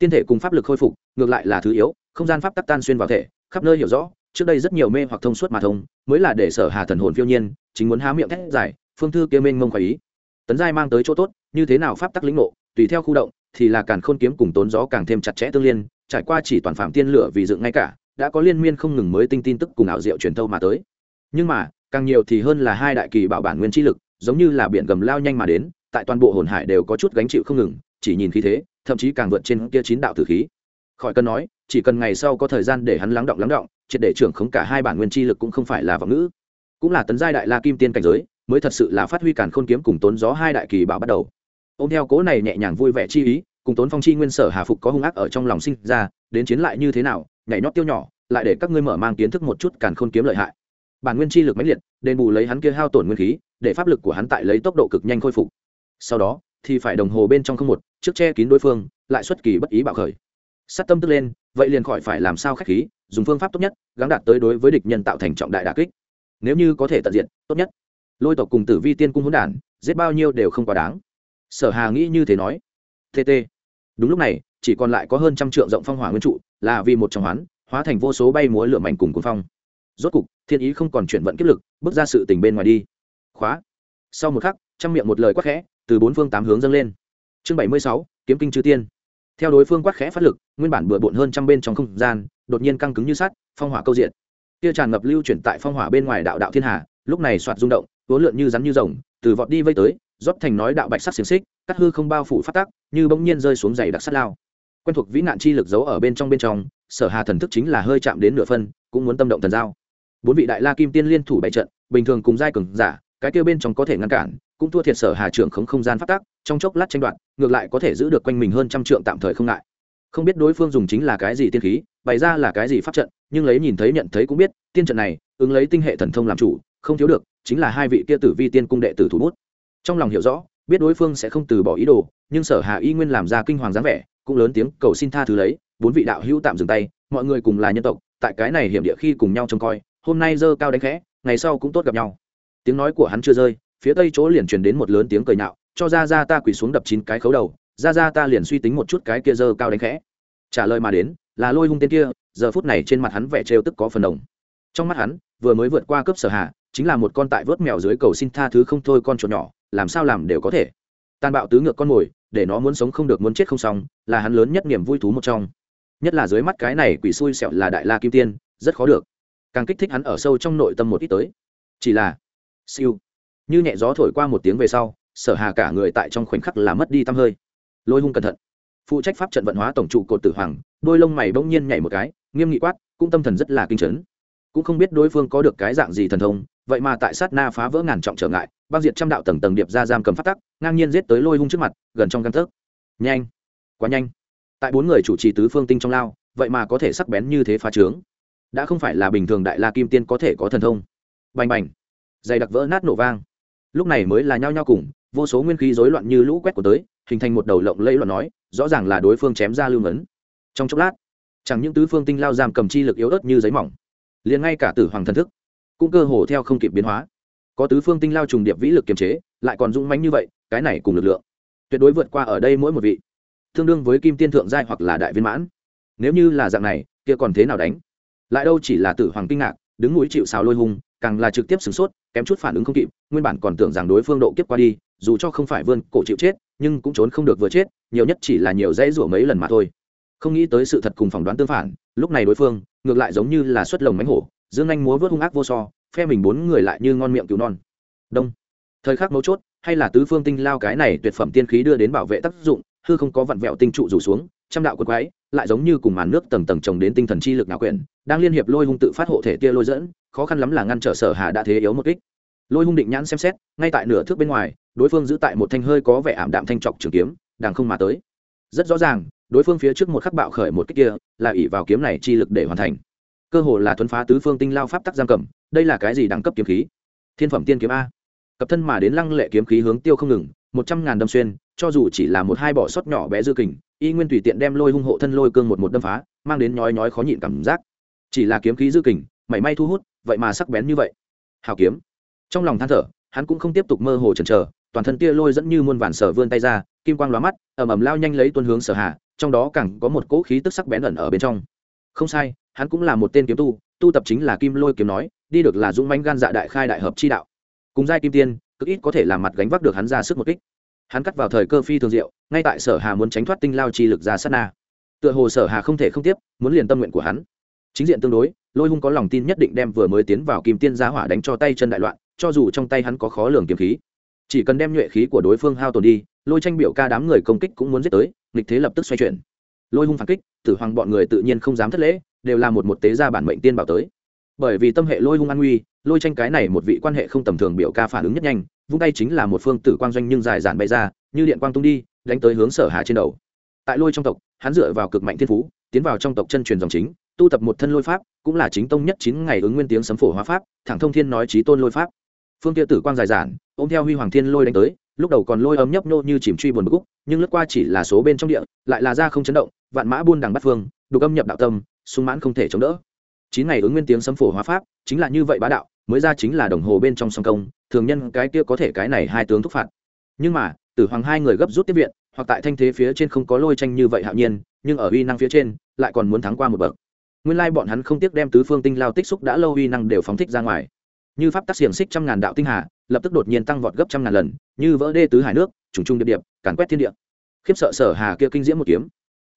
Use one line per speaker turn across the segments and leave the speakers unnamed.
tiên thể cùng pháp lực khôi phục, ngược lại là thứ yếu, không gian pháp tắc tan xuyên vào thể, khắp nơi hiểu rõ, trước đây rất nhiều mê hoặc thông suốt mà thông, mới là để sở hà thần hồn phiêu nhiên, chính muốn há miệng thét giải phương thư kia mênh mông khỏi ý. Tấn giai mang tới chỗ tốt, như thế nào pháp tắc lĩnh ngộ, tùy theo khu động, thì là càng khôn kiếm cùng tốn gió càng thêm chặt chẽ tương liên, trải qua chỉ toàn phạm tiên lửa vì dựng ngay cả, đã có liên miên không ngừng mới tinh tin tức cùng ảo diệu truyền thâu mà tới. Nhưng mà, càng nhiều thì hơn là hai đại kỳ bảo bản nguyên chi lực, giống như là biển gầm lao nhanh mà đến, tại toàn bộ hồn hải đều có chút gánh chịu không ngừng, chỉ nhìn khí thế thậm chí càng vượt trên kia chín đạo tử khí. Khỏi cần nói, chỉ cần ngày sau có thời gian để hắn lắng động lắng động, triệt để trưởng khống cả hai bản nguyên chi lực cũng không phải là vọng ngữ. Cũng là tấn giai đại la kim tiên cảnh giới, mới thật sự là phát huy càn khôn kiếm cùng tốn gió hai đại kỳ bảo bắt đầu. Ôm theo cố này nhẹ nhàng vui vẻ chi ý, cùng tốn phong chi nguyên sở hà phục có hung ác ở trong lòng sinh ra, đến chiến lại như thế nào, nhảy nhót tiêu nhỏ, lại để các ngươi mở mang kiến thức một chút càn khôn kiếm lợi hại. Bản nguyên chi lực mãnh liệt, đền bù lấy hắn kia hao tổn nguyên khí, để pháp lực của hắn tại lấy tốc độ cực nhanh khôi phục. Sau đó, thì phải đồng hồ bên trong không một trước che kín đối phương, lại xuất kỳ bất ý bạo khởi. Sát tâm tức lên, vậy liền khỏi phải làm sao khách khí, dùng phương pháp tốt nhất, gắng đạt tới đối với địch nhân tạo thành trọng đại đà kích. Nếu như có thể tận diện, tốt nhất. Lôi tộc cùng tử vi tiên cung hỗn đản, giết bao nhiêu đều không quá đáng. Sở hà nghĩ như thế nói. Tt đúng lúc này, chỉ còn lại có hơn trăm trượng rộng phong hỏa nguyên trụ, là vì một trong hoán, hóa thành vô số bay múa lửa mảnh cùng cuốn phong. Rốt cục, thiên ý không còn chuyển vận kiếp lực, bước ra sự tình bên ngoài đi. Khóa. Sau một khắc, trong miệng một lời quát khẽ, từ bốn phương tám hướng dâng lên chương bảy mươi sáu, kiếm kinh chư tiên. Theo đối phương quát khẽ phát lực, nguyên bản bừa bộn hơn trăm bên trong không gian, đột nhiên căng cứng như sắt, phong hỏa câu diện. Kia tràn ngập lưu chuyển tại phong hỏa bên ngoài đạo đạo thiên hà, lúc này soạt rung động vốn lượn như rắn như rồng, từ vọt đi vây tới, rót thành nói đạo bạch sắc xiềng xích, cắt hư không bao phủ phát tắc, như bỗng nhiên rơi xuống dày đặc sắt lao. Quen thuộc vĩ nạn chi lực giấu ở bên trong bên trong, sở hà thần thức chính là hơi chạm đến nửa phân, cũng muốn tâm động thần giao. Bốn vị đại la kim tiên liên thủ bày trận, bình thường cùng giai cường giả, cái kia bên trong có thể ngăn cản, cũng thua thiệt sở hà trưởng không không gian phát tác trong chốc lát tranh đoạt, ngược lại có thể giữ được quanh mình hơn trăm trượng tạm thời không ngại. Không biết đối phương dùng chính là cái gì tiên khí, bày ra là cái gì pháp trận, nhưng lấy nhìn thấy nhận thấy cũng biết, tiên trận này, ứng lấy tinh hệ thần thông làm chủ, không thiếu được, chính là hai vị kia tử vi tiên cung đệ tử thủ bút. Trong lòng hiểu rõ, biết đối phương sẽ không từ bỏ ý đồ, nhưng sở hà y nguyên làm ra kinh hoàng dáng vẻ, cũng lớn tiếng cầu xin tha thứ lấy, bốn vị đạo hữu tạm dừng tay, mọi người cùng là nhân tộc, tại cái này hiểm địa khi cùng nhau trông coi, hôm nay dơ cao đánh khẽ, ngày sau cũng tốt gặp nhau. Tiếng nói của hắn chưa rơi, phía tây chỗ liền truyền đến một lớn tiếng cười nhạo cho ra ra ta quỳ xuống đập chín cái khấu đầu, ra ra ta liền suy tính một chút cái kia dơ cao đánh khẽ. Trả lời mà đến, là lôi hung tên kia, giờ phút này trên mặt hắn vẻ trêu tức có phần đồng. Trong mắt hắn, vừa mới vượt qua cấp sở hạ, chính là một con tại vớt mèo dưới cầu xin tha thứ không thôi con chuột nhỏ, làm sao làm đều có thể. Tàn bạo tứ ngược con mồi, để nó muốn sống không được muốn chết không xong, là hắn lớn nhất niềm vui thú một trong. Nhất là dưới mắt cái này quỷ xui xẹo là đại la kim tiên, rất khó được. Càng kích thích hắn ở sâu trong nội tâm một ít tới. Chỉ là, siêu. Như nhẹ gió thổi qua một tiếng về sau sở hà cả người tại trong khoảnh khắc là mất đi tăm hơi. Lôi hung cẩn thận. Phụ trách pháp trận vận hóa tổng trụ cột tử hoàng, đôi lông mày bỗng nhiên nhảy một cái, nghiêm nghị quát, cũng tâm thần rất là kinh chấn. Cũng không biết đối phương có được cái dạng gì thần thông, vậy mà tại sát na phá vỡ ngàn trọng trở ngại, băng diệt trăm đạo tầng tầng điệp ra giam cầm phát tắc, ngang nhiên giết tới lôi hung trước mặt, gần trong căn thức nhanh. Quá nhanh. Tại bốn người chủ trì tứ phương tinh trong lao, vậy mà có thể sắc bén như thế phá trướng. Đã không phải là bình thường đại la kim tiên có thể có thần thông. Bành bành. Dày đặc vỡ nát nổ vang. Lúc này mới là nhao nhao cùng vô số nguyên khí rối loạn như lũ quét của tới, hình thành một đầu lộng lẫy loạn nói, rõ ràng là đối phương chém ra lưu ngấn. Trong chốc lát, chẳng những tứ phương tinh lao giam cầm chi lực yếu ớt như giấy mỏng, liền ngay cả tử hoàng thần thức cũng cơ hồ theo không kịp biến hóa. Có tứ phương tinh lao trùng điệp vĩ lực kiềm chế, lại còn dũng mãnh như vậy, cái này cùng lực lượng tuyệt đối vượt qua ở đây mỗi một vị. Tương đương với kim tiên thượng giai hoặc là đại viên mãn. Nếu như là dạng này, kia còn thế nào đánh? Lại đâu chỉ là tử hoàng kinh ngạc, đứng núi chịu xào lôi hung, càng là trực tiếp sửng sốt, kém chút phản ứng không kịp, nguyên bản còn tưởng rằng đối phương độ kiếp qua đi dù cho không phải vươn cổ chịu chết, nhưng cũng trốn không được vừa chết, nhiều nhất chỉ là nhiều dãy rủa mấy lần mà thôi. Không nghĩ tới sự thật cùng phỏng đoán tương phản, lúc này đối phương, ngược lại giống như là xuất lồng mánh hổ, dương anh múa vớt hung ác vô so, phe mình bốn người lại như ngon miệng cứu non. Đông. Thời khắc mấu chốt, hay là tứ phương tinh lao cái này tuyệt phẩm tiên khí đưa đến bảo vệ tác dụng, hư không có vặn vẹo tinh trụ rủ xuống, trăm đạo quật quái, lại giống như cùng màn nước tầng tầng trồng đến tinh thần chi lực nào quyển, đang liên hiệp lôi hung tự phát hộ thể tia lôi dẫn, khó khăn lắm là ngăn trở sở hà đã thế yếu một kích. Lôi hung định nhãn xem xét, ngay tại nửa thước bên ngoài đối phương giữ tại một thanh hơi có vẻ ảm đạm thanh trọc trường kiếm đang không mà tới. Rất rõ ràng, đối phương phía trước một khắc bạo khởi một kích kia, là ỷ vào kiếm này chi lực để hoàn thành. Cơ hồ là thuấn phá tứ phương tinh lao pháp tắc giam cầm, đây là cái gì đẳng cấp kiếm khí? Thiên phẩm tiên kiếm a. Cập thân mà đến lăng lệ kiếm khí hướng tiêu không ngừng, một trăm ngàn đâm xuyên, cho dù chỉ là một hai bỏ sót nhỏ bé dư kình, y nguyên tùy tiện đem lôi hung hộ thân lôi cương một một đâm phá, mang đến nhói nhói khó nhịn cảm giác. Chỉ là kiếm khí dư kình, mảy may thu hút, vậy mà sắc bén như vậy. Hào kiếm. Trong lòng than thở, hắn cũng không tiếp tục mơ hồ chần chờ toàn thân tia lôi dẫn như muôn vàn sở vươn tay ra, kim quang lóa mắt, ầm ầm lao nhanh lấy tuân hướng sở hà trong đó càng có một cỗ khí tức sắc bén ẩn ở bên trong. Không sai, hắn cũng là một tên kiếm tu tu tập chính là kim lôi kiếm nói, đi được là dũng mãnh gan dạ đại khai đại hợp chi đạo. Cùng giai kim tiên, cực ít có thể làm mặt gánh vác được hắn ra sức một kích. Hắn cắt vào thời cơ phi thường diệu, ngay tại sở hà muốn tránh thoát tinh lao chi lực ra sát na. Tựa hồ sở hà không thể không tiếp, muốn liền tâm nguyện của hắn. Chính diện tương đối, lôi hung có lòng tin nhất định đem vừa mới tiến vào kim tiên giá hỏa đánh cho tay chân đại loạn, cho dù trong tay hắn có khó lường kiếm khí chỉ cần đem nhuệ khí của đối phương hao tổn đi, lôi tranh biểu ca đám người công kích cũng muốn giết tới, nghịch thế lập tức xoay chuyển. Lôi hung phản kích, tử hoàng bọn người tự nhiên không dám thất lễ, đều là một một tế gia bản mệnh tiên bảo tới. Bởi vì tâm hệ lôi hung an nguy, lôi tranh cái này một vị quan hệ không tầm thường biểu ca phản ứng nhất nhanh, vung tay chính là một phương tử quang doanh nhưng dài dạn bay ra, như điện quang tung đi, đánh tới hướng sở hà trên đầu. Tại lôi trong tộc, hắn dựa vào cực mạnh thiên phú, tiến vào trong tộc chân truyền dòng chính, tu tập một thân lôi pháp, cũng là chính tông nhất chín ngày ứng nguyên tiếng sấm phổ hóa pháp, thẳng thông thiên nói trí tôn lôi pháp. Phương kia tử quang dài dạn ôm theo huy hoàng thiên lôi đánh tới, lúc đầu còn lôi ấm nhấp nô như chìm truy buồn bực úc, nhưng lướt qua chỉ là số bên trong địa, lại là ra không chấn động, vạn mã buôn đằng bắt phương, đục âm nhập đạo tâm, sung mãn không thể chống đỡ. Chín ngày ứng nguyên tiếng sấm phổ hóa pháp, chính là như vậy bá đạo, mới ra chính là đồng hồ bên trong song công, thường nhân cái kia có thể cái này hai tướng thúc phạt. Nhưng mà, tử hoàng hai người gấp rút tiếp viện, hoặc tại thanh thế phía trên không có lôi tranh như vậy hạo nhiên, nhưng ở uy năng phía trên, lại còn muốn thắng qua một bậc. Nguyên lai bọn hắn không tiếc đem tứ phương tinh lao tích xúc đã lâu uy năng đều phóng thích ra ngoài. Như pháp tác xiềng xích trăm ngàn đạo tinh hà lập tức đột nhiên tăng vọt gấp trăm ngàn lần, như vỡ đê tứ hải nước, trùng trung điệp điệp, càn quét thiên địa. Khiếp sợ sở hà kia kinh diễm một kiếm.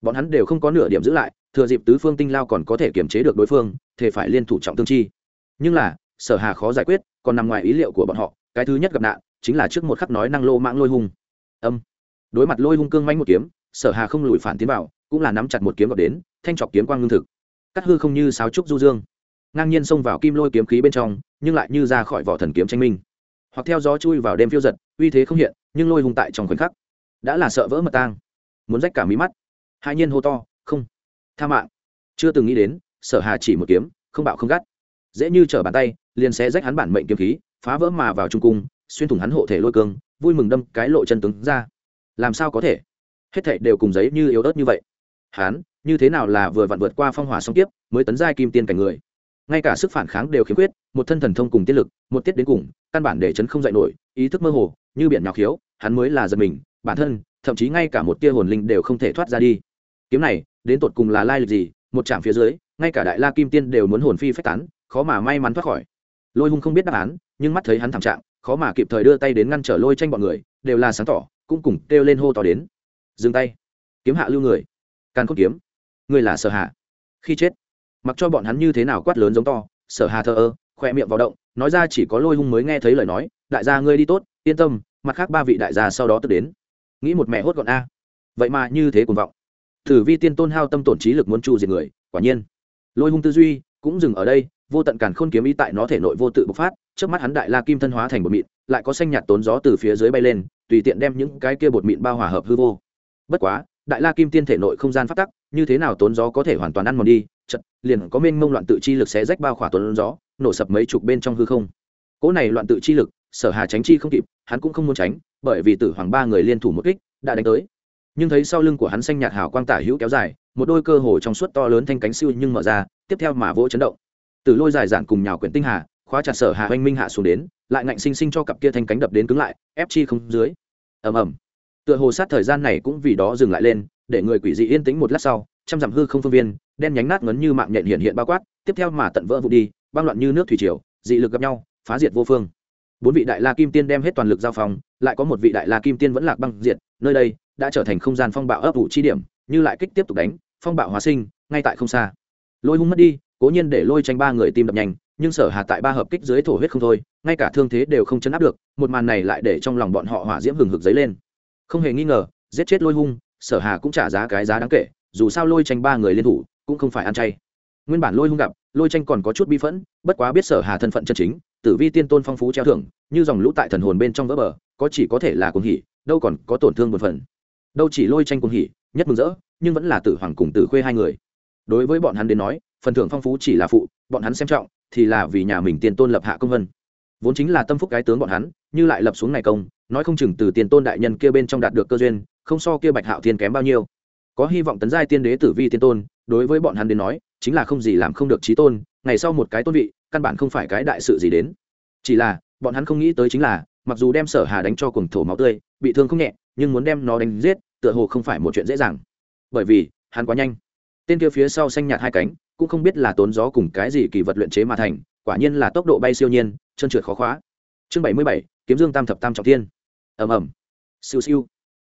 Bọn hắn đều không có nửa điểm giữ lại, thừa dịp tứ phương tinh lao còn có thể kiềm chế được đối phương, thì phải liên thủ trọng tương chi. Nhưng là, sở hà khó giải quyết, còn nằm ngoài ý liệu của bọn họ, cái thứ nhất gặp nạn, chính là trước một khắc nói năng lô mãng lôi hung. Âm. Đối mặt lôi hung cương manh một kiếm, sở hà không lùi phản tiến vào, cũng là nắm chặt một kiếm gọt đến, thanh trọc kiếm quang ngưng thực. Cắt hư không như sáo trúc du dương. Ngang nhiên xông vào kim lôi kiếm khí bên trong, nhưng lại như ra khỏi vỏ thần kiếm tranh minh hoặc theo gió chui vào đêm phiêu giật, uy thế không hiện, nhưng lôi hung tại trong khoảnh khắc. Đã là sợ vỡ mật tang. Muốn rách cả mí mắt. Hai nhiên hô to, không, tha mạng. Chưa từng nghĩ đến, sở hà chỉ một kiếm, không bạo không gắt. Dễ như trở bàn tay, liền sẽ rách hắn bản mệnh kiếm khí, phá vỡ mà vào trung cung, xuyên thủng hắn hộ thể lôi cương, vui mừng đâm cái lộ chân tướng ra. Làm sao có thể? Hết thảy đều cùng giấy như yếu ớt như vậy. Hắn, như thế nào là vừa vặn vượt qua phong hỏa song tiếp mới tấn giai kim tiên cảnh người? Ngay cả sức phản kháng đều khiếm khuyết, một thân thần thông cùng tiết lực, một tiết đến cùng, căn bản để chấn không dậy nổi, ý thức mơ hồ, như biển nhào khiếu, hắn mới là giật mình, bản thân, thậm chí ngay cả một tia hồn linh đều không thể thoát ra đi. Kiếm này, đến tột cùng là lai lịch gì, một trạm phía dưới, ngay cả đại la kim tiên đều muốn hồn phi phách tán, khó mà may mắn thoát khỏi. Lôi hung không biết đáp án, nhưng mắt thấy hắn thảm trạng, khó mà kịp thời đưa tay đến ngăn trở lôi tranh bọn người, đều là sáng tỏ, cũng cùng kêu lên hô to đến. Dừng tay. Kiếm hạ lưu người. Càn cốt kiếm. Người là sở hạ. Khi chết mặc cho bọn hắn như thế nào quát lớn giống to, sở hà thờ ơ, khoe miệng vào động, nói ra chỉ có lôi hung mới nghe thấy lời nói, đại gia ngươi đi tốt, yên tâm, mặt khác ba vị đại gia sau đó tức đến. Nghĩ một mẹ hốt gọn a. Vậy mà như thế cuồng vọng. Thử vi tiên tôn hao tâm tổn trí lực muốn chu diệt người, quả nhiên. Lôi hung tư duy cũng dừng ở đây, vô tận càn khôn kiếm ý tại nó thể nội vô tự bộc phát trước mắt hắn đại la kim thân hóa thành bột mịn, lại có xanh nhạt tốn gió từ phía dưới bay lên, tùy tiện đem những cái kia bột mịn bao hòa hợp hư vô. Bất quá, đại la kim tiên thể nội không gian phát tắc, như thế nào tốn gió có thể hoàn toàn ăn mòn đi chật, liền có mênh mông loạn tự chi lực xé rách bao khỏa tốn gió, nổ sập mấy chục bên trong hư không. Cỗ này loạn tự chi lực, sở hà tránh chi không kịp, hắn cũng không muốn tránh, bởi vì tử hoàng ba người liên thủ một kích, đã đánh tới. Nhưng thấy sau lưng của hắn xanh nhạt hào quang tả hữu kéo dài, một đôi cơ hồ trong suốt to lớn thanh cánh siêu nhưng mở ra, tiếp theo mà vỗ chấn động. Từ lôi dài dạn cùng nhào quyển tinh hà, khóa chặt sở hà oanh minh hạ xuống đến, lại ngạnh sinh sinh cho cặp kia thanh cánh đập đến cứng lại, ép chi không dưới. Ầm ầm. Tựa hồ sát thời gian này cũng vì đó dừng lại lên, để người quỷ dị yên tĩnh một lát sau, trăm dặm hư không phương viên đen nhánh nát ngấn như mạng nhện hiện hiện bao quát, tiếp theo mà tận vỡ vụ đi, băng loạn như nước thủy triều, dị lực gặp nhau, phá diệt vô phương. Bốn vị đại la kim tiên đem hết toàn lực giao phòng, lại có một vị đại la kim tiên vẫn lạc băng diệt, nơi đây đã trở thành không gian phong bạo ấp ủ chi điểm, như lại kích tiếp tục đánh, phong bạo hóa sinh, ngay tại không xa. Lôi hung mất đi, cố nhiên để lôi tranh ba người tim đập nhanh, nhưng sở hà tại ba hợp kích dưới thổ huyết không thôi, ngay cả thương thế đều không chấn áp được, một màn này lại để trong lòng bọn họ hỏa diễm hừng hực dấy lên. Không hề nghi ngờ, giết chết lôi hung, sở hà cũng trả giá cái giá đáng kể, dù sao lôi tranh ba người liên thủ cũng không phải ăn chay. Nguyên bản lôi hung gặp, lôi tranh còn có chút bi phẫn, bất quá biết sở hà thân phận chân chính, tử vi tiên tôn phong phú treo thưởng, như dòng lũ tại thần hồn bên trong vỡ bờ, có chỉ có thể là cuồng hỉ, đâu còn có tổn thương một phần đâu chỉ lôi tranh cuồng hỉ, nhất mừng rỡ, nhưng vẫn là tử hoàng cùng tử khuê hai người. Đối với bọn hắn đến nói, phần thưởng phong phú chỉ là phụ, bọn hắn xem trọng, thì là vì nhà mình tiên tôn lập hạ công vân. Vốn chính là tâm phúc cái tướng bọn hắn, như lại lập xuống này công, nói không chừng từ tiền tôn đại nhân kia bên trong đạt được cơ duyên, không so kia bạch hạo thiên kém bao nhiêu. Có hy vọng tấn giai tiên đế tử vi tiên tôn đối với bọn hắn đến nói, chính là không gì làm không được trí tôn, ngày sau một cái tôn vị, căn bản không phải cái đại sự gì đến. Chỉ là, bọn hắn không nghĩ tới chính là, mặc dù đem sở hà đánh cho cuồng thổ máu tươi, bị thương không nhẹ, nhưng muốn đem nó đánh giết, tựa hồ không phải một chuyện dễ dàng. Bởi vì, hắn quá nhanh. Tên kia phía sau xanh nhạt hai cánh, cũng không biết là tốn gió cùng cái gì kỳ vật luyện chế mà thành, quả nhiên là tốc độ bay siêu nhiên, chân trượt khó khóa. Chương bảy mươi bảy, kiếm dương tam thập tam trọng thiên. Ầm ầm. Siêu siêu.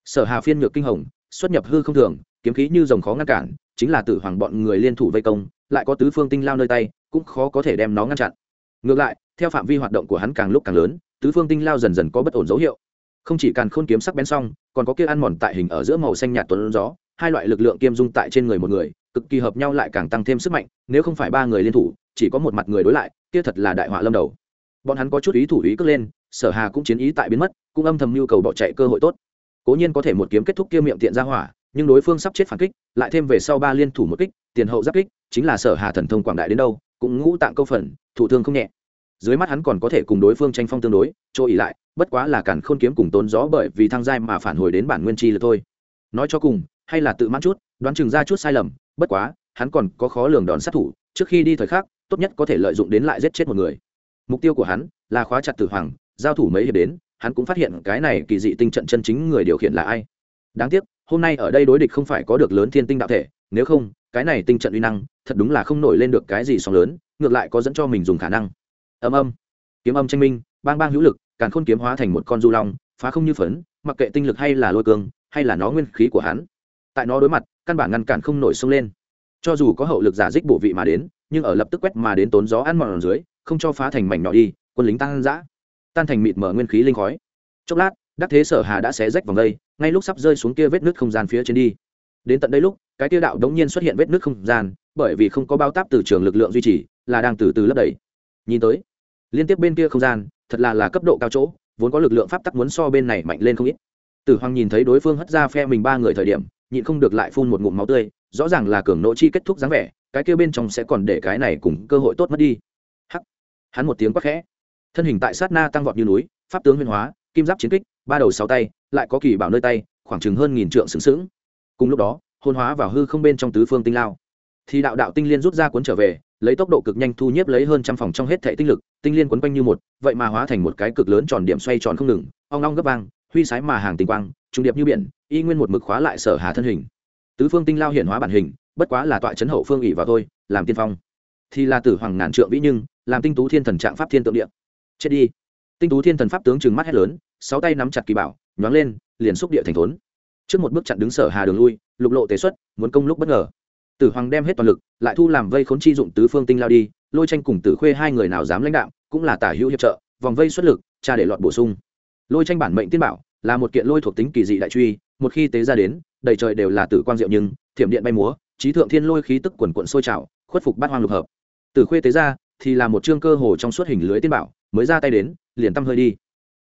Sở hà phiên ngược kinh hồng, xuất nhập hư không thường, kiếm khí như dòng khó ngăn cản chính là tử hoàng bọn người liên thủ vây công, lại có tứ phương tinh lao nơi tay, cũng khó có thể đem nó ngăn chặn. Ngược lại, theo phạm vi hoạt động của hắn càng lúc càng lớn, tứ phương tinh lao dần dần có bất ổn dấu hiệu. Không chỉ càng khôn kiếm sắc bén xong, còn có kia ăn mòn tại hình ở giữa màu xanh nhạt tuấn gió, hai loại lực lượng kiêm dung tại trên người một người, cực kỳ hợp nhau lại càng tăng thêm sức mạnh, nếu không phải ba người liên thủ, chỉ có một mặt người đối lại, kia thật là đại họa lâm đầu. Bọn hắn có chút ý thủ ý cất lên, sở hà cũng chiến ý tại biến mất, cũng âm thầm nhu cầu bỏ chạy cơ hội tốt. Cố nhiên có thể một kiếm kết thúc kia miệng tiện ra hỏa nhưng đối phương sắp chết phản kích, lại thêm về sau ba liên thủ một kích, tiền hậu giáp kích, chính là sở hà thần thông quảng đại đến đâu, cũng ngũ tạng câu phần, thủ thương không nhẹ. Dưới mắt hắn còn có thể cùng đối phương tranh phong tương đối, chỗ ỉ lại, bất quá là cản khôn kiếm cùng tốn gió bởi vì thăng giai mà phản hồi đến bản nguyên chi là thôi. Nói cho cùng, hay là tự mãn chút, đoán chừng ra chút sai lầm, bất quá, hắn còn có khó lường đòn sát thủ, trước khi đi thời khắc, tốt nhất có thể lợi dụng đến lại giết chết một người. Mục tiêu của hắn là khóa chặt tử hoàng, giao thủ mấy hiệp đến, hắn cũng phát hiện cái này kỳ dị tinh trận chân chính người điều khiển là ai. Đáng tiếc hôm nay ở đây đối địch không phải có được lớn thiên tinh đạo thể, nếu không, cái này tinh trận uy năng, thật đúng là không nổi lên được cái gì sóng lớn, ngược lại có dẫn cho mình dùng khả năng. Âm âm, kiếm âm tranh minh, bang bang hữu lực, càn khôn kiếm hóa thành một con du long, phá không như phấn, mặc kệ tinh lực hay là lôi cương, hay là nó nguyên khí của hắn, tại nó đối mặt, căn bản ngăn cản không nổi sông lên. Cho dù có hậu lực giả dích bộ vị mà đến, nhưng ở lập tức quét mà đến tốn gió ăn mòn dưới, không cho phá thành mảnh nhỏ đi, quân lính tăng dã tan thành mịt mở nguyên khí linh khói. Chốc lát đắc thế sở hà đã xé rách vòng đây, ngay lúc sắp rơi xuống kia vết nứt không gian phía trên đi. Đến tận đây lúc, cái tiêu đạo đống nhiên xuất hiện vết nứt không gian, bởi vì không có bao táp từ trường lực lượng duy trì, là đang từ từ lấp đầy. Nhìn tới, liên tiếp bên kia không gian, thật là là cấp độ cao chỗ, vốn có lực lượng pháp tắc muốn so bên này mạnh lên không ít. Tử hoàng nhìn thấy đối phương hất ra phe mình ba người thời điểm, nhịn không được lại phun một ngụm máu tươi, rõ ràng là cường nỗ chi kết thúc dáng vẻ, cái kia bên trong sẽ còn để cái này cùng cơ hội tốt mất đi. Hắc! Hắn một tiếng quát khẽ. Thân hình tại sát na tăng vọt như núi, pháp tướng huyền hóa, kim giáp chiến kích ba đầu sáu tay, lại có kỳ bảo nơi tay, khoảng chừng hơn nghìn trượng xứng xứng cùng lúc đó, hôn hóa vào hư không bên trong tứ phương tinh lao. Thì đạo đạo tinh liên rút ra cuốn trở về, lấy tốc độ cực nhanh thu nhiếp lấy hơn trăm phòng trong hết thệ tinh lực, tinh liên quấn quanh như một, vậy mà hóa thành một cái cực lớn tròn điểm xoay tròn không ngừng, ong ong gấp vang, huy sái mà hàng tinh quang trung điệp như biển, y nguyên một mực khóa lại sở hà thân hình. Tứ phương tinh lao hiển hóa bản hình, bất quá là tọa chấn hậu phương ỉ vào thôi, làm tiên phong. Thì là tử hoàng ngàn trượng vĩ nhưng, làm tinh tú thiên thần trạng pháp thiên tượng địa. Chết đi. Tinh tú thiên thần pháp tướng trừng mắt hét lớn sáu tay nắm chặt kỳ bảo, nhoáng lên, liền xúc địa thành thốn. Trước một bước chặn đứng sở hà đường lui, lục lộ tế xuất, muốn công lúc bất ngờ. Tử hoàng đem hết toàn lực, lại thu làm vây khốn chi dụng tứ phương tinh lao đi, lôi tranh cùng tử khuê hai người nào dám lãnh đạo, cũng là tả hữu hiệp trợ, vòng vây xuất lực, cha để lọt bổ sung. Lôi tranh bản mệnh tiên bảo, là một kiện lôi thuộc tính kỳ dị đại truy, một khi tế ra đến, đầy trời đều là tử quang diệu nhưng, thiểm điện bay múa, trí thượng thiên lôi khí tức quần quận sôi trào, khuất phục bát hoang lục hợp. Tử khuê tế ra, thì là một chương cơ hồ trong suốt hình lưới tiên bảo, mới ra tay đến, liền tâm hơi đi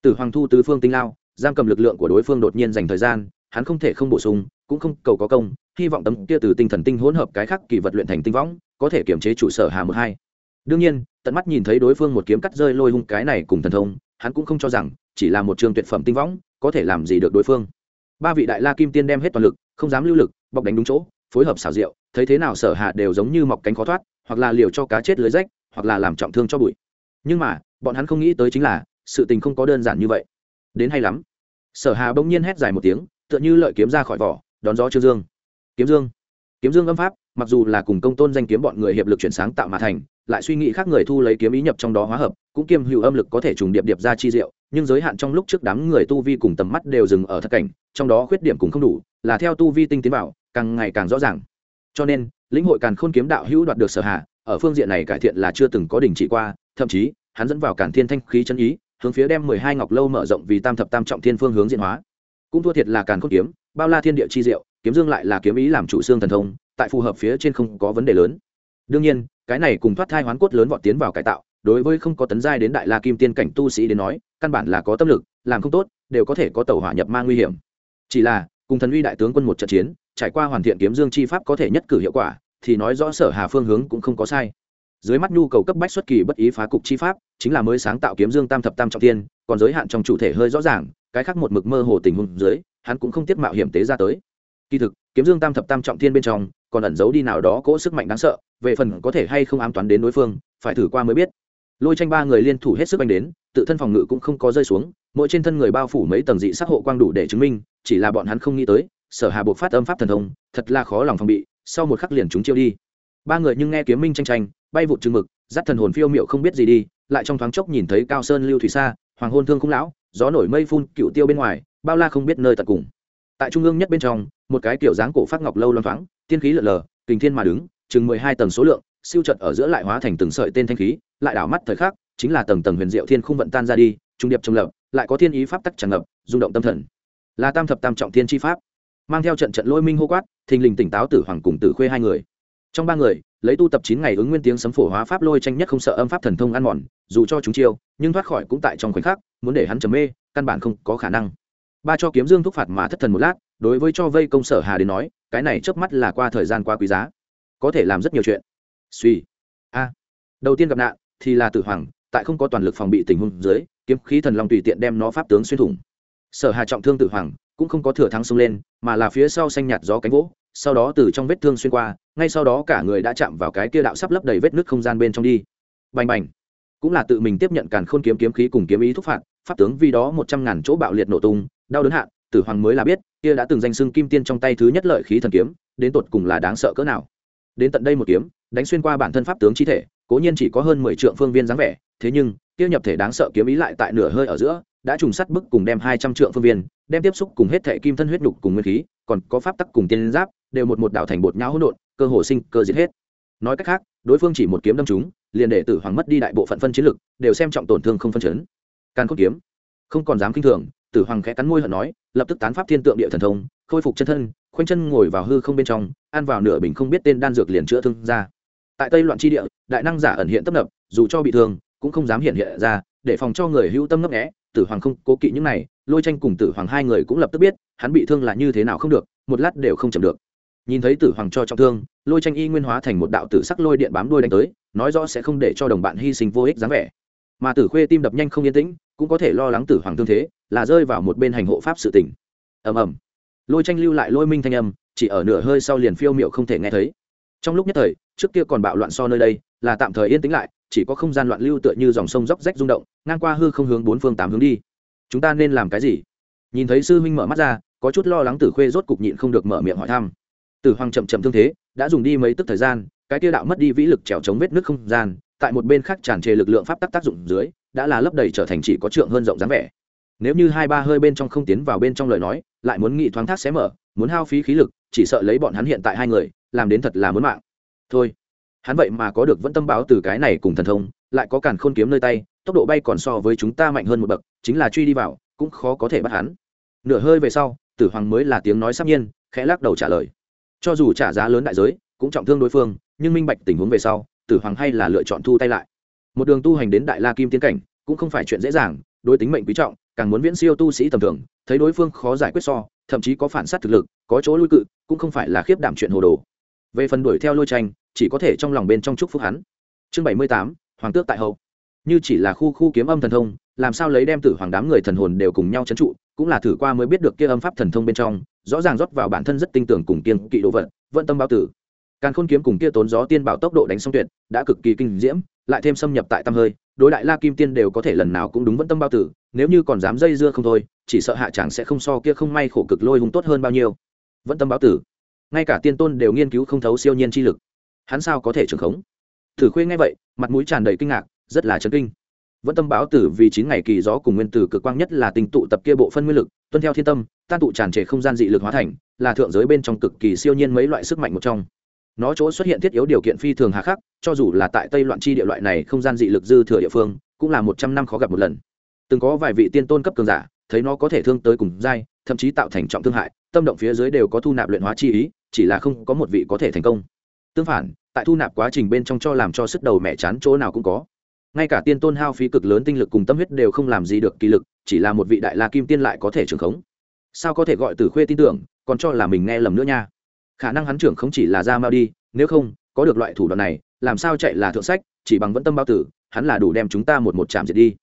tử hoàng thu tứ phương tinh lao, giam cầm lực lượng của đối phương đột nhiên dành thời gian, hắn không thể không bổ sung, cũng không cầu có công, hy vọng tấm kia từ tinh thần tinh hỗn hợp cái khác kỳ vật luyện thành tinh võng, có thể kiểm chế chủ sở hà một hai. Đương nhiên, tận mắt nhìn thấy đối phương một kiếm cắt rơi lôi hung cái này cùng thần thông, hắn cũng không cho rằng, chỉ là một trường tuyệt phẩm tinh võng, có thể làm gì được đối phương. Ba vị đại la kim tiên đem hết toàn lực, không dám lưu lực, bọc đánh đúng chỗ, phối hợp xảo diệu, thấy thế nào sở hạ đều giống như mọc cánh khó thoát, hoặc là liều cho cá chết lưới rách, hoặc là làm trọng thương cho bụi. Nhưng mà, bọn hắn không nghĩ tới chính là sự tình không có đơn giản như vậy. Đến hay lắm. Sở hà bỗng nhiên hét dài một tiếng, tựa như lợi kiếm ra khỏi vỏ, đón gió trương dương. Kiếm dương. Kiếm dương âm pháp, mặc dù là cùng công tôn danh kiếm bọn người hiệp lực chuyển sáng tạo mà thành, lại suy nghĩ khác người thu lấy kiếm ý nhập trong đó hóa hợp, cũng kiêm hữu âm lực có thể trùng điệp điệp ra chi diệu, nhưng giới hạn trong lúc trước đám người tu vi cùng tầm mắt đều dừng ở thất cảnh, trong đó khuyết điểm cũng không đủ, là theo tu vi tinh tiến bảo càng ngày càng rõ ràng. Cho nên, lĩnh hội càn khôn kiếm đạo hữu đoạt được sở hạ ở phương diện này cải thiện là chưa từng có đình chỉ qua, thậm chí, hắn dẫn vào càn thiên thanh khí chân ý hướng phía đem mười hai ngọc lâu mở rộng vì tam thập tam trọng thiên phương hướng diễn hóa. Cũng thua thiệt là càn khôn kiếm, bao la thiên địa chi diệu, kiếm dương lại là kiếm ý làm chủ xương thần thông, tại phù hợp phía trên không có vấn đề lớn. Đương nhiên, cái này cùng thoát thai hoán cốt lớn vọt tiến vào cải tạo, đối với không có tấn giai đến đại la kim tiên cảnh tu sĩ đến nói, căn bản là có tâm lực, làm không tốt, đều có thể có tàu hỏa nhập mang nguy hiểm. Chỉ là, cùng thần uy đại tướng quân một trận chiến, trải qua hoàn thiện kiếm dương chi pháp có thể nhất cử hiệu quả, thì nói rõ sở hà phương hướng cũng không có sai dưới mắt nhu cầu cấp bách xuất kỳ bất ý phá cục chi pháp, chính là mới sáng tạo kiếm dương tam thập tam trọng tiên còn giới hạn trong chủ thể hơi rõ ràng, cái khác một mực mơ hồ tình huống dưới, hắn cũng không tiết mạo hiểm tế ra tới. Kỳ thực, kiếm dương tam thập tam trọng thiên bên trong, còn ẩn giấu đi nào đó cỗ sức mạnh đáng sợ, về phần có thể hay không ám toán đến đối phương, phải thử qua mới biết. Lôi tranh ba người liên thủ hết sức anh đến, tự thân phòng ngự cũng không có rơi xuống, mỗi trên thân người bao phủ mấy tầng dị sắc hộ quang đủ để chứng minh, chỉ là bọn hắn không nghĩ tới, sở hà buộc phát âm pháp thần thông, thật là khó lòng phòng bị, sau một khắc liền chúng chiêu đi. Ba người nhưng nghe kiếm minh tranh tranh bay vụt chừng mực dắt thần hồn phiêu miệu không biết gì đi, lại trong thoáng chốc nhìn thấy cao sơn lưu thủy xa hoàng hôn thương không lão, gió nổi mây phun cựu tiêu bên ngoài, bao la không biết nơi tận cùng. Tại trung ương nhất bên trong, một cái kiểu dáng cổ phát ngọc lâu loang thoáng, tiên khí lợn lờ, kình thiên mà đứng, chừng mười hai tầng số lượng, siêu trận ở giữa lại hóa thành từng sợi tên thanh khí, lại đảo mắt thời khắc, chính là tầng tầng huyền diệu thiên không vận tan ra đi, trung điệp trùng lập, lại có thiên ý pháp tắc tràn ngập, rung động tâm thần. Là tam thập tam trọng thiên chi pháp, mang theo trận trận lôi minh hô quát, thình lình tỉnh táo tử hoàng cùng tử khuê hai người. Trong ba người lấy tu tập chín ngày ứng nguyên tiếng sấm phổ hóa pháp lôi tranh nhất không sợ âm pháp thần thông ăn mòn, dù cho chúng chiêu, nhưng thoát khỏi cũng tại trong khoảnh khắc, muốn để hắn trầm mê, căn bản không có khả năng. Ba cho kiếm dương thúc phạt mà thất thần một lát, đối với cho vây công sở hà đến nói, cái này chớp mắt là qua thời gian quá quý giá. Có thể làm rất nhiều chuyện. Suy. A. Đầu tiên gặp nạn, thì là tử hoàng, tại không có toàn lực phòng bị tình huống dưới, kiếm khí thần long tùy tiện đem nó pháp tướng xuyên thủng. Sở hà trọng thương tử hoàng, cũng không có thừa thắng xông lên, mà là phía sau xanh nhạt gió cánh vỗ sau đó từ trong vết thương xuyên qua, ngay sau đó cả người đã chạm vào cái kia đạo sắp lấp đầy vết nước không gian bên trong đi. Bành bành. Cũng là tự mình tiếp nhận càn khôn kiếm kiếm khí cùng kiếm ý thúc phạt, pháp tướng vì đó một trăm ngàn chỗ bạo liệt nổ tung, đau đớn hạn, tử hoàng mới là biết, kia đã từng danh xưng kim tiên trong tay thứ nhất lợi khí thần kiếm, đến tột cùng là đáng sợ cỡ nào. Đến tận đây một kiếm, đánh xuyên qua bản thân pháp tướng chi thể, cố nhiên chỉ có hơn mười triệu phương viên dáng vẻ, thế nhưng, kia nhập thể đáng sợ kiếm ý lại tại nửa hơi ở giữa, đã trùng sắt bức cùng đem hai trăm triệu phương viên đem tiếp xúc cùng hết thể kim thân huyết nhục cùng nguyên khí, còn có pháp tắc cùng tiên giáp, đều một một đảo thành bột nhau hỗn độn, cơ hồ sinh, cơ diệt hết. Nói cách khác, đối phương chỉ một kiếm đâm chúng, liền để tử hoàng mất đi đại bộ phận phân chiến lực, đều xem trọng tổn thương không phân chấn. Càn khôn kiếm. Không còn dám kinh thường, tử hoàng khẽ cắn môi hận nói, lập tức tán pháp thiên tượng địa thần thông, khôi phục chân thân, khoanh chân ngồi vào hư không bên trong, ăn vào nửa bình không biết tên đan dược liền chữa thương ra. Tại tây loạn tri địa, đại năng giả ẩn hiện tấp nập, dù cho bị thương, cũng không dám hiện hiện ra, để phòng cho người hữu tâm ngấp nghẽ tử hoàng không cố kỵ những này, lôi tranh cùng tử hoàng hai người cũng lập tức biết, hắn bị thương là như thế nào không được, một lát đều không chậm được. Nhìn thấy tử hoàng cho trọng thương, lôi tranh y nguyên hóa thành một đạo tử sắc lôi điện bám đuôi đánh tới, nói rõ sẽ không để cho đồng bạn hy sinh vô ích dáng vẻ. Mà tử khuê tim đập nhanh không yên tĩnh, cũng có thể lo lắng tử hoàng thương thế, là rơi vào một bên hành hộ pháp sự tỉnh ầm ầm. Lôi tranh lưu lại lôi minh thanh âm, chỉ ở nửa hơi sau liền phiêu miệu không thể nghe thấy. Trong lúc nhất thời, trước kia còn bạo loạn so nơi đây, là tạm thời yên tĩnh lại chỉ có không gian loạn lưu tựa như dòng sông róc rách rung động, ngang qua hư không hướng bốn phương tám hướng đi. Chúng ta nên làm cái gì? Nhìn thấy sư huynh mở mắt ra, có chút lo lắng tử khuê rốt cục nhịn không được mở miệng hỏi thăm. Tử hoàng chậm chậm thương thế, đã dùng đi mấy tức thời gian, cái tiêu đạo mất đi vĩ lực trèo chống vết nước không gian, tại một bên khác tràn trề lực lượng pháp tắc tác dụng dưới, đã là lấp đầy trở thành chỉ có trượng hơn rộng dáng vẻ. Nếu như hai ba hơi bên trong không tiến vào bên trong lời nói, lại muốn nghị thoáng thác xé mở, muốn hao phí khí lực, chỉ sợ lấy bọn hắn hiện tại hai người, làm đến thật là muốn mạng. Thôi hắn vậy mà có được vẫn tâm báo từ cái này cùng thần thông, lại có càn khôn kiếm nơi tay, tốc độ bay còn so với chúng ta mạnh hơn một bậc, chính là truy đi vào, cũng khó có thể bắt hắn. Nửa hơi về sau, tử hoàng mới là tiếng nói sắp nhiên, khẽ lắc đầu trả lời. Cho dù trả giá lớn đại giới, cũng trọng thương đối phương, nhưng minh bạch tình huống về sau, tử hoàng hay là lựa chọn thu tay lại. Một đường tu hành đến đại la kim tiến cảnh, cũng không phải chuyện dễ dàng, đối tính mệnh quý trọng, càng muốn viễn siêu tu sĩ tầm thường, thấy đối phương khó giải quyết so, thậm chí có phản sát thực lực, có chỗ lui cự, cũng không phải là khiếp đảm chuyện hồ đồ về phần đuổi theo lôi tranh, chỉ có thể trong lòng bên trong chúc phúc hắn. Chương bảy mươi tám, hoàng tước tại hậu. Như chỉ là khu khu kiếm âm thần thông, làm sao lấy đem tử hoàng đám người thần hồn đều cùng nhau c h ấ n trụ, cũng là thử qua mới biết được kia âm pháp thần thông bên trong, rõ ràng rót vào bản thân rất tinh tưởng cùng kiên kỵ đồ vật vận tâm bao tử. Càng khôn kiếm cùng kia tốn gió tiên bảo tốc độ đánh xong tuyệt, đã cực kỳ kinh diễm, lại thêm xâm nhập tại tâm hơi, đối đại la kim tiên đều có thể lần nào cũng đúng vẫn tâm bao tử, nếu như còn dám dây dưa không thôi, chỉ sợ hạ chẳng sẽ không so kia không may khổ cực lôi hùng tốt hơn bao nhiêu. Vẫn tâm báo tử ngay cả tiên tôn đều nghiên cứu không thấu siêu nhiên chi lực. Hắn sao có thể trưởng khống? Thử khuê nghe vậy, mặt mũi tràn đầy kinh ngạc, rất là chấn kinh. Vẫn tâm báo tử vì chín ngày kỳ gió cùng nguyên tử cực quang nhất là tình tụ tập kia bộ phân nguyên lực, tuân theo thiên tâm, tan tụ tràn trề không gian dị lực hóa thành, là thượng giới bên trong cực kỳ siêu nhiên mấy loại sức mạnh một trong. Nó chỗ xuất hiện thiết yếu điều kiện phi thường hà khắc, cho dù là tại tây loạn chi địa loại này không gian dị lực dư thừa địa phương, cũng là một trăm năm khó gặp một lần. Từng có vài vị tiên tôn cấp cường giả, thấy nó có thể thương tới cùng giai, thậm chí tạo thành trọng thương hại, tâm động phía dưới đều có thu nạp luyện hóa chi ý chỉ là không có một vị có thể thành công. Tương phản, tại thu nạp quá trình bên trong cho làm cho sức đầu mẹ chán chỗ nào cũng có. Ngay cả tiên tôn hao phí cực lớn tinh lực cùng tâm huyết đều không làm gì được kỳ lực, chỉ là một vị đại la kim tiên lại có thể trưởng khống. Sao có thể gọi từ khuê tin tưởng, còn cho là mình nghe lầm nữa nha. Khả năng hắn trưởng không chỉ là ra mao đi, nếu không, có được loại thủ đoạn này, làm sao chạy là thượng sách, chỉ bằng vẫn tâm bao tử, hắn là đủ đem chúng ta một một chạm diệt đi.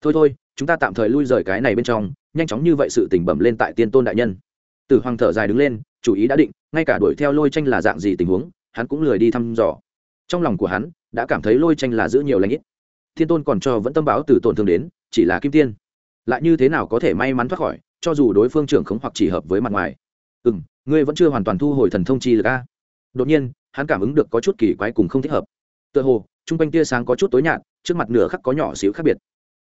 Thôi thôi, chúng ta tạm thời lui rời cái này bên trong, nhanh chóng như vậy sự tình bẩm lên tại tiên tôn đại nhân. Tử hoàng thở dài đứng lên, chủ ý đã định ngay cả đuổi theo lôi tranh là dạng gì tình huống, hắn cũng lười đi thăm dò. Trong lòng của hắn, đã cảm thấy lôi tranh là giữ nhiều lãnh ít. Thiên tôn còn cho vẫn tâm báo từ tổn thương đến, chỉ là kim tiên. Lại như thế nào có thể may mắn thoát khỏi, cho dù đối phương trưởng khống hoặc chỉ hợp với mặt ngoài. Ừ m ngươi vẫn chưa hoàn toàn thu hồi thần thông chi lực a. Đột nhiên, hắn cảm ứng được có chút kỳ quái cùng không thích hợp. Tựa hồ, chung quanh tia sáng có chút tối nhạt, trước mặt nửa khắc có nhỏ xíu khác biệt.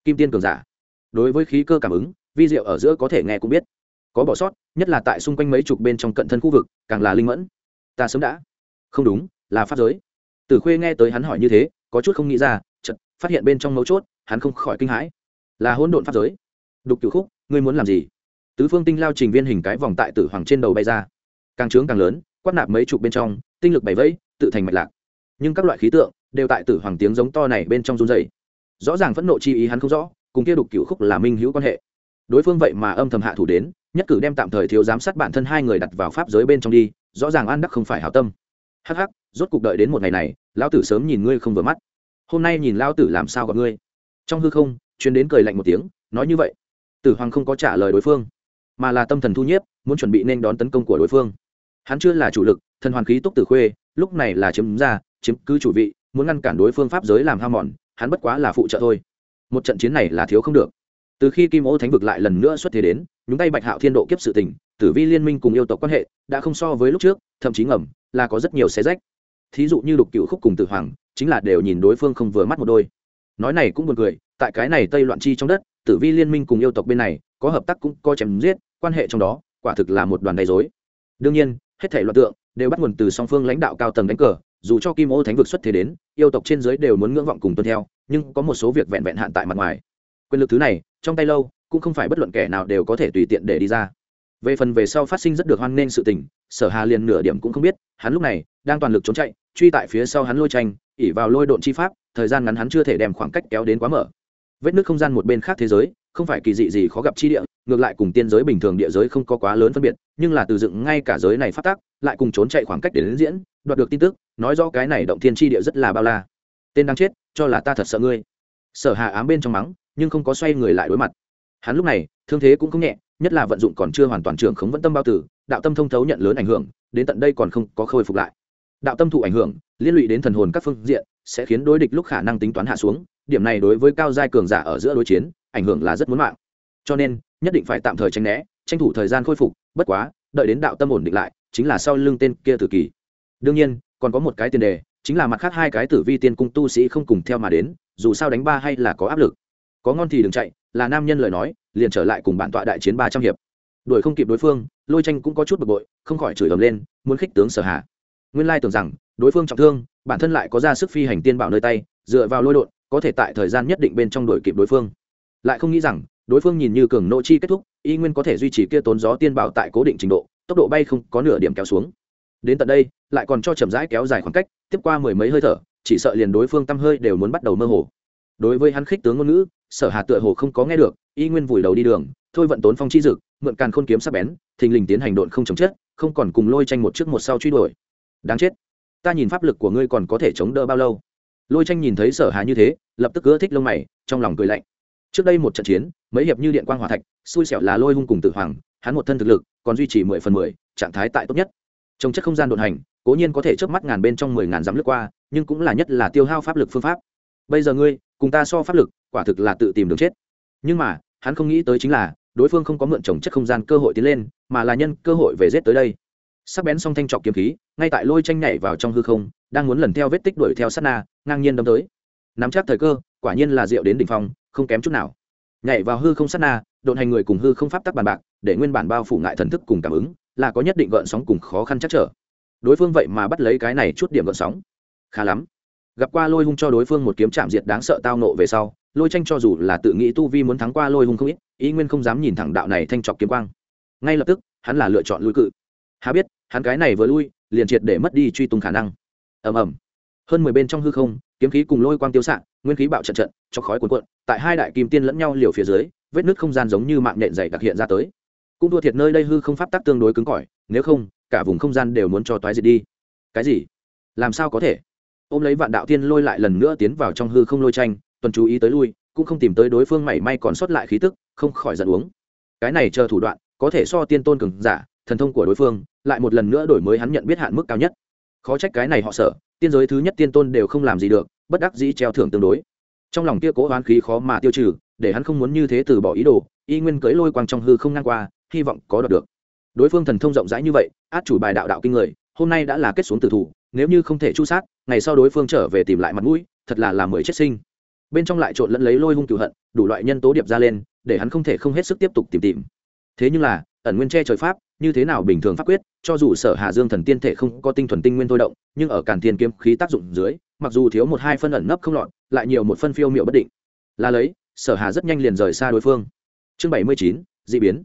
Kim tiên cường giả. Đối với khí cơ cảm ứng, vi diệu ở giữa có thể nghe cũng biết có bỏ sót, nhất là tại xung quanh mấy chục bên trong cận thân khu vực, càng là linh mẫn. Ta sớm đã. Không đúng, là pháp giới. Tử khuê nghe tới hắn hỏi như thế, có chút không nghĩ ra chật phát hiện bên trong mấu chốt, hắn không khỏi kinh hãi. Là hỗn độn pháp giới. Đục cửu khúc, ngươi muốn làm gì? Tứ phương tinh lao trình viên hình cái vòng tại tử hoàng trên đầu bay ra. Càng trướng càng lớn, quát nạp mấy chục bên trong, tinh lực bày vẫy, tự thành mạch lạc. Nhưng các loại khí tượng, đều tại tử hoàng tiếng giống to này bên trong run dày rõ ràng phẫn nộ chi ý hắn không rõ, cùng kia đục cửu khúc là minh hữu quan hệ. Đối phương vậy mà âm thầm hạ thủ đến nhất cử đem tạm thời thiếu giám sát bản thân hai người đặt vào pháp giới bên trong đi, rõ ràng an đắc không phải hảo tâm. Hắc hắc, rốt cuộc đợi đến một ngày này, lão tử sớm nhìn ngươi không vừa mắt. Hôm nay nhìn lão tử làm sao gặp ngươi? Trong hư không chuyến đến cười lạnh một tiếng, nói như vậy. Tử hoàng không có trả lời đối phương, mà là tâm thần thu nhiếp, muốn chuẩn bị nên đón tấn công của đối phương. Hắn chưa là chủ lực, thần hoàn khí túc tử khuê, lúc này là chiếm ra, chiếm cứ chủ vị, muốn ngăn cản đối phương pháp giới làm ham mòn, hắn bất quá là phụ trợ thôi. Một trận chiến này là thiếu không được. Từ khi kim ô thánh vực lại lần nữa xuất thế đến nhúng tay bạch hạo thiên độ kiếp sự tình, tử vi liên minh cùng yêu tộc quan hệ đã không so với lúc trước, thậm chí ngầm, là có rất nhiều xé rách. Thí dụ như lục cựu khúc cùng tử hoàng, chính là đều nhìn đối phương không vừa mắt một đôi. Nói này cũng buồn cười, tại cái này tây loạn chi trong đất, tử vi liên minh cùng yêu tộc bên này, có hợp tác cũng có chém giết, quan hệ trong đó, quả thực là một đoàn đầy dối đương nhiên, hết thể loạn tượng đều bắt nguồn từ song phương lãnh đạo cao tầng đánh cờ, dù cho kim ô thánh vực xuất thế đến, yêu tộc trên giới đều muốn ngưỡng vọng cùng tuân theo, nhưng có một số việc vẹn vẹn hạn tại mặt ngoài. Quyền lực thứ này, trong tay lâu cũng không phải bất luận kẻ nào đều có thể tùy tiện để đi ra. Về phần về sau phát sinh rất được hoan nghênh sự tình, sở hà liền nửa điểm cũng không biết, hắn lúc này đang toàn lực trốn chạy, truy tại phía sau hắn lôi tranh ỉ vào lôi độn chi pháp, thời gian ngắn hắn chưa thể đem khoảng cách kéo đến quá mở. Vết nước không gian một bên khác thế giới, không phải kỳ dị gì khó gặp chi địa, ngược lại cùng tiên giới bình thường địa giới không có quá lớn phân biệt, nhưng là từ dựng ngay cả giới này phát tác, lại cùng trốn chạy khoảng cách để đến diễn, đoạt được tin tức, nói rõ cái này động thiên chi địa rất là bao la. Tên đang chết, cho là ta thật sợ ngươi. Sở hà ám bên trong mắng, nhưng không có xoay người lại đối mặt hắn lúc này, thương thế cũng không nhẹ, nhất là vận dụng còn chưa hoàn toàn trưởng khống vẫn tâm bao tử, đạo tâm thông thấu nhận lớn ảnh hưởng, đến tận đây còn không có khôi phục lại. Đạo tâm thụ ảnh hưởng, liên lụy đến thần hồn các phương diện, sẽ khiến đối địch lúc khả năng tính toán hạ xuống, điểm này đối với cao giai cường giả ở giữa đối chiến, ảnh hưởng là rất muốn mạng. Cho nên, nhất định phải tạm thời tránh né, tranh thủ thời gian khôi phục, bất quá, đợi đến đạo tâm ổn định lại, chính là sau lưng tên kia tử kỳ. Đương nhiên, còn có một cái tiền đề, chính là mặt khác hai cái tử vi tiên cung tu sĩ không cùng theo mà đến, dù sao đánh ba hay là có áp lực. Có ngon thì đừng chạy là nam nhân lời nói, liền trở lại cùng bản tọa đại chiến ba trăm hiệp. Đuổi không kịp đối phương, lôi tranh cũng có chút bực bội, không khỏi chửi ầm lên, muốn khích tướng sở hạ nguyên lai tưởng rằng, đối phương trọng thương, bản thân lại có ra sức phi hành tiên bảo nơi tay, dựa vào lôi đột có thể tại thời gian nhất định bên trong đuổi kịp đối phương. Lại không nghĩ rằng, đối phương nhìn như cường nộ chi kết thúc, y nguyên có thể duy trì kia tốn gió tiên bảo tại cố định trình độ, tốc độ bay không có nửa điểm kéo xuống. Đến tận đây, lại còn cho chậm rãi kéo dài khoảng cách, tiếp qua mười mấy hơi thở, chỉ sợ liền đối phương tăm hơi đều muốn bắt đầu mơ hồ. Đối với hắn khích tướng ngôn ngữ sở hà tựa hồ không có nghe được, y nguyên vùi đầu đi đường, thôi vận tốn phong chi dực, mượn càn khôn kiếm sắc bén, thình lình tiến hành độn không chống chết, không còn cùng lôi tranh một trước một sau truy đuổi. Đáng chết. Ta nhìn pháp lực của ngươi còn có thể chống đỡ bao lâu? Lôi tranh nhìn thấy sở hà như thế, lập tức ưa thích lông mày, trong lòng cười lạnh. Trước đây một trận chiến, mấy hiệp như điện quang hỏa thạch, xui xẻo là lôi hung cùng Tử hoàng, hắn một thân thực lực, còn duy trì mười phần mười, trạng thái tại tốt nhất. Trong chất không gian đột hành, cố nhiên có thể chớp mắt ngàn bên trong mười ngàn dặm lướt qua, nhưng cũng là nhất là tiêu hao pháp lực phương pháp. Bây giờ ngươi, cùng ta so pháp lực quả thực là tự tìm đường chết. Nhưng mà, hắn không nghĩ tới chính là, đối phương không có mượn trồng chất không gian cơ hội tiến lên, mà là nhân cơ hội về giết tới đây. Sắc bén song thanh trọc kiếm khí, ngay tại lôi tranh nhảy vào trong hư không, đang muốn lần theo vết tích đuổi theo sát na, ngang nhiên đâm tới. Nắm chắc thời cơ, quả nhiên là rượu đến đỉnh phong, không kém chút nào. Nhảy vào hư không sát na, độn hành người cùng hư không pháp tắc bàn bạc, để nguyên bản bao phủ ngại thần thức cùng cảm ứng, là có nhất định gợn sóng cùng khó khăn chắc trở. Đối phương vậy mà bắt lấy cái này chút điểm gợn sóng. Khá lắm gặp qua lôi hung cho đối phương một kiếm chạm diệt đáng sợ tao nộ về sau, lôi tranh cho dù là tự nghĩ tu vi muốn thắng qua lôi hung không ít, ý nguyên không dám nhìn thẳng đạo này thanh trọc kiếm quang. Ngay lập tức, hắn là lựa chọn lui cự. Há biết, hắn cái này vừa lui, liền triệt để mất đi truy tung khả năng. Ầm ầm. Hơn mười bên trong hư không, kiếm khí cùng lôi quang tiêu sạn nguyên khí bạo trận trận, cho khói cuồn cuộn, tại hai đại kim tiên lẫn nhau liều phía dưới, vết nứt không gian giống như mạng nện dày đặc hiện ra tới. Cũng thua thiệt nơi đây hư không pháp tắc tương đối cứng cỏi, nếu không, cả vùng không gian đều muốn cho toái diệt đi. Cái gì? Làm sao có thể? Ôm lấy vạn đạo tiên lôi lại lần nữa tiến vào trong hư không lôi tranh, tuần chú ý tới lui, cũng không tìm tới đối phương mảy may còn sót lại khí tức, không khỏi giận uống. Cái này chờ thủ đoạn, có thể so tiên tôn cường giả, thần thông của đối phương, lại một lần nữa đổi mới hắn nhận biết hạn mức cao nhất. Khó trách cái này họ sợ, tiên giới thứ nhất tiên tôn đều không làm gì được, bất đắc dĩ treo thưởng tương đối. Trong lòng kia cố oán khí khó mà tiêu trừ, để hắn không muốn như thế từ bỏ ý đồ, y nguyên cưới lôi quang trong hư không ngang qua, hy vọng có đoạt được. Đối phương thần thông rộng rãi như vậy, át chủ bài đạo đạo kinh người hôm nay đã là kết xuống tử thủ, nếu như không thể chu sát, ngày sau đối phương trở về tìm lại mặt mũi, thật là làm mười chết sinh. Bên trong lại trộn lẫn lấy lôi hung cửu hận, đủ loại nhân tố điệp ra lên, để hắn không thể không hết sức tiếp tục tìm tìm. Thế nhưng là, ẩn nguyên che trời pháp, như thế nào bình thường pháp quyết, cho dù sở hà dương thần tiên thể không có tinh thuần tinh nguyên thôi động, nhưng ở càn thiên kiếm khí tác dụng dưới, mặc dù thiếu một hai phân ẩn nấp không lọt, lại nhiều một phân phiêu miệu bất định. Là lấy, sở hà rất nhanh liền rời xa đối phương. Chương bảy mươi chín d ị biến.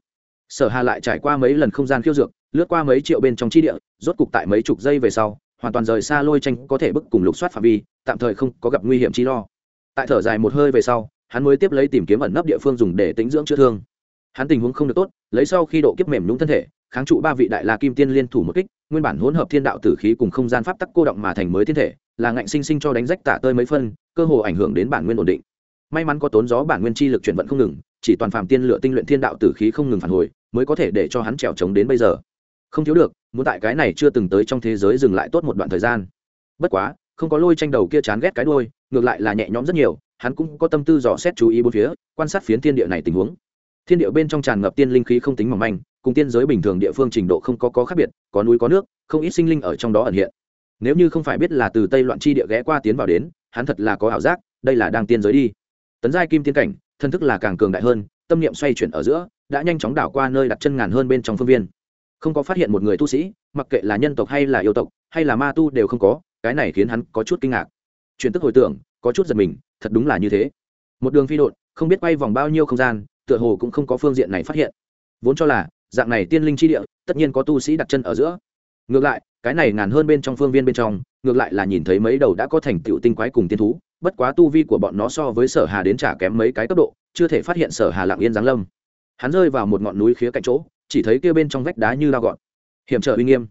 Sở hà lại trải qua mấy lần không gian khiêu dược lướt qua mấy triệu bên trong chi địa, rốt cục tại mấy chục giây về sau, hoàn toàn rời xa lôi tranh có thể bức cùng lục soát phạm vi, tạm thời không có gặp nguy hiểm chi lo. Tại thở dài một hơi về sau, hắn mới tiếp lấy tìm kiếm ẩn nấp địa phương dùng để tính dưỡng chữa thương. Hắn tình huống không được tốt, lấy sau khi độ kiếp mềm nhúng thân thể, kháng trụ ba vị đại la kim tiên liên thủ một kích, nguyên bản hỗn hợp thiên đạo tử khí cùng không gian pháp tắc cô động mà thành mới thiên thể, là ngạnh sinh sinh cho đánh rách tả tơi mấy phân, cơ hồ ảnh hưởng đến bản nguyên ổn định. May mắn có tốn gió bản nguyên chi lực chuyển vận không ngừng, chỉ toàn phàm tiên lựa tinh luyện thiên đạo tử khí không ngừng phản hồi, mới có thể để cho hắn trèo trống đến bây giờ không thiếu được muốn tại cái này chưa từng tới trong thế giới dừng lại tốt một đoạn thời gian. Bất quá không có lôi tranh đầu kia chán ghét cái đôi ngược lại là nhẹ nhõm rất nhiều hắn cũng có tâm tư dò xét chú ý bốn phía quan sát phiến thiên địa này tình huống. Thiên địa bên trong tràn ngập tiên linh khí không tính mỏng manh cùng tiên giới bình thường địa phương trình độ không có, có khác biệt có núi có nước không ít sinh linh ở trong đó ẩn hiện. Nếu như không phải biết là từ tây loạn chi địa ghé qua tiến vào đến hắn thật là có ảo giác đây là đang tiên giới đi. Tấn giai kim tiên cảnh thân thức là càng cường đại hơn tâm niệm xoay chuyển ở giữa đã nhanh chóng đảo qua nơi đặt chân ngàn hơn bên trong phương viên không có phát hiện một người tu sĩ, mặc kệ là nhân tộc hay là yêu tộc, hay là ma tu đều không có, cái này khiến hắn có chút kinh ngạc. Chuyển tức hồi tưởng, có chút giật mình, thật đúng là như thế. Một đường phi đột không biết quay vòng bao nhiêu không gian, tựa hồ cũng không có phương diện này phát hiện. Vốn cho là, dạng này tiên linh chi địa, tất nhiên có tu sĩ đặt chân ở giữa. Ngược lại, cái này ngàn hơn bên trong phương viên bên trong, ngược lại là nhìn thấy mấy đầu đã có thành tựu tinh quái cùng tiên thú, bất quá tu vi của bọn nó so với sở hà đến trả kém mấy cái cấp độ, chưa thể phát hiện sở hà lạng yên giáng lâm. Hắn rơi vào một ngọn núi khía cạnh chỗ chỉ thấy kia bên trong vách đá như lao gọn. Hiểm trở uy nghiêm.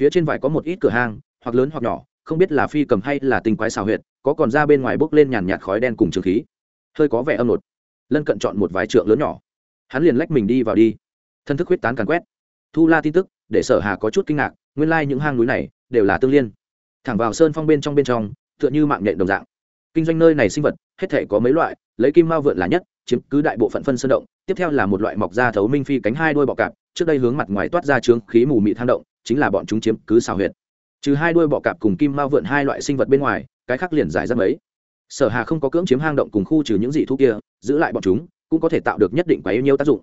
Phía trên vải có một ít cửa hang, hoặc lớn hoặc nhỏ, không biết là phi cầm hay là tinh quái xào huyệt, có còn ra bên ngoài bốc lên nhàn nhạt khói đen cùng trường khí. Hơi có vẻ âm nột. Lân cận chọn một vài trượng lớn nhỏ. Hắn liền lách mình đi vào đi. Thân thức huyết tán càn quét. Thu la tin tức, để sở hà có chút kinh ngạc, nguyên lai những hang núi này đều là tương liên. Thẳng vào sơn phong bên trong bên trong, tựa như mạng nhện đồng dạng. Kinh doanh nơi này sinh vật, hết thể có mấy loại, lấy kim mao vượn là nhất, chiếm cứ đại bộ phận phân sơn động tiếp theo là một loại mọc da thấu minh phi cánh hai đuôi bọ cạp, trước đây hướng mặt ngoài toát ra trướng khí mù mị thang động, chính là bọn chúng chiếm cứ xào huyệt. Trừ hai đuôi bọ cạp cùng kim mao vượn hai loại sinh vật bên ngoài, cái khác liền giải ra mấy. Sở hà không có cưỡng chiếm hang động cùng khu trừ những dị thú kia, giữ lại bọn chúng, cũng có thể tạo được nhất định quá yêu nhiêu tác dụng.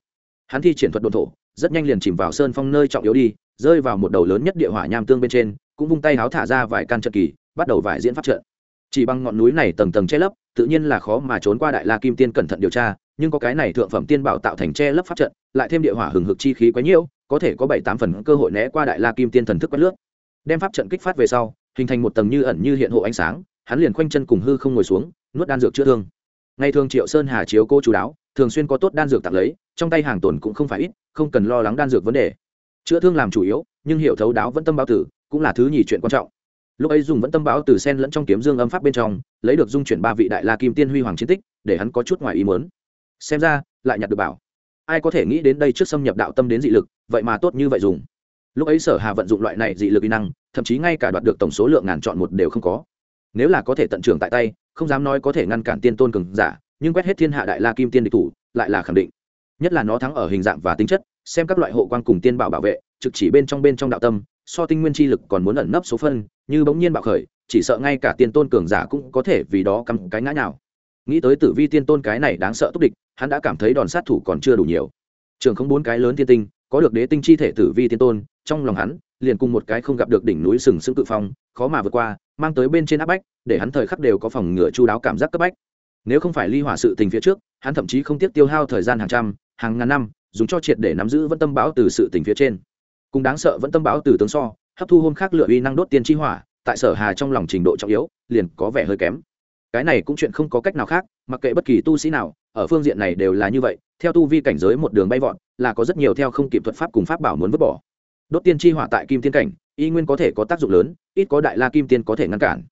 Hắn thi triển thuật đồn thổ, rất nhanh liền chìm vào sơn phong nơi trọng yếu đi, rơi vào một đầu lớn nhất địa hỏa nham tương bên trên, cũng vung tay háo thả ra vài can trận kỳ, bắt đầu vài diễn pháp trận. Chỉ bằng ngọn núi này tầng tầng che lấp, tự nhiên là khó mà trốn qua đại la kim tiên cẩn thận điều tra nhưng có cái này thượng phẩm tiên bảo tạo thành che lấp pháp trận, lại thêm địa hỏa hừng hực chi khí quá nhiễu có thể có bảy tám phần cơ hội né qua đại la kim tiên thần thức quét lướt. Đem pháp trận kích phát về sau, hình thành một tầng như ẩn như hiện hộ ánh sáng, hắn liền khoanh chân cùng hư không ngồi xuống, nuốt đan dược chữa thương. Ngày thường triệu sơn hà chiếu cô chú đáo, thường xuyên có tốt đan dược tặng lấy, trong tay hàng tồn cũng không phải ít, không cần lo lắng đan dược vấn đề. Chữa thương làm chủ yếu, nhưng hiểu thấu đáo vẫn tâm báo tử, cũng là thứ nhì chuyện quan trọng. Lúc ấy dùng vẫn tâm báo từ sen lẫn trong kiếm dương âm pháp bên trong, lấy được dung chuyển ba vị đại la kim tiên huy hoàng chiến tích, để hắn có chút ngoài ý muốn xem ra, lại nhặt được bảo. Ai có thể nghĩ đến đây trước xâm nhập đạo tâm đến dị lực, vậy mà tốt như vậy dùng. Lúc ấy sở hà vận dụng loại này dị lực kỹ năng, thậm chí ngay cả đoạt được tổng số lượng ngàn chọn một đều không có. Nếu là có thể tận trưởng tại tay, không dám nói có thể ngăn cản tiên tôn cường giả, nhưng quét hết thiên hạ đại la kim tiên địch thủ, lại là khẳng định. Nhất là nó thắng ở hình dạng và tính chất, xem các loại hộ quan cùng tiên bảo bảo vệ, trực chỉ bên trong bên trong đạo tâm, so tinh nguyên chi lực còn muốn ẩn nấp số phân, như bỗng nhiên bạo khởi, chỉ sợ ngay cả tiên tôn cường giả cũng có thể vì đó cắm cái ngã nào nghĩ tới tử vi tiên tôn cái này đáng sợ túc địch, hắn đã cảm thấy đòn sát thủ còn chưa đủ nhiều. Trường không bốn cái lớn tiên tinh, có được đế tinh chi thể tử vi tiên tôn, trong lòng hắn, liền cùng một cái không gặp được đỉnh núi sừng sững cự phong, khó mà vượt qua, mang tới bên trên áp bách, để hắn thời khắc đều có phòng ngựa chu đáo cảm giác cấp bách. Nếu không phải ly hỏa sự tình phía trước, hắn thậm chí không tiếc tiêu hao thời gian hàng trăm, hàng ngàn năm, dùng cho triệt để nắm giữ vẫn tâm báo từ sự tình phía trên. Cùng đáng sợ vẫn tâm báo từ tướng so, hấp thu hôm khác lựa uy năng đốt tiên chi hỏa, tại sở hà trong lòng trình độ trọng yếu, liền có vẻ hơi kém cái này cũng chuyện không có cách nào khác, mặc kệ bất kỳ tu sĩ nào, ở phương diện này đều là như vậy, theo tu vi cảnh giới một đường bay vọt, là có rất nhiều theo không kịp thuật pháp cùng pháp bảo muốn vứt bỏ. Đốt tiên chi hỏa tại kim tiên cảnh, y nguyên có thể có tác dụng lớn, ít có đại la kim tiên có thể ngăn cản.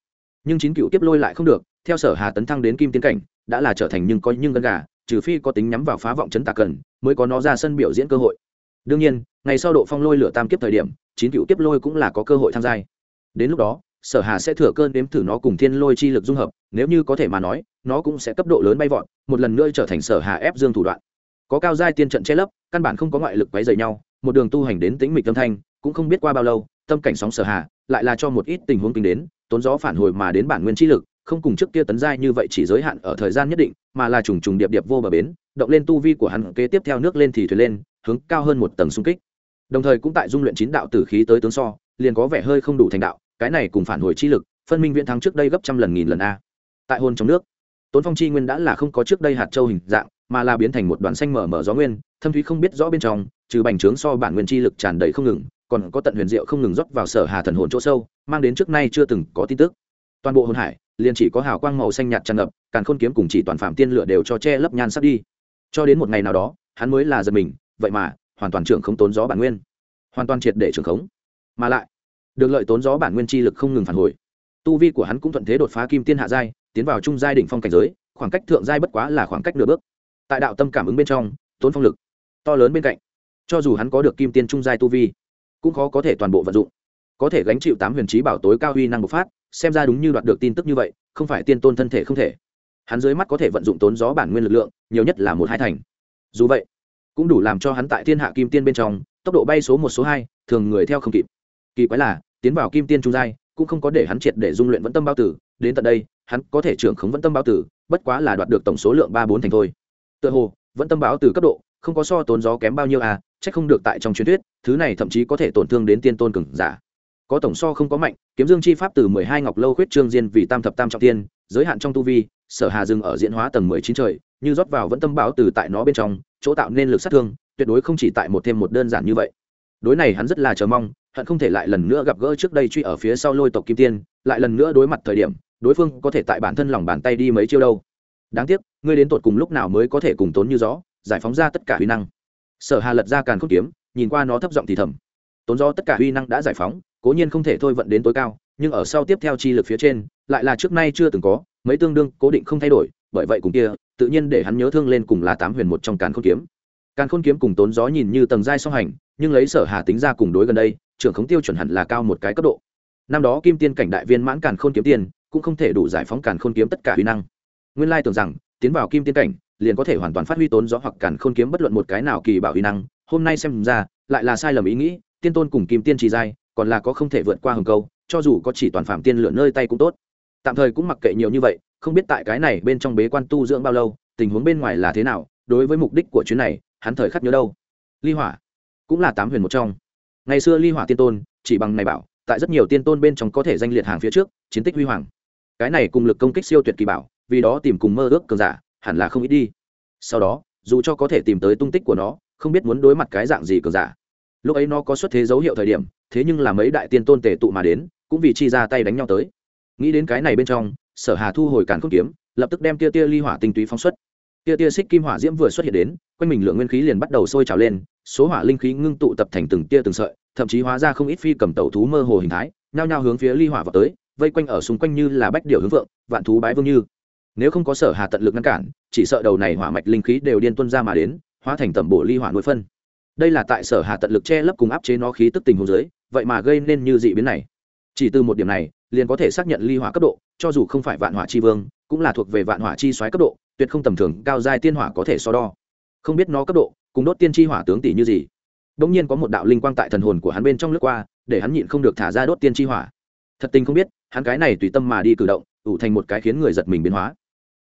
Nhưng chín cựu tiếp lôi lại không được, theo sở hà tấn thăng đến kim tiên cảnh, đã là trở thành nhưng có nhưng gân gà, trừ phi có tính nhắm vào phá vọng chấn tà cần, mới có nó ra sân biểu diễn cơ hội. Đương nhiên, ngày sau độ phong lôi lửa tam kiếp thời điểm, chín cựu kiếp lôi cũng là có cơ hội tham gia. Đến lúc đó sở hà sẽ thừa cơn đếm thử nó cùng thiên lôi chi lực dung hợp, nếu như có thể mà nói, nó cũng sẽ cấp độ lớn bay vọt, một lần nữa trở thành sở hà ép dương thủ đoạn. Có cao giai tiên trận che lấp, căn bản không có ngoại lực quấy dày nhau, một đường tu hành đến tính mịch tâm thanh, cũng không biết qua bao lâu, tâm cảnh sóng sở hà lại là cho một ít tình huống kinh đến, tốn gió phản hồi mà đến bản nguyên chi lực, không cùng trước kia tấn giai như vậy chỉ giới hạn ở thời gian nhất định, mà là trùng trùng điệp điệp vô bờ bến, động lên tu vi của hắn, kế tiếp theo nước lên thì thuyền lên, hướng cao hơn một tầng xung kích. Đồng thời cũng tại dung luyện chín đạo tử khí tới tướng so, liền có vẻ hơi không đủ thành đạo cái này cùng phản hồi chi lực, phân minh viễn thắng trước đây gấp trăm lần nghìn lần a. Tại hôn trong nước, tốn phong chi nguyên đã là không có trước đây hạt châu hình dạng, mà là biến thành một đoàn xanh mở mở gió nguyên, thâm thúy không biết rõ bên trong, trừ bành trướng so bản nguyên chi lực tràn đầy không ngừng, còn có tận huyền diệu không ngừng rót vào sở hà thần hồn chỗ sâu, mang đến trước nay chưa từng có tin tức. Toàn bộ hồn hải, liền chỉ có hào quang màu xanh nhạt tràn ngập càng khôn kiếm cùng chỉ toàn phạm tiên lửa đều cho che lấp nhan sắp đi. Cho đến một ngày nào đó, hắn mới là giật mình, vậy mà, hoàn toàn trưởng không tốn gió bản nguyên. Hoàn toàn triệt để trưởng khống. Mà lại được lợi tốn gió bản nguyên chi lực không ngừng phản hồi. Tu vi của hắn cũng thuận thế đột phá kim tiên hạ giai, tiến vào trung giai đỉnh phong cảnh giới, khoảng cách thượng giai bất quá là khoảng cách nửa bước. Tại đạo tâm cảm ứng bên trong, tốn phong lực to lớn bên cạnh. Cho dù hắn có được kim tiên trung giai tu vi, cũng khó có thể toàn bộ vận dụng. Có thể gánh chịu tám huyền trí bảo tối cao uy năng bộc phát, xem ra đúng như đoạt được tin tức như vậy, không phải tiên tôn thân thể không thể. Hắn dưới mắt có thể vận dụng tốn gió bản nguyên lực lượng, nhiều nhất là một hai thành. Dù vậy, cũng đủ làm cho hắn tại thiên hạ kim tiên bên trong, tốc độ bay số một, số hai, thường người theo không kịp. Kỳ quái là tiến vào kim tiên trung giai, cũng không có để hắn triệt để dung luyện vẫn tâm bao tử, đến tận đây, hắn có thể trưởng khống vẫn tâm bao tử, bất quá là đoạt được tổng số lượng ba bốn thành thôi. Tựa hồ, vẫn tâm báo từ cấp độ, không có so tốn gió kém bao nhiêu à c h ắ c không được tại trong truyền thuyết, thứ này thậm chí có thể tổn thương đến tiên tôn cừng giả. Có tổng so không có mạnh, kiếm dương chi pháp từ mười hai ngọc lâu khuyết trương diên vì tam thập tam trọng tiên, giới hạn trong tu vi, sở hà dừng ở diễn hóa tầng mười chín trời, như rót vào vẫn tâm báo từ tại nó bên trong, chỗ tạo nên lực sát thương, tuyệt đối không chỉ tại một thêm một đơn giản như vậy. Đối này hắn rất là chờ mong hận không thể lại lần nữa gặp gỡ trước đây truy ở phía sau lôi tộc kim tiên, lại lần nữa đối mặt thời điểm, đối phương có thể tại bản thân lòng bàn tay đi mấy chiêu đâu. Đáng tiếc, ngươi đến tột cùng lúc nào mới có thể cùng tốn như gió, giải phóng ra tất cả huy năng. Sở hà lật ra càn khôn kiếm, nhìn qua nó thấp giọng thì thầm. Tốn do tất cả huy năng đã giải phóng, cố nhiên không thể thôi vận đến tối cao, nhưng ở sau tiếp theo chi lực phía trên, lại là trước nay chưa từng có, mấy tương đương cố định không thay đổi, bởi vậy cùng kia, tự nhiên để hắn nhớ thương lên cùng là tám huyền một trong càn khôn kiếm. Càn khôn kiếm cùng tốn gió nhìn như tầng dai song hành, nhưng lấy sở hà tính ra cùng đối gần đây trưởng khống tiêu chuẩn hẳn là cao một cái cấp độ. Năm đó kim tiên cảnh đại viên mãn càn khôn kiếm tiền, cũng không thể đủ giải phóng càn khôn kiếm tất cả uy năng. Nguyên lai tưởng rằng, tiến vào kim tiên cảnh, liền có thể hoàn toàn phát huy tốn gió hoặc càn khôn kiếm bất luận một cái nào kỳ bảo uy năng. Hôm nay xem ra, lại là sai lầm ý nghĩ, tiên tôn cùng kim tiên trì giai, còn là có không thể vượt qua hừng câu, cho dù có chỉ toàn phạm tiên lượn nơi tay cũng tốt. Tạm thời cũng mặc kệ nhiều như vậy, không biết tại cái này bên trong bế quan tu dưỡng bao lâu, tình huống bên ngoài là thế nào, đối với mục đích của chuyến này, hắn thời khắc nhớ đâu. Ly hỏa cũng là tám huyền một trong ngày xưa ly hỏa tiên tôn, chỉ bằng này bảo, tại rất nhiều tiên tôn bên trong có thể danh liệt hàng phía trước, chiến tích huy hoàng. Cái này cùng lực công kích siêu tuyệt kỳ bảo, vì đó tìm cùng mơ ước cường giả, hẳn là không ít đi. Sau đó, dù cho có thể tìm tới tung tích của nó, không biết muốn đối mặt cái dạng gì cường giả. Lúc ấy nó có xuất thế dấu hiệu thời điểm, thế nhưng là mấy đại tiên tôn tề tụ mà đến, cũng vì chi ra tay đánh nhau tới. Nghĩ đến cái này bên trong, sở hà thu hồi càn không kiếm, lập tức đem tia tia ly hỏa tinh túy phóng xuất. Tia tia xích kim hỏa diễm vừa xuất hiện đến, quanh mình lượng nguyên khí liền bắt đầu sôi trào lên số hỏa linh khí ngưng tụ tập thành từng tia từng sợi, thậm chí hóa ra không ít phi cầm tẩu thú mơ hồ hình thái, nhao nhao hướng phía ly hỏa vào tới, vây quanh ở xung quanh như là bách điệu hướng vượng, vạn thú bái vương như. Nếu không có sở hà tận lực ngăn cản, chỉ sợ đầu này hỏa mạch linh khí đều điên tuân ra mà đến, hóa thành tẩm bổ ly hỏa nuôi phân. Đây là tại sở hà tận lực che lấp cùng áp chế nó khí tức tình hồn dưới, vậy mà gây nên như dị biến này. Chỉ từ một điểm này, liền có thể xác nhận ly hỏa cấp độ, cho dù không phải vạn hỏa chi vương, cũng là thuộc về vạn hỏa chi xoáy cấp độ, tuyệt không tầm thường, cao giai tiên hỏa có thể so đo. Không biết nó cấp độ cùng đốt tiên chi hỏa tướng tỷ như gì. Đông nhiên có một đạo linh quang tại thần hồn của hắn bên trong lướt qua, để hắn nhịn không được thả ra đốt tiên chi hỏa. Thật tình không biết, hắn cái này tùy tâm mà đi cử động, ủ thành một cái khiến người giật mình biến hóa.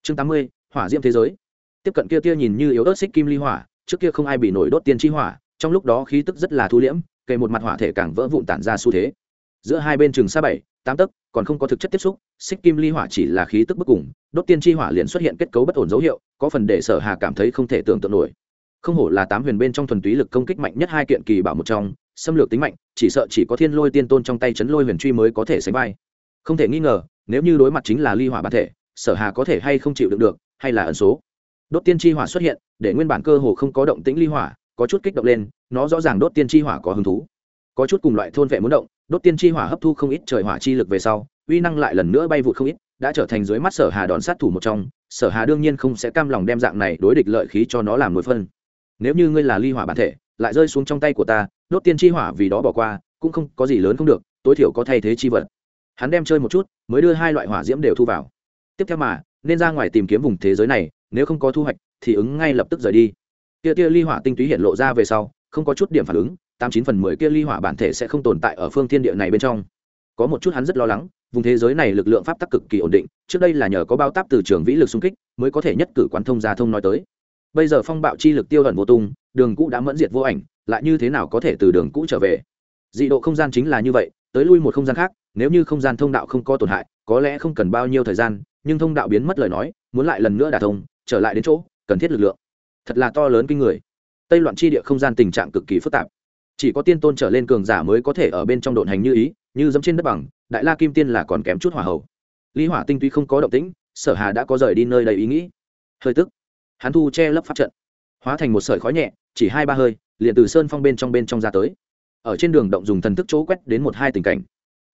Chương tám mươi, hỏa diễm thế giới. Tiếp cận kia tia nhìn như yếu ớt xích kim ly hỏa, trước kia không ai bị nổi đốt tiên chi hỏa, trong lúc đó khí tức rất là thu liễm, kề một mặt hỏa thể càng vỡ vụn tản ra xu thế. Giữa hai bên chừng xa bảy, tám tấc, còn không có thực chất tiếp xúc, xích kim ly hỏa chỉ là khí tức bức cùng, đốt tiên chi hỏa liền xuất hiện kết cấu bất ổn dấu hiệu, có phần để sở hà cảm thấy không thể tưởng tượng nổi không hổ là tám huyền bên trong thuần túy lực công kích mạnh nhất hai kiện kỳ bảo một trong, xâm lược tính mạnh, chỉ sợ chỉ có thiên lôi tiên tôn trong tay chấn lôi huyền truy mới có thể sánh vai. Không thể nghi ngờ, nếu như đối mặt chính là ly hỏa bản thể, sở hà có thể hay không chịu đựng được, hay là ẩn số? Đốt tiên chi hỏa xuất hiện, để nguyên bản cơ hồ không có động tĩnh ly hỏa, có chút kích động lên, nó rõ ràng đốt tiên chi hỏa có hứng thú. Có chút cùng loại thôn vệ muốn động, đốt tiên chi hỏa hấp thu không ít trời hỏa chi lực về sau, uy năng lại lần nữa bay vụt không ít, đã trở thành dưới mắt sở hà đòn sát thủ một trong, sở hà đương nhiên không sẽ cam lòng đem dạng này đối địch lợi khí cho nó làm nổi phân nếu như ngươi là ly hỏa bản thể, lại rơi xuống trong tay của ta, đốt tiên chi hỏa vì đó bỏ qua, cũng không có gì lớn không được, tối thiểu có thay thế chi vật. Hắn đem chơi một chút, mới đưa hai loại hỏa diễm đều thu vào. Tiếp theo mà, nên ra ngoài tìm kiếm vùng thế giới này, nếu không có thu hoạch, thì ứng ngay lập tức rời đi. Kia kia ly hỏa tinh túy hiện lộ ra về sau, không có chút điểm phản ứng, tám chín phần mười kia ly hỏa bản thể sẽ không tồn tại ở phương thiên địa này bên trong. Có một chút hắn rất lo lắng, vùng thế giới này lực lượng pháp tắc cực kỳ ổn định, trước đây là nhờ có bao táp từ trường vĩ lực xung kích, mới có thể nhất cử quán thông gia thông nói tới bây giờ phong bạo chi lực tiêu ẩn vô tung, đường cũ đã mẫn diệt vô ảnh, lại như thế nào có thể từ đường cũ trở về? Dị độ không gian chính là như vậy, tới lui một không gian khác, nếu như không gian thông đạo không có tổn hại, có lẽ không cần bao nhiêu thời gian, nhưng thông đạo biến mất lời nói, muốn lại lần nữa đả thông, trở lại đến chỗ, cần thiết lực lượng. Thật là to lớn kinh người. Tây loạn chi địa không gian tình trạng cực kỳ phức tạp. Chỉ có tiên tôn trở lên cường giả mới có thể ở bên trong độn hành như ý, như dẫm trên đất bằng, đại la kim tiên là còn kém chút hỏa hậu Lý hỏa tinh tuy không có động tĩnh, sở hà đã có rời đi nơi đầy ý nghĩ. Hơi tức hắn thu che lấp pháp trận. Hóa thành một sợi khói nhẹ, chỉ hai ba hơi, liền từ sơn phong bên trong bên trong ra tới. Ở trên đường động dùng thần thức chỗ quét đến một hai tình cảnh.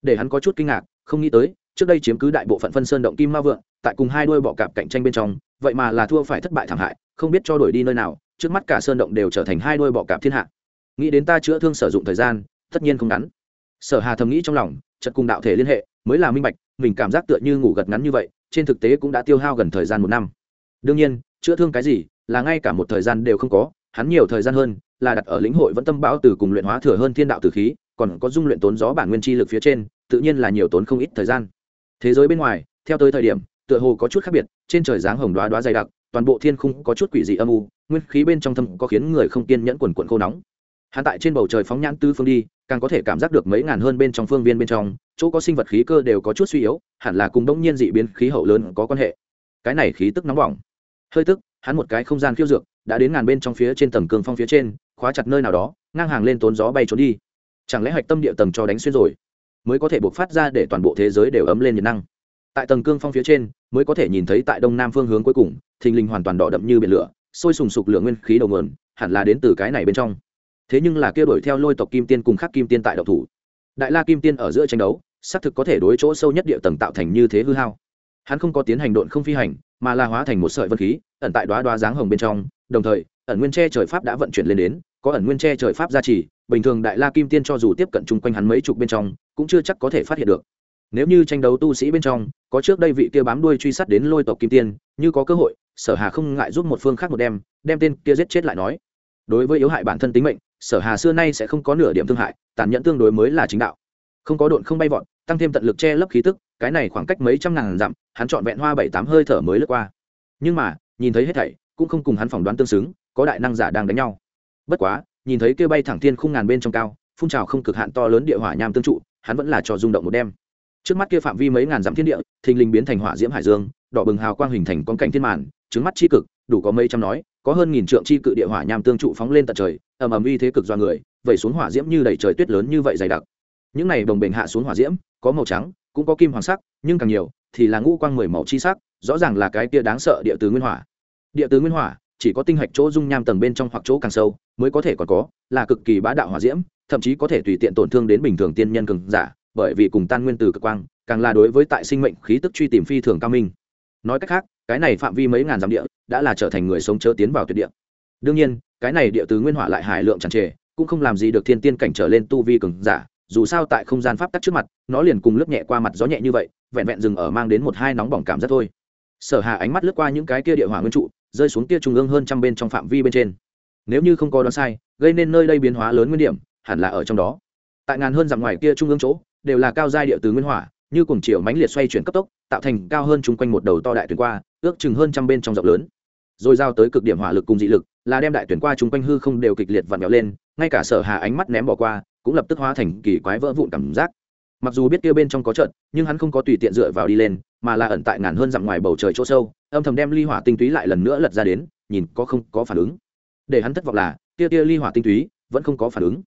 Để hắn có chút kinh ngạc, không nghĩ tới, trước đây chiếm cứ đại bộ phận phân sơn động kim ma vượng, tại cùng hai đuôi bọ cạp cạnh tranh bên trong, vậy mà là thua phải thất bại thảm hại, không biết cho đổi đi nơi nào, trước mắt cả sơn động đều trở thành hai đuôi bọ cạp thiên hạ. Nghĩ đến ta chữa thương sử dụng thời gian, tất nhiên không ngắn. Sở hà thầm nghĩ trong lòng chật cùng đạo thể liên hệ, mới là minh bạch, mình cảm giác tựa như ngủ gật ngắn như vậy, trên thực tế cũng đã tiêu hao gần thời gian một năm. Đương nhiên chữa thương cái gì, là ngay cả một thời gian đều không có, hắn nhiều thời gian hơn là đặt ở lĩnh hội vẫn tâm bão từ cùng luyện hóa thừa hơn thiên đạo từ khí, còn có dung luyện tốn gió bản nguyên chi lực phía trên, tự nhiên là nhiều tốn không ít thời gian. Thế giới bên ngoài, theo tới thời điểm, tựa hồ có chút khác biệt, trên trời dáng hồng đoá đoá dày đặc, toàn bộ thiên khung có chút quỷ dị âm u, nguyên khí bên trong thâm có khiến người không kiên nhẫn quần quần khô nóng. Hắn tại trên bầu trời phóng nhãn tư phương đi, càng có thể cảm giác được mấy ngàn hơn bên trong phương viên bên trong, chỗ có sinh vật khí cơ đều có chút suy yếu, hẳn là cùng đông nhiên dị biến khí hậu lớn có quan hệ. Cái này khí tức nóng bỏng hơi tức, hắn một cái không gian khiêu dược, đã đến ngàn bên trong phía trên tầng cường phong phía trên, khóa chặt nơi nào đó, ngang hàng lên tốn gió bay trốn đi. Chẳng lẽ hạch tâm địa tầng cho đánh xuyên rồi? Mới có thể buộc phát ra để toàn bộ thế giới đều ấm lên nhiệt năng. Tại tầng cương phong phía trên, mới có thể nhìn thấy tại đông nam phương hướng cuối cùng, thình lình hoàn toàn đỏ đậm như biển lửa, sôi sùng sục lửa nguyên khí đầu nguồn, hẳn là đến từ cái này bên trong. Thế nhưng là kia đuổi theo lôi tộc kim tiên cùng khắc kim tiên tại độc thủ. Đại la kim tiên ở giữa tranh đấu, xác thực có thể đối chỗ sâu nhất địa tầng tạo thành như thế hư hao. Hắn không có tiến hành độn không phi hành mà là hóa thành một sợi vân khí, ẩn tại đoá đoá dáng hồng bên trong, đồng thời, ẩn nguyên tre trời pháp đã vận chuyển lên đến, có ẩn nguyên tre trời pháp gia trì, bình thường đại la kim tiên cho dù tiếp cận chung quanh hắn mấy chục bên trong, cũng chưa chắc có thể phát hiện được. Nếu như tranh đấu tu sĩ bên trong, có trước đây vị kia bám đuôi truy sát đến lôi tộc kim tiên, như có cơ hội, sở hà không ngại giúp một phương khác một đem đem tên kia giết chết lại nói. Đối với yếu hại bản thân tính mệnh, sở hà xưa nay sẽ không có nửa điểm thương hại, tàn nhẫn tương đối mới là chính đạo. Không có độn không bay vọt, tăng thêm tận lực che lấp khí tức cái này khoảng cách mấy trăm ngàn dặm, hắn chọn vẹn hoa bảy tám hơi thở mới lướt qua. Nhưng mà, nhìn thấy hết thảy, cũng không cùng hắn phỏng đoán tương xứng, có đại năng giả đang đánh nhau. Bất quá, nhìn thấy kêu bay thẳng thiên khung ngàn bên trong cao, phun trào không cực hạn to lớn địa hỏa nham tương trụ, hắn vẫn là trò rung động một đêm. Trước mắt kia phạm vi mấy ngàn dặm thiên địa, thình lình biến thành hỏa diễm hải dương, đỏ bừng hào quang hình thành con cảnh thiên màn, trứng mắt chi cực, đủ có mấy trăm nói, có hơn nghìn trượng chi cự địa hỏa nham tương trụ phóng lên tận trời, ầm ầm uy thế cực do người, vẩy xuống hỏa diễm như đầy trời tuyết lớn như vậy dày đặc. Những này đồng bình hạ xuống hỏa diễm, có màu trắng cũng có kim hoàng sắc, nhưng càng nhiều thì là ngũ quang mười màu chi sắc, rõ ràng là cái kia đáng sợ địa tứ nguyên hỏa. Địa tứ nguyên hỏa chỉ có tinh hạch chỗ dung nham tầng bên trong hoặc chỗ càng sâu mới có thể còn có, là cực kỳ bá đạo hỏa diễm, thậm chí có thể tùy tiện tổn thương đến bình thường tiên nhân cường giả, bởi vì cùng tan nguyên từ cực quang, càng là đối với tại sinh mệnh khí tức truy tìm phi thường cao minh. Nói cách khác, cái này phạm vi mấy ngàn dặm địa đã là trở thành người sống chớ tiến vào tuyệt địa. Đương nhiên, cái này địa tứ nguyên hỏa lại hải lượng tràn trề, cũng không làm gì được thiên tiên cảnh trở lên tu vi cường giả dù sao tại không gian pháp tắc trước mặt, nó liền cùng lướt nhẹ qua mặt gió nhẹ như vậy, vẹn vẹn dừng ở mang đến một hai nóng bỏng cảm giác thôi. Sở hà ánh mắt lướt qua những cái kia địa hỏa nguyên trụ, rơi xuống kia trung ương hơn trăm bên trong phạm vi bên trên. Nếu như không có đoán sai, gây nên nơi đây biến hóa lớn nguyên điểm, hẳn là ở trong đó. Tại ngàn hơn dặm ngoài kia trung ương chỗ, đều là cao giai địa từ nguyên hỏa, như cùng chiều mãnh liệt xoay chuyển cấp tốc, tạo thành cao hơn chung quanh một đầu to đại tuyển qua, ước chừng hơn trăm bên trong rộng lớn. Rồi giao tới cực điểm hỏa lực cùng dị lực, là đem đại tuyển qua chung quanh hư không đều kịch liệt vặn vẹo lên, ngay cả sở hà ánh mắt ném bỏ qua cũng lập tức hóa thành kỳ quái vỡ vụn cảm giác. Mặc dù biết kia bên trong có trận, nhưng hắn không có tùy tiện dựa vào đi lên, mà là ẩn tại ngàn hơn dặm ngoài bầu trời chỗ sâu, âm thầm đem ly hỏa tinh túy lại lần nữa lật ra đến, nhìn có không có phản ứng. Để hắn thất vọng là tia tia ly hỏa tinh túy vẫn không có phản ứng.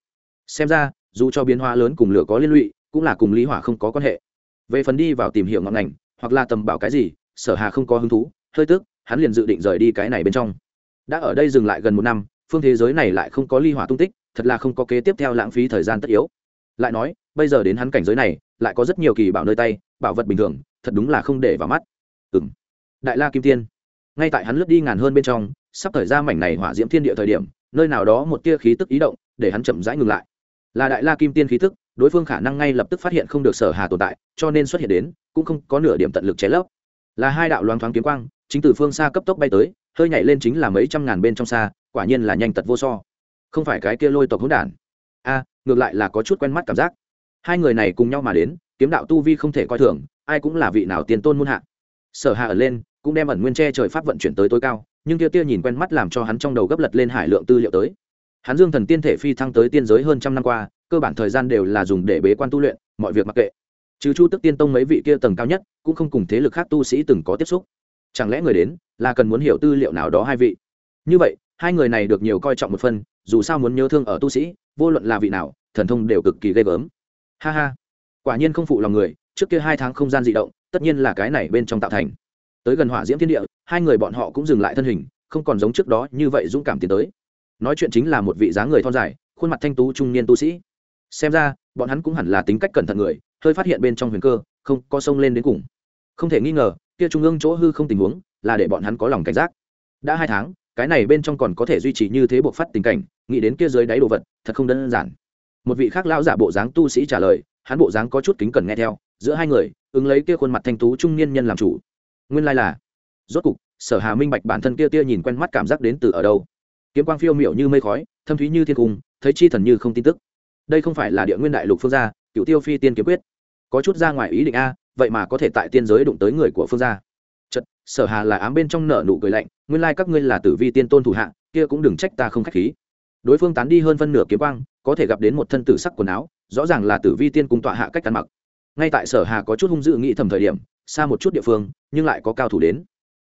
Xem ra, dù cho biến hóa lớn cùng lửa có liên lụy, cũng là cùng ly hỏa không có quan hệ. Về phần đi vào tìm hiểu ngọn ngành, hoặc là tầm bảo cái gì, sở hà không có hứng thú, hơi tức, hắn liền dự định rời đi cái này bên trong. Đã ở đây dừng lại gần một năm, phương thế giới này lại không có ly hỏa tung tích thật là không có kế tiếp theo lãng phí thời gian tất yếu. Lại nói, bây giờ đến hắn cảnh giới này, lại có rất nhiều kỳ bảo nơi tay, bảo vật bình thường, thật đúng là không để vào mắt. Ừ m đại la kim tiên. Ngay tại hắn lướt đi ngàn hơn bên trong, sắp thời ra mảnh này hỏa diễm thiên địa thời điểm, nơi nào đó một tia khí tức ý động, để hắn chậm rãi ngừng lại. Là đại la kim tiên khí tức, đối phương khả năng ngay lập tức phát hiện không được sở hà tồn tại, cho nên xuất hiện đến, cũng không có nửa điểm tận lực cháy lấp. Là hai đạo loáng thoáng kiếm quang, chính từ phương xa cấp tốc bay tới, hơi nhảy lên chính là mấy trăm ngàn bên trong xa, quả nhiên là nhanh tật vô so không phải cái kia lôi tộc hỗn đản. A, ngược lại là có chút quen mắt cảm giác. Hai người này cùng nhau mà đến, kiếm đạo tu vi không thể coi thường, ai cũng là vị nào tiền tôn muôn hạ. Sở hạ ẩn lên, cũng đem ẩn nguyên tre trời pháp vận chuyển tới tối cao, nhưng tia tia nhìn quen mắt làm cho hắn trong đầu gấp lật lên hải lượng tư liệu tới. Hắn dương thần tiên thể phi thăng tới tiên giới hơn trăm năm qua, cơ bản thời gian đều là dùng để bế quan tu luyện, mọi việc mặc kệ. Trừ chu tức tiên tông mấy vị kia tầng cao nhất, cũng không cùng thế lực khác tu sĩ từng có tiếp xúc. Chẳng lẽ người đến là cần muốn hiểu tư liệu nào đó hai vị? Như vậy, hai người này được nhiều coi trọng một phần dù sao muốn nhớ thương ở tu sĩ, vô luận là vị nào, thần thông đều cực kỳ ghê gớm. Ha ha. Quả nhiên không phụ lòng người, trước kia hai tháng không gian di động, tất nhiên là cái này bên trong tạo thành. Tới gần hỏa diễm thiên địa, hai người bọn họ cũng dừng lại thân hình, không còn giống trước đó như vậy dũng cảm tiến tới. Nói chuyện chính là một vị dáng người thon dài, khuôn mặt thanh tú trung niên tu sĩ. Xem ra, bọn hắn cũng hẳn là tính cách cẩn thận người, hơi phát hiện bên trong huyền cơ, không có sông lên đến cùng. Không thể nghi ngờ, kia trung ương chỗ hư không tình huống, là để bọn hắn có lòng cảnh giác. Đã hai tháng cái này bên trong còn có thể duy trì như thế buộc phát tình cảnh, nghĩ đến kia dưới đáy đồ vật, thật không đơn giản. Một vị khác lão giả bộ dáng tu sĩ trả lời, hắn bộ dáng có chút kính cẩn nghe theo, giữa hai người, ứng lấy kia khuôn mặt thanh tú trung niên nhân làm chủ. Nguyên lai là, rốt cục, sở hà minh bạch bản thân kia tia nhìn quen mắt cảm giác đến từ ở đâu? Kiếm quang phiêu miểu như mây khói, thâm thúy như thiên cung, thấy chi thần như không tin tức. Đây không phải là địa nguyên đại lục phương gia cựu tiêu phi tiên kiếm quyết. Có chút ra ngoài ý định a, vậy mà có thể tại tiên giới đụng tới người của phương gia chật, sở hà là ám bên trong nợ nụ cười lạnh, nguyên lai các ngươi là tử vi tiên tôn thủ hạ, kia cũng đừng trách ta không khách khí. Đối phương tán đi hơn phân nửa kiếm quang, có thể gặp đến một thân tử sắc quần áo, rõ ràng là tử vi tiên cùng tọa hạ cách ăn mặc. Ngay tại sở hà có chút hung dự nghĩ thầm thời điểm, xa một chút địa phương, nhưng lại có cao thủ đến.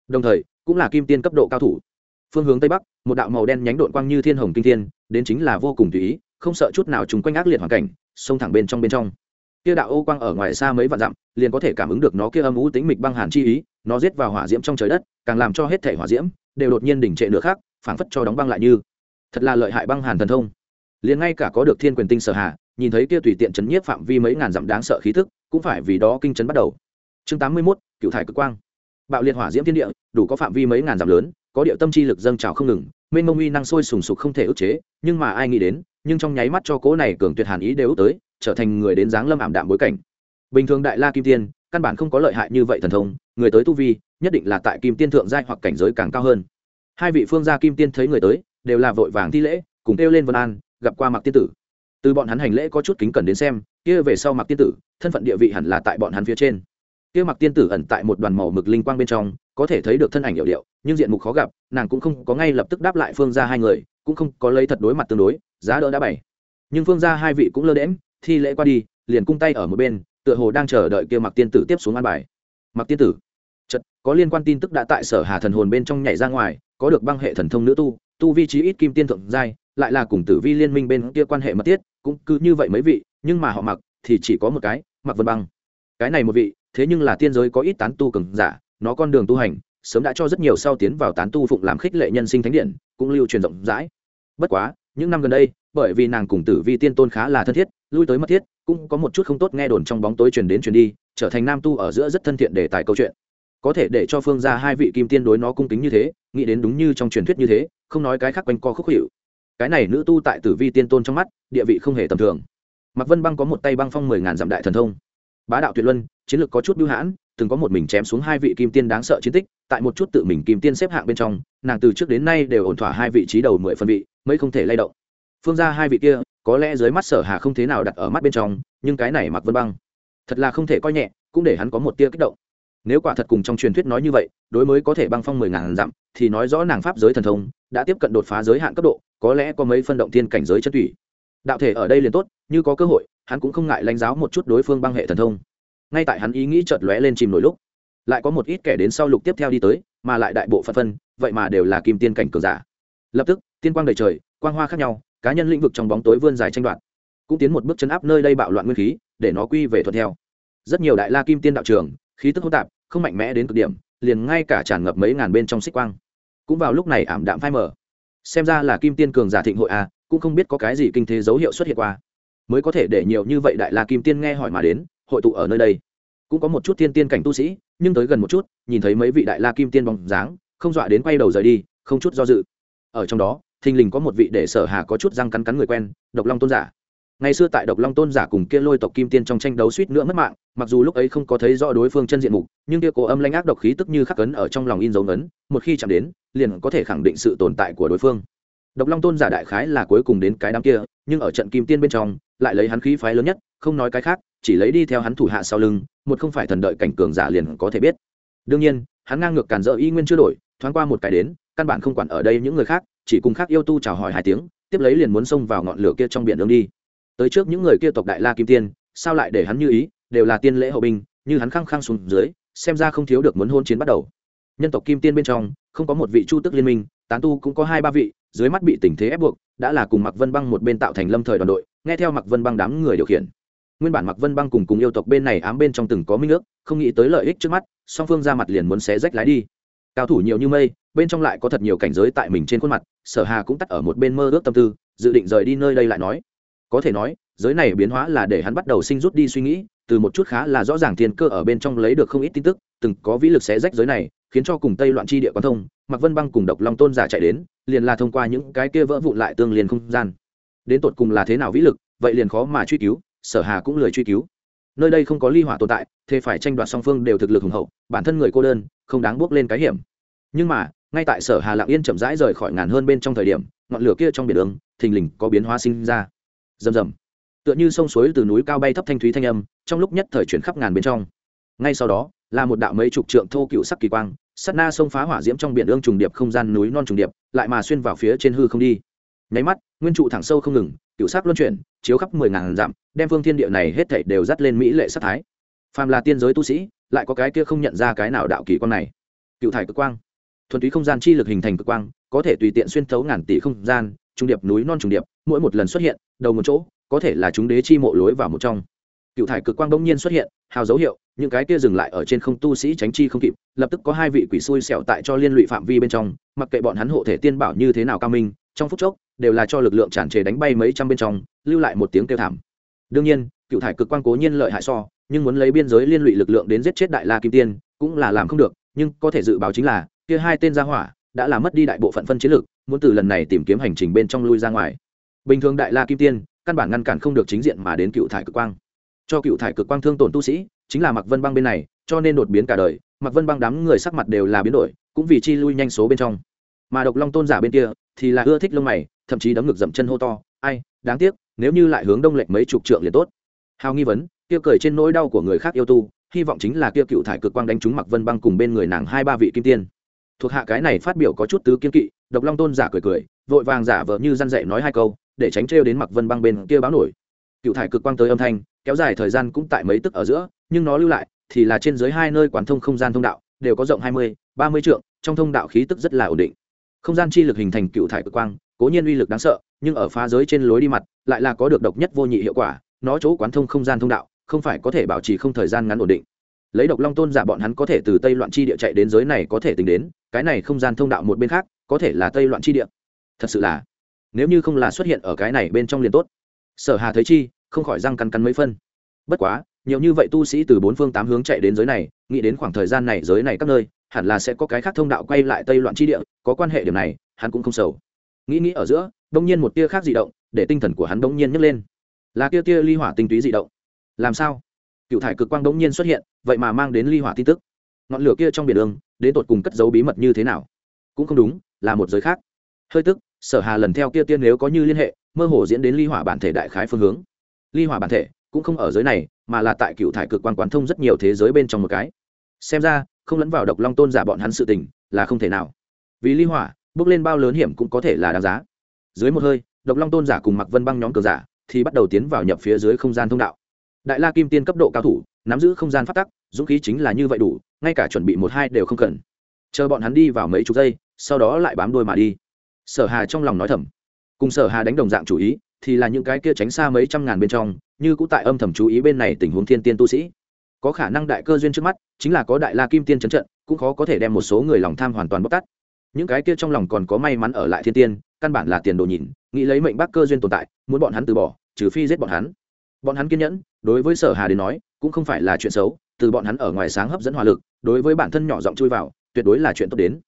Đồng thời, cũng là kim tiên cấp độ cao thủ. Phương hướng tây bắc, một đạo màu đen nhánh đội quang như thiên hồng kinh thiên, đến chính là vô cùng tùy ý, không sợ chút nào chúng quanh ác liệt hoàn cảnh, xông thẳng bên trong bên trong. Kia đạo ô quang ở ngoài xa mấy vạn dặm, liền có thể cảm ứng được nó kia âm u tính mịch băng hàn chi ý nó giết vào hỏa diễm trong trời đất càng làm cho hết thể hỏa diễm đều đột nhiên đỉnh trệ nửa khác phảng phất cho đóng băng lại như. Thật là lợi hại băng hàn thần thông. Liền ngay cả có được thiên quyền tinh sở hạ nhìn thấy kia tùy tiện chấn nhiếp phạm vi mấy ngàn dặm đáng sợ khí thức cũng phải vì đó kinh chấn bắt đầu. Chương tám mươi 81, cựu thải cực quang. Bạo liệt hỏa diễm thiên địa đủ có phạm vi mấy ngàn dặm lớn có địa tâm chi lực dâng trào không ngừng mênh mông uy năng sôi sùng sục không thể ức chế nhưng mà ai nghĩ đến nhưng trong nháy mắt cho cố này cường tuyệt hàn ý đều tới trở thành người đến dáng lâm ảm đạm bối cảnh. Bình thường đại la kim tiên căn bản không có lợi hại như vậy thần thông, người tới tu vi, nhất định là tại kim tiên thượng giai hoặc cảnh giới càng cao hơn. Hai vị phương gia kim tiên thấy người tới, đều là vội vàng thi lễ, cùng kêu lên vân an, gặp qua mặc tiên tử. Từ bọn hắn hành lễ có chút kính cẩn đến xem, kia về sau mặc tiên tử, thân phận địa vị hẳn là tại bọn hắn phía trên. Kia mặc tiên tử ẩn tại một đoàn màu mực linh quang bên trong, có thể thấy được thân ảnh hiệu điệu, nhưng diện mục khó gặp, nàng cũng không có ngay lập tức đáp lại phương ra hai người, cũng không có lấy thật đối mặt tương đối, giá đỡ đã bày. Nhưng phương ra hai vị cũng lơ đễm thi lễ qua đi, liền cung tay ở một bên tựa hồ đang chờ đợi kia mặc tiên tử tiếp xuống an bài. Mặc tiên tử chật có liên quan tin tức đã tại sở hà thần hồn bên trong nhảy ra ngoài, có được băng hệ thần thông nữ tu tu vi trí ít kim tiên thượng giai, lại là cùng tử vi liên minh bên kia quan hệ mật thiết, cũng cứ như vậy mấy vị, nhưng mà họ mặc thì chỉ có một cái mặc vân băng. Cái này một vị, thế nhưng là tiên giới có ít tán tu cường giả, nó con đường tu hành, sớm đã cho rất nhiều sau tiến vào tán tu phụng làm khích lệ nhân sinh thánh điện, cũng lưu truyền rộng rãi. Bất quá, những năm gần đây bởi vì nàng cùng tử vi tiên tôn khá là thân thiết, lui tới mất thiết, cũng có một chút không tốt nghe đồn trong bóng tối truyền đến truyền đi, trở thành nam tu ở giữa rất thân thiện để tài câu chuyện. Có thể để cho phương ra hai vị kim tiên đối nó cung kính như thế, nghĩ đến đúng như trong truyền thuyết như thế, không nói cái khác quanh co khúc hiệu cái này nữ tu tại tử vi tiên tôn trong mắt, địa vị không hề tầm thường. Mạc vân băng có một tay băng phong mười ngàn dặm đại thần thông. Bá đạo tuyệt luân, chiến lược có chút bưu hãn, từng có một mình chém xuống hai vị kim tiên đáng sợ chiến tích, tại một chút tự mình kim tiên xếp hạng bên trong, nàng từ trước đến nay đều ổn thỏa hai vị trí đầu mười phân vị, mấy không thể lay động phương ra hai vị kia, có lẽ dưới mắt sở hà không thế nào đặt ở mắt bên trong, nhưng cái này mặc vân băng, thật là không thể coi nhẹ, cũng để hắn có một tia kích động. Nếu quả thật cùng trong truyền thuyết nói như vậy, đối mới có thể băng phong mười ngàn dặm, thì nói rõ nàng pháp giới thần thông, đã tiếp cận đột phá giới hạn cấp độ, có lẽ có mấy phân động thiên cảnh giới chất thủy đạo thể ở đây liền tốt, như có cơ hội, hắn cũng không ngại lãnh giáo một chút đối phương băng hệ thần thông. Ngay tại hắn ý nghĩ chợt lóe lên chìm nổi lúc, lại có một ít kẻ đến sau lục tiếp theo đi tới, mà lại đại bộ phận phân, vậy mà đều là kim tiên cảnh cường giả. Lập tức, tiên quang đầy trời, quang hoa khác nhau cá nhân lĩnh vực trong bóng tối vươn dài tranh đoạt, cũng tiến một bước chấn áp nơi đây bạo loạn nguyên khí, để nó quy về thuận theo. Rất nhiều đại la kim tiên đạo trường, khí tức hỗn tạp, không mạnh mẽ đến cực điểm, liền ngay cả tràn ngập mấy ngàn bên trong xích quang, cũng vào lúc này ảm đạm phai mở xem ra là kim tiên cường giả thịnh hội à cũng không biết có cái gì kinh thế dấu hiệu xuất hiện qua. Mới có thể để nhiều như vậy đại la kim tiên nghe hỏi mà đến, hội tụ ở nơi đây. Cũng có một chút thiên tiên cảnh tu sĩ, nhưng tới gần một chút, nhìn thấy mấy vị đại la kim tiên bóng dáng, không dọa đến quay đầu rời đi, không chút do dự. Ở trong đó thình lình có một vị để sở hà có chút răng cắn cắn người quen, độc long tôn giả. Ngày xưa tại độc long tôn giả cùng kia lôi tộc kim tiên trong tranh đấu suýt nữa mất mạng, mặc dù lúc ấy không có thấy rõ đối phương chân diện mục, nhưng kia cổ âm lanh ác độc khí tức như khắc cấn ở trong lòng in dấu ấn, một khi chạm đến, liền có thể khẳng định sự tồn tại của đối phương. Độc long tôn giả đại khái là cuối cùng đến cái đám kia, nhưng ở trận kim tiên bên trong, lại lấy hắn khí phái lớn nhất, không nói cái khác, chỉ lấy đi theo hắn thủ hạ sau lưng, một không phải thần đợi cảnh cường giả liền có thể biết. Đương nhiên, hắn ngang ngược cản dỡ y nguyên chưa đổi, thoáng qua một cái đến căn bản không quản ở đây những người khác, chỉ cùng khác yêu tu chào hỏi hai tiếng, tiếp lấy liền muốn xông vào ngọn lửa kia trong biển đường đi. Tới trước những người kia tộc đại la kim tiên, sao lại để hắn như ý, đều là tiên lễ hậu binh, như hắn khăng khăng xuống dưới, xem ra không thiếu được muốn hôn chiến bắt đầu. Nhân tộc kim tiên bên trong, không có một vị chu tức liên minh, tán tu cũng có hai ba vị, dưới mắt bị tình thế ép buộc, đã là cùng mặc vân băng một bên tạo thành lâm thời đoàn đội, nghe theo mặc vân băng đám người điều khiển. Nguyên bản mặc vân băng cùng cùng yêu tộc bên này ám bên trong từng có minh ước, không nghĩ tới lợi ích trước mắt, song phương ra mặt liền muốn xé rách lái đi. Cao thủ nhiều như mây bên trong lại có thật nhiều cảnh giới tại mình trên khuôn mặt, sở hà cũng tắt ở một bên mơ ước tâm tư, dự định rời đi nơi đây lại nói. Có thể nói, giới này biến hóa là để hắn bắt đầu sinh rút đi suy nghĩ, từ một chút khá là rõ ràng thiên cơ ở bên trong lấy được không ít tin tức, từng có vĩ lực xé rách giới này, khiến cho cùng tây loạn chi địa quan thông mặc vân băng cùng độc long tôn giả chạy đến, liền là thông qua những cái kia vỡ vụn lại tương liền không gian. Đến tột cùng là thế nào vĩ lực, vậy liền khó mà truy cứu, sở hà cũng lười truy cứu. Nơi đây không có ly hỏa tồn tại, thế phải tranh đoạt song phương đều thực lực hùng hậu, bản thân người cô đơn, không đáng bước lên cái hiểm. Nhưng mà ngay tại sở hà lạng yên chậm rãi rời khỏi ngàn hơn bên trong thời điểm, ngọn lửa kia trong biển đường, thình lình có biến hóa sinh ra. Rầm rầm. Tựa như sông suối từ núi cao bay thấp thanh thúy thanh âm, trong lúc nhất thời chuyển khắp ngàn bên trong. Ngay sau đó, là một đạo mấy chục trượng thô cựu sắc kỳ quang sắt na sông phá hỏa diễm trong biển ương trùng điệp không gian núi non trùng điệp, lại mà xuyên vào phía trên hư không đi. Nháy mắt, nguyên trụ thẳng sâu không ngừng, cựu sắc luân chuyển, chiếu khắp mười ngàn dặm, đem phương thiên địa này hết thảy đều dắt lên mỹ lệ sắc thái. Phàm là tiên giới tu sĩ, lại có cái kia không nhận ra cái nào đạo kỳ quan này. Cựu thải cực quang thuần túy không gian chi lực hình thành cực quang, có thể tùy tiện xuyên thấu ngàn tỷ không gian, trung điệp núi non trung điệp, mỗi một lần xuất hiện, đầu một chỗ, có thể là chúng đế chi mộ lối vào một trong. Cựu thải cực quang bỗng nhiên xuất hiện, hào dấu hiệu, những cái kia dừng lại ở trên không tu sĩ tránh chi không kịp, lập tức có hai vị quỷ xui xẻo tại cho liên lụy phạm vi bên trong, mặc kệ bọn hắn hộ thể tiên bảo như thế nào cao minh, trong phút chốc, đều là cho lực lượng tràn trề đánh bay mấy trăm bên trong, lưu lại một tiếng kêu thảm. Đương nhiên, cựu thải cực quang cố nhiên lợi hại so, nhưng muốn lấy biên giới liên lụy lực lượng đến giết chết đại la kim tiên, cũng là làm không được, nhưng có thể dự báo chính là kia hai tên gia hỏa đã làm mất đi đại bộ phận phân chiến lược muốn từ lần này tìm kiếm hành trình bên trong lui ra ngoài. Bình thường đại la kim tiên, căn bản ngăn cản không được chính diện mà đến cựu thải cực quang. Cho cựu thải cực quang thương tổn tu sĩ, chính là mặc vân băng bên này, cho nên đột biến cả đời mặc vân băng đám người sắc mặt đều là biến đổi, cũng vì chi lui nhanh số bên trong. Mà độc long tôn giả bên kia thì là ưa thích lông mày, thậm chí đấm ngực dậm chân hô to, ai, đáng tiếc, nếu như lại hướng đông lệch mấy chục trượng liền tốt. Hào nghi vấn, kia cười trên nỗi đau của người khác yêu tu, hy vọng chính là kia cựu thải cực quang đánh trúng mặc vân băng cùng bên người nàng hai ba vị kim tiên thuộc hạ cái này phát biểu có chút tứ kiên kỵ, độc long tôn giả cười cười, vội vàng giả vờ như răn dậy nói hai câu, để tránh trêu đến mặc vân băng bên kia báo nổi. Cựu thải cực quang tới âm thanh, kéo dài thời gian cũng tại mấy tức ở giữa, nhưng nó lưu lại, thì là trên dưới hai nơi quán thông không gian thông đạo, đều có rộng hai mươi, ba mươi trượng, trong thông đạo khí tức rất là ổn định. Không gian chi lực hình thành cựu thải cực quang, cố nhiên uy lực đáng sợ, nhưng ở phá giới trên lối đi mặt, lại là có được độc nhất vô nhị hiệu quả, nó chỗ quán thông không gian thông đạo, không phải có thể bảo trì không thời gian ngắn ổn định lấy độc long tôn giả bọn hắn có thể từ tây loạn chi địa chạy đến giới này có thể tính đến, cái này không gian thông đạo một bên khác, có thể là tây loạn chi địa. Thật sự là, nếu như không là xuất hiện ở cái này bên trong liền tốt. Sở hà thấy chi, không khỏi răng cắn cắn mấy phân. Bất quá, nhiều như vậy tu sĩ từ bốn phương tám hướng chạy đến giới này, nghĩ đến khoảng thời gian này giới này các nơi, hẳn là sẽ có cái khác thông đạo quay lại tây loạn chi địa, có quan hệ điểm này, hắn cũng không sầu. Nghĩ nghĩ ở giữa đông nhiên một tia khác dị động, để tinh thần của hắn đông nhiên nhấc lên. Là tia tia ly hỏa tinh túy dị động. Làm sao? Cựu thải cực quang đông nhiên xuất hiện vậy mà mang đến ly hỏa tin tức. Ngọn lửa kia trong biển đường đến tột cùng cất giấu bí mật như thế nào? Cũng không đúng, là một giới khác. Hơi tức, sở hà lần theo kia tiên nếu có như liên hệ, mơ hồ diễn đến ly hỏa bản thể đại khái phương hướng. Ly hỏa bản thể cũng không ở giới này, mà là tại cựu thải cực quan quán thông rất nhiều thế giới bên trong một cái. Xem ra, không lẫn vào độc long tôn giả bọn hắn sự tình, là không thể nào. Vì ly hỏa, bước lên bao lớn hiểm cũng có thể là đáng giá. Dưới một hơi, độc long tôn giả cùng mặc vân băng nhóm cường giả thì bắt đầu tiến vào nhập phía dưới không gian thông đạo đại la kim tiên cấp độ cao thủ, nắm giữ không gian phát tắc, dũng khí chính là như vậy đủ, ngay cả chuẩn bị một hai đều không cần. Chờ bọn hắn đi vào mấy chục giây, sau đó lại bám đôi mà đi. Sở hà trong lòng nói thầm. Cùng sở hà đánh đồng dạng chủ ý, thì là những cái kia tránh xa mấy trăm ngàn bên trong, như cũng tại âm thầm chú ý bên này tình huống thiên tiên tu sĩ. Có khả năng đại cơ duyên trước mắt, chính là có đại la kim tiên trấn trận, cũng khó có thể đem một số người lòng tham hoàn toàn bóc tắt những cái kia trong lòng còn có may mắn ở lại thiên tiên, căn bản là tiền đồ nhìn, nghĩ lấy mệnh bác cơ duyên tồn tại, muốn bọn hắn từ bỏ, trừ phi giết bọn hắn bọn hắn kiên nhẫn, đối với sở hà đến nói, cũng không phải là chuyện xấu, từ bọn hắn ở ngoài sáng hấp dẫn hỏa lực, đối với bản thân nhỏ giọng chui vào, tuyệt đối là chuyện tốt đến.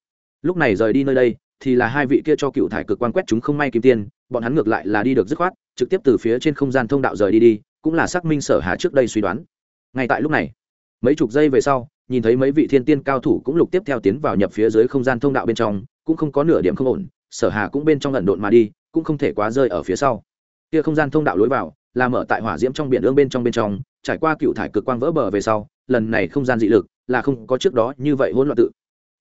Lúc này rời đi nơi đây, thì là hai vị kia cho cựu thải cực quan quét chúng không may kim tiên, bọn hắn ngược lại là đi được dứt khoát, trực tiếp từ phía trên không gian thông đạo rời đi đi, cũng là xác minh sở hà trước đây suy đoán. Ngay tại lúc này, mấy chục giây về sau, nhìn thấy mấy vị thiên tiên cao thủ cũng lục tiếp theo tiến vào nhập phía dưới không gian thông đạo bên trong, cũng không có nửa điểm không ổn, sở hà cũng bên trong lẩn độn mà đi, cũng không thể quá rơi ở phía sau. Kia không gian thông đạo lối vào là mở tại hỏa diễm trong biển ương bên trong bên trong, trải qua cựu thải cực quang vỡ bờ về sau, lần này không gian dị lực là không có trước đó như vậy hỗn loạn tự.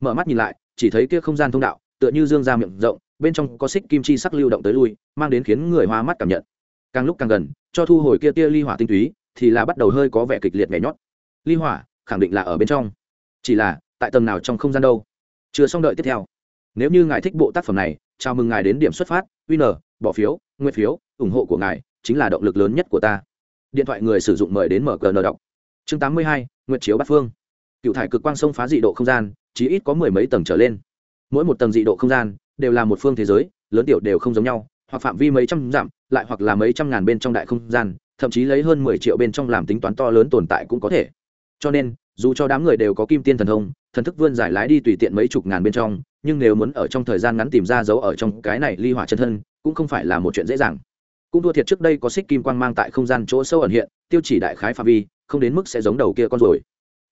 Mở mắt nhìn lại, chỉ thấy kia không gian thông đạo, tựa như dương ra miệng rộng, bên trong có xích kim chi sắc lưu động tới lui, mang đến khiến người hoa mắt cảm nhận. Càng lúc càng gần, cho thu hồi kia tia ly hỏa tinh túy, thì là bắt đầu hơi có vẻ kịch liệt nhảy nhót. Ly hỏa, khẳng định là ở bên trong. Chỉ là, tại tầng nào trong không gian đâu? Chưa xong đợi tiếp theo. Nếu như ngài thích bộ tác phẩm này, chào mừng ngài đến điểm xuất phát, winner, bỏ phiếu nguyên phiếu, ủng hộ của ngài chính là động lực lớn nhất của ta. Điện thoại người sử dụng mời đến mở cờ nờ đọc. Chương tám mươi hai nguyện chiếu bát phương. Cựu thải cực quang sông phá dị độ không gian chỉ ít có mười mấy tầng trở lên. Mỗi một tầng dị độ không gian đều là một phương thế giới, lớn tiểu đều không giống nhau, hoặc phạm vi mấy trăm dặm, lại hoặc là mấy trăm ngàn bên trong đại không gian, thậm chí lấy hơn mười triệu bên trong làm tính toán to lớn tồn tại cũng có thể. Cho nên, dù cho đám người đều có kim tiên thần thông, thần thức vươn giải lái đi tùy tiện mấy chục ngàn bên trong, nhưng nếu muốn ở trong thời gian ngắn tìm ra dấu ở trong cái này ly hỏa chân thân, cũng không phải là một chuyện dễ dàng cũng thua thiệt trước đây có xích kim quang mang tại không gian chỗ sâu ẩn hiện, tiêu chỉ đại khái phạm vi, không đến mức sẽ giống đầu kia con rồi.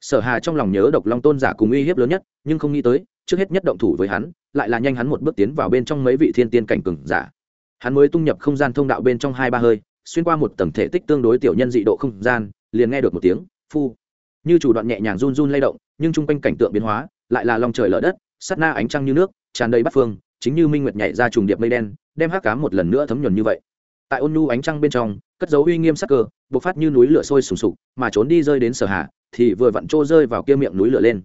Sở hà trong lòng nhớ độc long tôn giả cùng uy hiếp lớn nhất, nhưng không nghĩ tới, trước hết nhất động thủ với hắn, lại là nhanh hắn một bước tiến vào bên trong mấy vị thiên tiên cảnh cừng giả. Hắn mới tung nhập không gian thông đạo bên trong hai ba hơi, xuyên qua một tầng thể tích tương đối tiểu nhân dị độ không gian, liền nghe được một tiếng, phu. Như chủ đoạn nhẹ nhàng run run lay động, nhưng chung quanh cảnh tượng biến hóa, lại là lòng trời lở đất, sát na ánh trăng như nước, tràn đầy bát phương, chính như minh nguyệt nhảy ra trùng điệp mây đen, đem hắc cám một lần nữa thấm nhuần như vậy tại ôn nhu ánh trăng bên trong, cất dấu uy nghiêm sắc cơ, bộc phát như núi lửa sôi sùng sục, mà trốn đi rơi đến sở hạ, thì vừa vặn trô rơi vào kia miệng núi lửa lên.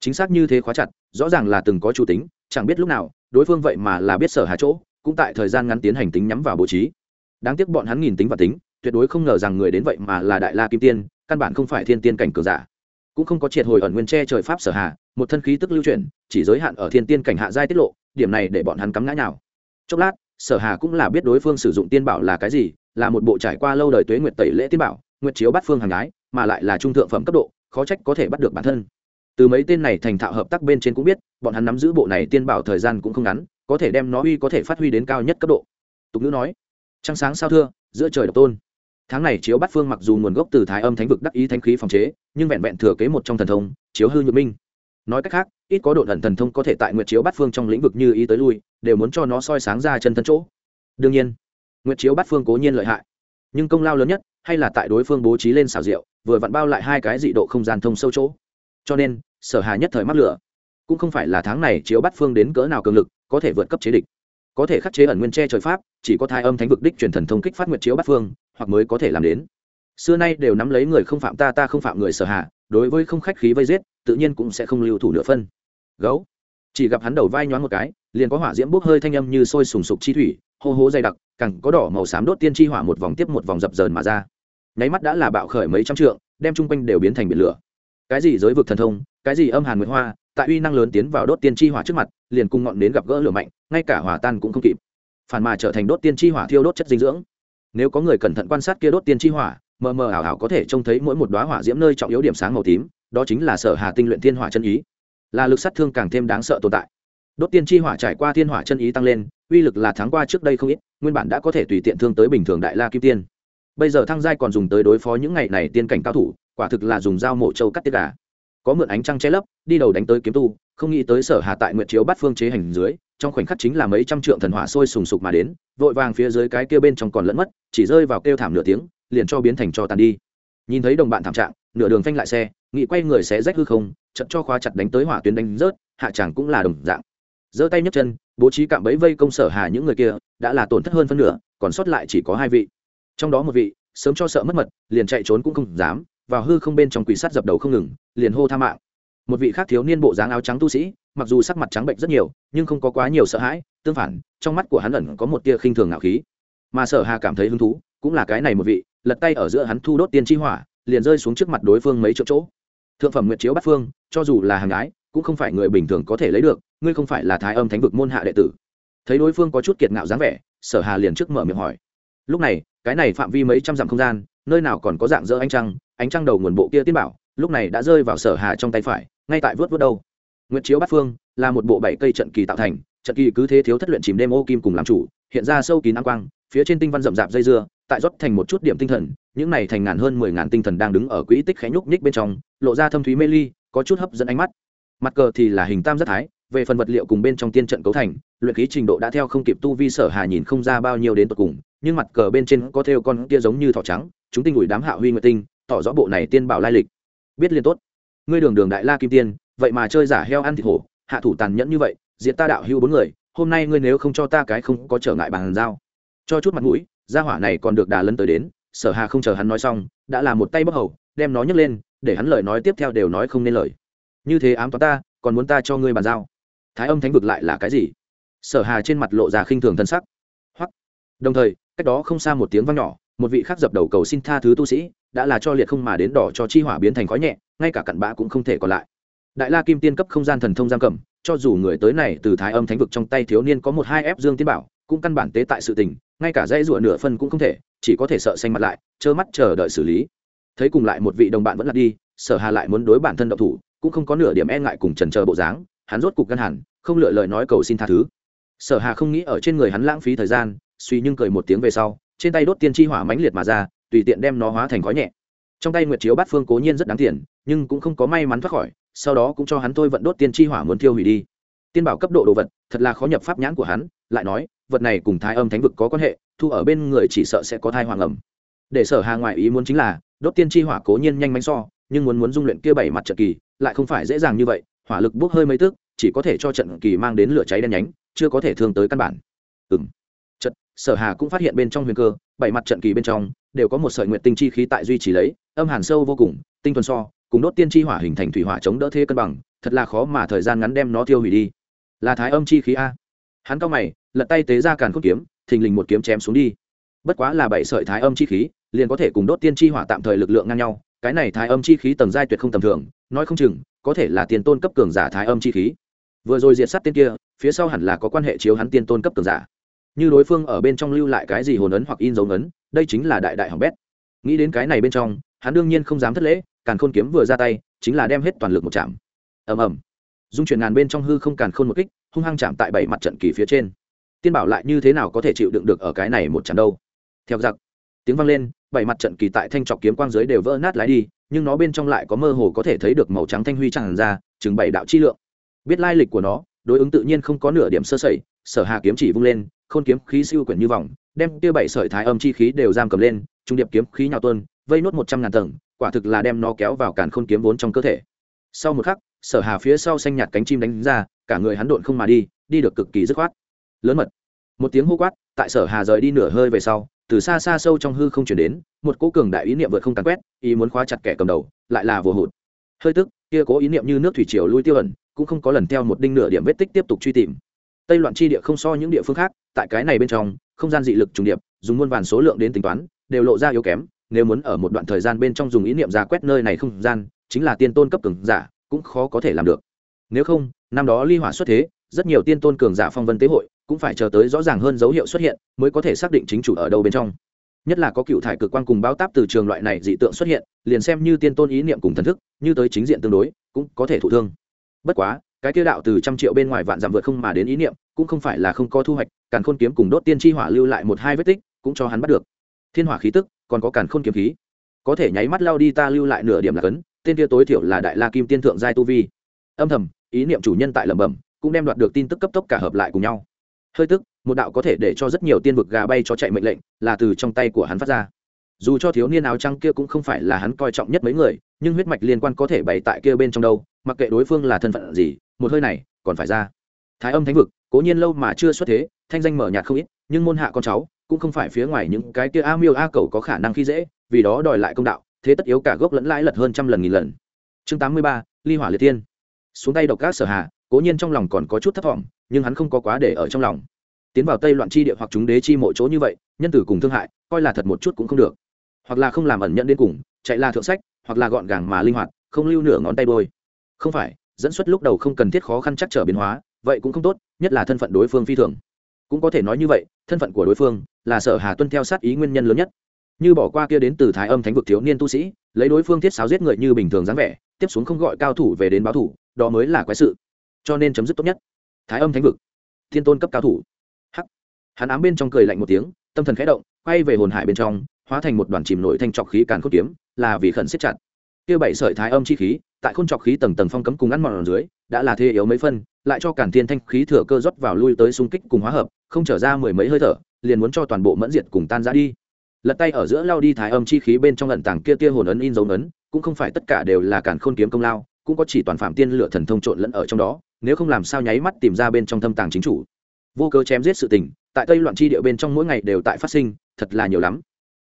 Chính xác như thế khóa chặt, rõ ràng là từng có chủ tính, chẳng biết lúc nào, đối phương vậy mà là biết sở hà chỗ, cũng tại thời gian ngắn tiến hành tính nhắm vào bố trí. Đáng tiếc bọn hắn nghìn tính và tính, tuyệt đối không ngờ rằng người đến vậy mà là đại la kim tiên, căn bản không phải thiên tiên cảnh cường giả. Cũng không có triệt hồi ẩn nguyên tre trời pháp sở hà một thân khí tức lưu chuyển, chỉ giới hạn ở thiên tiên cảnh hạ giai tiết lộ, điểm này để bọn hắn cắm ngã nào chốc lát sở hà cũng là biết đối phương sử dụng tiên bảo là cái gì, là một bộ trải qua lâu đời tuế nguyệt tẩy lễ tiên bảo, nguyệt chiếu bắt phương hàng gái mà lại là trung thượng phẩm cấp độ, khó trách có thể bắt được bản thân. Từ mấy tên này thành thạo hợp tác bên trên cũng biết, bọn hắn nắm giữ bộ này tiên bảo thời gian cũng không ngắn, có thể đem nó uy có thể phát huy đến cao nhất cấp độ. Tục ngữ nói, trăng sáng sao thưa, giữa trời độc tôn. Tháng này chiếu bắt phương mặc dù nguồn gốc từ thái âm thánh vực đắc ý thánh khí phòng chế, nhưng vẹn vẹn thừa kế một trong thần thông, chiếu hư nhược minh nói cách khác, ít có độ ẩn thần thông có thể tại nguyệt chiếu bát phương trong lĩnh vực như ý tới lui, đều muốn cho nó soi sáng ra chân thân chỗ. Đương nhiên, nguyệt chiếu bát phương cố nhiên lợi hại. Nhưng công lao lớn nhất, hay là tại đối phương bố trí lên xào rượu vừa vặn bao lại hai cái dị độ không gian thông sâu chỗ. Cho nên, sở hà nhất thời mắc lửa. Cũng không phải là tháng này chiếu bắt phương đến cỡ nào cường lực, có thể vượt cấp chế địch. Có thể khắc chế ẩn nguyên tre trời pháp, chỉ có thai âm thánh vực đích truyền thần thông kích phát nguyệt chiếu bắt phương, hoặc mới có thể làm đến. Xưa nay đều nắm lấy người không phạm ta ta không phạm người sở hạ đối với không khách khí vây giết, tự nhiên cũng sẽ không lưu thủ nửa phân. Gấu. Chỉ gặp hắn đầu vai nhoáng một cái, liền có hỏa diễm bốc hơi thanh âm như sôi sùng sục chi thủy, hô hố dày đặc cẳng có đỏ màu xám đốt tiên chi hỏa một vòng tiếp một vòng dập dờn mà ra. Nháy mắt đã là bạo khởi mấy trăm trượng, đem chung quanh đều biến thành biển lửa. Cái gì giới vực thần thông, cái gì âm hàn nguyệt hoa, tại uy năng lớn tiến vào đốt tiên chi hỏa trước mặt, liền cùng ngọn đến gặp gỡ lửa mạnh, ngay cả hỏa tan cũng không kịp. Phản mà trở thành đốt tiên chi hỏa thiêu đốt chất dinh dưỡng. Nếu có người cẩn thận quan sát kia đốt tiên chi hỏa mờ mờ ảo ảo có thể trông thấy mỗi một đoá hỏa diễm nơi trọng yếu điểm sáng màu tím, đó chính là sở hà tinh luyện thiên hỏa chân ý. Là lực sát thương càng thêm đáng sợ tồn tại. Đốt tiên chi hỏa trải qua thiên hỏa chân ý tăng lên, uy lực là tháng qua trước đây không ít, nguyên bản đã có thể tùy tiện thương tới bình thường đại la kim tiên. Bây giờ thăng giai còn dùng tới đối phó những ngày này tiên cảnh cao thủ, quả thực là dùng dao mổ trâu cắt tiết gà. Có mượn ánh trăng che lấp, đi đầu đánh tới kiếm tu, không nghĩ tới sở hà tại nguyện chiếu bắt phương chế hành dưới, trong khoảnh khắc chính là mấy trăm trượng thần hỏa sôi sùng sục mà đến, vội vàng phía dưới cái kia bên trong còn lẫn mất, chỉ rơi vào kêu thảm nửa tiếng liền cho biến thành cho tàn đi. Nhìn thấy đồng bạn thảm trạng, nửa đường phanh lại xe nghị quay người sẽ rách hư không chậm cho khóa chặt đánh tới hỏa tuyến đánh rớt, hạ chẳng cũng là đồng dạng. Giơ tay nhấc chân, bố trí cạm bẫy vây công sở hà những người kia, đã là tổn thất hơn phân nửa, còn sót lại chỉ có hai vị. Trong đó một vị, sớm cho sợ mất mật, liền chạy trốn cũng không dám, vào hư không bên trong quỷ sát dập đầu không ngừng, liền hô tha mạng. Một vị khác thiếu niên bộ dáng áo trắng tu sĩ, mặc dù sắc mặt trắng bệnh rất nhiều, nhưng không có quá nhiều sợ hãi, tương phản, trong mắt của hắn ẩn có một tia khinh thường ngạo khí. Mà sở hà cảm thấy hứng thú, cũng là cái này một vị lật tay ở giữa hắn thu đốt tiên chi hỏa, liền rơi xuống trước mặt đối phương mấy chỗ chỗ. Thượng phẩm nguyệt chiếu bắt phương, cho dù là hàng gái cũng không phải người bình thường có thể lấy được, ngươi không phải là thái âm thánh vực môn hạ đệ tử. Thấy đối phương có chút kiệt ngạo dáng vẻ, sở hà liền trước mở miệng hỏi. Lúc này, cái này phạm vi mấy trăm dặm không gian, nơi nào còn có dạng dỡ ánh trăng ánh trăng đầu nguồn bộ kia tiên bảo, lúc này đã rơi vào sở hà trong tay phải, ngay tại vớt vớt đâu. Nguyệt chiếu bát phương, là một bộ bảy cây trận kỳ tạo thành, trận kỳ cứ thế thiếu thất luyện chìm đêm ô kim cùng làm chủ, hiện ra sâu kín áng quang, phía trên tinh văn rậm rạp dây dưa tại rót thành một chút điểm tinh thần, những này thành ngàn hơn mười ngàn tinh thần đang đứng ở quỹ tích khẽ nhúc nhích bên trong, lộ ra thâm thúy mê ly, có chút hấp dẫn ánh mắt. Mặt cờ thì là hình tam giác thái, về phần vật liệu cùng bên trong tiên trận cấu thành, luyện khí trình độ đã theo không kịp tu vi sở hà nhìn không ra bao nhiêu đến tột cùng, nhưng mặt cờ bên trên có theo con kia giống như thỏ trắng, chúng tinh ủi đám hạ huy nguyệt tinh, tỏ rõ bộ này tiên bảo lai lịch. Biết liên tốt. Ngươi đường đường đại la kim tiên, vậy mà chơi giả heo ăn thịt hổ, hạ thủ tàn nhẫn như vậy diện ta đạo hưu bốn người, hôm nay ngươi nếu không cho ta cái không có trở ngại bàn giao. Cho chút mặt mũi gia hỏa này còn được đà lân tới đến, sở hà không chờ hắn nói xong, đã là một tay bốc hầu, đem nó nhấc lên, để hắn lời nói tiếp theo đều nói không nên lời. Như thế ám toán ta, còn muốn ta cho ngươi bàn giao? Thái âm thánh vực lại là cái gì? Sở hà trên mặt lộ ra khinh thường thân sắc. Hoặc đồng thời, cách đó không xa một tiếng vang nhỏ, một vị khác dập đầu cầu xin tha thứ tu sĩ, đã là cho liệt không mà đến đỏ cho chi hỏa biến thành khói nhẹ, ngay cả cặn bã cũng không thể còn lại. Đại la kim tiên cấp không gian thần thông giam cầm, cho dù người tới này từ thái âm thánh vực trong tay thiếu niên có một hai ép dương tiên bảo cũng căn bản tế tại sự tình, ngay cả dây rủa nửa phân cũng không thể, chỉ có thể sợ xanh mặt lại, trơ mắt chờ đợi xử lý. Thấy cùng lại một vị đồng bạn vẫn là đi, sở hà lại muốn đối bản thân độc thủ, cũng không có nửa điểm e ngại cùng trần chờ bộ dáng, hắn rốt cục ngăn hẳn, không lựa lời nói cầu xin tha thứ. Sở hà không nghĩ ở trên người hắn lãng phí thời gian, suy nhưng cười một tiếng về sau, trên tay đốt tiên chi hỏa mãnh liệt mà ra, tùy tiện đem nó hóa thành khói nhẹ. Trong tay nguyệt chiếu bát phương cố nhiên rất đáng tiền, nhưng cũng không có may mắn thoát khỏi, sau đó cũng cho hắn thôi vận đốt tiên chi hỏa muốn tiêu hủy đi. Tiên bảo cấp độ đồ vật, thật là khó nhập pháp nhãn của hắn, lại nói vật này cùng thái âm thánh vực có quan hệ, thu ở bên người chỉ sợ sẽ có thai hoàng ẩm. Để sở hà ngoại ý muốn chính là, đốt tiên chi hỏa cố nhiên nhanh mánh so, nhưng muốn muốn dung luyện kia bảy mặt trận kỳ, lại không phải dễ dàng như vậy, hỏa lực bốc hơi mấy tức, chỉ có thể cho trận kỳ mang đến lửa cháy đen nhánh, chưa có thể thương tới căn bản. Ừ trận sở hà cũng phát hiện bên trong huyền cơ, bảy mặt trận kỳ bên trong, đều có một sợi nguyện tinh chi khí tại duy trì lấy, âm hàn sâu vô cùng, tinh thuần so, cùng đốt tiên chi hỏa hình thành thủy hỏa chống đỡ thế cân bằng, thật là khó mà thời gian ngắn đem nó tiêu hủy đi. Là thái âm chi khí a. Hắn cao mày lật tay tế ra càn khôn kiếm, thình lình một kiếm chém xuống đi. Bất quá là bảy sợi thái âm chi khí, liền có thể cùng đốt tiên chi hỏa tạm thời lực lượng ngang nhau. Cái này thái âm chi khí tầng giai tuyệt không tầm thường, nói không chừng, có thể là tiền tôn cấp cường giả thái âm chi khí. Vừa rồi diệt sát tiên kia, phía sau hẳn là có quan hệ chiếu hắn tiên tôn cấp cường giả. Như đối phương ở bên trong lưu lại cái gì hồn ấn hoặc in dấu ấn, đây chính là đại đại hỏng bét. Nghĩ đến cái này bên trong, hắn đương nhiên không dám thất lễ, càn khôn kiếm vừa ra tay, chính là đem hết toàn lực một chạm. Ầm ầm. Dung chuyển ngàn bên trong hư không càn khôn một kích, hung hăng chạm tại bảy mặt trận kỳ phía trên tiên bảo lại như thế nào có thể chịu đựng được ở cái này một trận đâu? Theo giặc, tiếng vang lên, bảy mặt trận kỳ tại thanh trọc kiếm quang dưới đều vỡ nát lái đi, nhưng nó bên trong lại có mơ hồ có thể thấy được màu trắng thanh huy tràn ra, chừng bảy đạo chi lượng. Biết lai lịch của nó, đối ứng tự nhiên không có nửa điểm sơ sẩy, sở hà kiếm chỉ vung lên, khôn kiếm khí siêu quyển như vòng, đem kia bảy sợi thái âm chi khí đều giam cầm lên, trung điệp kiếm khí nhào tuôn, vây nốt một trăm ngàn tầng, quả thực là đem nó kéo vào càn khôn kiếm vốn trong cơ thể. Sau một khắc, sở hà phía sau xanh nhạt cánh chim đánh ra, cả người hắn độn không mà đi đi được cực kỳ dứt khoát lớn mật. Một tiếng hô quát, tại sở hà rời đi nửa hơi về sau, từ xa xa sâu trong hư không chuyển đến, một cố cường đại ý niệm vượt không tàn quét, ý muốn khóa chặt kẻ cầm đầu, lại là vừa hụt. Hơi tức, kia cố ý niệm như nước thủy triều lui tiêu ẩn, cũng không có lần theo một đinh nửa điểm vết tích tiếp tục truy tìm. Tây loạn chi địa không so những địa phương khác, tại cái này bên trong, không gian dị lực trùng điệp, dùng muôn vàn số lượng đến tính toán, đều lộ ra yếu kém, nếu muốn ở một đoạn thời gian bên trong dùng ý niệm ra quét nơi này không gian, chính là tiên tôn cấp cường giả, cũng khó có thể làm được. Nếu không, năm đó ly hỏa xuất thế, rất nhiều tiên tôn cường giả phong vân tế hội cũng phải chờ tới rõ ràng hơn dấu hiệu xuất hiện mới có thể xác định chính chủ ở đâu bên trong. Nhất là có cựu thải cực quan cùng báo táp từ trường loại này dị tượng xuất hiện, liền xem như tiên tôn ý niệm cùng thần thức, như tới chính diện tương đối, cũng có thể thụ thương. Bất quá, cái tiêu đạo từ trăm triệu bên ngoài vạn dặm vượt không mà đến ý niệm, cũng không phải là không có thu hoạch, càn khôn kiếm cùng đốt tiên tri hỏa lưu lại một hai vết tích, cũng cho hắn bắt được. Thiên hỏa khí tức, còn có càn khôn kiếm khí. Có thể nháy mắt lao đi ta lưu lại nửa điểm là cấn, tên kia tối thiểu là đại la kim tiên thượng giai tu vi. Âm thầm, ý niệm chủ nhân tại lẩm bẩm, cũng đem đoạt được tin tức cấp tốc cả hợp lại cùng nhau hơi tức, một đạo có thể để cho rất nhiều tiên vực gà bay cho chạy mệnh lệnh, là từ trong tay của hắn phát ra. Dù cho thiếu niên áo trăng kia cũng không phải là hắn coi trọng nhất mấy người, nhưng huyết mạch liên quan có thể bày tại kia bên trong đâu, mặc kệ đối phương là thân phận gì, một hơi này, còn phải ra. Thái âm thánh vực, cố nhiên lâu mà chưa xuất thế, thanh danh mở nhạt không ít, nhưng môn hạ con cháu, cũng không phải phía ngoài những cái kia a miêu a cầu có khả năng khi dễ, vì đó đòi lại công đạo, thế tất yếu cả gốc lẫn lãi lật hơn trăm lần nghìn lần. Chương tám mươi ba, ly hỏa liệt tiên. Xuống tay độc các sở hạ, cố nhiên trong lòng còn có chút thất vọng nhưng hắn không có quá để ở trong lòng. Tiến vào tây loạn chi địa hoặc chúng đế chi mộ chỗ như vậy, nhân tử cùng thương hại, coi là thật một chút cũng không được. Hoặc là không làm ẩn nhận đến cùng, chạy là thượng sách, hoặc là gọn gàng mà linh hoạt, không lưu nửa ngón tay bôi không phải, dẫn xuất lúc đầu không cần thiết khó khăn chắc trở biến hóa, vậy cũng không tốt, nhất là thân phận đối phương phi thường. Cũng có thể nói như vậy, thân phận của đối phương là sở hà tuân theo sát ý nguyên nhân lớn nhất. Như bỏ qua kia đến từ thái âm thánh vực thiếu niên tu sĩ, lấy đối phương thiết sáo giết người như bình thường dáng vẻ, tiếp xuống không gọi cao thủ về đến báo thủ, đó mới là quái sự. Cho nên chấm dứt tốt nhất thái âm thánh vực. Thiên tôn cấp cao thủ. Hắc. Hắn ám bên trong cười lạnh một tiếng, tâm thần khẽ động, quay về hồn hải bên trong, hóa thành một đoàn chìm nổi thanh trọc khí càn khôn kiếm, là vì khẩn siết chặt. Kia bảy sợi thái âm chi khí, tại khôn trọc khí tầng tầng phong cấm cùng ăn mòn dưới, đã là thế yếu mấy phân, lại cho cản thiên thanh khí thừa cơ rót vào lui tới xung kích cùng hóa hợp, không trở ra mười mấy hơi thở, liền muốn cho toàn bộ mẫn diệt cùng tan ra đi. Lật tay ở giữa lao đi thái âm chi khí bên trong lận tảng kia tia hồn ấn in dấu ấn, cũng không phải tất cả đều là cản khôn kiếm công lao cũng có chỉ toàn phạm tiên lửa thần thông trộn lẫn ở trong đó, nếu không làm sao nháy mắt tìm ra bên trong thâm tàng chính chủ. Vô cớ chém giết sự tình, tại tây loạn chi địa bên trong mỗi ngày đều tại phát sinh, thật là nhiều lắm.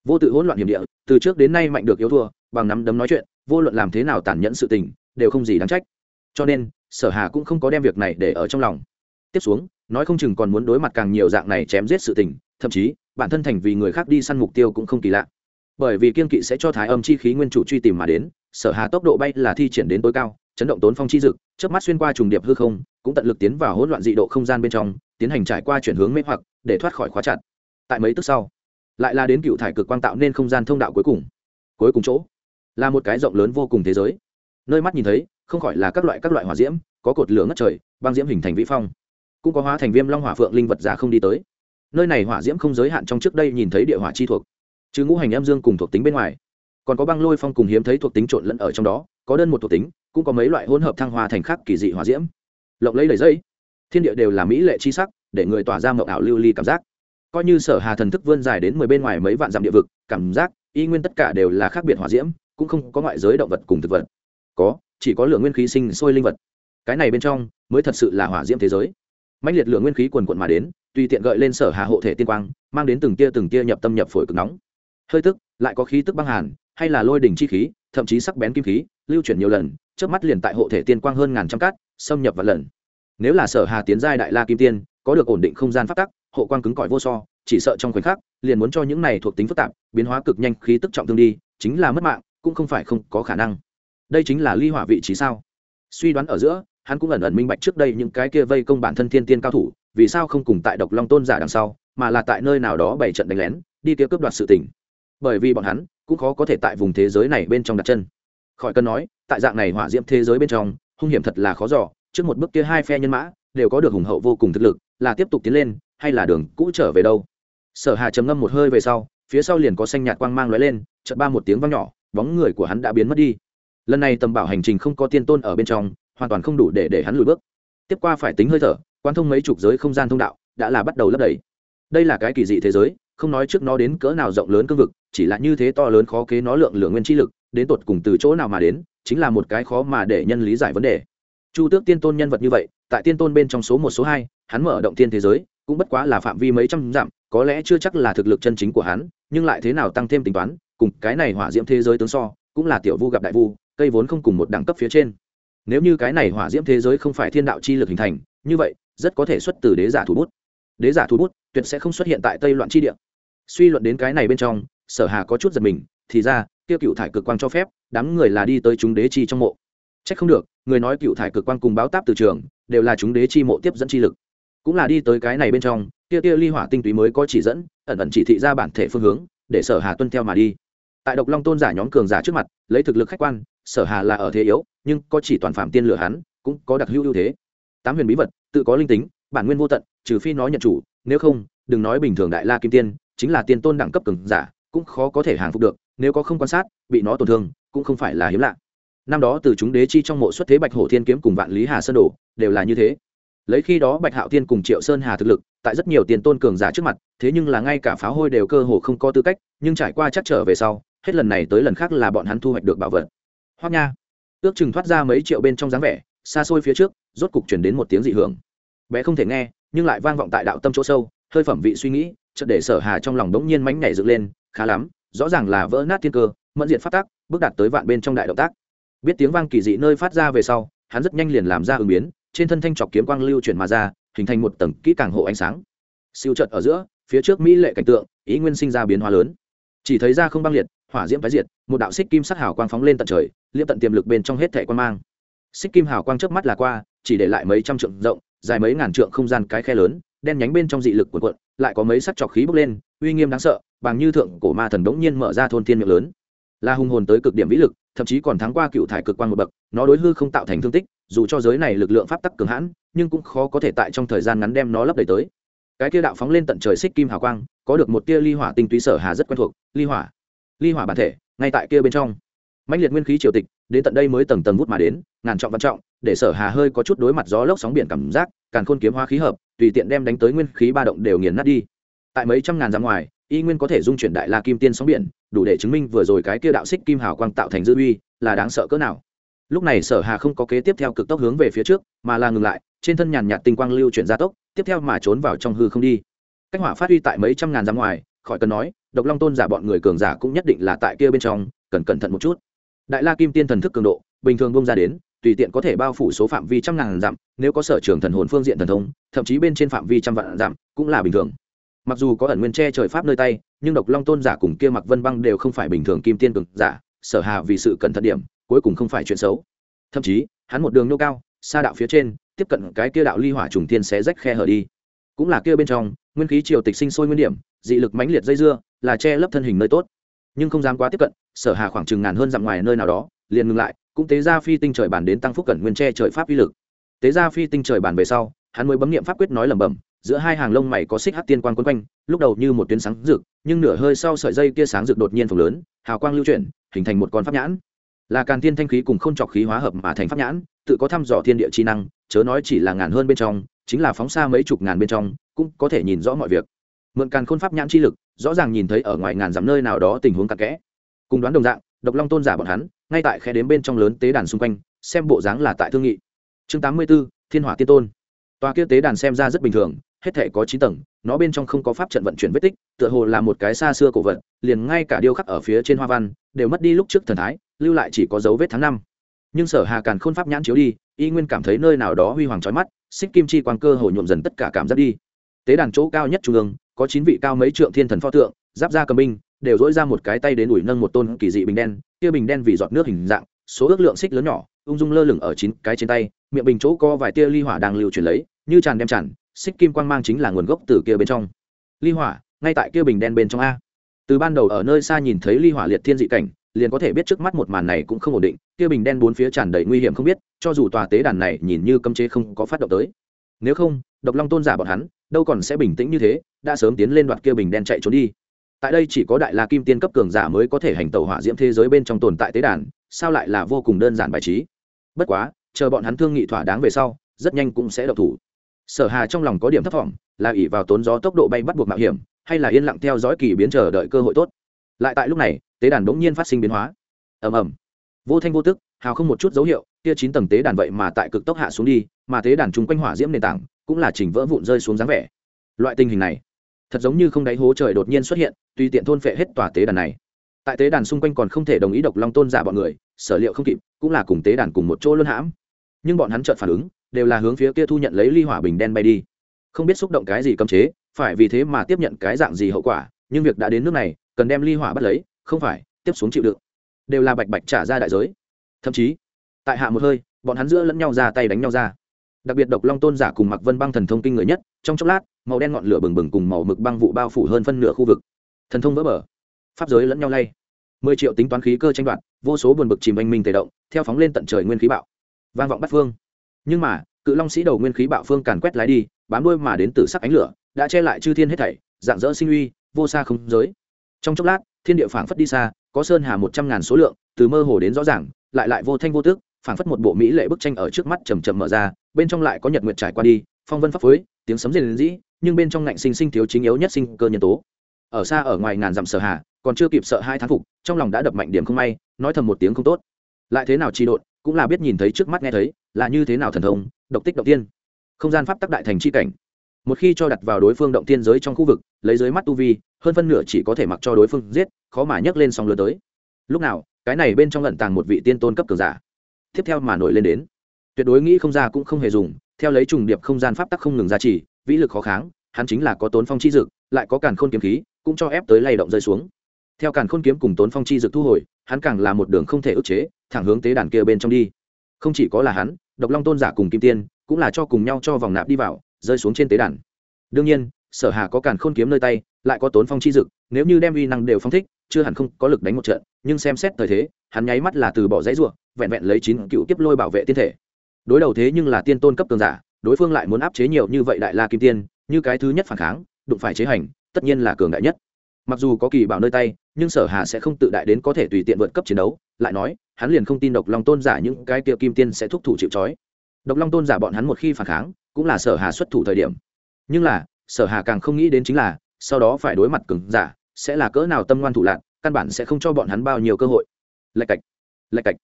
Vô tự hỗn loạn hiểm địa, từ trước đến nay mạnh được yếu thua, bằng nắm đấm nói chuyện, vô luận làm thế nào tàn nhẫn sự tình, đều không gì đáng trách. Cho nên, sở hà cũng không có đem việc này để ở trong lòng. Tiếp xuống, nói không chừng còn muốn đối mặt càng nhiều dạng này chém giết sự tình, thậm chí, bản thân thành vì người khác đi săn mục tiêu cũng không kỳ lạ. Bởi vì kiên kỵ sẽ cho thái âm chi khí nguyên chủ truy tìm mà đến sở hà tốc độ bay là thi triển đến tối cao, chấn động tốn phong chi dực trước mắt xuyên qua trùng điệp hư không, cũng tận lực tiến vào hỗn loạn dị độ không gian bên trong, tiến hành trải qua chuyển hướng mê hoặc, để thoát khỏi khóa chặt. Tại mấy tức sau, lại là đến cựu thải cực quang tạo nên không gian thông đạo cuối cùng. Cuối cùng chỗ, là một cái rộng lớn vô cùng thế giới. Nơi mắt nhìn thấy, không khỏi là các loại các loại hỏa diễm, có cột lửa ngất trời, băng diễm hình thành vĩ phong. Cũng có hóa thành viêm long hỏa phượng linh vật giả không đi tới. Nơi này hỏa diễm không giới hạn trong trước đây nhìn thấy địa hỏa chi thuộc. Chứ ngũ hành âm dương cùng thuộc tính bên ngoài còn có băng lôi phong cùng hiếm thấy thuộc tính trộn lẫn ở trong đó, có đơn một thuộc tính, cũng có mấy loại hỗn hợp thăng hoa thành khắc kỳ dị hỏa diễm. Lộng lấy đầy dây, thiên địa đều là mỹ lệ chi sắc, để người tỏa ra mộng ảo lưu ly cảm giác. Coi như sở hà thần thức vươn dài đến mười bên ngoài mấy vạn dặm địa vực, cảm giác, y nguyên tất cả đều là khác biệt hỏa diễm, cũng không có ngoại giới động vật cùng thực vật. Có, chỉ có lượng nguyên khí sinh sôi linh vật. Cái này bên trong, mới thật sự là hỏa diễm thế giới. Mạnh liệt lượng nguyên khí quần quận mà đến, tùy tiện gợi lên sở hà hộ thể tiên quang, mang đến từng tia từng tia nhập tâm nhập phổi cực nóng. Hơi tức lại có khí tức băng hàn, hay là lôi đỉnh chi khí, thậm chí sắc bén kim khí, lưu chuyển nhiều lần trước mắt liền tại hộ thể tiên quang hơn ngàn trăm cát, xâm nhập vào lần. Nếu là sở hà tiến giai đại la kim tiên, có được ổn định không gian phát tắc, hộ quang cứng cỏi vô so, chỉ sợ trong khoảnh khắc, liền muốn cho những này thuộc tính phức tạp, biến hóa cực nhanh, khí tức trọng thương đi, chính là mất mạng, cũng không phải không có khả năng. Đây chính là ly hỏa vị trí sao? Suy đoán ở giữa, hắn cũng ẩn ẩn minh bạch trước đây những cái kia vây công bản thân thiên tiên cao thủ, vì sao không cùng tại độc long tôn giả đằng sau, mà là tại nơi nào đó bảy trận đánh lén, đi kia cướp đoạt sự tình bởi vì bọn hắn cũng khó có thể tại vùng thế giới này bên trong đặt chân. Khỏi cần nói, tại dạng này hỏa diễm thế giới bên trong, hung hiểm thật là khó giỏ trước một bước kia hai phe nhân mã đều có được hùng hậu vô cùng thực lực, là tiếp tục tiến lên, hay là đường cũ trở về đâu? Sở hà trầm ngâm một hơi về sau, phía sau liền có xanh nhạt quang mang lóe lên, chợt ba một tiếng vang nhỏ, bóng người của hắn đã biến mất đi. Lần này tầm bảo hành trình không có tiên tôn ở bên trong, hoàn toàn không đủ để để hắn lùi bước. Tiếp qua phải tính hơi thở quan thông mấy chục giới không gian thông đạo đã là bắt đầu lấp đầy. Đây là cái kỳ dị thế giới không nói trước nó đến cỡ nào rộng lớn cương vực, chỉ là như thế to lớn khó kế nó lượng lượng nguyên chi lực, đến tột cùng từ chỗ nào mà đến, chính là một cái khó mà để nhân lý giải vấn đề. Chu tước tiên tôn nhân vật như vậy, tại tiên tôn bên trong số một, số hai, hắn mở động tiên thế giới, cũng bất quá là phạm vi mấy trăm dặm, có lẽ chưa chắc là thực lực chân chính của hắn, nhưng lại thế nào tăng thêm tính toán, cùng cái này hỏa diễm thế giới tướng so, cũng là tiểu vu gặp đại vu, cây vốn không cùng một đẳng cấp phía trên. Nếu như cái này hỏa diễm thế giới không phải thiên đạo chi lực hình thành, như vậy, rất có thể xuất từ đế giả thủ bút. Đế giả thủ bút tuyệt sẽ không xuất hiện tại tây loạn chi địa suy luận đến cái này bên trong, sở hà có chút giật mình, thì ra tiêu cựu thải cực quang cho phép, đám người là đi tới chúng đế chi trong mộ. Trách không được, người nói cựu thải cực quang cùng báo táp từ trường, đều là chúng đế chi mộ tiếp dẫn chi lực. Cũng là đi tới cái này bên trong, kia kia ly hỏa tinh túy mới có chỉ dẫn, ẩn ẩn chỉ thị ra bản thể phương hướng, để sở hà tuân theo mà đi. Tại độc long tôn giả nhóm cường giả trước mặt, lấy thực lực khách quan, sở hà là ở thế yếu, nhưng có chỉ toàn phạm tiên lửa hắn, cũng có đặc hữu ưu thế. Tám huyền bí vật, tự có linh tính, bản nguyên vô tận, trừ phi nó nhận chủ, nếu không, đừng nói bình thường đại la kim tiên chính là tiên tôn đẳng cấp cường giả, cũng khó có thể hàng phục được, nếu có không quan sát, bị nó tổn thương, cũng không phải là hiếm lạ. Năm đó từ chúng đế chi trong mộ xuất thế bạch hổ thiên kiếm cùng vạn lý hà sơn đồ, đều là như thế. Lấy khi đó bạch hạo thiên cùng triệu sơn hà thực lực, tại rất nhiều tiền tôn cường giả trước mặt, thế nhưng là ngay cả pháo hôi đều cơ hồ không có tư cách, nhưng trải qua chắc trở về sau, hết lần này tới lần khác là bọn hắn thu hoạch được bảo vật. Hoác nha, ước chừng thoát ra mấy triệu bên trong dáng vẻ, xa xôi phía trước, rốt cục chuyển đến một tiếng dị hưởng. Bé không thể nghe, nhưng lại vang vọng tại đạo tâm chỗ sâu, hơi phẩm vị suy nghĩ chợt để sở hà trong lòng đống nhiên mánh nhảy dựng lên, khá lắm, rõ ràng là vỡ nát thiên cơ, mẫn diện phát tác bước đạt tới vạn bên trong đại động tác. Biết tiếng vang kỳ dị nơi phát ra về sau, hắn rất nhanh liền làm ra ứng biến, trên thân thanh trọc kiếm quang lưu chuyển mà ra, hình thành một tầng kỹ càng hộ ánh sáng. Siêu trợt ở giữa, phía trước mỹ lệ cảnh tượng, ý nguyên sinh ra biến hóa lớn. Chỉ thấy ra không băng liệt, hỏa diễm tái diệt, một đạo xích kim sắc hào quang phóng lên tận trời liệm tận tiềm lực bên trong hết thẻ quan mang. Xích kim hào quang trước mắt là qua, chỉ để lại mấy trăm trượng rộng, dài mấy ngàn trượng không gian cái khe lớn, đen nhánh bên trong dị lực cuộn cuộn lại có mấy sắc trọc khí bốc lên, uy nghiêm đáng sợ, bằng như thượng cổ ma thần đống nhiên mở ra thôn thiên miệng lớn. Là hùng hồn tới cực điểm vĩ lực, thậm chí còn thắng qua cựu thải cực quan một bậc, nó đối hư không tạo thành thương tích, dù cho giới này lực lượng pháp tắc cường hãn, nhưng cũng khó có thể tại trong thời gian ngắn đem nó lấp đầy tới. Cái kia đạo phóng lên tận trời xích kim hào quang, có được một tia ly hỏa tinh túy sở hà rất quen thuộc, ly hỏa. Ly hỏa bản thể, ngay tại kia bên trong. Mạnh liệt nguyên khí triều tịch, đến tận đây mới tầng tầng vút mà đến, ngàn trọng văn trọng để sở hà hơi có chút đối mặt gió lốc sóng biển cảm giác, càn khôn kiếm hoa khí hợp, tùy tiện đem đánh tới nguyên khí ba động đều nghiền nát đi. Tại mấy trăm ngàn ra ngoài, y nguyên có thể dung chuyển đại la kim tiên sóng biển, đủ để chứng minh vừa rồi cái kia đạo xích kim hào quang tạo thành dư uy, là đáng sợ cỡ nào. Lúc này sở hà không có kế tiếp theo cực tốc hướng về phía trước, mà là ngừng lại, trên thân nhàn nhạt tinh quang lưu chuyển gia tốc, tiếp theo mà trốn vào trong hư không đi. Cách hỏa phát huy tại mấy trăm ngàn ra ngoài, khỏi cần nói, độc long tôn giả bọn người cường giả cũng nhất định là tại kia bên trong, cần cẩn thận một chút. Đại la kim tiên thần thức cường độ, bình thường bông ra đến tùy tiện có thể bao phủ số phạm vi trăm ngàn dặm, nếu có sở trường thần hồn phương diện thần thông, thậm chí bên trên phạm vi trăm vạn dặm, cũng là bình thường. Mặc dù có ẩn nguyên che trời pháp nơi tay, nhưng độc long tôn giả cùng kia mặc vân băng đều không phải bình thường kim tiên cực giả, sở hà vì sự cẩn thận điểm, cuối cùng không phải chuyện xấu. Thậm chí, hắn một đường nô cao, xa đạo phía trên, tiếp cận cái kia đạo ly hỏa trùng tiên sẽ rách khe hở đi. Cũng là kia bên trong, nguyên khí triều tịch sinh sôi nguyên điểm, dị lực mãnh liệt dây dưa, là che lấp thân hình nơi tốt. Nhưng không dám quá tiếp cận, sở hà khoảng chừng ngàn hơn dặm ngoài nơi nào đó, liền ngừng lại cũng tế ra phi tinh trời bản đến tăng phúc cẩn nguyên che trời pháp uy lực. Tế ra phi tinh trời bản về sau, hắn mới bấm niệm pháp quyết nói lẩm bẩm, giữa hai hàng lông mày có xích hát tiên quang quấn quanh, lúc đầu như một tuyến sáng rực, nhưng nửa hơi sau sợi dây kia sáng rực đột nhiên phồng lớn, hào quang lưu chuyển, hình thành một con pháp nhãn. Là càn thiên thanh khí cùng khôn trọc khí hóa hợp mà thành pháp nhãn, tự có thăm dò thiên địa chi năng, chớ nói chỉ là ngàn hơn bên trong, chính là phóng xa mấy chục ngàn bên trong, cũng có thể nhìn rõ mọi việc. Mượn càn khôn pháp nhãn chi lực, rõ ràng nhìn thấy ở ngoài ngàn dặm nơi nào đó tình huống cặn kẽ. Cùng đoán đồng dạng, độc long tôn giả bọn hắn ngay tại khe đến bên trong lớn tế đàn xung quanh xem bộ dáng là tại thương nghị. Chương tám mươi 84, thiên hỏa tiên tôn. Tòa kia tế đàn xem ra rất bình thường hết thể có chín tầng nó bên trong không có pháp trận vận chuyển vết tích tựa hồ là một cái xa xưa cổ vật liền ngay cả điêu khắc ở phía trên hoa văn đều mất đi lúc trước thần thái lưu lại chỉ có dấu vết tháng năm. Nhưng sở hà càn khôn pháp nhãn chiếu đi y nguyên cảm thấy nơi nào đó huy hoàng trói mắt xích kim chi quang cơ hồ nhuộm dần tất cả cảm giác đi. Tế đàn chỗ cao nhất trung ương có chín vị cao mấy trượng thiên thần pho tượng giáp ra cầm binh đều dỗi ra một cái tay đến ủi nâng một tôn kỳ dị bình đen kia bình đen vì giọt nước hình dạng, số ước lượng xích lớn nhỏ, ung dung lơ lửng ở chín cái trên tay, miệng bình chỗ có vài tia ly hỏa đang lưu chuyển lấy, như tràn đem tràn, xích kim quang mang chính là nguồn gốc từ kia bên trong. Ly hỏa, ngay tại kia bình đen bên trong a. Từ ban đầu ở nơi xa nhìn thấy ly hỏa liệt thiên dị cảnh, liền có thể biết trước mắt một màn này cũng không ổn định, kia bình đen bốn phía tràn đầy nguy hiểm không biết, cho dù tòa tế đàn này nhìn như cấm chế không có phát động tới. Nếu không, độc long tôn giả bọn hắn, đâu còn sẽ bình tĩnh như thế, đã sớm tiến lên đoạt kia bình đen chạy trốn đi tại đây chỉ có đại la kim tiên cấp cường giả mới có thể hành tẩu hỏa diễm thế giới bên trong tồn tại tế đàn, sao lại là vô cùng đơn giản bài trí? Bất quá, chờ bọn hắn thương nghị thỏa đáng về sau, rất nhanh cũng sẽ độc thủ. Sở hà trong lòng có điểm thấp thỏm, là ỉ vào tốn gió tốc độ bay bắt buộc mạo hiểm, hay là yên lặng theo dõi kỳ biến chờ đợi cơ hội tốt? Lại tại lúc này, tế đàn bỗng nhiên phát sinh biến hóa. Ầm ầm. Vô thanh vô tức, hào không một chút dấu hiệu, kia chín tầng tế đàn vậy mà tại cực tốc hạ xuống đi, mà tế đàn chung quanh hỏa diễm nền tảng cũng là chỉnh vỡ vụn rơi xuống dáng vẻ. Loại tình hình này thật giống như không đáy hố trời đột nhiên xuất hiện tùy tiện thôn phệ hết tòa tế đàn này. Tại tế đàn xung quanh còn không thể đồng ý độc long tôn giả bọn người, sở liệu không kịp, cũng là cùng tế đàn cùng một chỗ luân hãm. Nhưng bọn hắn chợt phản ứng, đều là hướng phía kia thu nhận lấy ly hỏa bình đen bay đi. Không biết xúc động cái gì cấm chế, phải vì thế mà tiếp nhận cái dạng gì hậu quả, nhưng việc đã đến nước này, cần đem ly hỏa bắt lấy, không phải, tiếp xuống chịu đựng. Đều là bạch bạch trả ra đại giới. Thậm chí, tại hạ một hơi, bọn hắn giữa lẫn nhau ra tay đánh nhau ra đặc biệt độc long tôn giả cùng mặc vân băng thần thông kinh người nhất, trong chốc lát, màu đen ngọn lửa bừng bừng cùng màu mực băng vụ bao phủ hơn phân nửa khu vực. Thần thông vỡ bờ. Pháp giới lẫn nhau lay. Mười triệu tính toán khí cơ tranh đoạt, vô số buồn bực chìm anh minh tề động, theo phóng lên tận trời nguyên khí bạo. Vang vọng bắt phương. Nhưng mà, cự long sĩ đầu nguyên khí bạo phương càn quét lái đi, bám đuôi mà đến từ sắc ánh lửa, đã che lại chư thiên hết thảy, dạng dỡ sinh uy, vô xa không giới. Trong chốc lát, thiên địa phảng phất đi xa, có sơn hà một trăm ngàn số lượng, từ mơ hồ đến rõ ràng, lại lại vô thanh vô tước phảng phất một bộ mỹ lệ bức tranh ở trước mắt chầm chậm mở ra, bên trong lại có nhật nguyệt trải qua đi, phong vân pháp phối, tiếng sấm rền dĩ nhưng bên trong ngạnh sinh sinh thiếu chính yếu nhất sinh cơ nhân tố. Ở xa ở ngoài ngàn dặm sở hà, còn chưa kịp sợ hai tháng phục, trong lòng đã đập mạnh điểm không may, nói thầm một tiếng không tốt. Lại thế nào chi độn, cũng là biết nhìn thấy trước mắt nghe thấy, là như thế nào thần thông, độc tích động tiên. Không gian pháp tắc đại thành chi cảnh. Một khi cho đặt vào đối phương động tiên giới trong khu vực, lấy dưới mắt tu vi, hơn phân nửa chỉ có thể mặc cho đối phương giết, khó mà nhấc lên song lừa tới. Lúc nào, cái này bên trong lận tàng một vị tiên tôn cấp cường giả tiếp theo mà nổi lên đến. Tuyệt đối nghĩ không ra cũng không hề dùng, theo lấy trùng điệp không gian pháp tắc không ngừng ra chỉ vĩ lực khó kháng, hắn chính là có tốn phong chi dực lại có càn khôn kiếm khí, cũng cho ép tới lay động rơi xuống. Theo càn khôn kiếm cùng tốn phong chi dực thu hồi, hắn càng là một đường không thể ức chế, thẳng hướng tế đàn kia bên trong đi. Không chỉ có là hắn, độc long tôn giả cùng kim tiên, cũng là cho cùng nhau cho vòng nạp đi vào, rơi xuống trên tế đàn. Đương nhiên, sở hà có càn khôn kiếm nơi tay, lại có tốn phong chi dực nếu như đem uy năng đều phong thích, chưa hẳn không có lực đánh một trận nhưng xem xét thời thế, hắn nháy mắt là từ bỏ dãy ruộng vẹn vẹn lấy chín cựu kiếp lôi bảo vệ tiên thể. Đối đầu thế nhưng là tiên tôn cấp cường giả, đối phương lại muốn áp chế nhiều như vậy đại la kim tiên, như cái thứ nhất phản kháng, đụng phải chế hành, tất nhiên là cường đại nhất. Mặc dù có kỳ bảo nơi tay, nhưng sở hà sẽ không tự đại đến có thể tùy tiện vượt cấp chiến đấu, lại nói, hắn liền không tin độc lòng tôn giả những cái kia kim tiên sẽ thúc thủ chịu trói. Độc long tôn giả bọn hắn một khi phản kháng, cũng là sở hà xuất thủ thời điểm. Nhưng là, sở hà càng không nghĩ đến chính là, sau đó phải đối mặt cường giả, sẽ là cỡ nào tâm ngoan thủ lạc căn bản sẽ không cho bọn hắn bao nhiêu cơ hội. Lạch cạch lạch cạch.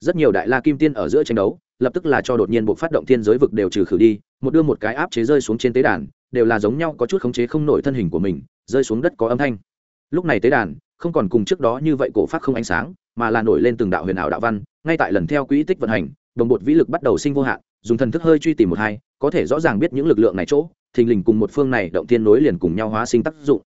Rất nhiều đại la kim tiên ở giữa tranh đấu, lập tức là cho đột nhiên buộc phát động thiên giới vực đều trừ khử đi, một đưa một cái áp chế rơi xuống trên tế đàn, đều là giống nhau có chút khống chế không nổi thân hình của mình, rơi xuống đất có âm thanh. Lúc này tế đàn, không còn cùng trước đó như vậy cổ phát không ánh sáng, mà là nổi lên từng đạo huyền ảo đạo văn, ngay tại lần theo quỹ tích vận hành, đồng bột vĩ lực bắt đầu sinh vô hạn, dùng thần thức hơi truy tìm một hai, có thể rõ ràng biết những lực lượng này chỗ, thình lình cùng một phương này động thiên nối liền cùng nhau hóa sinh tác dụng.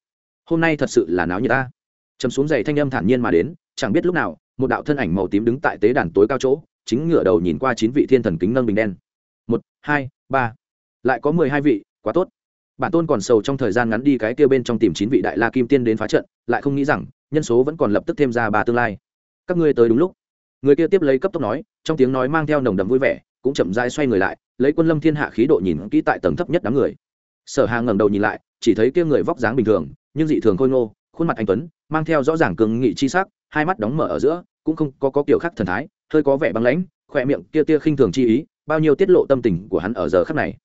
Hôm nay thật sự là náo như ta chấm xuống giày thanh âm thản nhiên mà đến, chẳng biết lúc nào, một đạo thân ảnh màu tím đứng tại tế đàn tối cao chỗ, chính ngửa đầu nhìn qua chín vị thiên thần kính nâng bình đen. Một, hai, ba. Lại có mười hai vị, quá tốt. Bản tôn còn sầu trong thời gian ngắn đi cái kia bên trong tìm chín vị đại la kim tiên đến phá trận, lại không nghĩ rằng, nhân số vẫn còn lập tức thêm ra ba tương lai. Các ngươi tới đúng lúc. Người kia tiếp lấy cấp tốc nói, trong tiếng nói mang theo nồng đầm vui vẻ, cũng chậm rãi xoay người lại, lấy quân lâm thiên hạ khí độ nhìn kỹ tại tầng thấp nhất đám người. Sở hà ngẩng đầu nhìn lại, chỉ thấy kia người vóc dáng bình thường, nhưng dị thường khôi ngô, khuôn mặt anh tuấn mang theo rõ ràng cường nghị chi sắc hai mắt đóng mở ở giữa cũng không có, có kiểu khác thần thái hơi có vẻ băng lãnh khỏe miệng kia tia khinh thường chi ý bao nhiêu tiết lộ tâm tình của hắn ở giờ khắc này.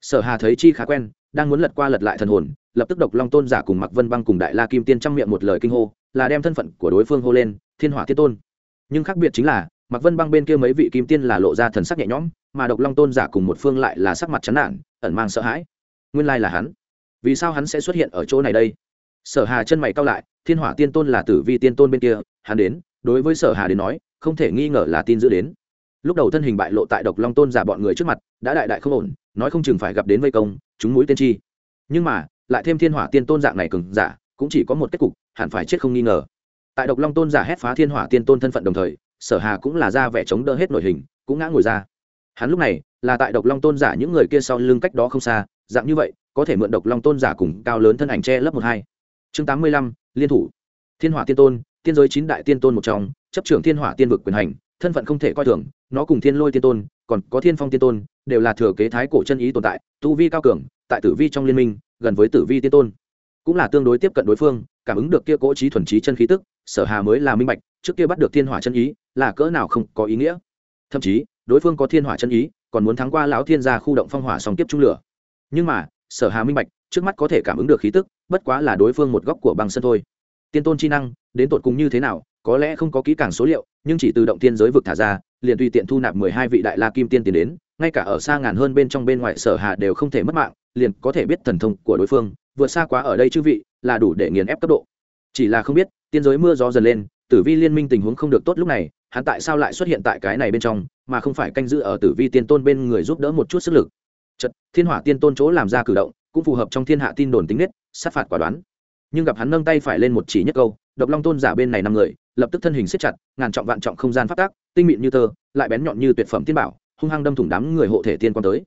Sở hà thấy chi khá quen đang muốn lật qua lật lại thần hồn lập tức độc long tôn giả cùng mặc vân băng cùng đại la kim tiên trăm miệng một lời kinh hô là đem thân phận của đối phương hô lên thiên hỏa tiên tôn. Nhưng khác biệt chính là mặc vân băng bên kia mấy vị kim tiên là lộ ra thần sắc nhẹ nhõm mà độc long tôn giả cùng một phương lại là sắc mặt chán nản ẩn mang sợ hãi. Nguyên lai là hắn. Vì sao hắn sẽ xuất hiện ở chỗ này đây? Sở hà chân mày cau lại thiên hỏa tiên tôn là tử vi tiên tôn bên kia, hắn đến, đối với sở hà đến nói, không thể nghi ngờ là tin giữ đến. Lúc đầu thân hình bại lộ tại độc long tôn giả bọn người trước mặt, đã đại đại không ổn, nói không chừng phải gặp đến vây công, chúng mũi tiên tri nhưng mà, lại thêm thiên hỏa tiên tôn dạng này cường giả, cũng chỉ có một kết cục, hẳn phải chết không nghi ngờ. Tại độc long tôn giả hét phá thiên hỏa tiên tôn thân phận đồng thời, sở hà cũng là ra vẻ chống đỡ hết nội hình, cũng ngã ngồi ra. Hắn lúc này, là tại độc long tôn giả những người kia sau lưng cách đó không xa, dạng như vậy, có thể mượn độc long tôn giả cùng cao lớn thân ảnh che lấp một hai. Chương tám mươi lăm liên thủ. Thiên hỏa tiên tôn, tiên giới chín đại tiên tôn một trong, chấp trưởng thiên hỏa tiên vực quyền hành, thân phận không thể coi thường, nó cùng thiên lôi tiên tôn, còn có thiên phong tiên tôn, đều là thừa kế thái cổ chân ý tồn tại, tu vi cao cường, tại tử vi trong liên minh, gần với tử vi tiên tôn. Cũng là tương đối tiếp cận đối phương, cảm ứng được kia cỗ trí thuần trí chân khí tức, sở hà mới là minh bạch, trước kia bắt được thiên hỏa chân ý, là cỡ nào không có ý nghĩa. Thậm chí, đối phương có thiên hỏa chân ý, còn muốn thắng qua lão thiên gia khu động phong hỏa song tiếp trung lửa. Nhưng mà, sở hà minh bạch trước mắt có thể cảm ứng được khí tức, bất quá là đối phương một góc của băng sân thôi. Tiên tôn chi năng, đến tột cùng như thế nào, có lẽ không có kỹ càng số liệu, nhưng chỉ từ động tiên giới vực thả ra, liền tùy tiện thu nạp mười hai vị đại la kim tiên tiến đến, ngay cả ở xa ngàn hơn bên trong bên ngoài sở hà đều không thể mất mạng, liền có thể biết thần thông của đối phương, vượt xa quá ở đây chư vị, là đủ để nghiền ép cấp độ. Chỉ là không biết, tiên giới mưa gió dần lên, tử vi liên minh tình huống không được tốt lúc này, hắn tại sao lại xuất hiện tại cái này bên trong, mà không phải canh giữ ở tử vi tiên tôn bên người giúp đỡ một chút sức lực. Chật thiên hỏa tiên tôn chỗ làm ra cử động cũng phù hợp trong thiên hạ tin đồn tính nết, sát phạt quả đoán. Nhưng gặp hắn nâng tay phải lên một chỉ nhất câu, độc long tôn giả bên này năm người, lập tức thân hình siết chặt, ngàn trọng vạn trọng không gian phát tác, tinh mịn như tơ, lại bén nhọn như tuyệt phẩm tiên bảo, hung hăng đâm thủng đám người hộ thể tiên quan tới.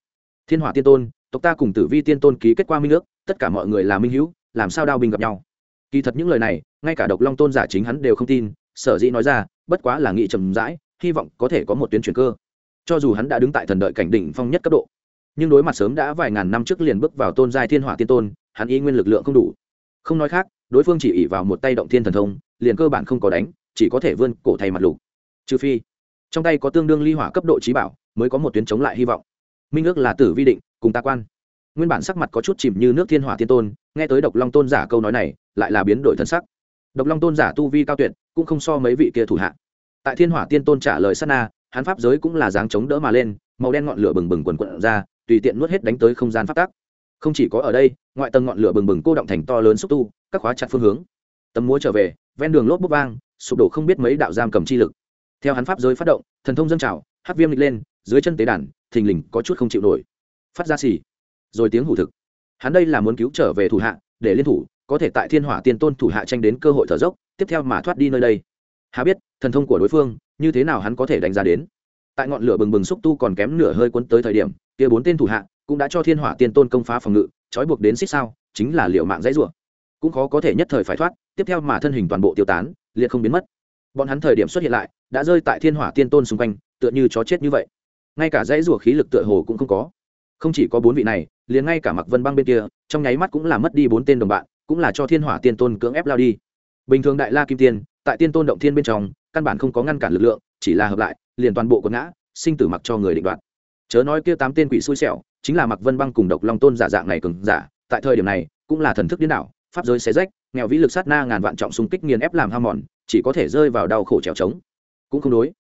Thiên hỏa tiên tôn, tộc ta cùng tử vi tiên tôn ký kết qua minh ước, tất cả mọi người là minh hữu, làm sao đao binh gặp nhau? Kỳ thật những lời này, ngay cả độc long tôn giả chính hắn đều không tin, sở dĩ nói ra, bất quá là nghị trầm rãi, hy vọng có thể có một tuyến chuyển cơ. Cho dù hắn đã đứng tại thần đợi cảnh đỉnh phong nhất cấp độ nhưng đối mặt sớm đã vài ngàn năm trước liền bước vào tôn giai thiên hỏa tiên tôn, hắn y nguyên lực lượng không đủ. Không nói khác, đối phương chỉ ỉ vào một tay động thiên thần thông, liền cơ bản không có đánh, chỉ có thể vươn cổ thay mặt lục. Trừ phi, trong tay có tương đương ly hỏa cấp độ trí bảo, mới có một tuyến chống lại hy vọng. Minh ước là tử vi định, cùng ta quan. Nguyên bản sắc mặt có chút chìm như nước thiên hỏa tiên tôn, nghe tới độc long tôn giả câu nói này, lại là biến đổi thân sắc. Độc long tôn giả tu vi cao tuyệt, cũng không so mấy vị kia thủ hạ. Tại thiên hỏa tiên tôn trả lời sát na, hắn pháp giới cũng là dáng chống đỡ mà lên, màu đen ngọn lửa bừng bừng quần quận ra tùy tiện nuốt hết đánh tới không gian phát tác. Không chỉ có ở đây, ngoại tầng ngọn lửa bừng bừng cô động thành to lớn xúc tu, các khóa chặt phương hướng. Tấm múa trở về, ven đường lốp bốc vang, sụp đổ không biết mấy đạo giam cầm chi lực. Theo hắn pháp giới phát động, thần thông dâng trào hát viêm lịch lên, dưới chân tế đàn, thình lình có chút không chịu nổi. Phát ra xì. Rồi tiếng hủ thực. Hắn đây là muốn cứu trở về thủ hạ, để liên thủ, có thể tại thiên hỏa tiên tôn thủ hạ tranh đến cơ hội thở dốc, tiếp theo mà thoát đi nơi đây. Hà biết, thần thông của đối phương, như thế nào hắn có thể đánh giá đến? Tại ngọn lửa bừng bừng xúc tu còn kém nửa hơi cuốn tới thời điểm, kia bốn tên thủ hạ cũng đã cho thiên hỏa tiên tôn công phá phòng ngự, trói buộc đến xích sao, chính là liệu mạng dãy rủa. Cũng khó có thể nhất thời phải thoát, tiếp theo mà thân hình toàn bộ tiêu tán, liệt không biến mất. Bọn hắn thời điểm xuất hiện lại, đã rơi tại thiên hỏa tiên tôn xung quanh, tựa như chó chết như vậy. Ngay cả dãy rủa khí lực tựa hồ cũng không có. Không chỉ có bốn vị này, liền ngay cả mặc vân băng bên kia, trong nháy mắt cũng là mất đi bốn tên đồng bạn, cũng là cho thiên hỏa tiên tôn cưỡng ép lao đi. Bình thường đại la kim tiên, tại tiên tôn động thiên bên trong, căn bản không có ngăn cản lực lượng, chỉ là hợp lại liền toàn bộ quật ngã, sinh tử mặc cho người định đoạt. Chớ nói kia tám tên quỷ xui xẻo, chính là mặc vân băng cùng độc long tôn giả dạng này cường giả, tại thời điểm này, cũng là thần thức điên đảo, pháp giới xé rách, nghèo vĩ lực sát na ngàn vạn trọng xung kích nghiền ép làm ham mòn, chỉ có thể rơi vào đau khổ trèo trống. Cũng không đối.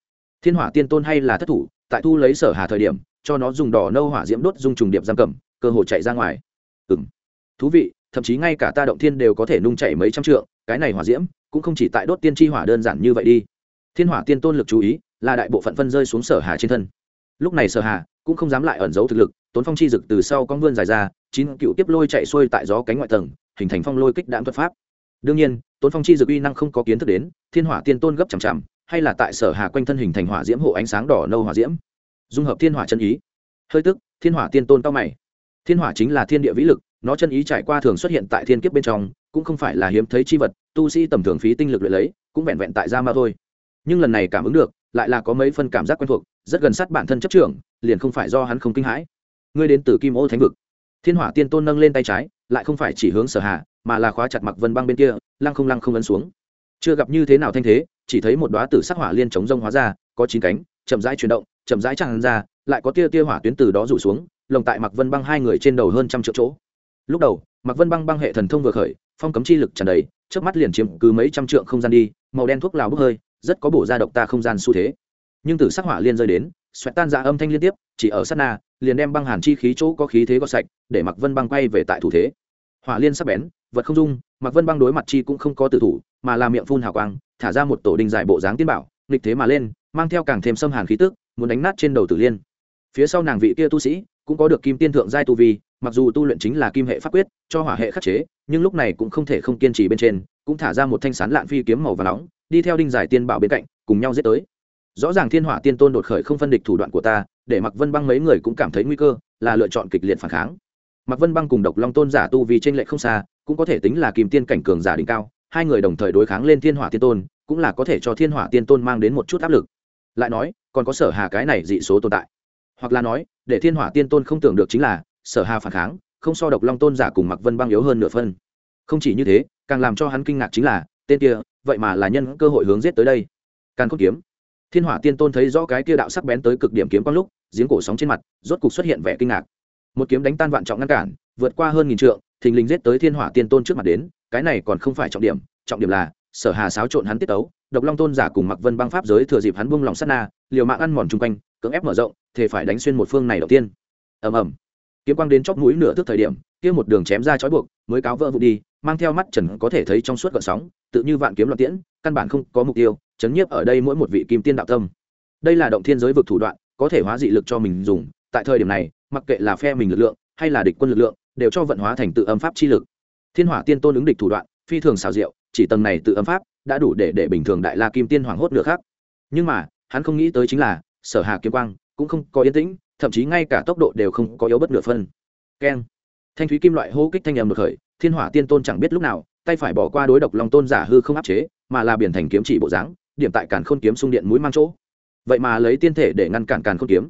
Thiên hỏa tiên tôn hay là thất thủ, tại thu lấy sở hà thời điểm, cho nó dùng đỏ nâu hỏa diễm đốt dung trùng điệp giam cầm, cơ hội chạy ra ngoài. Ừng thú vị, thậm chí ngay cả ta động thiên đều có thể nung chạy mấy trăm trượng, cái này hỏa diễm cũng không chỉ tại đốt tiên tri hỏa đơn giản như vậy đi. Thiên hỏa tiên tôn lực chú ý là đại bộ phận phân rơi xuống sở hà trên thân. Lúc này sở hà cũng không dám lại ẩn giấu thực lực, tốn phong chi dực từ sau con vươn dài ra, chín cựu tiếp lôi chạy xuôi tại gió cánh ngoại tầng, hình thành phong lôi kích đạn thuật pháp. Đương nhiên, tốn phong chi dực uy năng không có kiến thức đến, thiên hỏa tiên tôn gấp chằm chằm, hay là tại sở hà quanh thân hình thành hỏa diễm hộ ánh sáng đỏ nâu hỏa diễm. Dung hợp thiên hỏa chân ý. Hơi tức, thiên hỏa tiên tôn cao mày. Thiên hỏa chính là thiên địa vĩ lực, nó chân ý trải qua thường xuất hiện tại thiên kiếp bên trong, cũng không phải là hiếm thấy chi vật, tu sĩ tầm thường phí tinh lực luyện lấy, cũng vẹn vẹn tại gia ma thôi. Nhưng lần này cảm ứng được lại là có mấy phân cảm giác quen thuộc, rất gần sát bản thân chấp trưởng, liền không phải do hắn không kinh hãi. Ngươi đến từ kim ô thánh vực. Thiên hỏa tiên tôn nâng lên tay trái, lại không phải chỉ hướng sở hạ mà là khóa chặt mặc vân băng bên kia, lăng không lăng không ấn xuống. Chưa gặp như thế nào thanh thế, chỉ thấy một đóa tử sắc hỏa liên chống rông hóa ra, có chín cánh, chậm rãi chuyển động, chậm rãi tràn ra, lại có tia tia hỏa tuyến từ đó rủ xuống, lồng tại mặc vân băng hai người trên đầu hơn trăm triệu chỗ. Lúc đầu, mặc vân băng băng hệ thần thông vừa khởi, phong cấm chi lực tràn đầy trước mắt liền chiếm cứ mấy trăm trượng không gian đi, màu đen thuốc lào bốc hơi rất có bổ ra độc ta không gian xu thế. Nhưng từ sắc hỏa liên rơi đến, xoẹt tan ra âm thanh liên tiếp, chỉ ở sát na, liền đem băng hàn chi khí chỗ có khí thế gọt sạch, để mặc vân băng quay về tại thủ thế. Hỏa liên sắp bén, vật không dung mặc vân băng đối mặt chi cũng không có tự thủ, mà là miệng phun hào quang, thả ra một tổ đình dài bộ dáng tiên bảo, nghịch thế mà lên, mang theo càng thêm xâm hàn khí tức, muốn đánh nát trên đầu tử liên. Phía sau nàng vị kia tu sĩ, cũng có được kim tiên thượng giai tu vi, mặc dù tu luyện chính là kim hệ pháp quyết, cho hỏa hệ khắc chế, nhưng lúc này cũng không thể không kiên trì bên trên, cũng thả ra một thanh sán lạn phi kiếm màu và nóng đi theo đinh giải tiên bảo bên cạnh, cùng nhau giết tới. Rõ ràng thiên hỏa tiên tôn đột khởi không phân địch thủ đoạn của ta, để mặc vân băng mấy người cũng cảm thấy nguy cơ, là lựa chọn kịch liệt phản kháng. Mặc vân băng cùng độc long tôn giả tu vì trên lệ không xa, cũng có thể tính là kìm tiên cảnh cường giả đỉnh cao, hai người đồng thời đối kháng lên thiên hỏa tiên tôn, cũng là có thể cho thiên hỏa tiên tôn mang đến một chút áp lực. Lại nói, còn có sở hà cái này dị số tồn tại. Hoặc là nói, để thiên hỏa tiên tôn không tưởng được chính là, sở hà phản kháng, không so độc long tôn giả cùng mặc vân băng yếu hơn nửa phân. Không chỉ như thế, càng làm cho hắn kinh ngạc chính là, tên kia vậy mà là nhân cơ hội hướng giết tới đây. Càn khôn kiếm. Thiên hỏa tiên tôn thấy rõ cái kia đạo sắc bén tới cực điểm kiếm quang lúc, giếng cổ sóng trên mặt, rốt cục xuất hiện vẻ kinh ngạc. Một kiếm đánh tan vạn trọng ngăn cản, vượt qua hơn nghìn trượng, thình lình giết tới thiên hỏa tiên tôn trước mặt đến, cái này còn không phải trọng điểm trọng điểm là, sở hà xáo trộn hắn tiết tấu, độc long tôn giả cùng mặc vân băng pháp giới thừa dịp hắn buông lòng sát na, liều mạng ăn mòn chung quanh, cưỡng ép mở rộng thì phải đánh xuyên một phương này đầu tiên. Ầm ầm. Kiếm quang đến chóp mũi nửa thước thời điểm, kia một đường chém ra chói buộc, mới cáo vỡ vụ đi, mang theo mắt trần có thể thấy trong suốt gợn sóng tự như vạn kiếm loạn tiễn, căn bản không có mục tiêu, chấn nhiếp ở đây mỗi một vị kim tiên đạo tâm. Đây là động thiên giới vực thủ đoạn, có thể hóa dị lực cho mình dùng, tại thời điểm này, mặc kệ là phe mình lực lượng, hay là địch quân lực lượng, đều cho vận hóa thành tự âm pháp chi lực. Thiên hỏa tiên tôn ứng địch thủ đoạn, phi thường xào diệu, chỉ tầng này tự âm pháp đã đủ để để bình thường đại la kim tiên hoảng hốt được khác nhưng mà, hắn không nghĩ tới chính là, sở hà kiếm quang cũng không có yên tĩnh, thậm chí ngay cả tốc độ đều không có yếu bất nửa phân. Keng. Thanh thúy kim loại hô kích thanh âm được khởi, thiên hỏa tiên tôn chẳng biết lúc nào tay phải bỏ qua đối độc long tôn giả hư không áp chế, mà là biển thành kiếm chỉ bộ dáng, điểm tại càn khôn kiếm xung điện mũi mang chỗ. Vậy mà lấy tiên thể để ngăn cản càn khôn kiếm.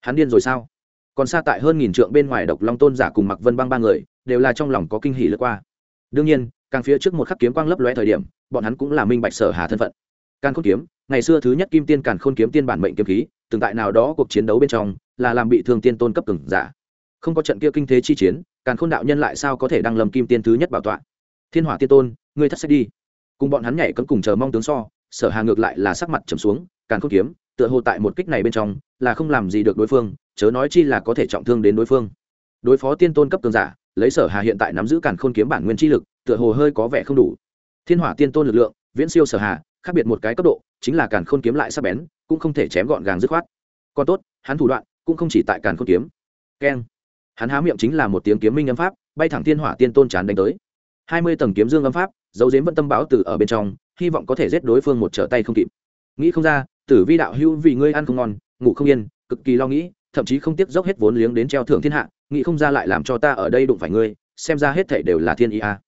Hắn điên rồi sao? Còn xa tại hơn nghìn trượng bên ngoài độc long tôn giả cùng mặc vân băng ba người, đều là trong lòng có kinh hỉ lướt qua. Đương nhiên, càng phía trước một khắc kiếm quang lấp lóe thời điểm, bọn hắn cũng là minh bạch sở hà thân phận. Càn khôn kiếm, ngày xưa thứ nhất kim tiên càn khôn kiếm tiên bản mệnh kiếm khí, từng tại nào đó cuộc chiến đấu bên trong, là làm bị thương tiên tôn cấp từng giả. Không có trận kia kinh thế chi chiến, càn khôn đạo nhân lại sao có thể đăng lầm kim tiên thứ nhất bảo tọa? Thiên hỏa tiên tôn, ngươi thất sách đi. Cùng bọn hắn nhảy cấm cùng chờ mong tướng so, sở hà ngược lại là sắc mặt trầm xuống, càn khôn kiếm, tựa hồ tại một kích này bên trong, là không làm gì được đối phương, chớ nói chi là có thể trọng thương đến đối phương. Đối phó tiên tôn cấp cường giả, lấy sở hà hiện tại nắm giữ càn khôn kiếm bản nguyên chi lực, tựa hồ hơi có vẻ không đủ. Thiên hỏa tiên tôn lực lượng, viễn siêu sở hà, khác biệt một cái cấp độ, chính là càn khôn kiếm lại sắc bén, cũng không thể chém gọn gàng dứt khoát. Còn tốt, hắn thủ đoạn, cũng không chỉ tại càn khôn kiếm. Keng. Hắn há miệng chính là một tiếng kiếm minh âm pháp, bay thẳng thiên hỏa tiên tôn chán đánh tới hai mươi tầng kiếm dương âm pháp, dấu dếm vẫn tâm báo từ ở bên trong, hy vọng có thể giết đối phương một trở tay không kịp. Nghĩ không ra, tử vi đạo hữu vì ngươi ăn không ngon, ngủ không yên, cực kỳ lo nghĩ, thậm chí không tiếc dốc hết vốn liếng đến treo thưởng thiên hạ, nghĩ không ra lại làm cho ta ở đây đụng phải ngươi, xem ra hết thể đều là thiên ý a.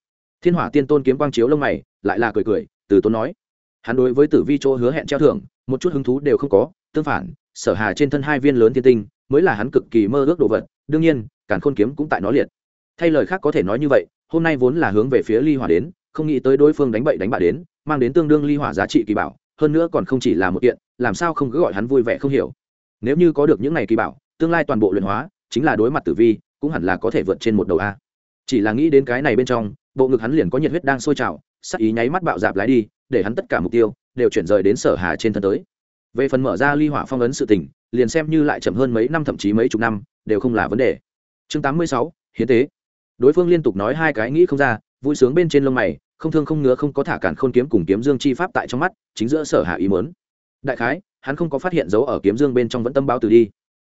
Thiên hỏa tiên tôn kiếm quang chiếu lông mày, lại là cười cười, từ tôn nói. Hắn đối với tử vi chỗ hứa hẹn treo thưởng, một chút hứng thú đều không có, tương phản, sở hà trên thân hai viên lớn thiên tinh, mới là hắn cực kỳ mơ ước đồ vật, đương nhiên, càn khôn kiếm cũng tại nó liệt. Thay lời khác có thể nói như vậy hôm nay vốn là hướng về phía ly hỏa đến không nghĩ tới đối phương đánh bậy đánh bạ đến mang đến tương đương ly hỏa giá trị kỳ bảo hơn nữa còn không chỉ là một kiện làm sao không cứ gọi hắn vui vẻ không hiểu. Nếu như có được những này kỳ bảo tương lai toàn bộ luyện hóa chính là đối mặt tử vi cũng hẳn là có thể vượt trên một đầu a. Chỉ là nghĩ đến cái này bên trong bộ ngực hắn liền có nhiệt huyết đang sôi trào sắc ý nháy mắt bạo dạp lái đi để hắn tất cả mục tiêu đều chuyển rời đến sở hà trên thân tới. Về phần mở ra ly hỏa phong ấn sự tình liền xem như lại chậm hơn mấy năm thậm chí mấy chục năm đều không là vấn đề. Chương 86, hiến tế đối phương liên tục nói hai cái nghĩ không ra, vui sướng bên trên lông mày, không thương không ngứa không có thả cản khôn kiếm cùng kiếm dương chi pháp tại trong mắt, chính giữa sở hạ ý mớn đại khái, hắn không có phát hiện dấu ở kiếm dương bên trong vẫn tâm báo từ đi.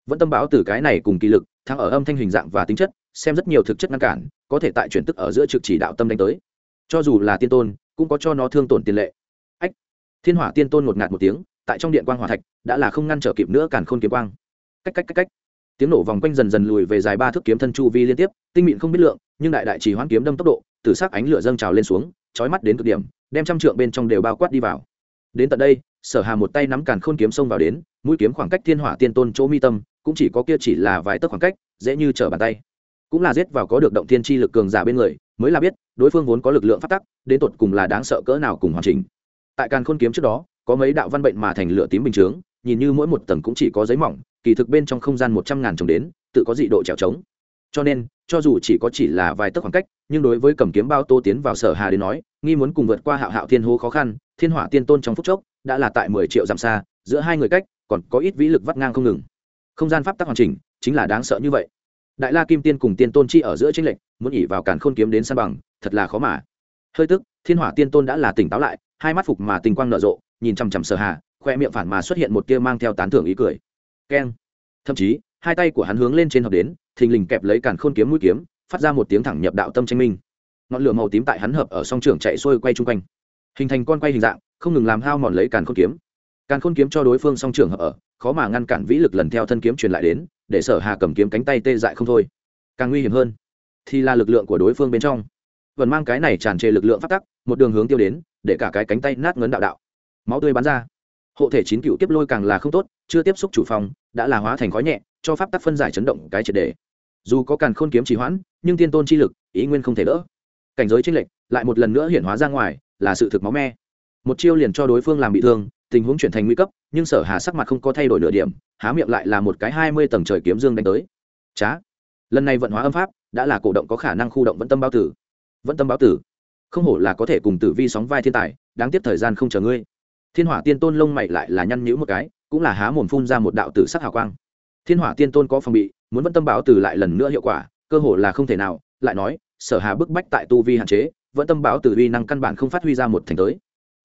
Vẫn tâm báo từ cái này cùng kỳ lực, thắng ở âm thanh hình dạng và tính chất, xem rất nhiều thực chất ngăn cản, có thể tại chuyển tức ở giữa trực chỉ đạo tâm đánh tới. Cho dù là tiên tôn, cũng có cho nó thương tổn tiền lệ. Ách! Thiên hỏa tiên tôn ngột ngạt một tiếng, tại trong điện quang hỏa thạch, đã là không ngăn trở kịp nữa càn khôn kiếm quang. Cách cách cách cách tiếng nổ vòng quanh dần dần lùi về dài ba thước kiếm thân chu vi liên tiếp, tinh mịn không biết lượng, nhưng đại đại chỉ hoãn kiếm đâm tốc độ, từ sắc ánh lửa dâng trào lên xuống, chói mắt đến cực điểm, đem trăm trượng bên trong đều bao quát đi vào. Đến tận đây, sở hà một tay nắm càn khôn kiếm xông vào đến, mũi kiếm khoảng cách thiên hỏa tiên tôn chỗ mi tâm, cũng chỉ có kia chỉ là vài tấc khoảng cách, dễ như trở bàn tay. Cũng là giết vào có được động thiên chi lực cường giả bên người, mới là biết, đối phương vốn có lực lượng phát tắc, đến tột cùng là đáng sợ cỡ nào cùng hoàn chỉnh. Tại càn khôn kiếm trước đó, có mấy đạo văn bệnh mà thành lửa tím bình chướng, nhìn như mỗi một tầng cũng chỉ có giấy mỏng kỳ thực bên trong không gian một trăm ngàn trồng đến, tự có dị độ trèo trống. Cho nên, cho dù chỉ có chỉ là vài tấc khoảng cách, nhưng đối với cầm kiếm bao tô tiến vào sở hà đến nói, nghi muốn cùng vượt qua hạo hạo thiên hô khó khăn, thiên hỏa tiên tôn trong phút chốc, đã là tại mười triệu dặm xa, giữa hai người cách, còn có ít vĩ lực vắt ngang không ngừng. Không gian pháp tắc hoàn chỉnh, chính là đáng sợ như vậy. Đại la kim tiên cùng tiên tôn chi ở giữa tranh lệnh muốn ỉ vào càn khôn kiếm đến san bằng, thật là khó mà. Hơi tức, thiên hỏa tiên tôn đã là tỉnh táo lại, hai mắt phục mà tình quang nở rộ, nhìn chằm chằm sở hà, khoe miệng phản mà xuất hiện một tia mang theo tán thưởng ý cười keng. Thậm chí, hai tay của hắn hướng lên trên hợp đến, thình lình kẹp lấy càn khôn kiếm mũi kiếm, phát ra một tiếng thẳng nhập đạo tâm tranh minh. Ngọn lửa màu tím tại hắn hợp ở song trường chạy xuôi quay chung quanh. Hình thành con quay hình dạng, không ngừng làm hao mòn lấy càn khôn kiếm. Càn khôn kiếm cho đối phương song trường hợp ở, khó mà ngăn cản vĩ lực lần theo thân kiếm truyền lại đến, để sở hà cầm kiếm cánh tay tê dại không thôi. Càng nguy hiểm hơn, thì là lực lượng của đối phương bên trong. Vẫn mang cái này tràn trề lực lượng phát tắc, một đường hướng tiêu đến, để cả cái cánh tay nát ngấn đạo đạo. Máu tươi bắn ra hộ thể chín cựu tiếp lôi càng là không tốt, chưa tiếp xúc chủ phòng, đã là hóa thành khói nhẹ, cho pháp tắc phân giải chấn động cái triệt đề dù có càn khôn kiếm trì hoãn, nhưng tiên tôn chi lực, ý nguyên không thể đỡ. Cảnh giới tranh lệch, lại một lần nữa hiện hóa ra ngoài, là sự thực máu me. Một chiêu liền cho đối phương làm bị thương, tình huống chuyển thành nguy cấp, nhưng sở hà sắc mặt không có thay đổi nửa điểm, há miệng lại là một cái hai mươi tầng trời kiếm dương đánh tới. Chá. Lần này vận hóa âm pháp, đã là cổ động có khả năng khu động vẫn tâm bao tử. Vẫn tâm báo tử. Không hổ là có thể cùng tử vi sóng vai thiên tài, đáng tiếc thời gian không chờ ngươi thiên hỏa tiên tôn lông mày lại là nhăn nhữ một cái, cũng là há mồm phun ra một đạo tử sắc hào quang. Thiên hỏa tiên tôn có phòng bị, muốn vẫn tâm báo tử lại lần nữa hiệu quả, cơ hồ là không thể nào, lại nói, sở hà bức bách tại tu vi hạn chế, vẫn tâm báo tử uy năng căn bản không phát huy ra một thành tới.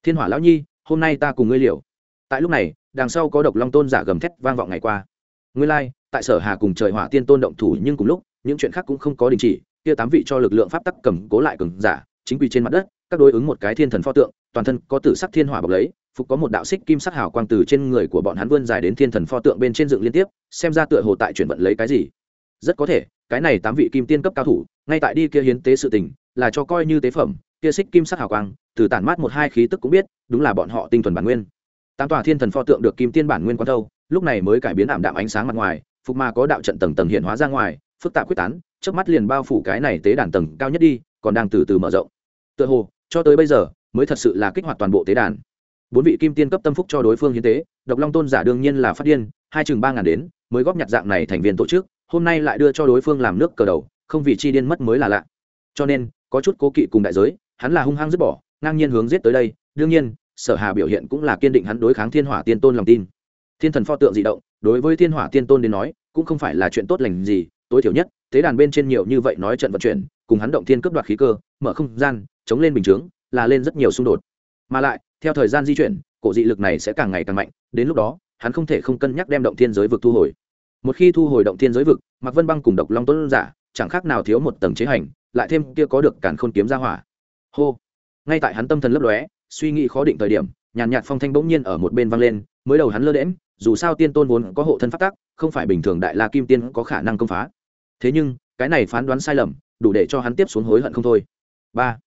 Thiên hỏa lão nhi, hôm nay ta cùng ngươi liều. Tại lúc này, đằng sau có độc long tôn giả gầm thét vang vọng ngày qua. Ngươi lai, tại sở hà cùng trời hỏa tiên tôn động thủ nhưng cùng lúc, những chuyện khác cũng không có đình chỉ, kia tám vị cho lực lượng pháp tắc cầm cố lại cường giả, chính quy trên mặt đất, các đối ứng một cái thiên thần pho tượng, toàn thân có tử sắc thiên hỏa bọc lấy phục có một đạo xích kim sắc hào quang từ trên người của bọn hắn vươn dài đến thiên thần pho tượng bên trên dựng liên tiếp, xem ra tựa hồ tại chuyển vận lấy cái gì. Rất có thể, cái này tám vị kim tiên cấp cao thủ, ngay tại đi kia hiến tế sự tình, là cho coi như tế phẩm, kia xích kim sắc hào quang, từ tản mát một hai khí tức cũng biết, đúng là bọn họ tinh thuần bản nguyên. Tám tòa thiên thần pho tượng được kim tiên bản nguyên quan thâu, lúc này mới cải biến ảm đạm ánh sáng mặt ngoài, phục mà có đạo trận tầng tầng hiện hóa ra ngoài, phức tạp quyết tán trước mắt liền bao phủ cái này tế đàn tầng cao nhất đi, còn đang từ từ mở rộng. Tựa hồ, cho tới bây giờ, mới thật sự là kích hoạt toàn bộ tế đàn bốn vị kim tiên cấp tâm phúc cho đối phương hiến tế, độc long tôn giả đương nhiên là phát điên, hai chừng ba ngàn đến, mới góp nhặt dạng này thành viên tổ chức, hôm nay lại đưa cho đối phương làm nước cờ đầu, không vì chi điên mất mới là lạ. Cho nên, có chút cố kỵ cùng đại giới, hắn là hung hăng dứt bỏ, ngang nhiên hướng giết tới đây, đương nhiên, sở hà biểu hiện cũng là kiên định hắn đối kháng thiên hỏa tiên tôn lòng tin. Thiên thần pho tượng dị động, đối với thiên hỏa tiên tôn đến nói, cũng không phải là chuyện tốt lành gì, tối thiểu nhất thế đàn bên trên nhiều như vậy nói trận vận chuyển, cùng hắn động thiên cướp đoạt khí cơ, mở không gian, chống lên bình chướng, là lên rất nhiều xung đột. Mà lại theo thời gian di chuyển, cổ dị lực này sẽ càng ngày càng mạnh, đến lúc đó, hắn không thể không cân nhắc đem động thiên giới vực thu hồi. Một khi thu hồi động thiên giới vực, mạc vân băng cùng độc long tuấn giả, chẳng khác nào thiếu một tầng chế hành, lại thêm kia có được càn khôn kiếm ra hỏa. Hô! Ngay tại hắn tâm thần lấp lóe, suy nghĩ khó định thời điểm, nhàn nhạt phong thanh bỗng nhiên ở một bên vang lên, mới đầu hắn lơ đễm dù sao tiên tôn vốn có hộ thân phát tác không phải bình thường đại la kim tiên có khả năng công phá. Thế nhưng, cái này phán đoán sai lầm, đủ để cho hắn tiếp xuống hối hận không thôi. Ba!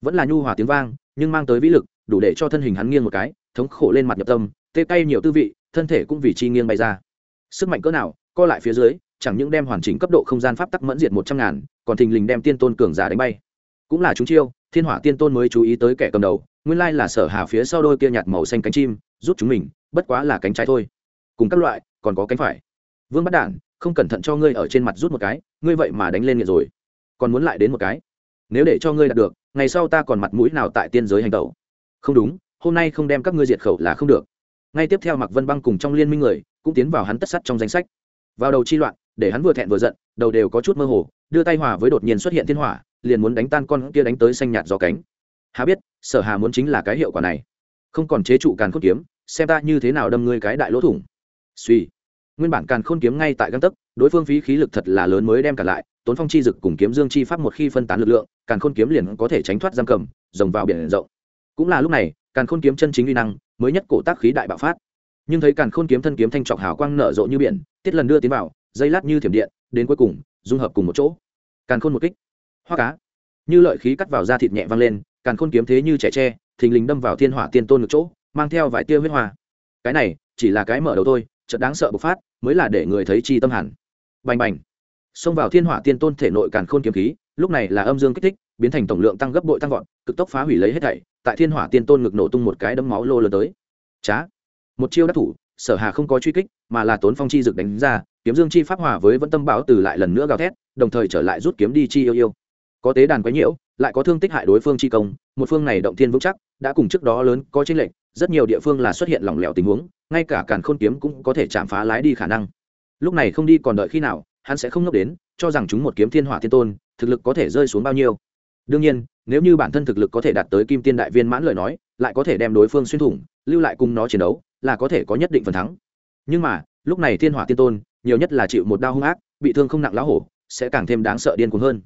Vẫn là nhu hòa tiếng vang, nhưng mang tới vĩ lực đủ để cho thân hình hắn nghiêng một cái, thống khổ lên mặt nhập tâm, tê tay nhiều tư vị, thân thể cũng vì chi nghiêng bay ra. Sức mạnh cỡ nào, co lại phía dưới, chẳng những đem hoàn chỉnh cấp độ không gian pháp tắc mẫn diệt một trăm ngàn, còn thình lình đem tiên tôn cường giả đánh bay. Cũng là chúng chiêu, thiên hỏa tiên tôn mới chú ý tới kẻ cầm đầu, nguyên lai là sở hà phía sau đôi kia nhạt màu xanh cánh chim rút chúng mình, bất quá là cánh trái thôi. Cùng các loại, còn có cánh phải. Vương bắt đản, không cẩn thận cho ngươi ở trên mặt rút một cái, ngươi vậy mà đánh lên nghiện rồi. Còn muốn lại đến một cái. Nếu để cho ngươi đạt được, ngày sau ta còn mặt mũi nào tại tiên giới hành tẩu? Không đúng, hôm nay không đem các ngươi diệt khẩu là không được. Ngay tiếp theo mạc vân băng cùng trong liên minh người cũng tiến vào hắn tất sắt trong danh sách. Vào đầu chi loạn, để hắn vừa thẹn vừa giận, đầu đều có chút mơ hồ, đưa tay hòa với đột nhiên xuất hiện thiên hỏa, liền muốn đánh tan con kia đánh tới xanh nhạt gió cánh. Hà biết, sở hà muốn chính là cái hiệu quả này. Không còn chế trụ càn khôn kiếm, xem ta như thế nào đâm ngươi cái đại lỗ thủng. Suy. Nguyên bản càn khôn kiếm ngay tại găng tấc, đối phương phí khí lực thật là lớn mới đem cả lại, tốn phong chi dực cùng kiếm dương chi pháp một khi phân tán lực lượng, càn khôn kiếm liền có thể tránh thoát giam cầm, rồng vào biển rộng cũng là lúc này, càn khôn kiếm chân chính uy năng, mới nhất cổ tác khí đại bạo phát. Nhưng thấy càn khôn kiếm thân kiếm thanh trọc hào quang nở rộ như biển, tiết lần đưa tiến vào, dây lát như thiểm điện, đến cuối cùng, dung hợp cùng một chỗ. Càn khôn một kích. Hoa cá. Như lợi khí cắt vào da thịt nhẹ văng lên, càn khôn kiếm thế như trẻ tre, thình lình đâm vào thiên hỏa tiên tôn ngược chỗ, mang theo vài tia huyết hoa. Cái này, chỉ là cái mở đầu thôi, chợt đáng sợ bộc phát, mới là để người thấy chi tâm hẳn. Bành bành. Xông vào thiên hỏa tiên tôn thể nội càn khôn kiếm khí lúc này là âm dương kích thích, biến thành tổng lượng tăng gấp bội tăng vọt, cực tốc phá hủy lấy hết thảy, tại thiên hỏa tiên tôn ngực nổ tung một cái đấm máu lô lớn tới. Trá một chiêu đắc thủ, sở hà không có truy kích, mà là tốn phong chi dực đánh ra, kiếm dương chi pháp hòa với vẫn tâm báo từ lại lần nữa gào thét, đồng thời trở lại rút kiếm đi chi yêu yêu. Có tế đàn quấy nhiễu, lại có thương tích hại đối phương chi công, một phương này động thiên vững chắc, đã cùng trước đó lớn có chênh lệch, rất nhiều địa phương là xuất hiện lỏng lẻo tình huống, ngay cả càn khôn kiếm cũng có thể chạm phá lái đi khả năng. Lúc này không đi còn đợi khi nào hắn sẽ không ngốc đến, cho rằng chúng một kiếm thiên hỏa thiên tôn, thực lực có thể rơi xuống bao nhiêu. Đương nhiên, nếu như bản thân thực lực có thể đạt tới kim tiên đại viên mãn lời nói, lại có thể đem đối phương xuyên thủng, lưu lại cùng nó chiến đấu, là có thể có nhất định phần thắng. Nhưng mà, lúc này thiên hỏa tiên tôn, nhiều nhất là chịu một đau hung ác, bị thương không nặng lá hổ, sẽ càng thêm đáng sợ điên cuồng hơn.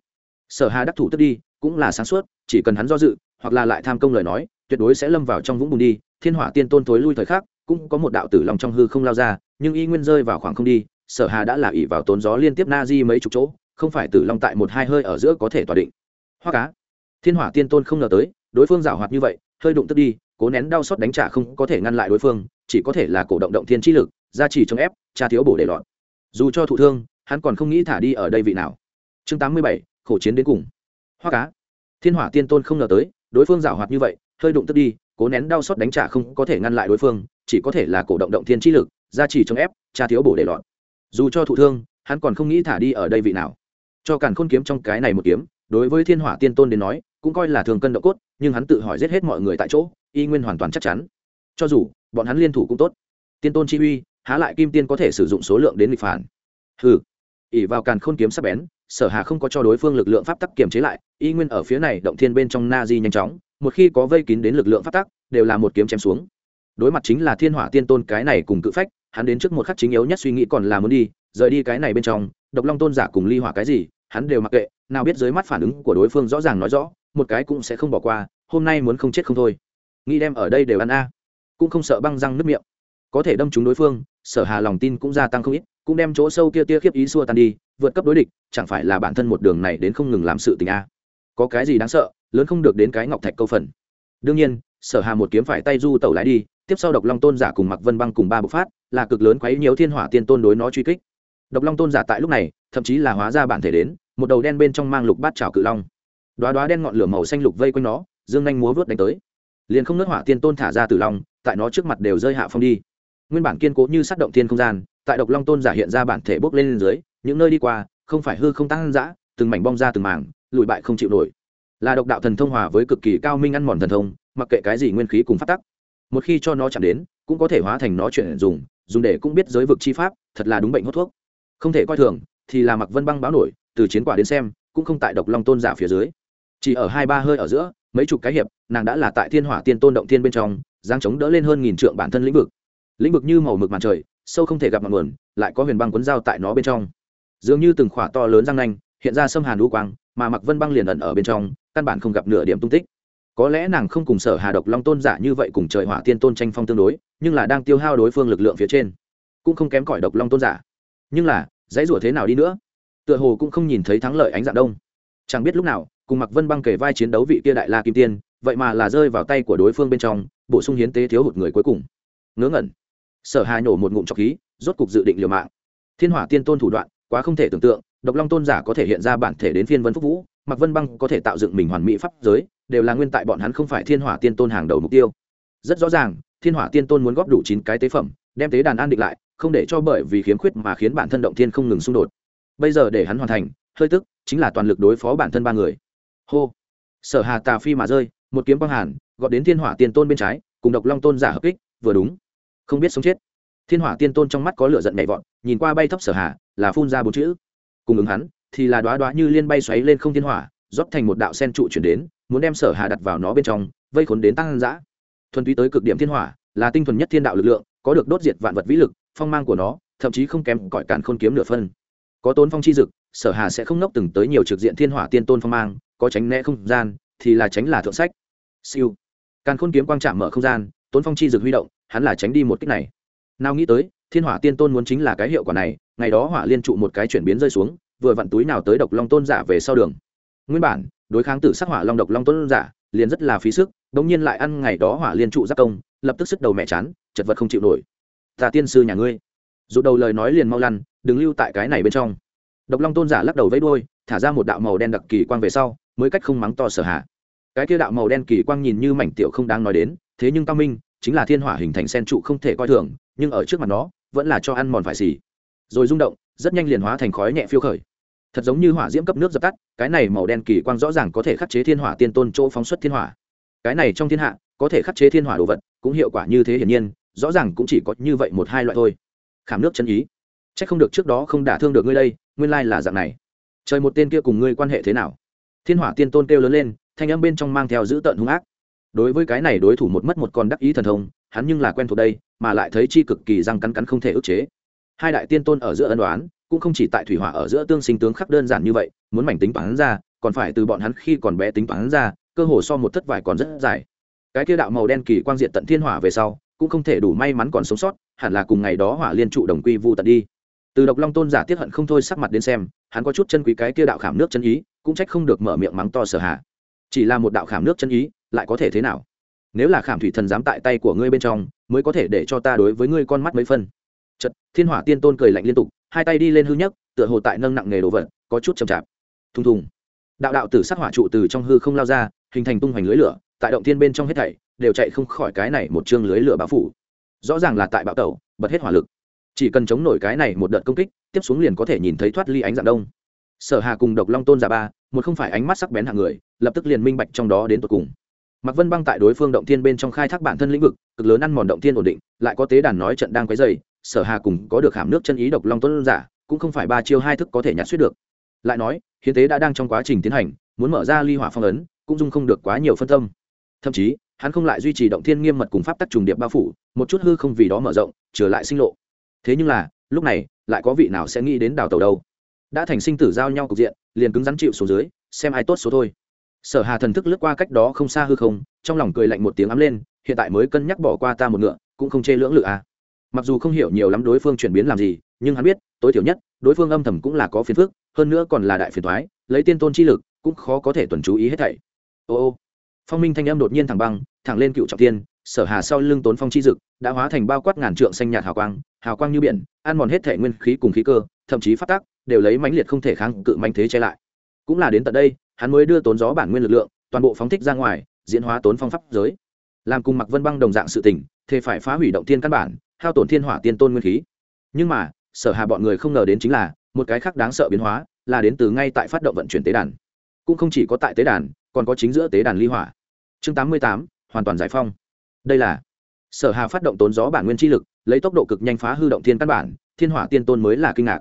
Sở hà đắc thủ tức đi, cũng là sáng suốt, chỉ cần hắn do dự, hoặc là lại tham công lời nói, tuyệt đối sẽ lâm vào trong vũng bùn đi. Thiên hỏa tiên tôn tối lui thời khắc, cũng có một đạo tử lòng trong hư không lao ra, nhưng y nguyên rơi vào khoảng không đi sở hà đã là ỉ vào tốn gió liên tiếp na di mấy chục chỗ, không phải tử long tại một hai hơi ở giữa có thể tỏa định. Hoa cá. Thiên hỏa tiên tôn không ngờ tới, đối phương giảo hoạt như vậy, hơi đụng tức đi, cố nén đau xót đánh trả không có thể ngăn lại đối phương, chỉ có thể là cổ động động thiên chi lực, gia trì trong ép cha thiếu bổ để lọt dù cho thụ thương, hắn còn không nghĩ thả đi ở đây vị nào. Chương tám mươi bảy, khổ chiến đến cùng. Hoa cá. Thiên hỏa tiên tôn không ngờ tới, đối phương giảo hoạt như vậy, hơi đụng tức đi, cố nén đau xót đánh trả không có thể ngăn lại đối phương, chỉ có thể là cổ động động thiên chi lực, gia trì trong ép cha thiếu bổ để lọt dù cho thụ thương, hắn còn không nghĩ thả đi ở đây vị nào. Cho càn khôn kiếm trong cái này một kiếm, đối với thiên hỏa tiên tôn đến nói, cũng coi là thường cân độ cốt, nhưng hắn tự hỏi giết hết mọi người tại chỗ, y nguyên hoàn toàn chắc chắn. Cho dù, bọn hắn liên thủ cũng tốt. Tiên tôn chi uy, há lại kim tiên có thể sử dụng số lượng đến nghịch phản. Hừ. ỉ vào càn khôn kiếm sắp bén, sở hà không có cho đối phương lực lượng pháp tắc kiềm chế lại, y nguyên ở phía này động thiên bên trong na di nhanh chóng, một khi có vây kín đến lực lượng pháp tắc, đều là một kiếm chém xuống. Đối mặt chính là thiên hỏa tiên tôn cái này cùng cự phách hắn đến trước một khắc chính yếu nhất suy nghĩ còn là muốn đi, rời đi cái này bên trong, độc long tôn giả cùng ly hỏa cái gì, hắn đều mặc kệ, nào biết dưới mắt phản ứng của đối phương rõ ràng nói rõ, một cái cũng sẽ không bỏ qua, hôm nay muốn không chết không thôi. Nghĩ đem ở đây đều ăn a. Cũng không sợ băng răng nứt miệng. Có thể đâm trúng đối phương, sở hà lòng tin cũng gia tăng không ít, cũng đem chỗ sâu kia tia khiếp ý xua tan đi, vượt cấp đối địch, chẳng phải là bản thân một đường này đến không ngừng làm sự tình a. Có cái gì đáng sợ, lớn không được đến cái ngọc thạch câu phần. Đương nhiên, sở hà một kiếm phải tay du tẩu lái đi tiếp sau độc long tôn giả cùng mặc vân băng cùng ba bộc phát, là cực lớn quấy nhiều thiên hỏa tiên tôn đối nó truy kích. Độc long tôn giả tại lúc này, thậm chí là hóa ra bản thể đến, một đầu đen bên trong mang lục bát trào cự long. Đoá đoá đen ngọn lửa màu xanh lục vây quanh nó, dương nhanh múa vớt đánh tới. Liền không nước hỏa tiên tôn thả ra tử long, tại nó trước mặt đều rơi hạ phong đi. Nguyên bản kiên cố như sát động thiên không gian, tại độc long tôn giả hiện ra bản thể bốc lên dưới, những nơi đi qua, không phải hư không tăng dã, từng mảnh bong ra từng mảng, lùi bại không chịu nổi. Là độc đạo thần thông hòa với cực kỳ cao minh ăn mòn thần thông, mặc kệ cái gì nguyên khí cùng phát tắc một khi cho nó chạm đến, cũng có thể hóa thành nó chuyển dùng dùng để cũng biết giới vực chi pháp, thật là đúng bệnh hốt thuốc. Không thể coi thường, thì là mặc vân băng báo nổi, từ chiến quả đến xem, cũng không tại độc long tôn giả phía dưới. Chỉ ở hai ba hơi ở giữa, mấy chục cái hiệp, nàng đã là tại thiên hỏa tiên tôn động thiên bên trong giang chống đỡ lên hơn nghìn trượng bản thân lĩnh vực. Lĩnh vực như màu mực màn trời, sâu không thể gặp mặt nguồn, lại có huyền băng quấn dao tại nó bên trong. Dường như từng khỏa to lớn răng nanh, hiện ra xâm hàn đu quang, mà mặc vân băng liền ẩn ở bên trong, căn bản không gặp nửa điểm tung tích có lẽ nàng không cùng sở hà độc long tôn giả như vậy cùng trời hỏa tiên tôn tranh phong tương đối, nhưng là đang tiêu hao đối phương lực lượng phía trên, cũng không kém cỏi độc long tôn giả. Nhưng là, dãy rủa thế nào đi nữa? Tựa hồ cũng không nhìn thấy thắng lợi ánh dạng đông. Chẳng biết lúc nào, cùng mặc vân băng kể vai chiến đấu vị kia đại la kim tiên, vậy mà là rơi vào tay của đối phương bên trong, bổ sung hiến tế thiếu hụt người cuối cùng. Ngớ ngẩn. Sở hà nhổ một ngụm trọc khí, rốt cục dự định liều mạng. Thiên hỏa tiên tôn thủ đoạn, quá không thể tưởng tượng, độc long tôn giả có thể hiện ra bản thể đến phiên vân phúc vũ mặc vân băng có thể tạo dựng mình hoàn mỹ pháp giới đều là nguyên tại bọn hắn không phải thiên hỏa tiên tôn hàng đầu mục tiêu. Rất rõ ràng, thiên hỏa tiên tôn muốn góp đủ chín cái tế phẩm, đem tế đàn an định lại, không để cho bởi vì khiếm khuyết mà khiến bản thân động thiên không ngừng xung đột. Bây giờ để hắn hoàn thành, hơi tức, chính là toàn lực đối phó bản thân ba người. Hô! Sở hà tà phi mà rơi, một kiếm quang hàn, gọt đến thiên hỏa tiên tôn bên trái, cùng độc long tôn giả hợp kích, vừa đúng. Không biết sống chết. Thiên hỏa tiên tôn trong mắt có lửa giận nhảy vọt, nhìn qua bay thấp sở hà, là phun ra bốn chữ. Cùng ứng hắn, thì là đoá đoá như liên bay xoáy lên không thiên hỏa rót thành một đạo sen trụ chuyển đến, muốn đem sở hà đặt vào nó bên trong, vây khốn đến tăng dã. Thuần túy tới cực điểm thiên hỏa, là tinh thuần nhất thiên đạo lực lượng, có được đốt diệt vạn vật vĩ lực, phong mang của nó, thậm chí không kém cỏi cản khôn kiếm nửa phân. Có tốn phong chi dực, sở hà sẽ không nốc từng tới nhiều trực diện thiên hỏa tiên tôn phong mang, có tránh né không gian, thì là tránh là thượng sách. Siêu. Càn khôn kiếm quang trạm mở không gian, tốn phong chi dực huy động, hắn là tránh đi một cách này. Nào nghĩ tới, thiên hỏa tiên tôn muốn chính là cái hiệu quả này, ngày đó hỏa liên trụ một cái chuyển biến rơi xuống, vừa vặn túi nào tới độc long tôn giả về sau đường nguyên bản, đối kháng tử sắc hỏa long độc long tôn giả, liền rất là phí sức, bỗng nhiên lại ăn ngày đó hỏa liên trụ giác công, lập tức sức đầu mẹ chán, chật vật không chịu nổi. Ta tiên sư nhà ngươi. Dù đầu lời nói liền mau lăn, đừng lưu tại cái này bên trong. Độc long tôn giả lắc đầu vẫy đuôi, thả ra một đạo màu đen đặc kỳ quang về sau, mới cách không mắng to sở hạ. Cái kia đạo màu đen kỳ quang nhìn như mảnh tiểu không đáng nói đến, thế nhưng cao minh, chính là thiên hỏa hình thành sen trụ không thể coi thường, nhưng ở trước mặt nó, vẫn là cho ăn mòn phải xì. Rồi rung động, rất nhanh liền hóa thành khói nhẹ phiêu khởi thật giống như hỏa diễm cấp nước dập tắt, cái này màu đen kỳ quang rõ ràng có thể khắc chế thiên hỏa tiên tôn chỗ phóng xuất thiên hỏa. Cái này trong thiên hạ, có thể khắc chế thiên hỏa đồ vật, cũng hiệu quả như thế hiển nhiên, rõ ràng cũng chỉ có như vậy một hai loại thôi. Khảm nước chân ý. C h ắ c không được trước đó không đả thương được ngươi đây, nguyên lai là dạng này. Trời một tên kia cùng ngươi quan hệ thế nào? Thiên hỏa tiên tôn kêu lớn lên, thanh âm bên trong mang theo dữ tợn hung ác. Đối với cái này đối thủ một mất một con đắc ý thần thông, hắn nhưng là quen thuộc đây, mà lại thấy chi cực kỳ răng cắn cắn không thể ức chế. Hai đại tiên tôn ở giữa ân đoán cũng không chỉ tại thủy hỏa ở giữa tương sinh tướng khắc đơn giản như vậy, muốn mảnh tính toán ra, còn phải từ bọn hắn khi còn bé tính toán ra, cơ hồ so một thất vải còn rất dài. Cái kia đạo màu đen kỳ quang diện tận thiên hỏa về sau, cũng không thể đủ may mắn còn sống sót, hẳn là cùng ngày đó hỏa liên trụ đồng quy vu tận đi. Từ độc long tôn giả tiết hận không thôi sắc mặt đến xem, hắn có chút chân quý cái kia đạo khảm nước chân ý, cũng trách không được mở miệng mắng to sở hạ. Chỉ là một đạo khảm nước chân ý, lại có thể thế nào? Nếu là khảm thủy thần dám tại tay của ngươi bên trong, mới có thể để cho ta đối với ngươi con mắt mấy phân. Chật thiên hỏa tiên tôn cười lạnh liên tục hai tay đi lên hư nhất tựa hồ tại nâng nặng nghề đồ vật có chút chậm chạp. Thùng thùng. Đạo đạo tử sắc hỏa trụ từ trong hư không lao ra hình thành tung hoành lưới lửa tại động thiên bên trong hết thảy đều chạy không khỏi cái này một chương lưới lửa bao phủ. Rõ ràng là tại bạo tẩu bật hết hỏa lực. Chỉ cần chống nổi cái này một đợt công kích tiếp xuống liền có thể nhìn thấy thoát ly ánh dạng đông. Sở hà cùng độc long tôn giả ba một không phải ánh mắt sắc bén hạng người lập tức liền minh bạch trong đó đến tột cùng. Mạc Vân Băng tại đối phương động thiên bên trong khai thác bản thân lĩnh vực, cực lớn ăn mòn động thiên ổn định, lại có tế đàn nói trận đang quấy rầy, Sở Hà cùng có được hàm nước chân ý độc long tuấn giả, cũng không phải ba chiêu hai thức có thể nhặt suýt được. Lại nói, hiến tế đã đang trong quá trình tiến hành, muốn mở ra ly hỏa phong ấn, cũng dung không được quá nhiều phân tâm. Thậm chí, hắn không lại duy trì động thiên nghiêm mật cùng pháp tắc trùng điệp bao phủ, một chút hư không vì đó mở rộng, trở lại sinh lộ. Thế nhưng là, lúc này, lại có vị nào sẽ nghĩ đến đào tàu đâu? Đã thành sinh tử giao nhau cục diện, liền cứng rắn chịu số dưới, xem ai tốt số thôi sở hà thần thức lướt qua cách đó không xa hư không trong lòng cười lạnh một tiếng ấm lên hiện tại mới cân nhắc bỏ qua ta một ngựa cũng không chê lưỡng lự à mặc dù không hiểu nhiều lắm đối phương chuyển biến làm gì, nhưng hắn biết, tối thiểu nhất, đối phương âm thầm cũng là có phiền phức, hơn nữa còn là đại phiền thoái lấy tiên tôn chi lực, cũng khó có thể tuần chú ý hết thảy. Ô ô. Phong minh thanh âm đột nhiên thẳng băng, thẳng lên cựu trọng tiên sở hà sau lưng tốn phong chi dực, đã hóa thành bao quát ngàn trượng xanh nhạt hào quang hào quang như biển, ăn mòn hết thể nguyên khí cùng khí cơ, thậm chí phát tác đều lấy mãnh liệt không thể kháng cự manh thế che lại. Cũng là đến tận đây, hắn mới đưa tốn gió bản nguyên lực lượng, toàn bộ phóng thích ra ngoài, diễn hóa tốn phong pháp giới. Làm cùng mặc vân băng đồng dạng sự tình, thế phải phá hủy động thiên căn bản hao tổn thiên hỏa tiên tôn nguyên khí. Nhưng mà, sở hà bọn người không ngờ đến chính là, một cái khác đáng sợ biến hóa là đến từ ngay tại phát động vận chuyển tế đàn. Cũng không chỉ có tại tế đàn, còn có chính giữa tế đàn ly hỏa. Chương tám mươi tám, hoàn toàn giải phong đây là, sở hà phát động tốn gió bản nguyên chi lực, lấy tốc độ cực nhanh phá hư động thiên căn bản, thiên hỏa tiên tôn mới là kinh ngạc.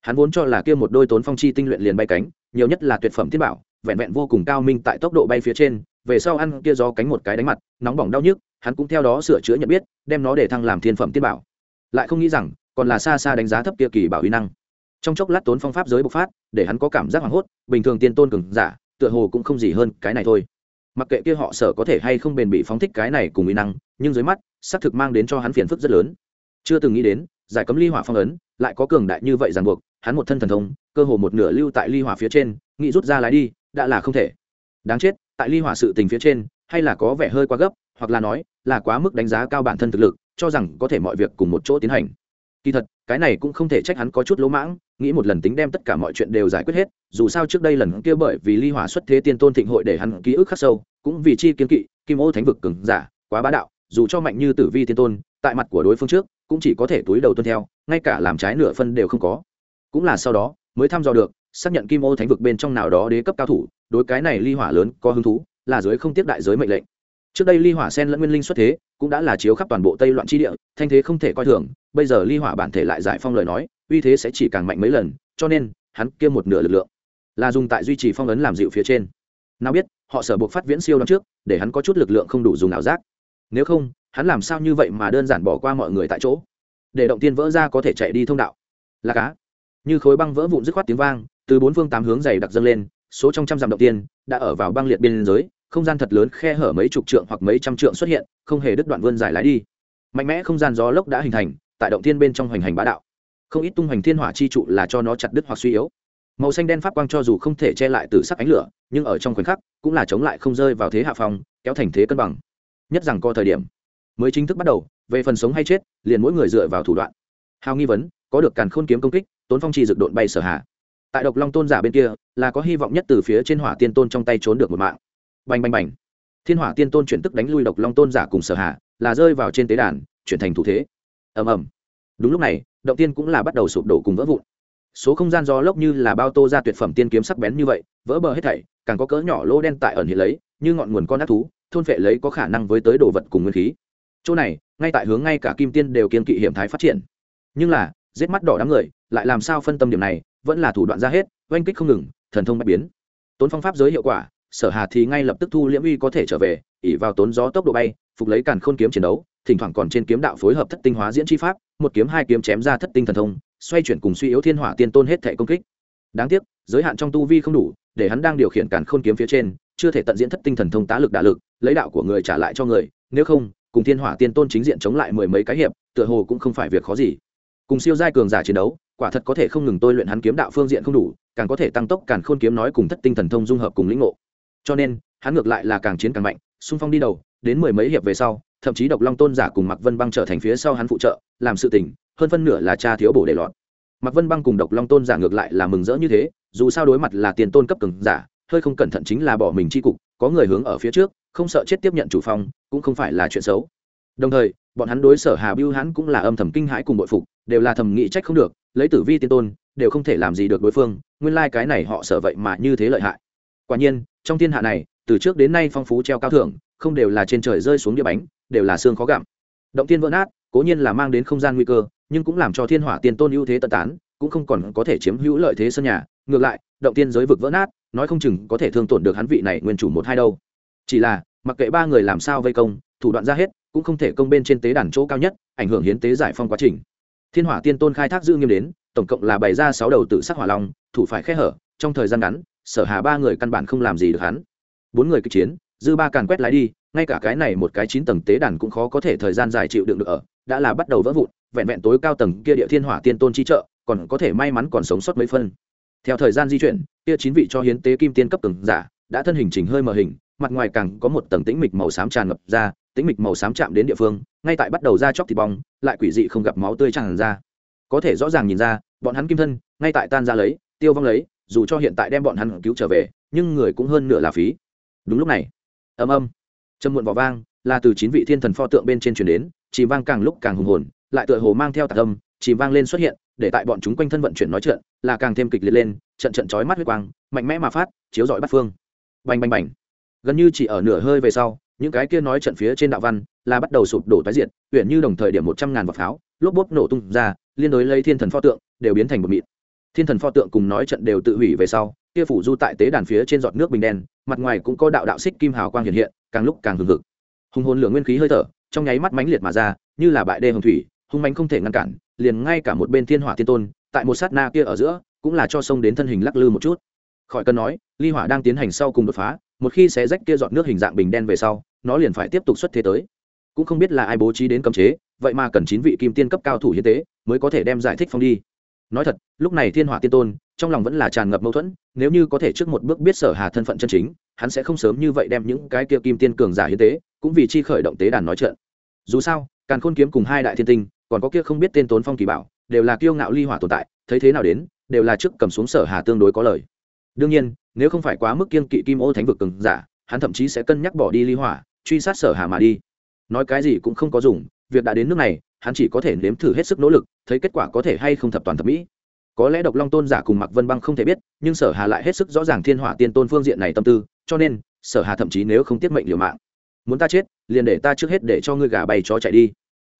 Hắn vốn cho là kia một đôi tốn phong chi tinh luyện liền bay cánh, nhiều nhất là tuyệt phẩm thiên bảo, vẹn vẹn vô cùng cao minh tại tốc độ bay phía trên, về sau ăn kia gió cánh một cái đánh mặt, nóng bỏng đau nhức hắn cũng theo đó sửa chữa nhận biết, đem nó để thăng làm thiên phẩm tiên bảo. Lại không nghĩ rằng, còn là xa xa đánh giá thấp kia kỳ bảo uy năng. Trong chốc lát tốn phong pháp giới bộc phát, để hắn có cảm giác hoảng hốt, bình thường tiên tôn cường giả, tựa hồ cũng không gì hơn cái này thôi. Mặc kệ kia họ sở có thể hay không bền bị phóng thích cái này cùng uy năng, nhưng dưới mắt, xác thực mang đến cho hắn phiền phức rất lớn. Chưa từng nghĩ đến, giải cấm ly hỏa phong ấn, lại có cường đại như vậy ràng buộc, hắn một thân thần thông, cơ hồ một nửa lưu tại ly hỏa phía trên, nghĩ rút ra lái đi, đã là không thể. Đáng chết, tại ly hỏa sự tình phía trên, hay là có vẻ hơi quá gấp, hoặc là nói là quá mức đánh giá cao bản thân thực lực, cho rằng có thể mọi việc cùng một chỗ tiến hành. Kỳ thật, cái này cũng không thể trách hắn có chút lỗ mãng, nghĩ một lần tính đem tất cả mọi chuyện đều giải quyết hết, dù sao trước đây lần kia bởi vì ly hỏa xuất thế tiên tôn thịnh hội để hắn ký ức khắc sâu, cũng vì chi kiến kỵ, kim ô thánh vực cứng giả, quá bá đạo, dù cho mạnh như tử vi tiên tôn, tại mặt của đối phương trước, cũng chỉ có thể túi đầu tuân theo, ngay cả làm trái nửa phân đều không có. Cũng là sau đó, mới thăm dò được, xác nhận kim ô thánh vực bên trong nào đó đế cấp cao thủ, đối cái này ly hỏa lớn có hứng thú, là giới không tiếp đại giới mệnh lệnh trước đây ly hỏa sen lẫn nguyên linh xuất thế, cũng đã là chiếu khắp toàn bộ tây loạn tri địa, thanh thế không thể coi thường, bây giờ ly hỏa bản thể lại giải phong lời nói, uy thế sẽ chỉ càng mạnh mấy lần, cho nên, hắn kia một nửa lực lượng là dùng tại duy trì phong ấn làm dịu phía trên. Nào biết, họ sở buộc phát viễn siêu đ trước, để hắn có chút lực lượng không đủ dùng ảo giác. Nếu không, hắn làm sao như vậy mà đơn giản bỏ qua mọi người tại chỗ? Để động tiên vỡ ra có thể chạy đi thông đạo. Là cá. Như khối băng vỡ vụn dứt khoát tiếng vang, từ bốn phương tám hướng dày đặc dâng lên, số trong trăm dặm động tiên đã ở vào băng liệt biên giới không gian thật lớn khe hở mấy chục trượng hoặc mấy trăm trượng xuất hiện, không hề đứt đoạn vươn dài lái đi. Mạnh mẽ không gian gió lốc đã hình thành, tại động thiên bên trong hoành hành bá đạo. Không ít tung hoành thiên hỏa chi trụ là cho nó chặt đứt hoặc suy yếu. Màu xanh đen pháp quang cho dù không thể che lại từ sắc ánh lửa, nhưng ở trong khoảnh khắc, cũng là chống lại không rơi vào thế hạ phòng kéo thành thế cân bằng. Nhất rằng co thời điểm mới chính thức bắt đầu, về phần sống hay chết, liền mỗi người dựa vào thủ đoạn. Hào nghi vấn, có được càn khôn kiếm công kích, tốn phong trì dực độn bay sở hạ. Tại độc long tôn giả bên kia, là có hy vọng nhất từ phía trên hỏa tiên tôn trong tay trốn được một mạng bành bành bành. Thiên hỏa tiên tôn chuyển tức đánh lui độc long tôn giả cùng sở hạ là rơi vào trên tế đàn, chuyển thành thủ thế. Ầm ầm. Đúng lúc này, động tiên cũng là bắt đầu sụp đổ cùng vỡ vụn. Số không gian do lốc như là bao tô ra tuyệt phẩm tiên kiếm sắc bén như vậy, vỡ bờ hết thảy, càng có cỡ nhỏ lỗ đen tại ẩn hiện lấy, như ngọn nguồn con ác thú, thôn phệ lấy có khả năng với tới đồ vật cùng nguyên khí. Chỗ này, ngay tại hướng ngay cả kim tiên đều kiên kỵ hiểm thái phát triển. Nhưng là, giết mắt đỏ đám người, lại làm sao phân tâm điểm này, vẫn là thủ đoạn ra hết, oanh kích không ngừng, thần thông bạch biến. Tốn phong pháp giới hiệu quả sở hà thì ngay lập tức thu liễm uy có thể trở về ỉ vào tốn gió tốc độ bay, phục lấy càn khôn kiếm chiến đấu, thỉnh thoảng còn trên kiếm đạo phối hợp thất tinh hóa diễn chi pháp, một kiếm hai kiếm chém ra thất tinh thần thông, xoay chuyển cùng suy yếu thiên hỏa tiên tôn hết thể công kích. Đáng tiếc, giới hạn trong tu vi không đủ, để hắn đang điều khiển càn khôn kiếm phía trên, chưa thể tận diễn thất tinh thần thông tá lực đả lực, lấy đạo của người trả lại cho người, nếu không, cùng thiên hỏa tiên tôn chính diện chống lại mười mấy cái hiệp, tựa hồ cũng không phải việc khó gì. Cùng siêu giai cường giả chiến đấu, quả thật có thể không ngừng tôi luyện hắn kiếm đạo phương diện không đủ, càng có thể tăng tốc càng khôn kiếm nói cùng thất tinh thần thông dung hợp cùng lĩnh ngộ cho nên, hắn ngược lại là càng chiến càng mạnh, xung phong đi đầu, đến mười mấy hiệp về sau, thậm chí độc long tôn giả cùng mạc vân băng trở thành phía sau hắn phụ trợ, làm sự tình, hơn phân nửa là cha thiếu bổ để lọt mạc vân băng cùng độc long tôn giả ngược lại là mừng rỡ như thế, dù sao đối mặt là tiền tôn cấp cường giả, hơi không cẩn thận chính là bỏ mình chi cục, có người hướng ở phía trước, không sợ chết tiếp nhận chủ phong, cũng không phải là chuyện xấu. Đồng thời, bọn hắn đối sở hà bưu hắn cũng là âm thầm kinh hãi cùng bội phục, đều là thầm nghĩ trách không được, lấy tử vi tiên tôn, đều không thể làm gì được đối phương, nguyên lai cái này họ sợ vậy mà như thế lợi hại. Quả nhiên trong thiên hạ này, từ trước đến nay phong phú treo cao thưởng, không đều là trên trời rơi xuống địa bánh, đều là xương khó gặm. Động tiên vỡ nát, cố nhiên là mang đến không gian nguy cơ, nhưng cũng làm cho thiên hỏa tiên tôn ưu thế tận tán, cũng không còn có thể chiếm hữu lợi thế sân nhà. Ngược lại, động tiên giới vực vỡ nát, nói không chừng có thể thương tổn được hắn vị này nguyên chủ một hai đâu. Chỉ là, mặc kệ ba người làm sao vây công, thủ đoạn ra hết, cũng không thể công bên trên tế đàn chỗ cao nhất, ảnh hưởng hiến tế giải phong quá trình. Thiên hỏa tiên tôn khai thác dư nghiêm đến, tổng cộng là bày ra sáu đầu tự sắc hỏa long, thủ phải khe hở, trong thời gian ngắn sở hà ba người căn bản không làm gì được hắn. Bốn người kịch chiến, dư ba càn quét lái đi, ngay cả cái này một cái chín tầng tế đàn cũng khó có thể thời gian dài chịu đựng được ở, đã là bắt đầu vỡ vụn, vẹn vẹn tối cao tầng kia địa thiên hỏa tiên tôn chi trợ, còn có thể may mắn còn sống sót mấy phân. Theo thời gian di chuyển, kia chín vị cho hiến tế kim tiên cấp từng giả, đã thân hình chỉnh hơi mờ hình, mặt ngoài càng có một tầng tĩnh mịch màu xám tràn ngập ra, tĩnh mịch màu xám chạm đến địa phương, ngay tại bắt đầu ra chóc thịt bong, lại quỷ dị không gặp máu tươi tràn ra. Có thể rõ ràng nhìn ra, bọn hắn kim thân, ngay tại tan ra lấy, tiêu vong lấy dù cho hiện tại đem bọn hắn cứu trở về, nhưng người cũng hơn nửa là phí. Đúng lúc này, ầm ầm trầm muộn vỏ vang, là từ chín vị thiên thần pho tượng bên trên truyền đến, chìm vang càng lúc càng hùng hồn, lại tựa hồ mang theo tạc âm, chìm vang lên xuất hiện, để tại bọn chúng quanh thân vận chuyển nói chuyện là càng thêm kịch liệt lên, trận trận chói mắt huyết quang, mạnh mẽ mà phát, chiếu rọi bắt phương. Bành bành bành. Gần như chỉ ở nửa hơi về sau, những cái kia nói trận phía trên đạo văn là bắt đầu sụp đổ tái diện uyển như đồng thời điểm một trăm ngàn vật pháo, lốp bốp nổ tung ra, liên đối lấy thiên thần pho tượng, đều biến thành một mịn thiên thần pho tượng cùng nói trận đều tự hủy về sau, kia phủ du tại tế đàn phía trên giọt nước bình đen, mặt ngoài cũng có đạo đạo xích kim hào quang hiện hiện, càng lúc càng hừng hực. Hùng hồn lửa nguyên khí hơi thở, trong nháy mắt mãnh liệt mà ra, như là bại đê hồng thủy, hung mãnh không thể ngăn cản, liền ngay cả một bên thiên hỏa thiên tôn, tại một sát na kia ở giữa, cũng là cho sông đến thân hình lắc lư một chút. Khỏi cần nói, ly hỏa đang tiến hành sau cùng đột phá, một khi xé rách kia giọt nước hình dạng bình đen về sau, nó liền phải tiếp tục xuất thế tới. Cũng không biết là ai bố trí đến cấm chế, vậy mà cần chín vị kim tiên cấp cao thủ hiến tế, mới có thể đem giải thích phong đi nói thật, lúc này thiên hỏa tiên tôn, trong lòng vẫn là tràn ngập mâu thuẫn, nếu như có thể trước một bước biết sở hà thân phận chân chính, hắn sẽ không sớm như vậy đem những cái kia kim tiên cường giả hiến tế, cũng vì chi khởi động tế đàn nói chuyện. Dù sao, càn khôn kiếm cùng hai đại thiên tinh, còn có kia không biết tên tốn phong kỳ bảo, đều là kiêu ngạo ly hỏa tồn tại, thấy thế nào đến, đều là trước cầm xuống sở hà tương đối có lời. Đương nhiên, nếu không phải quá mức kiên kỵ kim ô thánh vực cường giả, hắn thậm chí sẽ cân nhắc bỏ đi ly hỏa, truy sát sở hà mà đi. Nói cái gì cũng không có dùng, việc đã đến nước này hắn chỉ có thể nếm thử hết sức nỗ lực, thấy kết quả có thể hay không thập toàn thập mỹ. Có lẽ độc long tôn giả cùng mạc vân băng không thể biết, nhưng sở hà lại hết sức rõ ràng thiên hỏa tiên tôn phương diện này tâm tư, cho nên, sở hà thậm chí nếu không tiết mệnh liều mạng, muốn ta chết, liền để ta trước hết để cho ngươi gà bay chó chạy đi.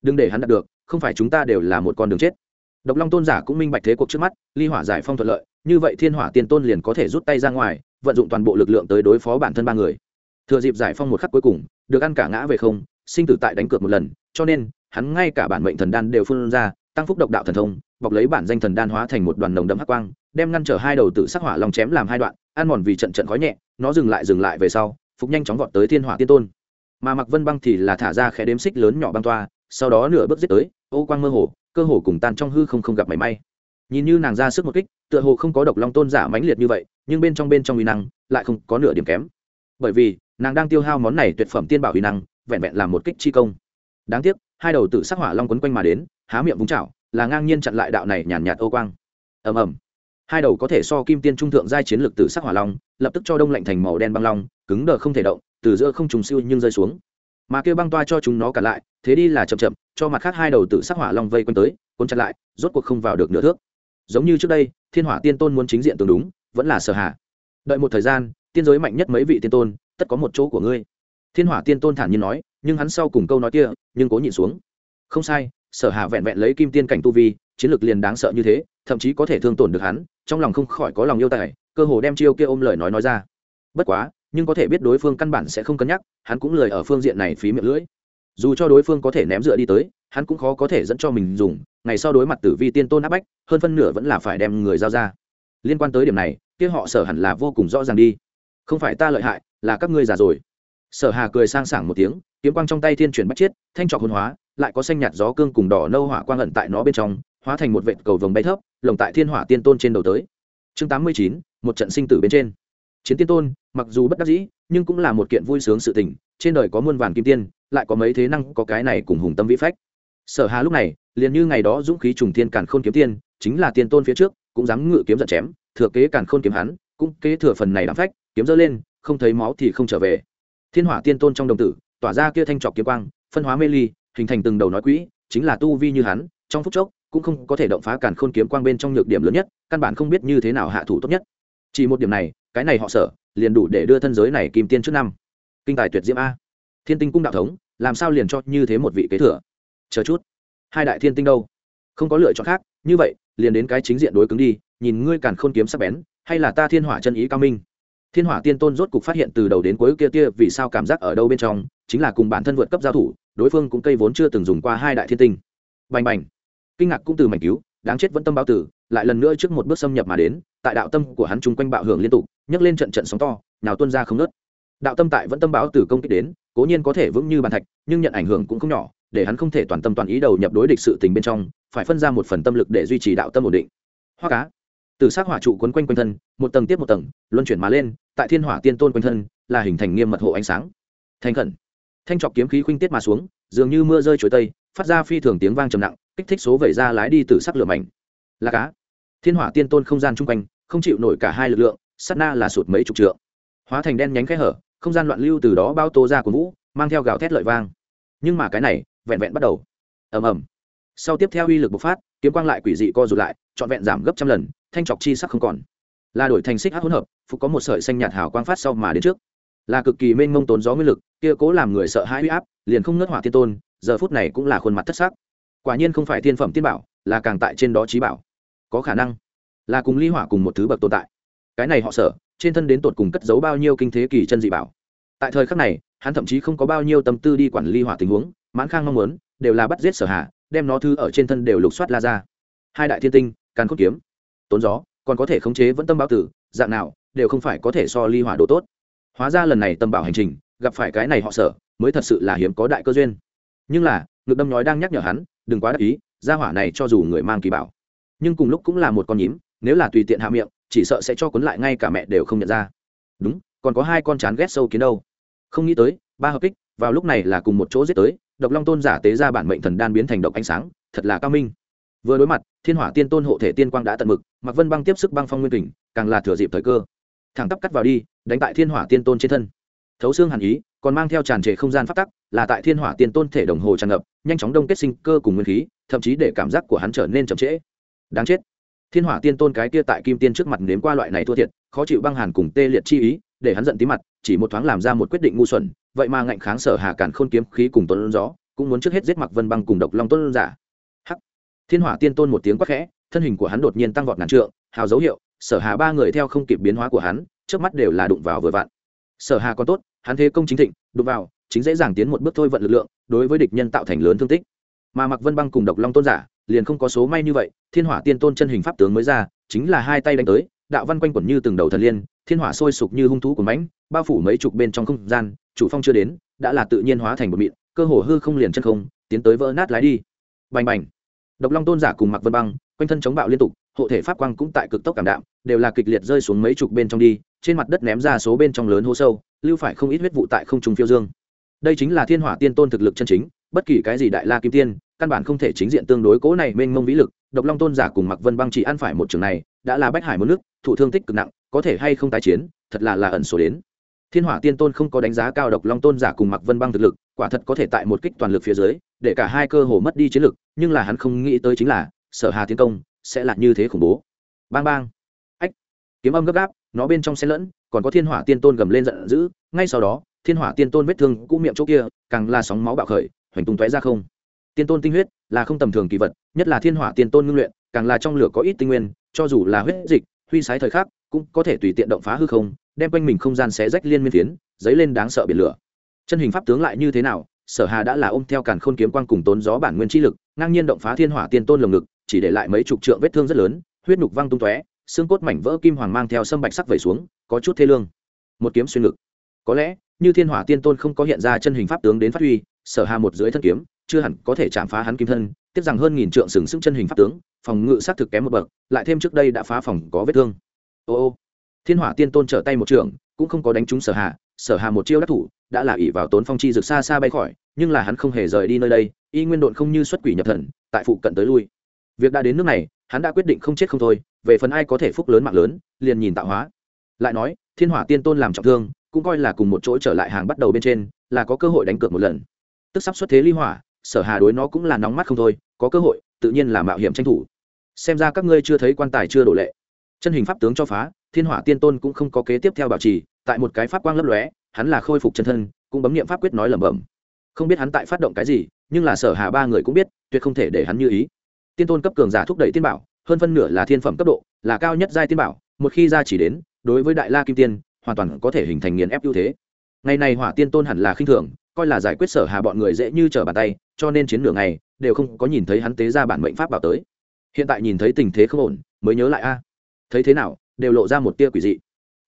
Đừng để hắn đạt được, không phải chúng ta đều là một con đường chết. Độc long tôn giả cũng minh bạch thế cuộc trước mắt, ly hỏa giải phong thuận lợi, như vậy thiên hỏa tiên tôn liền có thể rút tay ra ngoài, vận dụng toàn bộ lực lượng tới đối phó bản thân ba người. Thừa dịp giải phong một khắc cuối cùng, được ăn cả ngã về không, sinh tử tại đánh cược một lần, cho nên hắn ngay cả bản mệnh thần đan đều phun ra, tăng phúc độc đạo thần thông, bọc lấy bản danh thần đan hóa thành một đoàn nồng đậm hắc quang, đem ngăn trở hai đầu tự sắc hỏa lòng chém làm hai đoạn, ăn mòn vì trận trận khói nhẹ, nó dừng lại dừng lại về sau, phục nhanh chóng vọt tới thiên hỏa tiên tôn. Mà mặc vân băng thì là thả ra khẽ đếm xích lớn nhỏ băng toa, sau đó nửa bước giết tới, ô quang mơ hồ, cơ hồ cùng tan trong hư không không gặp mảy may. Nhìn như nàng ra sức một kích, tựa hồ không có độc long tôn giả mãnh liệt như vậy, nhưng bên trong bên trong uy năng lại không có nửa điểm kém. Bởi vì, nàng đang tiêu hao món này tuyệt phẩm tiên bảo uy năng, vẹn vẹn làm một kích chi công đáng tiếc hai đầu tử sắc hỏa long quấn quanh mà đến há miệng vúng chảo là ngang nhiên chặn lại đạo này nhàn nhạt, ô quang. Ầm ầm. Hai đầu có thể so kim tiên trung thượng giai chiến lực tử sắc hỏa long lập tức cho đông lạnh thành màu đen băng long cứng đờ không thể động từ giữa không trùng siêu nhưng rơi xuống. Mà kêu băng toa cho chúng nó cả lại thế đi là chậm chậm cho mặt khác hai đầu tử sắc hỏa long vây quanh tới cuốn chặt lại rốt cuộc không vào được nửa thước. Giống như trước đây thiên hỏa tiên tôn muốn chính diện tương đúng vẫn là sở hạ. Đợi một thời gian tiên giới mạnh nhất mấy vị tiên tôn tất có một chỗ của ngươi. Thiên hỏa tiên tôn thản nhiên nói nhưng hắn sau cùng câu nói kia, nhưng cố nhịn xuống. Không sai, sở hạ vẹn vẹn lấy kim tiên cảnh tu vi, chiến lược liền đáng sợ như thế, thậm chí có thể thương tổn được hắn, trong lòng không khỏi có lòng yêu tài, cơ hồ đem chiêu kia ôm lời nói nói ra. Bất quá, nhưng có thể biết đối phương căn bản sẽ không cân nhắc, hắn cũng lười ở phương diện này phí miệng lưỡi. Dù cho đối phương có thể ném dựa đi tới, hắn cũng khó có thể dẫn cho mình dùng, ngày sau đối mặt tử vi tiên tôn áp bách, hơn phân nửa vẫn là phải đem người giao ra. Liên quan tới điểm này, kia họ sở hẳn là vô cùng rõ ràng đi. Không phải ta lợi hại, là các ngươi già rồi sở hà cười sang sảng một tiếng, kiếm quang trong tay thiên chuyển bắt chiết, thanh trọc hôn hóa, lại có xanh nhạt gió cương cùng đỏ nâu hỏa quang ẩn tại nó bên trong, hóa thành một vệt cầu vồng bay thấp, lồng tại thiên hỏa tiên tôn trên đầu tới. Chương tám mươi chín, một trận sinh tử bên trên. Chiến tiên tôn, mặc dù bất đắc dĩ, nhưng cũng là một kiện vui sướng sự tình, trên đời có muôn vàn kim tiên, lại có mấy thế năng có cái này cùng hùng tâm vĩ phách. Sở hà lúc này, liền như ngày đó dũng khí trùng thiên càn khôn kiếm tiên, chính là tiên tôn phía trước, cũng dám ngự kiếm giận chém, thừa kế càn khôn kiếm hắn, cũng kế thừa phần này đảm phách, kiếm dơ lên, không thấy máu thì không trở về thiên hỏa tiên tôn trong đồng tử, tỏa ra kia thanh trọc kiếm quang, phân hóa mê ly, hình thành từng đầu nói quỹ, chính là tu vi như hắn, trong phút chốc, cũng không có thể động phá càn khôn kiếm quang bên trong nhược điểm lớn nhất, căn bản không biết như thế nào hạ thủ tốt nhất. Chỉ một điểm này, cái này họ sở, liền đủ để đưa thân giới này kim tiên trước năm. Kinh tài tuyệt diễm a. Thiên tinh cung đạo thống, làm sao liền cho như thế một vị kế thừa? Chờ chút. Hai đại thiên tinh đâu? Không có lựa chọn khác, như vậy, liền đến cái chính diện đối cứng đi, nhìn ngươi càn khôn kiếm sắc bén, hay là ta thiên hỏa chân ý cao minh? Thiên hỏa tiên tôn rốt cục phát hiện từ đầu đến cuối kia kia vì sao cảm giác ở đâu bên trong, chính là cùng bản thân vượt cấp giao thủ, đối phương cũng cây vốn chưa từng dùng qua hai đại thiên tinh. Bành bành. Kinh ngạc cũng từ mảnh cứu, đáng chết vẫn tâm báo tử, lại lần nữa trước một bước xâm nhập mà đến, tại đạo tâm của hắn chung quanh bạo hưởng liên tục, nhấc lên trận trận sóng to, nào tuôn ra không nớt đạo tâm tại vẫn tâm báo tử công kích đến, cố nhiên có thể vững như bàn thạch, nhưng nhận ảnh hưởng cũng không nhỏ, để hắn không thể toàn tâm toàn ý đầu nhập đối địch sự tình bên trong, phải phân ra một phần tâm lực để duy trì đạo tâm ổn định. Hoa cá từ sắc hỏa trụ quấn quanh quanh thân, một tầng tiếp một tầng, luân chuyển mà lên, tại thiên hỏa tiên tôn quanh thân, là hình thành nghiêm mật hộ ánh sáng. Thành khẩn. Thanh trọc kiếm khí khuynh tiết mà xuống, dường như mưa rơi chuối tây, phát ra phi thường tiếng vang trầm nặng, kích thích số vẩy ra lái đi từ sắc lửa mảnh là cá. Thiên hỏa tiên tôn không gian chung quanh, không chịu nổi cả hai lực lượng, sát na là sụt mấy chục trượng. Hóa thành đen nhánh khẽ hở, không gian loạn lưu từ đó bao tô ra của vũ, mang theo gào thét lợi vang. Nhưng mà cái này, vẹn vẹn bắt đầu. Ầm ầm. Sau tiếp theo uy lực bộc phát, kiếm quang lại quỷ dị co rụt lại, trọn vẹn giảm gấp trăm lần thanh trọc chi sắc không còn. Là đổi thành xích hát hỗn hợp, phục có một sợi xanh nhạt hào quang phát sau mà đến trước. Là cực kỳ mênh mông tốn gió nguyên lực, kia cố làm người sợ hãi uy áp, liền không ngất hỏa thiên tôn, giờ phút này cũng là khuôn mặt thất sắc. Quả nhiên không phải thiên phẩm tiên bảo, là càng tại trên đó trí bảo. Có khả năng là cùng ly hỏa cùng một thứ bậc tồn tại. Cái này họ sợ, trên thân đến tột cùng cất giấu bao nhiêu kinh thế kỳ chân dị bảo. Tại thời khắc này, hắn thậm chí không có bao nhiêu tâm tư đi quản ly hỏa tình huống, mãn khang mong muốn, đều là bắt giết sở hạ, đem nó thư ở trên thân đều lục soát la ra. Hai đại thiên tinh, càn cốt kiếm tốn gió, còn có thể khống chế vẫn tâm bao tử, dạng nào, đều không phải có thể so ly hỏa độ tốt. Hóa ra lần này tâm bảo hành trình, gặp phải cái này họ sở mới thật sự là hiếm có đại cơ duyên. Nhưng là, ngực đâm nói đang nhắc nhở hắn, đừng quá đắc ý ra hỏa này cho dù người mang kỳ bảo. Nhưng cùng lúc cũng là một con nhím, nếu là tùy tiện hạ miệng, chỉ sợ sẽ cho cuốn lại ngay cả mẹ đều không nhận ra. Đúng, còn có hai con chán ghét sâu kiến đâu. Không nghĩ tới, ba hợp kích, vào lúc này là cùng một chỗ giết tới, độc long tôn giả tế ra bản mệnh thần đan biến thành độc ánh sáng, thật là cao minh vừa đối mặt, thiên hỏa tiên tôn hộ thể tiên quang đã tận mực mặc vân băng tiếp sức băng phong nguyên kình, càng là thừa dịp thời cơ. Thẳng tắp cắt vào đi, đánh tại thiên hỏa tiên tôn trên thân. Thấu xương hàn ý, còn mang theo tràn trề không gian phát tắc, là tại thiên hỏa tiên tôn thể đồng hồ tràn ngập, nhanh chóng đông kết sinh cơ cùng nguyên khí, thậm chí để cảm giác của hắn trở nên chậm trễ. Đáng chết. Thiên hỏa tiên tôn cái kia tại kim tiên trước mặt nếm qua loại này thua thiệt, khó chịu băng hàn cùng tê liệt chi ý, để hắn giận tí mặt, chỉ một thoáng làm ra một quyết định ngu xuẩn, vậy mà ngạnh kháng sở hà cản khôn kiếm khí cùng tuấn gió, cũng muốn trước hết giết mặc vân băng cùng độc long tuấn giả thiên hỏa tiên tôn một tiếng quát khẽ, thân hình của hắn đột nhiên tăng vọt ngàn trượng, hào dấu hiệu, sở hà ba người theo không kịp biến hóa của hắn trước mắt đều là đụng vào vừa vặn. Sở hà còn tốt, hắn thế công chính thịnh, đụng vào, chính dễ dàng tiến một bước thôi vận lực lượng, đối với địch nhân tạo thành lớn thương tích. Mà mặc vân băng cùng độc long tôn giả, liền không có số may như vậy, thiên hỏa tiên tôn chân hình pháp tướng mới ra, chính là hai tay đánh tới, đạo văn quanh quẩn như từng đầu thần liên, thiên hỏa sôi sục như hung thú của mãnh, bao phủ mấy chục bên trong không gian, chủ phong chưa đến, đã là tự nhiên hóa thành một mịn, cơ hồ hư không liền chân không, tiến tới vỡ nát lái đi. Bành bành độc long tôn giả cùng mặc vân băng, quanh thân chống bạo liên tục, hộ thể pháp quang cũng tại cực tốc cảm đạm, đều là kịch liệt rơi xuống mấy chục bên trong đi, trên mặt đất ném ra số bên trong lớn hố sâu, lưu phải không ít huyết vụ tại không trung phiêu dương. Đây chính là thiên hỏa tiên tôn thực lực chân chính, bất kỳ cái gì đại la kim tiên, căn bản không thể chính diện tương đối cố này mênh mông vĩ lực, độc long tôn giả cùng mặc vân băng chỉ ăn phải một trường này, đã là bách hải một nước, thụ thương tích cực nặng, có thể hay không tái chiến, thật là là ẩn số đến. Thiên hỏa tiên tôn không có đánh giá cao độc long tôn giả cùng mặc vân băng thực lực quả thật có thể tại một kích toàn lực phía dưới, để cả hai cơ hồ mất đi chiến lực, nhưng là hắn không nghĩ tới chính là, sở hà tiến công sẽ là như thế khủng bố. Bang bang. Ách. Kiếm âm gấp gáp, nó bên trong xe lẫn, còn có thiên hỏa tiên tôn gầm lên giận dữ, ngay sau đó, thiên hỏa tiên tôn vết thương cũ miệng chỗ kia, càng là sóng máu bạo khởi, hoành tung tóe ra không. Tiên tôn tinh huyết là không tầm thường kỳ vật, nhất là thiên hỏa tiên tôn ngưng luyện, càng là trong lửa có ít tinh nguyên, cho dù là huyết dịch, huy sái thời khắc, cũng có thể tùy tiện động phá hư không, đem quanh mình không gian xé rách liên miên phiến, dấy lên đáng sợ biển lửa chân hình pháp tướng lại như thế nào, sở hà đã là ôm theo càn khôn kiếm quang cùng tốn gió bản nguyên chi lực, ngang nhiên động phá thiên hỏa tiên tôn lồng ngực, chỉ để lại mấy chục trượng vết thương rất lớn, huyết nhục văng tung tóe, xương cốt mảnh vỡ kim hoàng mang theo sâm bạch sắc vẩy xuống, có chút thê lương. Một kiếm xuyên ngực. Có lẽ, như thiên hỏa tiên tôn không có hiện ra chân hình pháp tướng đến phát huy, sở hà một dưới thân kiếm, chưa hẳn có thể chạm phá hắn kim thân tiếp rằng hơn nghìn trượng sừng sững chân hình pháp tướng, phòng ngự sát thực kém một bậc, lại thêm trước đây đã phá phòng có vết thương. Ô ô. Thiên hỏa tiên tôn trở tay một trường, cũng không có đánh trúng sở hà sở hà một chiêu đắc thủ, đã là ỷ vào tốn phong chi rực xa xa bay khỏi, nhưng là hắn không hề rời đi nơi đây, y nguyên độn không như xuất quỷ nhập thần, tại phụ cận tới lui. Việc đã đến nước này, hắn đã quyết định không chết không thôi, về phần ai có thể phúc lớn mạng lớn, liền nhìn tạo hóa. Lại nói, thiên hỏa tiên tôn làm trọng thương, cũng coi là cùng một chỗ trở lại hàng bắt đầu bên trên, là có cơ hội đánh cược một lần. Tức sắp xuất thế ly hỏa, sở hà đối nó cũng là nóng mắt không thôi, có cơ hội, tự nhiên là mạo hiểm tranh thủ. Xem ra các ngươi chưa thấy quan tài chưa đổ lệ. Chân hình pháp tướng cho phá, thiên hỏa tiên tôn cũng không có kế tiếp theo bảo trì tại một cái pháp quang lấp lóe, hắn là khôi phục chân thân, cũng bấm nghiệm pháp quyết nói lẩm bẩm. Không biết hắn tại phát động cái gì, nhưng là sở hà ba người cũng biết, tuyệt không thể để hắn như ý. Tiên tôn cấp cường giả thúc đẩy tiên bảo, hơn phân nửa là thiên phẩm cấp độ, là cao nhất giai tiên bảo, một khi ra chỉ đến, đối với đại la kim tiên, hoàn toàn có thể hình thành nghiền ép ưu thế. Ngày này hỏa tiên tôn hẳn là khinh thường, coi là giải quyết sở hà bọn người dễ như trở bàn tay, cho nên chiến nửa ngày, đều không có nhìn thấy hắn tế ra bản mệnh pháp bảo tới. Hiện tại nhìn thấy tình thế không ổn, mới nhớ lại a. Thấy thế nào, đều lộ ra một tia quỷ dị.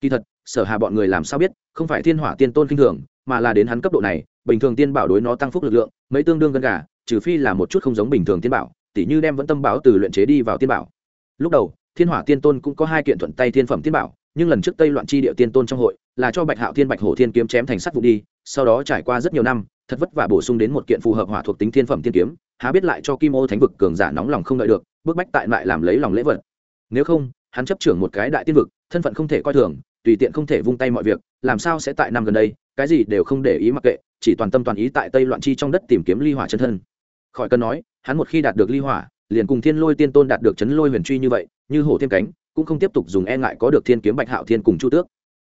Kỳ thật sở hà bọn người làm sao biết, không phải thiên hỏa tiên tôn kinh thường, mà là đến hắn cấp độ này, bình thường tiên bảo đối nó tăng phúc lực lượng, mấy tương đương gần gà, trừ phi là một chút không giống bình thường tiên bảo, tỉ như đem vẫn tâm báo từ luyện chế đi vào tiên bảo. Lúc đầu, thiên hỏa tiên tôn cũng có hai kiện thuận tay thiên phẩm tiên bảo, nhưng lần trước tây loạn chi địa tiên tôn trong hội, là cho bạch hạo thiên bạch hổ thiên kiếm chém thành sắt vụ đi, sau đó trải qua rất nhiều năm, thật vất vả bổ sung đến một kiện phù hợp hỏa thuộc tính thiên phẩm tiên kiếm, há biết lại cho kim ô thánh vực cường giả nóng lòng không đợi được, bức bách tại lại làm lấy lòng lễ vật. Nếu không, hắn chấp trưởng một cái đại tiên vực, thân phận không thể coi thường tùy tiện không thể vung tay mọi việc, làm sao sẽ tại năm gần đây, cái gì đều không để ý mặc kệ, chỉ toàn tâm toàn ý tại tây loạn chi trong đất tìm kiếm ly hỏa chân thân. Khỏi cần nói, hắn một khi đạt được ly hỏa, liền cùng thiên lôi tiên tôn đạt được chấn lôi huyền truy như vậy, như hổ thêm cánh, cũng không tiếp tục dùng e ngại có được thiên kiếm bạch hạo thiên cùng chu tước.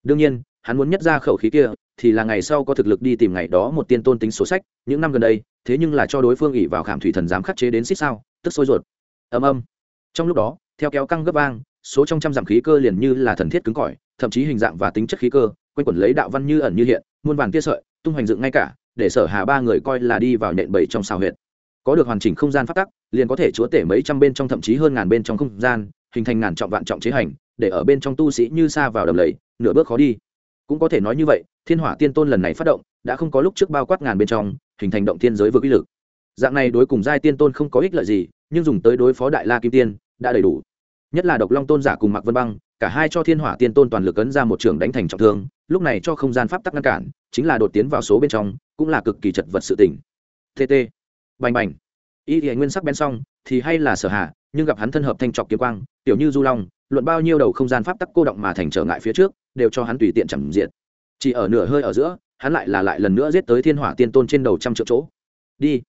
Đương nhiên, hắn muốn nhất ra khẩu khí kia, thì là ngày sau có thực lực đi tìm ngày đó một tiên tôn tính số sách, những năm gần đây, thế nhưng là cho đối phương ỉ vào khảm thủy thần dám khắc chế đến xích sao, tức sôi ruột. Ầm ầm. Trong lúc đó, theo kéo căng gấp vang, số trong trăm dặm khí cơ liền như là thần thiết cứng cỏi thậm chí hình dạng và tính chất khí cơ, quanh quẩn lấy đạo văn như ẩn như hiện, muôn vàn tia sợi, tung hoành dựng ngay cả, để sở hà ba người coi là đi vào nện bảy trong xào huyệt. Có được hoàn chỉnh không gian phát tắc, liền có thể chúa tể mấy trăm bên trong thậm chí hơn ngàn bên trong không gian, hình thành ngàn trọng vạn trọng chế hành, để ở bên trong tu sĩ như xa vào đầm lầy, nửa bước khó đi. Cũng có thể nói như vậy, thiên hỏa tiên tôn lần này phát động, đã không có lúc trước bao quát ngàn bên trong, hình thành động thiên giới vực uy lực. Dạng này đối cùng giai tiên tôn không có ích lợi gì, nhưng dùng tới đối phó đại la kim tiên, đã đầy đủ. Nhất là độc long tôn giả cùng mạc vân băng cả hai cho thiên hỏa tiên tôn toàn lực ấn ra một trường đánh thành trọng thương, lúc này cho không gian pháp tắc ngăn cản, chính là đột tiến vào số bên trong, cũng là cực kỳ chật vật sự tình. Tt bành bành. Y thì nguyên sắc bên xong, thì hay là sở hạ nhưng gặp hắn thân hợp thanh trọc kiếm quang, tiểu như du long, luận bao nhiêu đầu không gian pháp tắc cô động mà thành trở ngại phía trước, đều cho hắn tùy tiện chẳng diện chỉ ở nửa hơi ở giữa, hắn lại là lại lần nữa giết tới thiên hỏa tiên tôn trên đầu trăm triệu chỗ. Đi.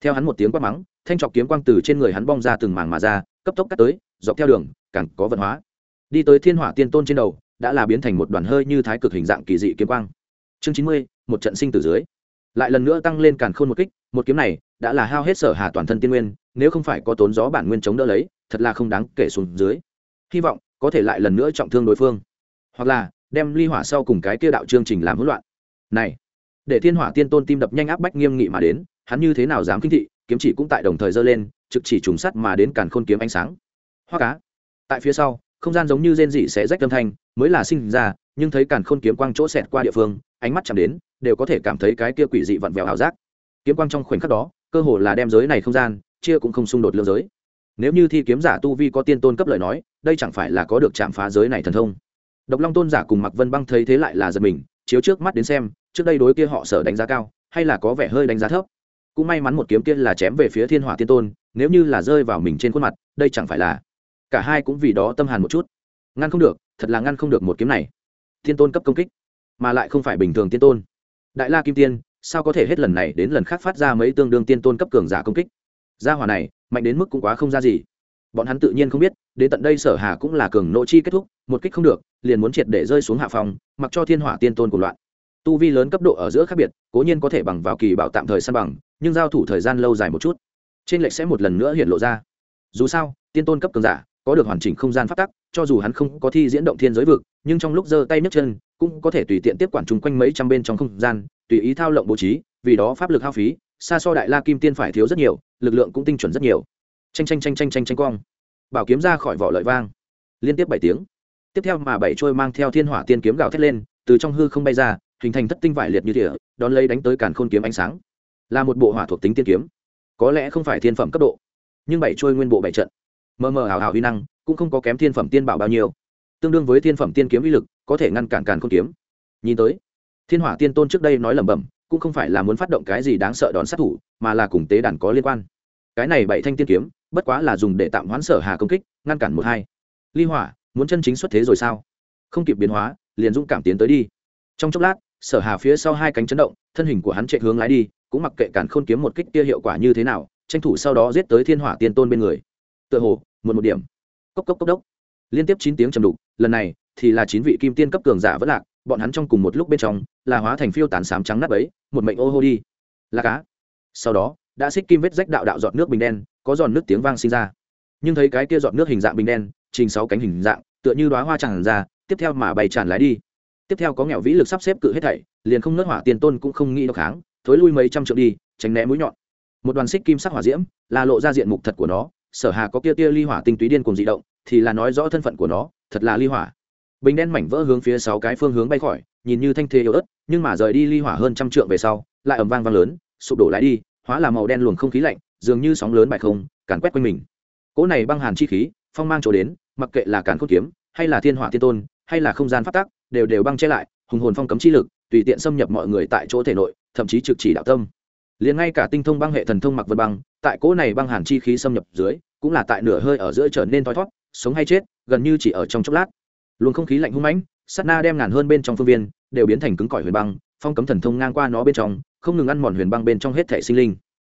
Theo hắn một tiếng quát mắng, thanh trọc kiếm quang từ trên người hắn bong ra từng mảng mà ra, cấp tốc cắt tới, dọc theo đường, càng có vận hóa đi tới thiên hỏa tiên tôn trên đầu, đã là biến thành một đoàn hơi như thái cực hình dạng kỳ dị kiếm quang. Chương chín mươi, một trận sinh từ dưới. Lại lần nữa tăng lên càn khôn một kích, một kiếm này đã là hao hết sở hà toàn thân tiên nguyên, nếu không phải có tốn gió bản nguyên chống đỡ lấy, thật là không đáng kể xuống dưới. Hy vọng có thể lại lần nữa trọng thương đối phương. Hoặc là đem ly hỏa sau cùng cái kia đạo chương trình làm hỗn loạn. Này, để thiên hỏa tiên tôn tim đập nhanh áp bách nghiêm nghị mà đến, hắn như thế nào dám kinh thị, kiếm chỉ cũng tại đồng thời giơ lên, trực chỉ trùng sắt mà đến càn khôn kiếm ánh sáng. Hoa cá, tại phía sau không gian giống như rên dị sẽ rách âm thanh, mới là sinh ra, nhưng thấy càn khôn kiếm quang chỗ xẹt qua địa phương, ánh mắt chạm đến, đều có thể cảm thấy cái kia quỷ dị vặn vẹo ảo giác. Kiếm quang trong khoảnh khắc đó, cơ hồ là đem giới này không gian, chia cũng không xung đột lương giới. Nếu như thi kiếm giả tu vi có tiên tôn cấp lời nói, đây chẳng phải là có được chạm phá giới này thần thông. Độc long tôn giả cùng mặc vân băng thấy thế lại là giật mình, chiếu trước mắt đến xem, trước đây đối kia họ sở đánh giá cao, hay là có vẻ hơi đánh giá thấp. Cũng may mắn một kiếm kia là chém về phía thiên hỏa tiên tôn, nếu như là rơi vào mình trên khuôn mặt, đây chẳng phải là cả hai cũng vì đó tâm hàn một chút. Ngăn không được, thật là ngăn không được một kiếm này. Thiên tôn cấp công kích, mà lại không phải bình thường tiên tôn. Đại la kim tiên, sao có thể hết lần này đến lần khác phát ra mấy tương đương tiên tôn cấp cường giả công kích? Gia hỏa này, mạnh đến mức cũng quá không ra gì. Bọn hắn tự nhiên không biết, đến tận đây sở hà cũng là cường nội chi kết thúc, một kích không được, liền muốn triệt để rơi xuống hạ phòng, mặc cho thiên hỏa tiên tôn của loạn. Tu vi lớn cấp độ ở giữa khác biệt, cố nhiên có thể bằng vào kỳ bảo tạm thời săn bằng, nhưng giao thủ thời gian lâu dài một chút, trên lệch sẽ một lần nữa hiện lộ ra. Dù sao, tiên tôn cấp cường giả có được hoàn chỉnh không gian phát tắc, cho dù hắn không có thi diễn động thiên giới vực, nhưng trong lúc giơ tay nhấc chân, cũng có thể tùy tiện tiếp quản chung quanh mấy trăm bên trong không gian, tùy ý thao lộng bố trí, vì đó pháp lực hao phí, xa so đại la kim tiên phải thiếu rất nhiều, lực lượng cũng tinh chuẩn rất nhiều. Tranh tranh tranh tranh tranh tranh quang bảo kiếm ra khỏi vỏ lợi vang. Liên tiếp bảy tiếng. Tiếp theo mà bảy trôi mang theo thiên hỏa tiên kiếm gào thét lên, từ trong hư không bay ra, hình thành thất tinh vải liệt như tỉa đón lấy đánh tới càn khôn kiếm ánh sáng. Là một bộ hỏa thuộc tính tiên kiếm. Có lẽ không phải thiên phẩm cấp độ, nhưng bảy trôi nguyên bộ bảy trận mờ mờ ảo ảo uy năng, cũng không có kém thiên phẩm tiên bảo bao nhiêu. Tương đương với thiên phẩm tiên kiếm uy lực, có thể ngăn cản càn không kiếm. Nhìn tới, thiên hỏa tiên tôn trước đây nói lẩm bẩm, cũng không phải là muốn phát động cái gì đáng sợ đòn sát thủ, mà là cùng tế đàn có liên quan. Cái này bảy thanh tiên kiếm, bất quá là dùng để tạm hoãn sở hà công kích, ngăn cản một hai. Ly hỏa, muốn chân chính xuất thế rồi sao? Không kịp biến hóa, liền dũng cảm tiến tới đi. Trong chốc lát, sở hà phía sau hai cánh chấn động, thân hình của hắn chạy hướng lái đi, cũng mặc kệ cản khôn kiếm một kích kia hiệu quả như thế nào, tranh thủ sau đó giết tới thiên hỏa tiên tôn bên người tựa hồ một một điểm. Cốc cốc cốc, đốc. Liên tiếp chín tiếng trầm đục, lần này thì là chín vị kim tiên cấp cường giả vẫn lạc, bọn hắn trong cùng một lúc bên trong, là hóa thành phiêu tán sám trắng nắp ấy một mệnh ô hô đi. Là cá. Sau đó, đã xích kim vết rách đạo đạo giọt nước bình đen, có giòn nước tiếng vang sinh ra. Nhưng thấy cái kia giọt nước hình dạng bình đen, trình sáu cánh hình dạng, tựa như đoá hoa tràn ra, tiếp theo mà bày tràn lái đi. Tiếp theo có nghèo vĩ lực sắp xếp cự hết thảy, liền không nớt hỏa tiền tôn cũng không nghĩ độc kháng, thối lui mấy trăm triệu đi, tránh né mũi nhọn. Một đoàn xích kim sắc hỏa diễm, là lộ ra diện mục thật của nó sở hà có kia tia ly hỏa tinh túy điên cùng dị động, thì là nói rõ thân phận của nó, thật là ly hỏa. Bình đen mảnh vỡ hướng phía sáu cái phương hướng bay khỏi, nhìn như thanh thế yếu ớt, nhưng mà rời đi ly hỏa hơn trăm trượng về sau, lại ầm vang vang lớn, sụp đổ lại đi, hóa là màu đen luồng không khí lạnh, dường như sóng lớn bại không, càn quét quanh mình. Cỗ này băng hàn chi khí, phong mang chỗ đến, mặc kệ là càn cốt kiếm, hay là thiên hỏa thiên tôn, hay là không gian phát tác đều đều băng che lại, hùng hồn phong cấm chi lực, tùy tiện xâm nhập mọi người tại chỗ thể nội, thậm chí trực chỉ đạo tâm liền ngay cả tinh thông băng hệ thần thông mặc vân băng, tại cỗ này băng hàn chi khí xâm nhập dưới, cũng là tại nửa hơi ở giữa trở nên thoi thót sống hay chết, gần như chỉ ở trong chốc lát. Luồng không khí lạnh hung mãnh, sát na đem ngàn hơn bên trong phương viên, đều biến thành cứng cỏi huyền băng, phong cấm thần thông ngang qua nó bên trong, không ngừng ăn mòn huyền băng bên trong hết thể sinh linh.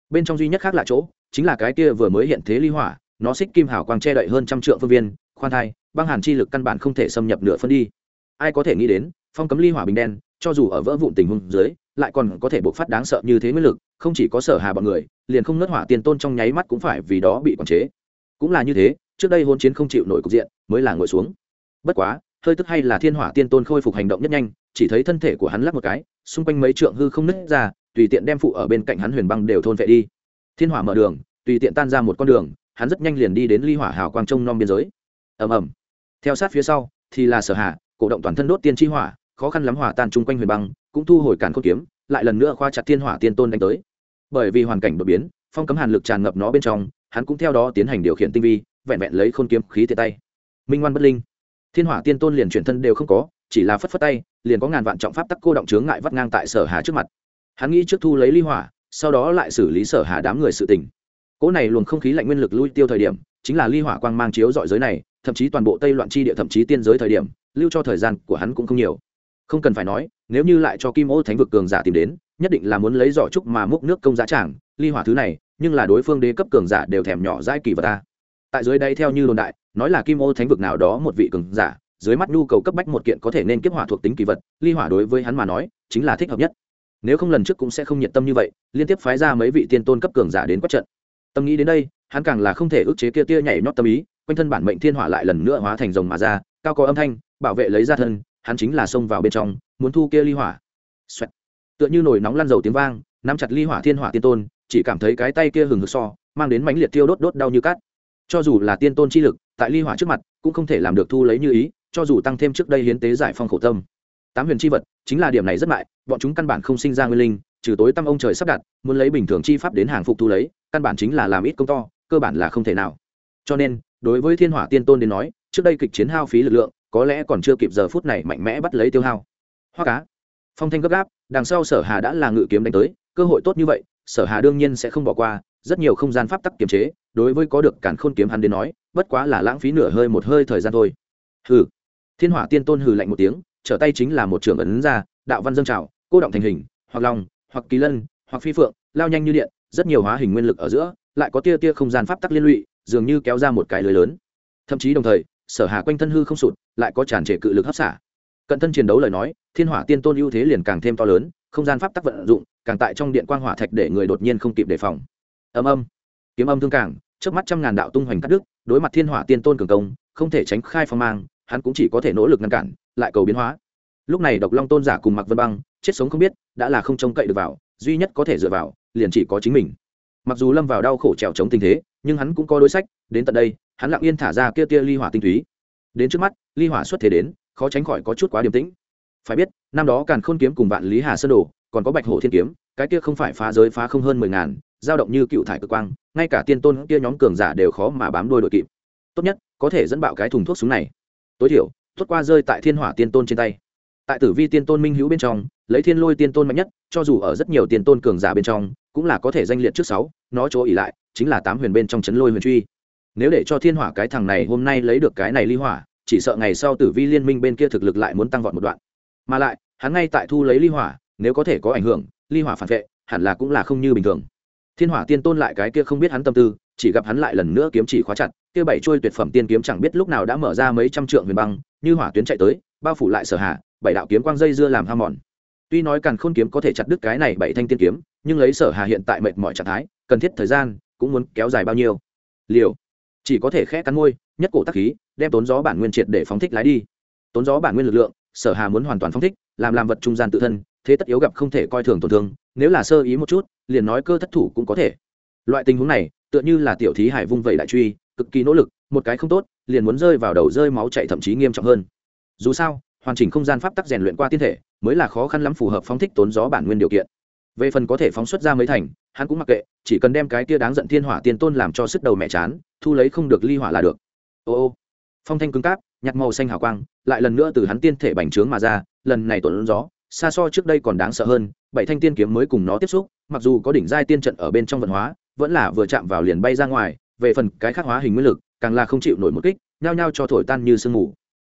Bên trong duy nhất khác là chỗ, chính là cái kia vừa mới hiện thế ly hỏa, nó xích kim hảo quang che đậy hơn trăm trượng phương viên, khoan thai, băng hàn chi lực căn bản không thể xâm nhập nửa phân đi. Ai có thể nghĩ đến, phong cấm ly hỏa bình đen, cho dù ở vỡ vụn tình huống dưới lại còn có thể bộc phát đáng sợ như thế nguyên lực, không chỉ có sở hà bọn người, liền không nớt hỏa tiền tôn trong nháy mắt cũng phải vì đó bị quản chế. Cũng là như thế, trước đây hôn chiến không chịu nổi cục diện, mới là ngồi xuống. Bất quá, hơi tức hay là thiên hỏa tiên tôn khôi phục hành động nhất nhanh, chỉ thấy thân thể của hắn lắc một cái, xung quanh mấy trượng hư không nứt ra, tùy tiện đem phụ ở bên cạnh hắn huyền băng đều thôn vệ đi. Thiên hỏa mở đường, tùy tiện tan ra một con đường, hắn rất nhanh liền đi đến ly hỏa hào quang trông non biên giới. Ầm ầm. Theo sát phía sau, thì là sở hạ cổ động toàn thân đốt tiên chi hỏa khó khăn lắm hòa tan chung quanh huyền băng, cũng thu hồi càn khôn kiếm, lại lần nữa khoa chặt thiên hỏa tiên tôn đánh tới. Bởi vì hoàn cảnh đột biến, phong cấm hàn lực tràn ngập nó bên trong, hắn cũng theo đó tiến hành điều khiển tinh vi, vẹn vẹn lấy khôn kiếm khí tiện tay. Minh ngoan bất linh. Thiên hỏa tiên tôn liền chuyển thân đều không có, chỉ là phất phất tay, liền có ngàn vạn trọng pháp tắc cô động chướng ngại vắt ngang tại sở hà trước mặt. Hắn nghĩ trước thu lấy ly hỏa, sau đó lại xử lý sở hà đám người sự tình. Cỗ này luồng không khí lạnh nguyên lực lui tiêu thời điểm, chính là ly hỏa quang mang chiếu dọi giới này, thậm chí toàn bộ tây loạn chi địa, thậm chí tiên giới thời điểm, lưu cho thời gian của hắn cũng không nhiều không cần phải nói, nếu như lại cho kim ô thánh vực cường giả tìm đến, nhất định là muốn lấy giỏ trúc mà múc nước công giá trảng ly hỏa thứ này, nhưng là đối phương đế cấp cường giả đều thèm nhỏ dai kỳ vật ta. Tại dưới đây theo như đồn đại, nói là kim ô thánh vực nào đó một vị cường giả, dưới mắt nhu cầu cấp bách một kiện có thể nên kiếp hỏa thuộc tính kỳ vật, ly hỏa đối với hắn mà nói, chính là thích hợp nhất. Nếu không lần trước cũng sẽ không nhiệt tâm như vậy, liên tiếp phái ra mấy vị tiên tôn cấp cường giả đến quất trận. Tâm nghĩ đến đây, hắn càng là không thể ức chế kia tia nhảy nhót tâm ý, quanh thân bản mệnh thiên hỏa lại lần nữa hóa thành rồng mà ra, cao có âm thanh, bảo vệ lấy ra thân hắn chính là xông vào bên trong, muốn thu kia ly hỏa. Xoẹt. tựa như nồi nóng lăn dầu tiếng vang, nắm chặt ly hỏa thiên hỏa tiên tôn, chỉ cảm thấy cái tay kia hừng hực so, mang đến mãnh liệt tiêu đốt đốt đau như cát. Cho dù là tiên tôn chi lực, tại ly hỏa trước mặt, cũng không thể làm được thu lấy như ý, cho dù tăng thêm trước đây hiến tế giải phong khổ tâm. Tám huyền chi vật, chính là điểm này rất mại, bọn chúng căn bản không sinh ra nguyên linh, trừ tối tâm ông trời sắp đặt, muốn lấy bình thường chi pháp đến hàng phục thu lấy, căn bản chính là làm ít công to, cơ bản là không thể nào. Cho nên, đối với thiên hỏa tiên tôn đến nói trước đây kịch chiến hao phí lực lượng, có lẽ còn chưa kịp giờ phút này mạnh mẽ bắt lấy tiêu hao. Hoa cá. Phong thanh gấp gáp, đằng sau sở hà đã là ngự kiếm đánh tới, cơ hội tốt như vậy, sở hà đương nhiên sẽ không bỏ qua, rất nhiều không gian pháp tắc kiềm chế, đối với có được cản khôn kiếm hắn đến nói, bất quá là lãng phí nửa hơi một hơi thời gian thôi. Hừ. Thiên hỏa tiên tôn hừ lạnh một tiếng, trở tay chính là một trường ấn ra, đạo văn dâng trào, cô động thành hình, hoặc lòng hoặc kỳ lân, hoặc phi phượng, lao nhanh như điện, rất nhiều hóa hình nguyên lực ở giữa, lại có tia tia không gian pháp tắc liên lụy, dường như kéo ra một cái lưới lớn. Thậm chí đồng thời sở hà quanh thân hư không sụt, lại có tràn trề cự lực hấp xả. Cận thân chiến đấu lời nói, thiên hỏa tiên tôn ưu thế liền càng thêm to lớn, không gian pháp tắc vận dụng, càng tại trong điện quang hỏa thạch để người đột nhiên không kịp đề phòng. Âm âm kiếm âm thương càng trước mắt trăm ngàn đạo tung hoành cắt đứt, đối mặt thiên hỏa tiên tôn cường công, không thể tránh khai phong mang, hắn cũng chỉ có thể nỗ lực ngăn cản, lại cầu biến hóa. Lúc này độc long tôn giả cùng mặc vân băng, chết sống không biết, đã là không trông cậy được vào, duy nhất có thể dựa vào, liền chỉ có chính mình. Mặc dù lâm vào đau khổ trèo chống tình thế, nhưng hắn cũng có đối sách, đến tận đây hắn lặng yên thả ra kia tia ly hỏa tinh túy. Đến trước mắt, ly hỏa xuất thể đến, khó tránh khỏi có chút quá điềm tĩnh. Phải biết, năm đó càn khôn kiếm cùng vạn lý hà sơn đồ, còn có bạch hổ thiên kiếm, cái kia không phải phá giới phá không hơn mười ngàn, dao động như cựu thải cực quang, ngay cả tiên tôn kia nhóm cường giả đều khó mà bám đuôi đội kịp. Tốt nhất, có thể dẫn bạo cái thùng thuốc súng này. Tối thiểu thuốc qua rơi tại thiên hỏa tiên tôn trên tay. Tại tử vi tiên tôn minh hữu bên trong, lấy thiên lôi tiên tôn mạnh nhất, cho dù ở rất nhiều tiên tôn cường giả bên trong, cũng là có thể danh liệt trước sáu, nó chỗ ỉ lại, chính là tám huyền bên trong chấn lôi huyền truy nếu để cho thiên hỏa cái thằng này hôm nay lấy được cái này ly hỏa, chỉ sợ ngày sau tử vi liên minh bên kia thực lực lại muốn tăng vọt một đoạn. Mà lại, hắn ngay tại thu lấy ly hỏa, nếu có thể có ảnh hưởng, ly hỏa phản vệ, hẳn là cũng là không như bình thường. Thiên hỏa tiên tôn lại cái kia không biết hắn tâm tư, chỉ gặp hắn lại lần nữa kiếm chỉ khóa chặt, kia bảy trôi tuyệt phẩm tiên kiếm chẳng biết lúc nào đã mở ra mấy trăm trượng huyền băng, như hỏa tuyến chạy tới, bao phủ lại sở hạ, bảy đạo kiếm quang dây dưa làm ham mòn. Tuy nói càn khôn kiếm có thể chặt đứt cái này bảy thanh tiên kiếm, nhưng lấy sở hà hiện tại mệt mỏi trạng thái, cần thiết thời gian, cũng muốn kéo dài bao nhiêu. Liều chỉ có thể khẽ cắn môi, nhất cổ tắc khí, đem tốn gió bản nguyên triệt để phóng thích lái đi. Tốn gió bản nguyên lực lượng, sở hà muốn hoàn toàn phóng thích, làm làm vật trung gian tự thân, thế tất yếu gặp không thể coi thường tổn thương, nếu là sơ ý một chút, liền nói cơ thất thủ cũng có thể. Loại tình huống này, tựa như là tiểu thí hải vung vẩy đại truy, cực kỳ nỗ lực, một cái không tốt, liền muốn rơi vào đầu rơi máu chạy thậm chí nghiêm trọng hơn. Dù sao, hoàn chỉnh không gian pháp tắc rèn luyện qua tiên thể, mới là khó khăn lắm phù hợp phóng thích tốn gió bản nguyên điều kiện. Về phần có thể phóng xuất ra mấy thành hắn cũng mặc kệ, chỉ cần đem cái tia đáng giận thiên hỏa tiên tôn làm cho sức đầu mẹ chán, thu lấy không được ly hỏa là được. Ô ô, phong thanh cứng cáp nhặt màu xanh hào quang, lại lần nữa từ hắn tiên thể bành trướng mà ra, lần này tổn gió, xa so trước đây còn đáng sợ hơn, bảy thanh tiên kiếm mới cùng nó tiếp xúc, mặc dù có đỉnh giai tiên trận ở bên trong vận hóa, vẫn là vừa chạm vào liền bay ra ngoài, về phần cái khắc hóa hình nguyên lực, càng là không chịu nổi một kích, nhao nhao cho thổi tan như sương mù.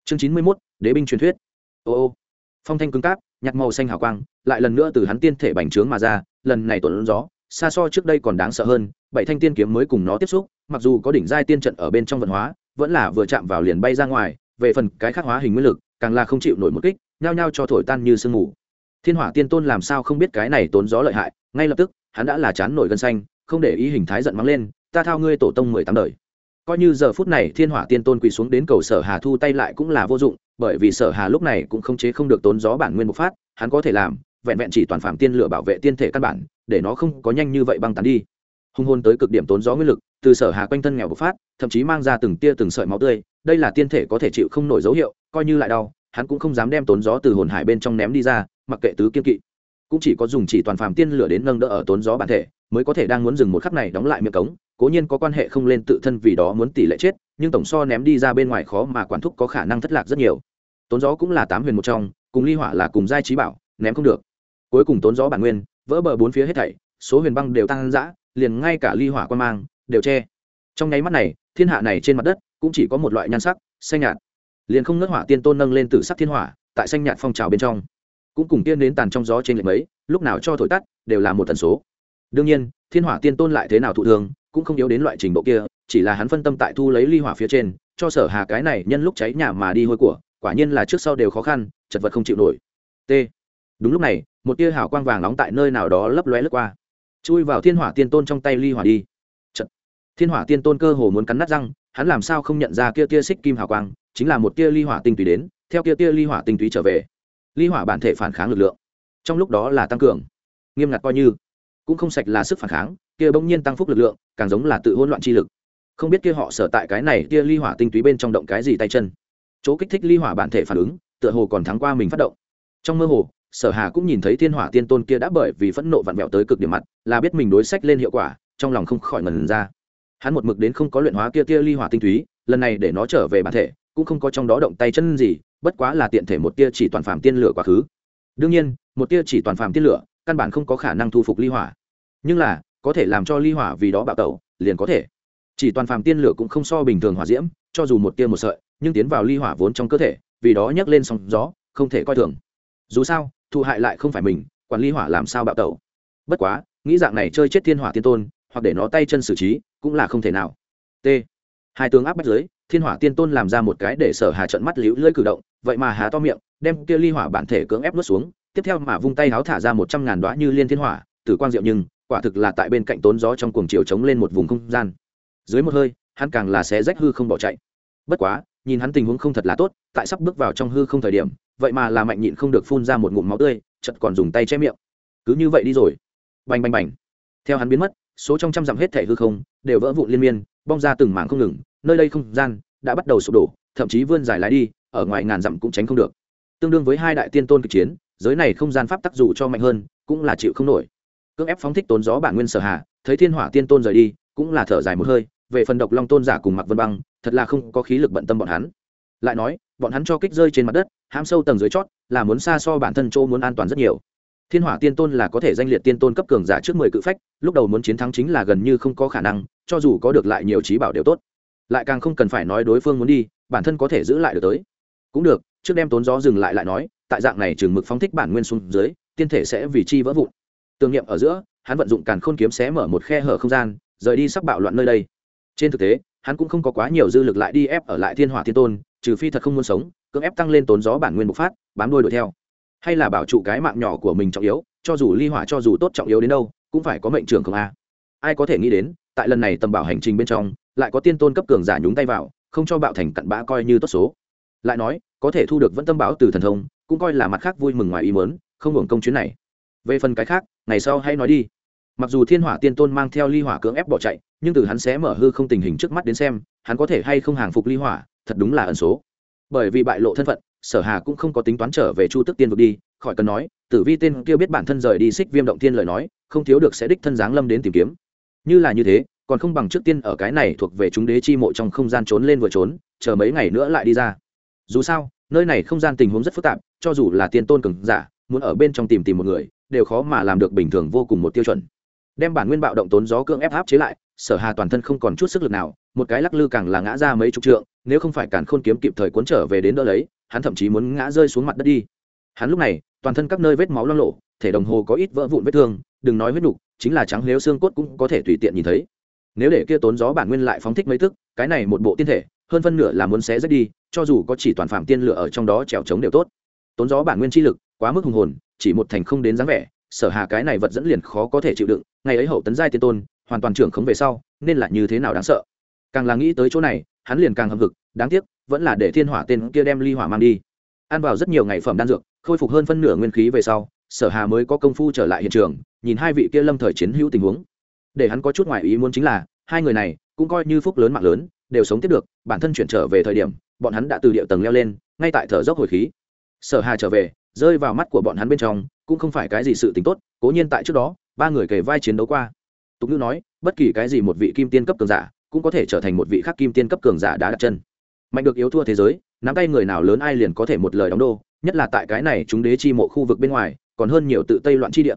Chương chín mươi mốt, đế binh truyền thuyết. Ô ô, phong thanh cứng cáp nhặt màu xanh hào quang, lại lần nữa từ hắn tiên thể bành trướng mà ra, lần này tuần gió xa so trước đây còn đáng sợ hơn, bảy thanh tiên kiếm mới cùng nó tiếp xúc, mặc dù có đỉnh giai tiên trận ở bên trong vận hóa, vẫn là vừa chạm vào liền bay ra ngoài, về phần cái khắc hóa hình nguyên lực, càng là không chịu nổi một kích, nhao nhao cho thổi tan như sương mù. Thiên hỏa tiên tôn làm sao không biết cái này tốn gió lợi hại, ngay lập tức, hắn đã là chán nổi gân xanh, không để ý hình thái giận mắng lên, ta thao ngươi tổ tông mười tám đời. Coi như giờ phút này thiên hỏa tiên tôn quỳ xuống đến cầu sở hà thu tay lại cũng là vô dụng, bởi vì sở hà lúc này cũng không chế không được tốn gió bản nguyên bộc phát, hắn có thể làm vẹn vẹn chỉ toàn phạm tiên lửa bảo vệ tiên thể căn bản, để nó không có nhanh như vậy băng tán đi. Hung hôn tới cực điểm tốn gió nguyên lực, từ sở hà quanh thân nghèo bộc phát, thậm chí mang ra từng tia từng sợi máu tươi, đây là tiên thể có thể chịu không nổi dấu hiệu, coi như lại đau, hắn cũng không dám đem tốn gió từ hồn hải bên trong ném đi ra, mặc kệ tứ kiên kỵ. Cũng chỉ có dùng chỉ toàn phàm tiên lửa đến nâng đỡ ở tốn gió bản thể, mới có thể đang muốn dừng một khắc này đóng lại miệng cống, cố nhiên có quan hệ không lên tự thân vì đó muốn tỷ lệ chết, nhưng tổng so ném đi ra bên ngoài khó mà quản thúc có khả năng thất lạc rất nhiều. Tốn gió cũng là tám huyền một trong, cùng ly hỏa là cùng giai trí bảo, ném không được cuối cùng tốn gió bản nguyên, vỡ bờ bốn phía hết thảy, số huyền băng đều tăng dã, liền ngay cả ly hỏa quan mang đều che. Trong nháy mắt này, thiên hạ này trên mặt đất cũng chỉ có một loại nhan sắc, xanh nhạt. Liền không ngất hỏa tiên tôn nâng lên từ sắc thiên hỏa, tại tại xanh nhạt phong trào bên trong. Cũng cùng tiên đến tàn trong gió trên lệch mấy, lúc nào cho thổi tắt, đều là một tần số. Đương nhiên, thiên hỏa tiên tôn lại thế nào thụ thường cũng không yếu đến loại trình độ kia, chỉ là hắn phân tâm tại thu lấy ly hỏa phía trên, cho sở hà cái này nhân lúc cháy nhà mà đi hôi của, quả nhiên là trước sau đều khó khăn, chật vật không chịu nổi. T đúng lúc này, một tia hào quang vàng nóng tại nơi nào đó lấp lóe lướt qua. Chui vào thiên hỏa tiên tôn trong tay ly hỏa đi. Chật. thiên hỏa tiên tôn cơ hồ muốn cắn nát răng, hắn làm sao không nhận ra kia tia xích kim hào quang, chính là một tia ly hỏa tinh túy đến, theo kia tia ly hỏa tinh túy trở về. Ly hỏa bản thể phản kháng lực lượng, trong lúc đó là tăng cường. Nghiêm ngặt coi như, cũng không sạch là sức phản kháng, kia bỗng nhiên tăng phúc lực lượng, càng giống là tự hỗn loạn chi lực. Không biết kia họ sở tại cái này kia ly hỏa tinh túy bên trong động cái gì tay chân. Chỗ kích thích ly hỏa bản thể phản ứng, tựa hồ còn thắng qua mình phát động. Trong mơ hồ sở hà cũng nhìn thấy thiên hỏa tiên tôn kia đã bởi vì phẫn nộ vặn vẹo tới cực điểm mặt, là biết mình đối sách lên hiệu quả, trong lòng không khỏi ngần ra. Hắn một mực đến không có luyện hóa kia kia ly hỏa tinh túy, lần này để nó trở về bản thể, cũng không có trong đó động tay chân gì, bất quá là tiện thể một tia chỉ toàn phàm tiên lửa quá khứ. Đương nhiên, một tia chỉ toàn phàm tiên lửa, căn bản không có khả năng thu phục ly hỏa. Nhưng là, có thể làm cho ly hỏa vì đó bạo tẩu, liền có thể. Chỉ toàn phàm tiên lửa cũng không so bình thường hỏa diễm, cho dù một tia một sợi, nhưng tiến vào ly hỏa vốn trong cơ thể, vì đó nhấc lên sóng gió, không thể coi thường. Dù sao thụ hại lại không phải mình, quản lý hỏa làm sao bạo tẩu. Bất quá, nghĩ dạng này chơi chết thiên hỏa tiên tôn, hoặc để nó tay chân xử trí, cũng là không thể nào. T. Hai tướng áp bách giới thiên hỏa tiên tôn làm ra một cái để sở hà trận mắt liễu lưỡi cử động, vậy mà há to miệng, đem kia ly hỏa bản thể cưỡng ép nuốt xuống, tiếp theo mà vung tay háo thả ra một trăm ngàn đoá như liên thiên hỏa, tử quang diệu nhưng, quả thực là tại bên cạnh tốn gió trong cuồng chiều chống lên một vùng không gian. Dưới một hơi, hắn càng là xé rách hư không bỏ chạy. Bất quá, nhìn hắn tình huống không thật là tốt, tại sắp bước vào trong hư không thời điểm vậy mà là mạnh nhịn không được phun ra một ngụm máu tươi chật còn dùng tay che miệng. Cứ như vậy đi rồi. Bành bành bành. Theo hắn biến mất, số trong trăm dặm hết thể hư không đều vỡ vụn liên miên, bong ra từng mảng không ngừng, nơi đây không gian đã bắt đầu sụp đổ, thậm chí vươn dài lái đi, ở ngoài ngàn dặm cũng tránh không được. Tương đương với hai đại tiên tôn kịch chiến, giới này không gian pháp tắc dù cho mạnh hơn, cũng là chịu không nổi. Cưỡng ép phóng thích tốn gió bản nguyên sở hạ thấy thiên hỏa tiên tôn rời đi, cũng là thở dài một hơi, về phần độc long tôn giả cùng mặc vân băng, thật là không có khí lực bận tâm bọn hắn. Lại nói bọn hắn cho kích rơi trên mặt đất, hãm sâu tầng dưới chót, là muốn xa so bản thân chỗ muốn an toàn rất nhiều. Thiên hỏa tiên tôn là có thể danh liệt tiên tôn cấp cường giả trước mười cự phách, lúc đầu muốn chiến thắng chính là gần như không có khả năng, cho dù có được lại nhiều trí bảo đều tốt. Lại càng không cần phải nói đối phương muốn đi, bản thân có thể giữ lại được tới. Cũng được, trước đem tốn gió dừng lại lại nói, tại dạng này trường mực phóng thích bản nguyên xuống dưới, tiên thể sẽ vì chi vỡ vụn. Tương nghiệm ở giữa, hắn vận dụng càn khôn kiếm xé mở một khe hở không gian, rời đi sắp bạo loạn nơi đây. Trên thực tế, hắn cũng không có quá nhiều dư lực lại đi ép ở lại thiên hỏa thiên tôn trừ phi thật không muốn sống, cưỡng ép tăng lên tốn gió bản nguyên bộc phát, bám đuôi đuổi theo. Hay là bảo trụ cái mạng nhỏ của mình trọng yếu, cho dù ly hỏa cho dù tốt trọng yếu đến đâu, cũng phải có mệnh trường không a. Ai có thể nghĩ đến, tại lần này tầm bảo hành trình bên trong, lại có tiên tôn cấp cường giả nhúng tay vào, không cho bạo thành cặn bã coi như tốt số. Lại nói, có thể thu được vẫn tâm báo từ thần thông, cũng coi là mặt khác vui mừng ngoài ý mớn không hưởng công chuyến này. Về phần cái khác, ngày sau hay nói đi. Mặc dù thiên hỏa tiên tôn mang theo ly hỏa cưỡng ép bỏ chạy, nhưng từ hắn sẽ mở hư không tình hình trước mắt đến xem, hắn có thể hay không hàng phục ly hỏa thật đúng là ẩn số. Bởi vì bại lộ thân phận, sở hà cũng không có tính toán trở về chu tức tiên vực đi, khỏi cần nói, tử vi tên kia biết bản thân rời đi xích viêm động thiên lời nói, không thiếu được sẽ đích thân giáng lâm đến tìm kiếm. Như là như thế, còn không bằng trước tiên ở cái này thuộc về chúng đế chi mộ trong không gian trốn lên vừa trốn, chờ mấy ngày nữa lại đi ra. Dù sao, nơi này không gian tình huống rất phức tạp, cho dù là tiên tôn cường giả, muốn ở bên trong tìm tìm một người, đều khó mà làm được bình thường vô cùng một tiêu chuẩn. Đem bản nguyên bạo động tốn gió cưỡng ép áp chế lại, sở hà toàn thân không còn chút sức lực nào, một cái lắc lư càng là ngã ra mấy chục trượng nếu không phải càn khôn kiếm kịp thời cuốn trở về đến đỡ lấy, hắn thậm chí muốn ngã rơi xuống mặt đất đi. Hắn lúc này, toàn thân các nơi vết máu loang lộ thể đồng hồ có ít vỡ vụn vết thương, đừng nói huyết nục chính là trắng lếu xương cốt cũng có thể tùy tiện nhìn thấy. Nếu để kia tốn gió bản nguyên lại phóng thích mấy tức cái này một bộ tiên thể, hơn phân nửa là muốn xé rách đi, cho dù có chỉ toàn phạm tiên lửa ở trong đó trèo trống đều tốt. Tốn gió bản nguyên chi lực, quá mức hùng hồn, chỉ một thành không đến dáng vẻ, sở hà cái này vật dẫn liền khó có thể chịu đựng, ngày ấy hậu tấn giai tiên tôn, hoàn toàn trưởng không về sau, nên là như thế nào đáng sợ. Càng là nghĩ tới chỗ này hắn liền càng hâm hực, đáng tiếc, vẫn là để thiên hỏa tên kia đem ly hỏa mang đi. Ăn vào rất nhiều ngày phẩm đan dược, khôi phục hơn phân nửa nguyên khí về sau, sở hà mới có công phu trở lại hiện trường, nhìn hai vị kia lâm thời chiến hữu tình huống. Để hắn có chút ngoại ý muốn chính là, hai người này cũng coi như phúc lớn mạng lớn, đều sống tiếp được, bản thân chuyển trở về thời điểm, bọn hắn đã từ địa tầng leo lên, ngay tại thở dốc hồi khí. Sở hà trở về, rơi vào mắt của bọn hắn bên trong, cũng không phải cái gì sự tính tốt, cố nhiên tại trước đó, ba người kề vai chiến đấu qua. Tục ngữ nói, bất kỳ cái gì một vị kim tiên cấp cường giả cũng có thể trở thành một vị khắc kim tiên cấp cường giả đã đặt chân. Mạnh được yếu thua thế giới, nắm tay người nào lớn ai liền có thể một lời đóng đô, nhất là tại cái này chúng đế chi mộ khu vực bên ngoài, còn hơn nhiều tự tây loạn chi địa.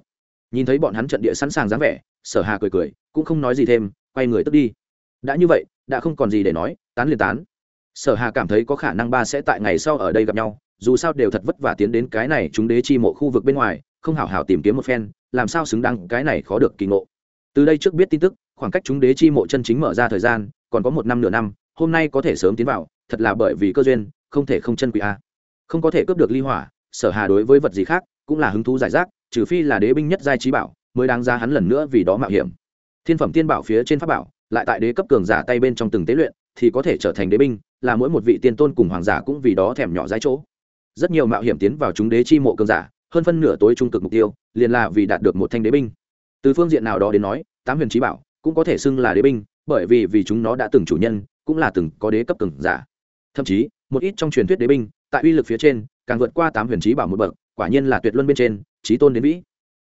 Nhìn thấy bọn hắn trận địa sẵn sàng dáng vẻ, sở hà cười cười, cũng không nói gì thêm, quay người tức đi. Đã như vậy, đã không còn gì để nói, tán liền tán. Sở hà cảm thấy có khả năng ba sẽ tại ngày sau ở đây gặp nhau, dù sao đều thật vất vả tiến đến cái này chúng đế chi mộ khu vực bên ngoài, không hảo hảo tìm kiếm một phen, làm sao xứng đáng cái này khó được kỳ ngộ. Từ đây trước biết tin tức khoảng cách chúng đế chi mộ chân chính mở ra thời gian, còn có một năm nửa năm, hôm nay có thể sớm tiến vào, thật là bởi vì cơ duyên, không thể không chân quỷ a. Không có thể cướp được ly hỏa, sở hà đối với vật gì khác cũng là hứng thú giải rác, trừ phi là đế binh nhất giai trí bảo mới đáng ra hắn lần nữa vì đó mạo hiểm. Thiên phẩm tiên bảo phía trên pháp bảo, lại tại đế cấp cường giả tay bên trong từng tế luyện, thì có thể trở thành đế binh, là mỗi một vị tiên tôn cùng hoàng giả cũng vì đó thèm nhỏ dãi chỗ. Rất nhiều mạo hiểm tiến vào chúng đế chi mộ cường giả, hơn phân nửa tối trung cực mục tiêu, liền là vì đạt được một thanh đế binh. Từ phương diện nào đó đến nói, tám huyền trí bảo cũng có thể xưng là đế binh, bởi vì vì chúng nó đã từng chủ nhân, cũng là từng có đế cấp cường giả. Thậm chí, một ít trong truyền thuyết đế binh, tại uy lực phía trên, càng vượt qua tám huyền trí bảo một bậc, quả nhiên là tuyệt luân bên trên trí tôn đến vĩ.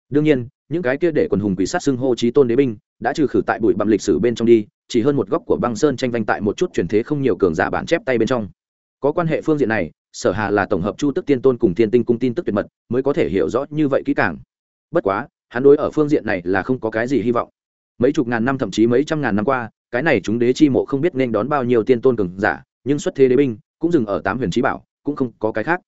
Đương nhiên, những cái kia để quần hùng quỷ sát xưng hô trí tôn đế binh, đã trừ khử tại bụi bặm lịch sử bên trong đi, chỉ hơn một góc của băng sơn tranh vanh tại một chút truyền thế không nhiều cường giả bản chép tay bên trong. Có quan hệ phương diện này, sở hà là tổng hợp chu tức tiên tôn cùng thiên tinh cung tin tức tuyệt mật, mới có thể hiểu rõ như vậy kỹ càng. Bất quá, hắn đối ở phương diện này là không có cái gì hy vọng mấy chục ngàn năm thậm chí mấy trăm ngàn năm qua, cái này chúng đế chi mộ không biết nên đón bao nhiêu tiên tôn cường giả, nhưng xuất thế đế binh, cũng dừng ở tám huyền trí bảo, cũng không có cái khác.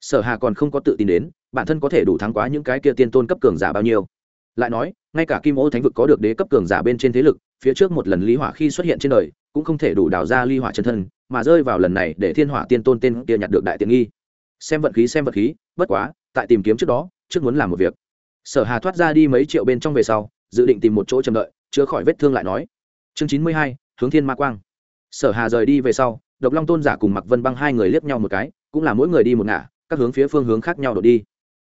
Sở hà còn không có tự tin đến, bản thân có thể đủ thắng quá những cái kia tiên tôn cấp cường giả bao nhiêu. Lại nói, ngay cả kim ô thánh vực có được đế cấp cường giả bên trên thế lực, phía trước một lần ly hỏa khi xuất hiện trên đời, cũng không thể đủ đào ra ly hỏa chân thân, mà rơi vào lần này để thiên hỏa tiên tôn tên kia nhặt được đại tiện nghi. Xem vận khí, xem vận khí, bất quá, tại tìm kiếm trước đó, trước muốn làm một việc. Sở hà thoát ra đi mấy triệu bên trong về sau, dự định tìm một chỗ chậm đợi chữa khỏi vết thương lại nói. Chương chín mươi hai, hướng thiên ma quang. Sở hà rời đi về sau, độc long tôn giả cùng mặc vân băng hai người liếc nhau một cái, cũng là mỗi người đi một ngả, các hướng phía phương hướng khác nhau đột đi.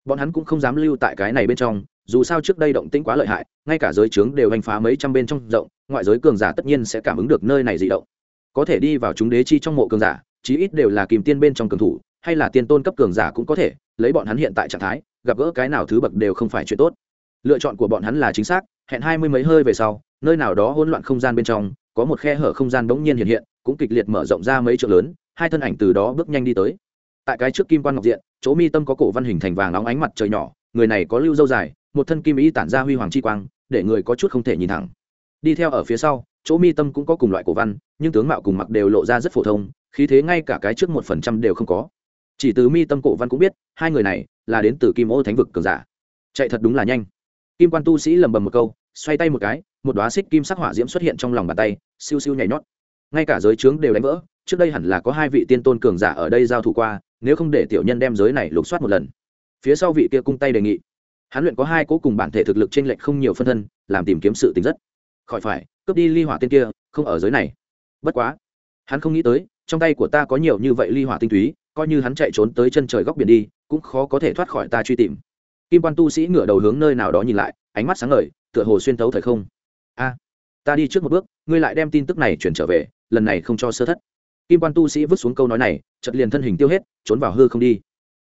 Bọn hắn cũng không dám lưu tại cái này bên trong, dù sao trước đây động tĩnh quá lợi hại, ngay cả giới trướng đều hành phá mấy trăm bên trong rộng, ngoại giới cường giả tất nhiên sẽ cảm ứng được nơi này dị động. Có thể đi vào chúng đế chi trong mộ cường giả, chí ít đều là kìm tiên bên trong cường thủ, hay là tiên tôn cấp cường giả cũng có thể, lấy bọn hắn hiện tại trạng thái, gặp gỡ cái nào thứ bậc đều không phải chuyện tốt. Lựa chọn của bọn hắn là chính xác hẹn hai mươi mấy hơi về sau, nơi nào đó hỗn loạn không gian bên trong, có một khe hở không gian bỗng nhiên hiện hiện, cũng kịch liệt mở rộng ra mấy chợ lớn, hai thân ảnh từ đó bước nhanh đi tới. Tại cái trước kim quan ngọc diện, chỗ mi tâm có cổ văn hình thành vàng óng ánh mặt trời nhỏ, người này có lưu dâu dài, một thân kim ý tản ra huy hoàng chi quang, để người có chút không thể nhìn thẳng. Đi theo ở phía sau, chỗ mi tâm cũng có cùng loại cổ văn, nhưng tướng mạo cùng mặc đều lộ ra rất phổ thông, khí thế ngay cả cái trước một phần trăm đều không có. Chỉ từ mi tâm cổ văn cũng biết, hai người này là đến từ kim ô thánh vực cường giả. Chạy thật đúng là nhanh kim quan tu sĩ lầm bầm một câu, xoay tay một cái, một đoá xích kim sắc hỏa diễm xuất hiện trong lòng bàn tay, siêu siêu nhảy nhót. Ngay cả giới trướng đều đánh vỡ, trước đây hẳn là có hai vị tiên tôn cường giả ở đây giao thủ qua, nếu không để tiểu nhân đem giới này lục soát một lần. Phía sau vị kia cung tay đề nghị. Hắn luyện có hai cố cùng bản thể thực lực t r ê n lệch không nhiều phân thân, làm tìm kiếm sự tính rất. Khỏi phải, cướp đi ly hỏa tên kia, không ở giới này. Bất quá, hắn không nghĩ tới, trong tay của ta có nhiều như vậy ly hỏa tinh túy, coi như hắn chạy trốn tới chân trời góc biển đi, cũng khó có thể thoát khỏi ta truy tìm kim quan tu sĩ ngửa đầu hướng nơi nào đó nhìn lại, ánh mắt sáng ngời, tựa hồ xuyên thấu thời không. A, ta đi trước một bước, ngươi lại đem tin tức này chuyển trở về, lần này không cho sơ thất. Kim quan tu sĩ vứt xuống câu nói này chật liền thân hình tiêu hết, trốn vào hư không đi.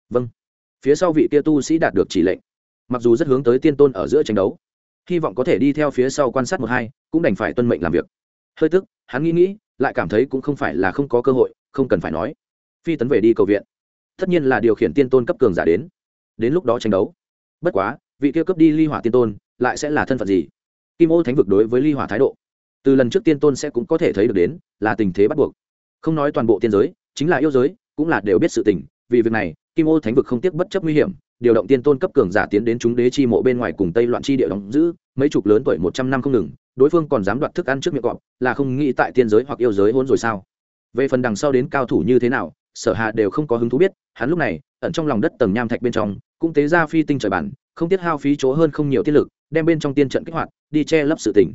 Vâng. Phía sau vị kia tu sĩ đạt được chỉ lệnh. Mặc dù rất hướng tới tiên tôn ở giữa tranh đấu, hy vọng có thể đi theo phía sau quan sát một hai, cũng đành phải tuân mệnh làm việc. Hơi tức, hắn nghĩ nghĩ, lại cảm thấy cũng không phải là không có cơ hội, không cần phải nói. Phi tấn về đi cầu viện. Tất nhiên là điều khiển tiên tôn cấp cường giả đến. Đến lúc đó tranh đấu bất quá, vị kia cấp đi ly hỏa tiên tôn lại sẽ là thân phận gì? Kim ô thánh vực đối với ly hỏa thái độ, từ lần trước tiên tôn sẽ cũng có thể thấy được đến, là tình thế bắt buộc. Không nói toàn bộ tiên giới, chính là yêu giới, cũng là đều biết sự tình, vì việc này, kim ô thánh vực không tiếc bất chấp nguy hiểm, điều động tiên tôn cấp cường giả tiến đến chúng đế chi mộ bên ngoài cùng tây loạn chi địa đóng giữ, mấy chục lớn tuổi một trăm năm không ngừng, đối phương còn dám đoạt thức ăn trước miệng cọp, là không nghĩ tại tiên giới hoặc yêu giới hôn rồi sao? Về phần đằng sau đến cao thủ như thế nào, sở hạ đều không có hứng thú biết, hắn lúc này, ẩn trong lòng đất tầng nham thạch bên trong cũng tế ra phi tinh trời bản, không tiết hao phí chỗ hơn không nhiều tiết lực, đem bên trong tiên trận kích hoạt, đi che lấp sự tình.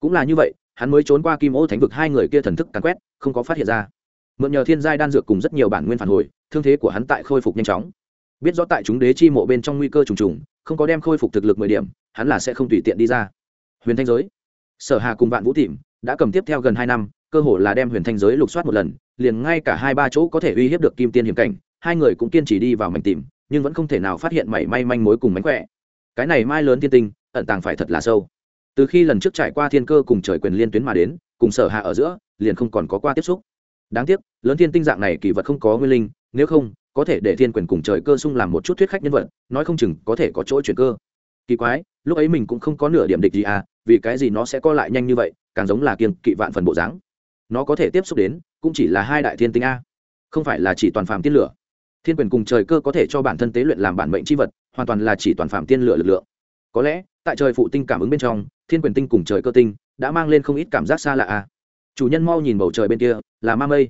Cũng là như vậy, hắn mới trốn qua kim ô thánh vực hai người kia thần thức càn quét, không có phát hiện ra. Mượn nhờ thiên giai đan dược cùng rất nhiều bản nguyên phản hồi, thương thế của hắn tại khôi phục nhanh chóng. Biết rõ tại chúng đế chi mộ bên trong nguy cơ trùng trùng, không có đem khôi phục thực lực mười điểm, hắn là sẽ không tùy tiện đi ra. Huyền thanh giới. Sở hà cùng bạn vũ tìm đã cầm tiếp theo gần hai năm, cơ hội là đem huyền thanh giới lục soát một lần, liền ngay cả hai ba chỗ có thể uy hiếp được kim tiên hiểm cảnh, hai người cũng kiên trì đi vào mảnh tìm nhưng vẫn không thể nào phát hiện mảy may manh mối cùng mánh khỏe. Cái này mai lớn thiên tinh, ẩn tàng phải thật là sâu. Từ khi lần trước trải qua thiên cơ cùng trời quyền liên tuyến mà đến, cùng sở hạ ở giữa, liền không còn có qua tiếp xúc. Đáng tiếc, lớn thiên tinh dạng này kỳ vật không có nguyên linh, nếu không, có thể để thiên quyền cùng trời cơ sung làm một chút thuyết khách nhân vật, nói không chừng có thể có chỗ chuyển cơ. Kỳ quái, lúc ấy mình cũng không có nửa điểm địch gì à vì cái gì nó sẽ co lại nhanh như vậy, càng giống là kiên kỵ vạn phần bộ dáng. Nó có thể tiếp xúc đến, cũng chỉ là hai đại thiên tinh a. Không phải là chỉ toàn phàm tiên lửa thiên quyền cùng trời cơ có thể cho bản thân tế luyện làm bản mệnh c h i vật, hoàn toàn là chỉ toàn phạm tiên lửa lực lượng. Có lẽ, tại trời phụ tinh cảm ứng bên trong, thiên quyền tinh cùng trời cơ tinh đã mang lên không ít cảm giác xa lạ à. Chủ nhân mau nhìn bầu trời bên kia, là ma mây.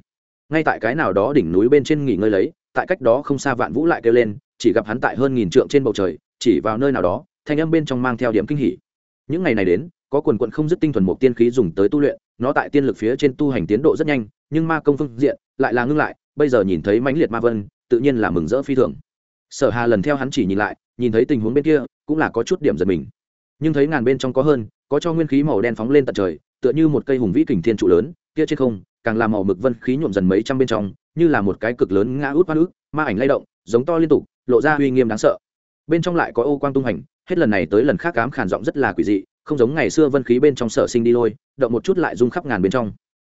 Ngay tại cái nào đó đỉnh núi bên trên nghỉ ngơi lấy, tại cách đó không xa vạn vũ lại kêu lên, chỉ gặp hắn tại hơn nghìn trượng trên bầu trời, chỉ vào nơi nào đó, thanh âm bên trong mang theo điểm kinh hỉ. Những ngày này đến, có quần quận không dứt tinh thuần một tiên khí dùng tới tu luyện, nó tại tiên lực phía trên tu hành tiến độ rất nhanh, nhưng ma công phương diện lại là ngưng lại, bây giờ nhìn thấy mãnh liệt ma vân tự nhiên là mừng rỡ phi thường. Sở hà lần theo hắn chỉ nhìn lại, nhìn thấy tình huống bên kia, cũng là có chút điểm giật mình. Nhưng thấy ngàn bên trong có hơn, có cho nguyên khí màu đen phóng lên tận trời, tựa như một cây hùng vĩ kình thiên trụ lớn, kia trên không, càng làm màu mực vân khí nhuộm dần mấy trăm bên trong, như là một cái cực lớn ngã út hoa út ma ảnh lay động, giống to liên tục, lộ ra uy nghiêm đáng sợ. Bên trong lại có ô quang tung hành, hết lần này tới lần khác cám khản giọng rất là quỷ dị, không giống ngày xưa vân khí bên trong sở sinh đi lôi, động một chút lại rung khắp ngàn bên trong.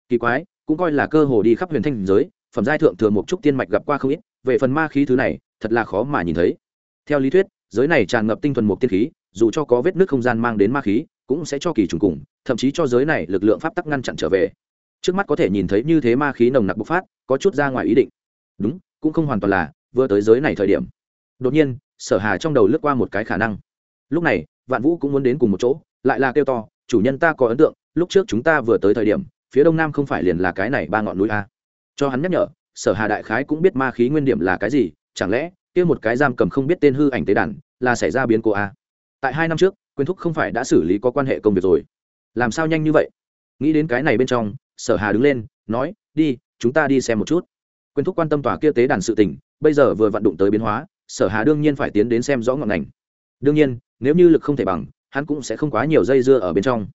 Kỳ quái, cũng coi là cơ hồ đi khắp huyền thanh giới, phẩm giai thượng thừa một chút tiên mạch gặp qua không ít về phần ma khí thứ này, thật là khó mà nhìn thấy. Theo lý thuyết, giới này tràn ngập tinh thuần một tiên khí, dù cho có vết nước không gian mang đến ma khí, cũng sẽ cho kỳ trùng cùng, thậm chí cho giới này lực lượng pháp tắc ngăn chặn trở về. Trước mắt có thể nhìn thấy như thế ma khí nồng nặc bộc phát, có chút ra ngoài ý định. Đúng, cũng không hoàn toàn là, vừa tới giới này thời điểm. Đột nhiên, sở hà trong đầu lướt qua một cái khả năng. Lúc này, vạn vũ cũng muốn đến cùng một chỗ, lại là kêu to, chủ nhân ta có ấn tượng, lúc trước chúng ta vừa tới thời điểm, phía đông nam không phải liền là cái này ba ngọn núi a. Cho hắn nhắc nhở sở hà đại khái cũng biết ma khí nguyên điểm là cái gì, chẳng lẽ, kia một cái giam cầm không biết tên hư ảnh tế đàn, là xảy ra biến cố a tại hai năm trước, quyền thúc không phải đã xử lý có quan hệ công việc rồi. Làm sao nhanh như vậy? Nghĩ đến cái này bên trong, sở hà đứng lên, nói, đi, chúng ta đi xem một chút. Quyền thúc quan tâm tòa kia tế đàn sự tình, bây giờ vừa vận động tới biến hóa, sở hà đương nhiên phải tiến đến xem rõ ngọn ngành. Đương nhiên, nếu như lực không thể bằng, hắn cũng sẽ không quá nhiều dây dưa ở bên trong.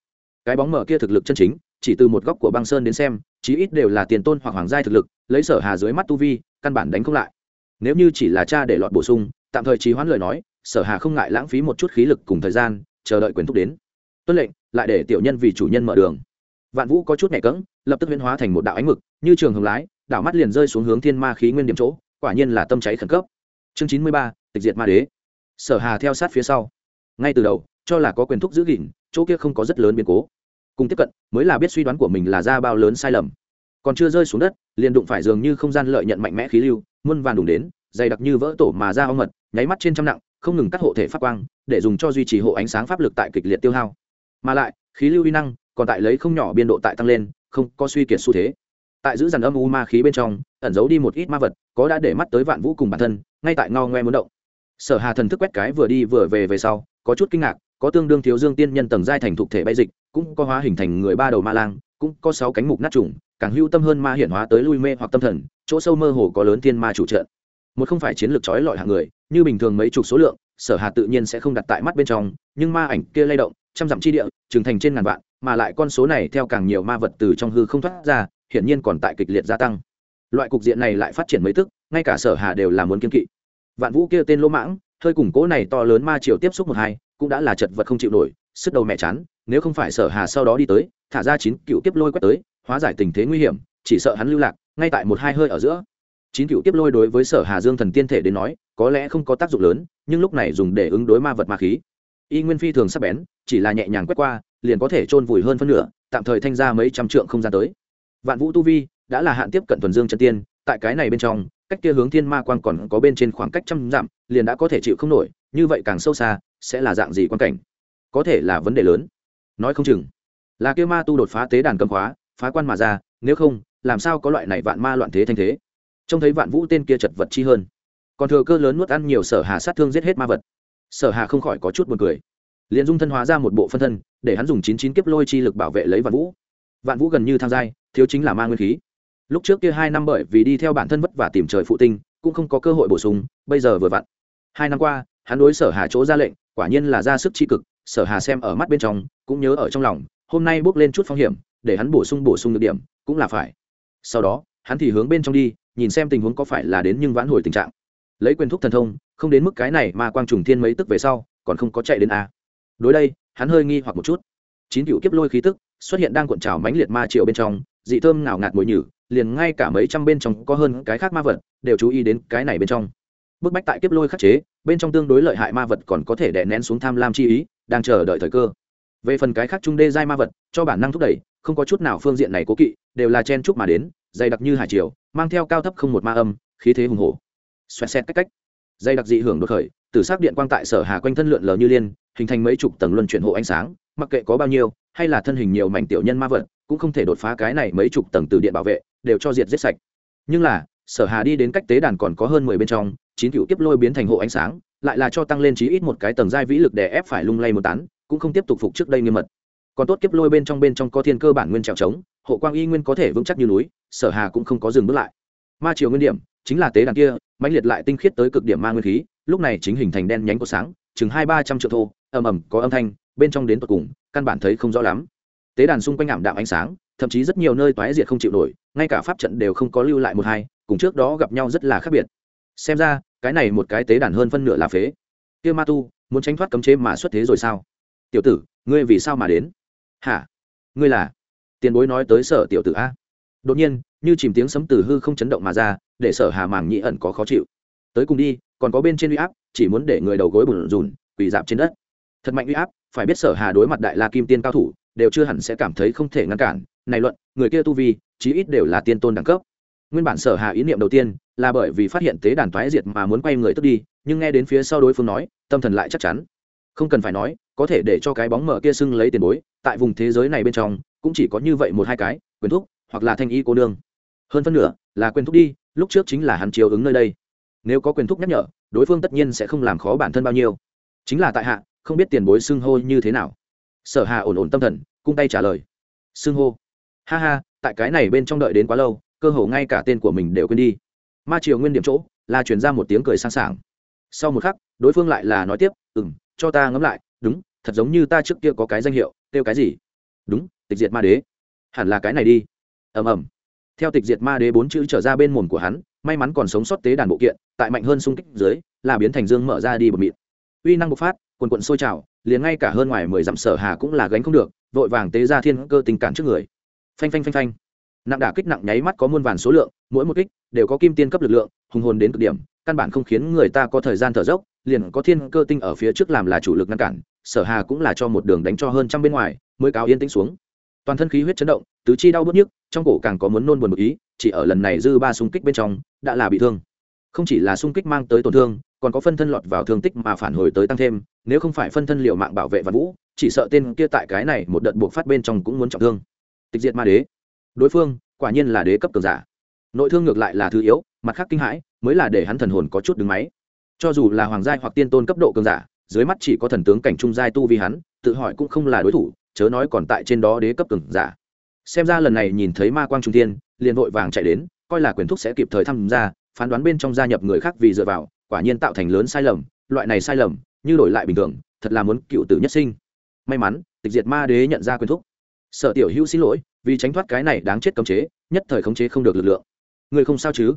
Cái bóng mở kia thực lực chân chính chỉ từ một góc của băng sơn đến xem, chí ít đều là tiền tôn hoặc hoàng giai thực lực, lấy sở hà dưới mắt tu vi, căn bản đánh không lại. Nếu như chỉ là cha để lọt bổ sung, tạm thời trì hoãn lời nói, sở hà không ngại lãng phí một chút khí lực cùng thời gian, chờ đợi quyền thúc đến. Tuân lệnh, lại để tiểu nhân vì chủ nhân mở đường. Vạn vũ có chút nhẹ cẫng lập tức huyễn hóa thành một đạo ánh mực, như trường hồng lái, đảo mắt liền rơi xuống hướng thiên ma khí nguyên điểm chỗ, quả nhiên là tâm cháy khẩn cấp. Chương chín mươi ba, tịch diệt ma đế. Sở hà theo sát phía sau. Ngay từ đầu, cho là có quyền thúc giữ gìn, chỗ kia không có rất lớn biến cố cùng tiếp cận, mới là biết suy đoán của mình là ra bao lớn sai lầm. Còn chưa rơi xuống đất, liền đụng phải dường như không gian lợi nhận mạnh mẽ khí lưu, muôn vàn đủng đến, dày đặc như vỡ tổ mà ra ong mật, nháy mắt trên trăm nặng, không ngừng cắt hộ thể phát quang, để dùng cho duy trì hộ ánh sáng pháp lực tại kịch liệt tiêu hao. Mà lại, khí lưu uy năng, còn tại lấy không nhỏ biên độ tại tăng lên, không có suy kiệt xu thế. Tại giữ dàn âm u ma khí bên trong, ẩn giấu đi một ít ma vật, có đã để mắt tới vạn vũ cùng bản thân, ngay tại ngao ngoe muốn động. Sở hà thần thức quét cái vừa đi vừa về về sau, có chút kinh ngạc có tương đương thiếu dương tiên nhân tầng giai thành thuộc thể bay dịch, cũng có hóa hình thành người ba đầu ma lang, cũng có sáu cánh mục nát trùng, càng hưu tâm hơn ma hiển hóa tới lui mê hoặc tâm thần, chỗ sâu mơ hồ có lớn thiên ma chủ trận. Một không phải chiến lược trói lọi hạng người, như bình thường mấy chục số lượng, sở hà tự nhiên sẽ không đặt tại mắt bên trong, nhưng ma ảnh kia lay động, trăm dặm chi địa, trưởng thành trên ngàn vạn, mà lại con số này theo càng nhiều ma vật từ trong hư không thoát ra, hiển nhiên còn tại kịch liệt gia tăng. Loại cục diện này lại phát triển mấy tức, ngay cả sở hà đều là muốn kiên kỵ. Vạn vũ kia tên lỗ mãng, hơi củng cố này to lớn ma triều tiếp xúc một hai cũng đã là chật vật không chịu nổi, sức đầu mẹ chán, nếu không phải sở hà sau đó đi tới, thả ra chín cựu tiếp lôi quét tới, hóa giải tình thế nguy hiểm, chỉ sợ hắn lưu lạc, ngay tại một hai hơi ở giữa. Chín cựu tiếp lôi đối với sở hà dương thần tiên thể đến nói, có lẽ không có tác dụng lớn, nhưng lúc này dùng để ứng đối ma vật ma khí. Y nguyên phi thường sắp bén, chỉ là nhẹ nhàng quét qua, liền có thể chôn vùi hơn phân nửa, tạm thời thanh ra mấy trăm trượng không gian tới. Vạn vũ tu vi đã là hạn tiếp cận thuần dương chân tiên, tại cái này bên trong, cách kia hướng thiên ma quang còn có bên trên khoảng cách trăm dặm liền đã có thể chịu không nổi, như vậy càng sâu xa, sẽ là dạng gì quan cảnh? Có thể là vấn đề lớn. Nói không chừng. Là kia ma tu đột phá tế đàn cầm khóa, phá quan mà ra, nếu không, làm sao có loại này vạn ma loạn thế thanh thế? Trông thấy vạn vũ tên kia chật vật chi hơn. Còn thừa cơ lớn nuốt ăn nhiều sở hà sát thương giết hết ma vật. Sở hà không khỏi có chút buồn cười. Liền dung thân hóa ra một bộ phân thân, để hắn dùng chín chín kiếp lôi chi lực bảo vệ lấy vạn vũ. Vạn vũ gần như tham giai, thiếu chính là ma nguyên khí. Lúc trước kia hai năm bởi vì đi theo bản thân vất vả tìm trời phụ tinh, cũng không có cơ hội bổ sung, bây giờ vừa vặn hai năm qua, hắn đối sở hà chỗ ra lệnh, quả nhiên là ra sức tri cực, sở hà xem ở mắt bên trong, cũng nhớ ở trong lòng, hôm nay bước lên chút phong hiểm, để hắn bổ sung bổ sung được điểm, cũng là phải. Sau đó, hắn thì hướng bên trong đi, nhìn xem tình huống có phải là đến nhưng vãn hồi tình trạng. Lấy quyền thúc thần thông, không đến mức cái này mà quang trùng thiên mấy tức về sau, còn không có chạy đến a. Đối đây, hắn hơi nghi hoặc một chút. Chín cựu kiếp lôi khí tức, xuất hiện đang cuộn trào mãnh liệt ma triệu bên trong, dị thơm nào ngạt mùi nhử, liền ngay cả mấy trăm bên trong có hơn cái khác ma vật, đều chú ý đến cái này bên trong bức bách tại kiếp lôi khắc chế, bên trong tương đối lợi hại ma vật còn có thể đè nén xuống tham lam chi ý, đang chờ đợi thời cơ. Về phần cái khác trung đê giai ma vật, cho bản năng thúc đẩy, không có chút nào phương diện này cố kỵ, đều là chen chúc mà đến, dày đặc như hải triều, mang theo cao thấp không một ma âm, khí thế hùng hổ. Xoẹt xẹt cách cách. Dây đặc dị hưởng đột khởi từ sắc điện quang tại sở hà quanh thân lượn lờ như liên, hình thành mấy chục tầng luân chuyển hộ ánh sáng, mặc kệ có bao nhiêu, hay là thân hình nhiều mảnh tiểu nhân ma vật, cũng không thể đột phá cái này mấy chục tầng từ điện bảo vệ, đều cho diệt giết sạch. Nhưng là sở hà đi đến cách tế đàn còn có hơn mười bên trong, chín cựu kiếp lôi biến thành hộ ánh sáng, lại là cho tăng lên chí ít một cái tầng giai vĩ lực để ép phải lung lay một tán, cũng không tiếp tục phục trước đây nghiêm mật. Còn tốt kiếp lôi bên trong bên trong có thiên cơ bản nguyên trèo trống, hộ quang y nguyên có thể vững chắc như núi, sở hà cũng không có dừng bước lại. Ma triều nguyên điểm, chính là tế đàn kia, mãnh liệt lại tinh khiết tới cực điểm ma nguyên khí, lúc này chính hình thành đen nhánh có sáng, chừng hai ba trăm triệu thô, ầm ầm có âm thanh, bên trong đến tận cùng, căn bản thấy không rõ lắm. Tế đàn xung quanh ảm đạm ánh sáng, thậm chí rất nhiều nơi toái diệt không chịu nổi, ngay cả pháp trận đều không có lưu lại một hai cùng trước đó gặp nhau rất là khác biệt. Xem ra, cái này một cái tế đàn hơn phân nửa là phế. Kia ma tu, muốn tránh thoát cấm chế mà xuất thế rồi sao? Tiểu tử, ngươi vì sao mà đến? Hả? Ngươi là? Tiền bối nói tới sở tiểu tử a. Đột nhiên, như chìm tiếng sấm từ hư không chấn động mà ra, để sở hà màng nhị ẩn có khó chịu. Tới cùng đi, còn có bên trên uy áp, chỉ muốn để người đầu gối bùn rùn, quỳ dạp trên đất. Thật mạnh uy áp, phải biết sở hà đối mặt đại la kim tiên cao thủ, đều chưa hẳn sẽ cảm thấy không thể ngăn cản. Này luận, người kia tu vi, chí ít đều là tiên tôn đẳng cấp nguyên bản sở hạ ý niệm đầu tiên là bởi vì phát hiện tế đàn toái diệt mà muốn quay người tức đi, nhưng nghe đến phía sau đối phương nói, tâm thần lại chắc chắn. Không cần phải nói, có thể để cho cái bóng mở kia sưng lấy tiền bối, tại vùng thế giới này bên trong, cũng chỉ có như vậy một hai cái, quyền thúc, hoặc là thanh y cô nương. Hơn phân nửa là quyền thúc đi, lúc trước chính là hắn chiều ứng nơi đây. Nếu có quyền thúc nhắc nhở, đối phương tất nhiên sẽ không làm khó bản thân bao nhiêu. Chính là tại hạ, không biết tiền bối xưng hô như thế nào. Sở hà ổn ổn tâm thần, cung tay trả lời. Xưng hô. Ha ha, tại cái này bên trong đợi đến quá lâu cơ hồ ngay cả tên của mình đều quên đi. Ma triều nguyên điểm chỗ, là chuyển ra một tiếng cười sang sảng. Sau một khắc, đối phương lại là nói tiếp ừ m cho ta ngẫm lại, đúng, thật giống như ta trước kia có cái danh hiệu, kêu cái gì? Đúng, tịch diệt ma đế. Hẳn là cái này đi. Ầm ầm. Theo tịch diệt ma đế bốn chữ trở ra bên mồm của hắn, may mắn còn sống sót tế đàn bộ kiện, tại mạnh hơn xung kích dưới, là biến thành dương mở ra đi bột mịn uy năng bộc phát, quần quận sôi trào, liền ngay cả hơn ngoài mười dặm sở hà cũng là gánh không được, vội vàng tế ra thiên cơ tình cản trước người. Phanh phanh phanh phanh nặng đả kích nặng nháy mắt có muôn vàn số lượng, mỗi một kích đều có kim tiên cấp lực lượng, hùng hồn đến cực điểm, căn bản không khiến người ta có thời gian thở dốc, liền có thiên cơ tinh ở phía trước làm là chủ lực ngăn cản, sở hà cũng là cho một đường đánh cho hơn trăm bên ngoài, mới cáo yên tĩnh xuống. Toàn thân khí huyết chấn động, tứ chi đau bớt nhức, trong cổ càng có muốn nôn buồn một ý, chỉ ở lần này dư ba xung kích bên trong, đã là bị thương. Không chỉ là xung kích mang tới tổn thương, còn có phân thân lọt vào thương tích mà phản hồi tới tăng thêm, nếu không phải phân thân liệu mạng bảo vệ văn vũ, chỉ sợ tên kia tại cái này một đợt buộc phát bên trong cũng muốn trọng thương. Tịch diệt ma đế đối phương, quả nhiên là đế cấp cường giả. Nội thương ngược lại là thứ yếu, mặt khác kinh hãi, mới là để hắn thần hồn có chút đứng máy. Cho dù là hoàng giai hoặc tiên tôn cấp độ cường giả, dưới mắt chỉ có thần tướng cảnh trung giai tu vi hắn, tự hỏi cũng không là đối thủ, chớ nói còn tại trên đó đế cấp cường giả. Xem ra lần này nhìn thấy ma quang trung tiên liền vội vàng chạy đến, coi là quyền thúc sẽ kịp thời tham gia, phán đoán bên trong gia nhập người khác vì dựa vào, quả nhiên tạo thành lớn sai lầm, loại này sai lầm, như đổi lại bình thường, thật là muốn cựu tử nhất sinh. May mắn, tịch diệt ma đế nhận ra quyền thúc. Sở tiểu hữu xin lỗi vì tránh thoát cái này đáng chết cấm chế, nhất thời khống chế không được lực lượng. Người không sao chứ?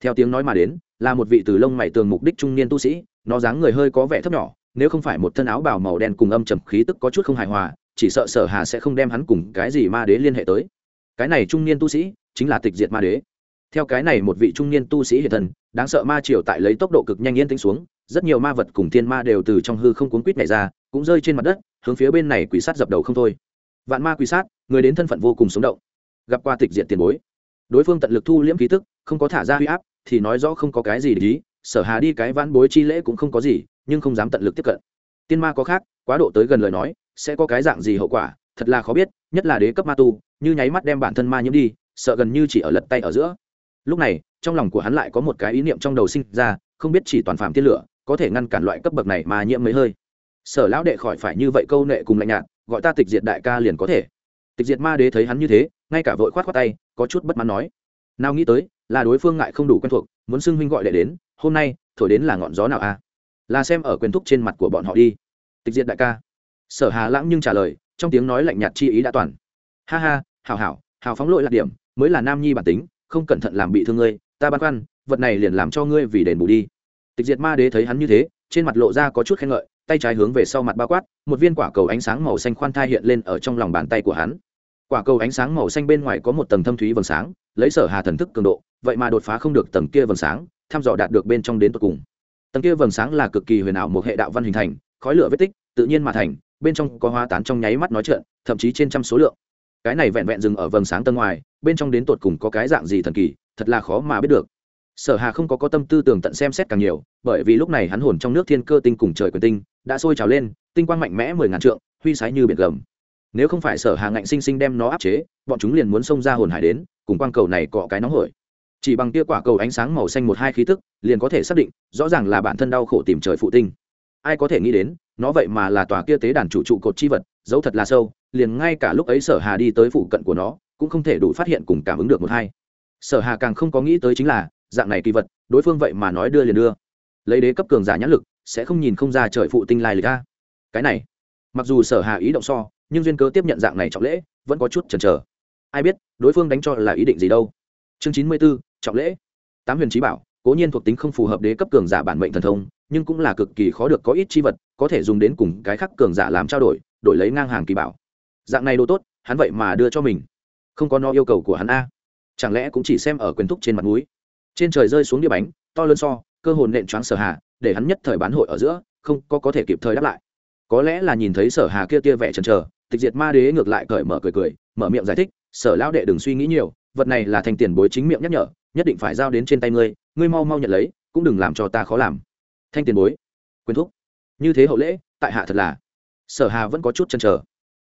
Theo tiếng nói mà đến, là một vị từ lông mày tường mục đích trung niên tu sĩ, nó dáng người hơi có vẻ thấp nhỏ, nếu không phải một thân áo bào màu đen cùng âm trầm khí tức có chút không hài hòa, chỉ sợ sở hà sẽ không đem hắn cùng cái gì ma đế liên hệ tới. Cái này trung niên tu sĩ chính là tịch diệt ma đế. Theo cái này một vị trung niên tu sĩ hiện thần đáng sợ ma triều tại lấy tốc độ cực nhanh yên tĩnh xuống, rất nhiều ma vật cùng thiên ma đều từ trong hư không cuốn quýt này ra, cũng rơi trên mặt đất, hướng phía bên này quỷ sát dập đầu không thôi. Vạn ma quỷ sát người đến thân phận vô cùng sống động. Gặp qua tịch diện tiền bối. Đối phương tận lực thu liễm khí tức, không có thả ra huy áp, thì nói rõ không có cái gì để ý, sở hà đi cái vãn bối chi lễ cũng không có gì, nhưng không dám tận lực tiếp cận. Tiên ma có khác, quá độ tới gần lời nói, sẽ có cái dạng gì hậu quả, thật là khó biết, nhất là đế cấp ma tu, như nháy mắt đem bản thân ma nhiễm đi, sợ gần như chỉ ở lật tay ở giữa. Lúc này, trong lòng của hắn lại có một cái ý niệm trong đầu sinh ra, không biết chỉ toàn phạm tiên lửa, có thể ngăn cản loại cấp bậc này mà nhiễm mấy hơi. Sở lão đệ khỏi phải như vậy câu nệ cùng lạnh nhạt, gọi ta tịch diệt đại ca liền có thể tịch diệt ma đế thấy hắn như thế, ngay cả vội khoát khoát tay, có chút bất mãn nói. Nào nghĩ tới, là đối phương ngại không đủ quen thuộc, muốn xưng huynh gọi đệ đến, hôm nay, thổi đến là ngọn gió nào a à? là xem ở quyền thúc trên mặt của bọn họ đi. Tịch diệt đại ca. Sở hà lãng nhưng trả lời, trong tiếng nói lạnh nhạt chi ý đã toàn. Ha ha, hảo hảo hảo phóng lỗi lạc điểm, mới là nam nhi bản tính, không cẩn thận làm bị thương ngươi, ta băn khoăn, vật này liền làm cho ngươi vì đền bù đi. Tịch diệt ma đế thấy hắn như thế, trên mặt lộ ra có chút khen ngợi, tay trái hướng về sau mặt bao quát, một viên quả cầu ánh sáng màu xanh khoan thai hiện lên ở trong lòng bàn tay của hắn quả cầu ánh sáng màu xanh bên ngoài có một tầng thâm thúy vầng sáng, lấy sở hà thần thức cường độ, vậy mà đột phá không được tầng kia vầng sáng thăm dò đạt được bên trong đến tận cùng. Tầng kia vầng sáng là cực kỳ huyền ảo một hệ đạo văn hình thành, khói lửa vết tích, tự nhiên mà thành, bên trong có hóa tán trong nháy mắt nói chuyện, thậm chí trên trăm số lượng. Cái này vẹn vẹn dừng ở vầng sáng tầng ngoài, bên trong đến tột cùng có cái dạng gì thần kỳ, thật là khó mà biết được. Sở hà không có có tâm tư tưởng tận xem xét càng nhiều, bởi vì lúc này hắn hồn trong nước thiên cơ tinh cùng trời quyền tinh, đã sôi trào lên, tinh quang mạnh mẽ mười ngàn trượng, huy sái như biển gầm nếu không phải sở hà ngạnh sinh sinh đem nó áp chế, bọn chúng liền muốn xông ra hồn hải đến, cùng quang cầu này cọ cái nóng hổi. Chỉ bằng tia quả cầu ánh sáng màu xanh một hai khí tức, liền có thể xác định, rõ ràng là bản thân đau khổ tìm trời phụ tinh. Ai có thể nghĩ đến, nó vậy mà là tòa kia tế đàn chủ trụ cột chi vật dấu thật là sâu, liền ngay cả lúc ấy sở hà đi tới phụ cận của nó, cũng không thể đủ phát hiện cùng cảm ứng được một hai. Sở hà càng không có nghĩ tới chính là, dạng này kỳ vật, đối phương vậy mà nói đưa liền đưa. Lấy đế cấp cường giả nhãn lực, sẽ không nhìn không ra trời phụ tinh lai lịch ra cái này, mặc dù sở hà ý động so nhưng duyên cơ tiếp nhận dạng này trọng lễ vẫn có chút chần chờ. Ai biết đối phương đánh cho là ý định gì đâu. Chương chín mươi 94, trọng lễ. Tám huyền trí bảo cố nhiên thuộc tính không phù hợp đế cấp cường giả bản mệnh thần thông nhưng cũng là cực kỳ khó được có ít chi vật có thể dùng đến cùng cái khác cường giả làm trao đổi đổi lấy ngang hàng kỳ bảo. Dạng này đồ tốt hắn vậy mà đưa cho mình. Không có no yêu cầu của hắn a. Chẳng lẽ cũng chỉ xem ở quyền thúc trên mặt núi trên trời rơi xuống đĩa bánh to lớn so cơ hồn nện choáng sở hà để hắn nhất thời bán hội ở giữa không có có thể kịp thời đáp lại. Có lẽ là nhìn thấy sở hà kia tia vẻ chần chờ tịch diệt ma đế ngược lại cởi mở cười cười, mở miệng giải thích, sở lão đệ đừng suy nghĩ nhiều, vật này là thành tiền bối chính miệng nhắc nhở, nhất định phải giao đến trên tay ngươi ngươi mau mau nhận lấy, cũng đừng làm cho ta khó làm. Thanh tiền bối, quyến thúc như thế hậu lễ, tại hạ thật là. Sở hà vẫn có chút chần trở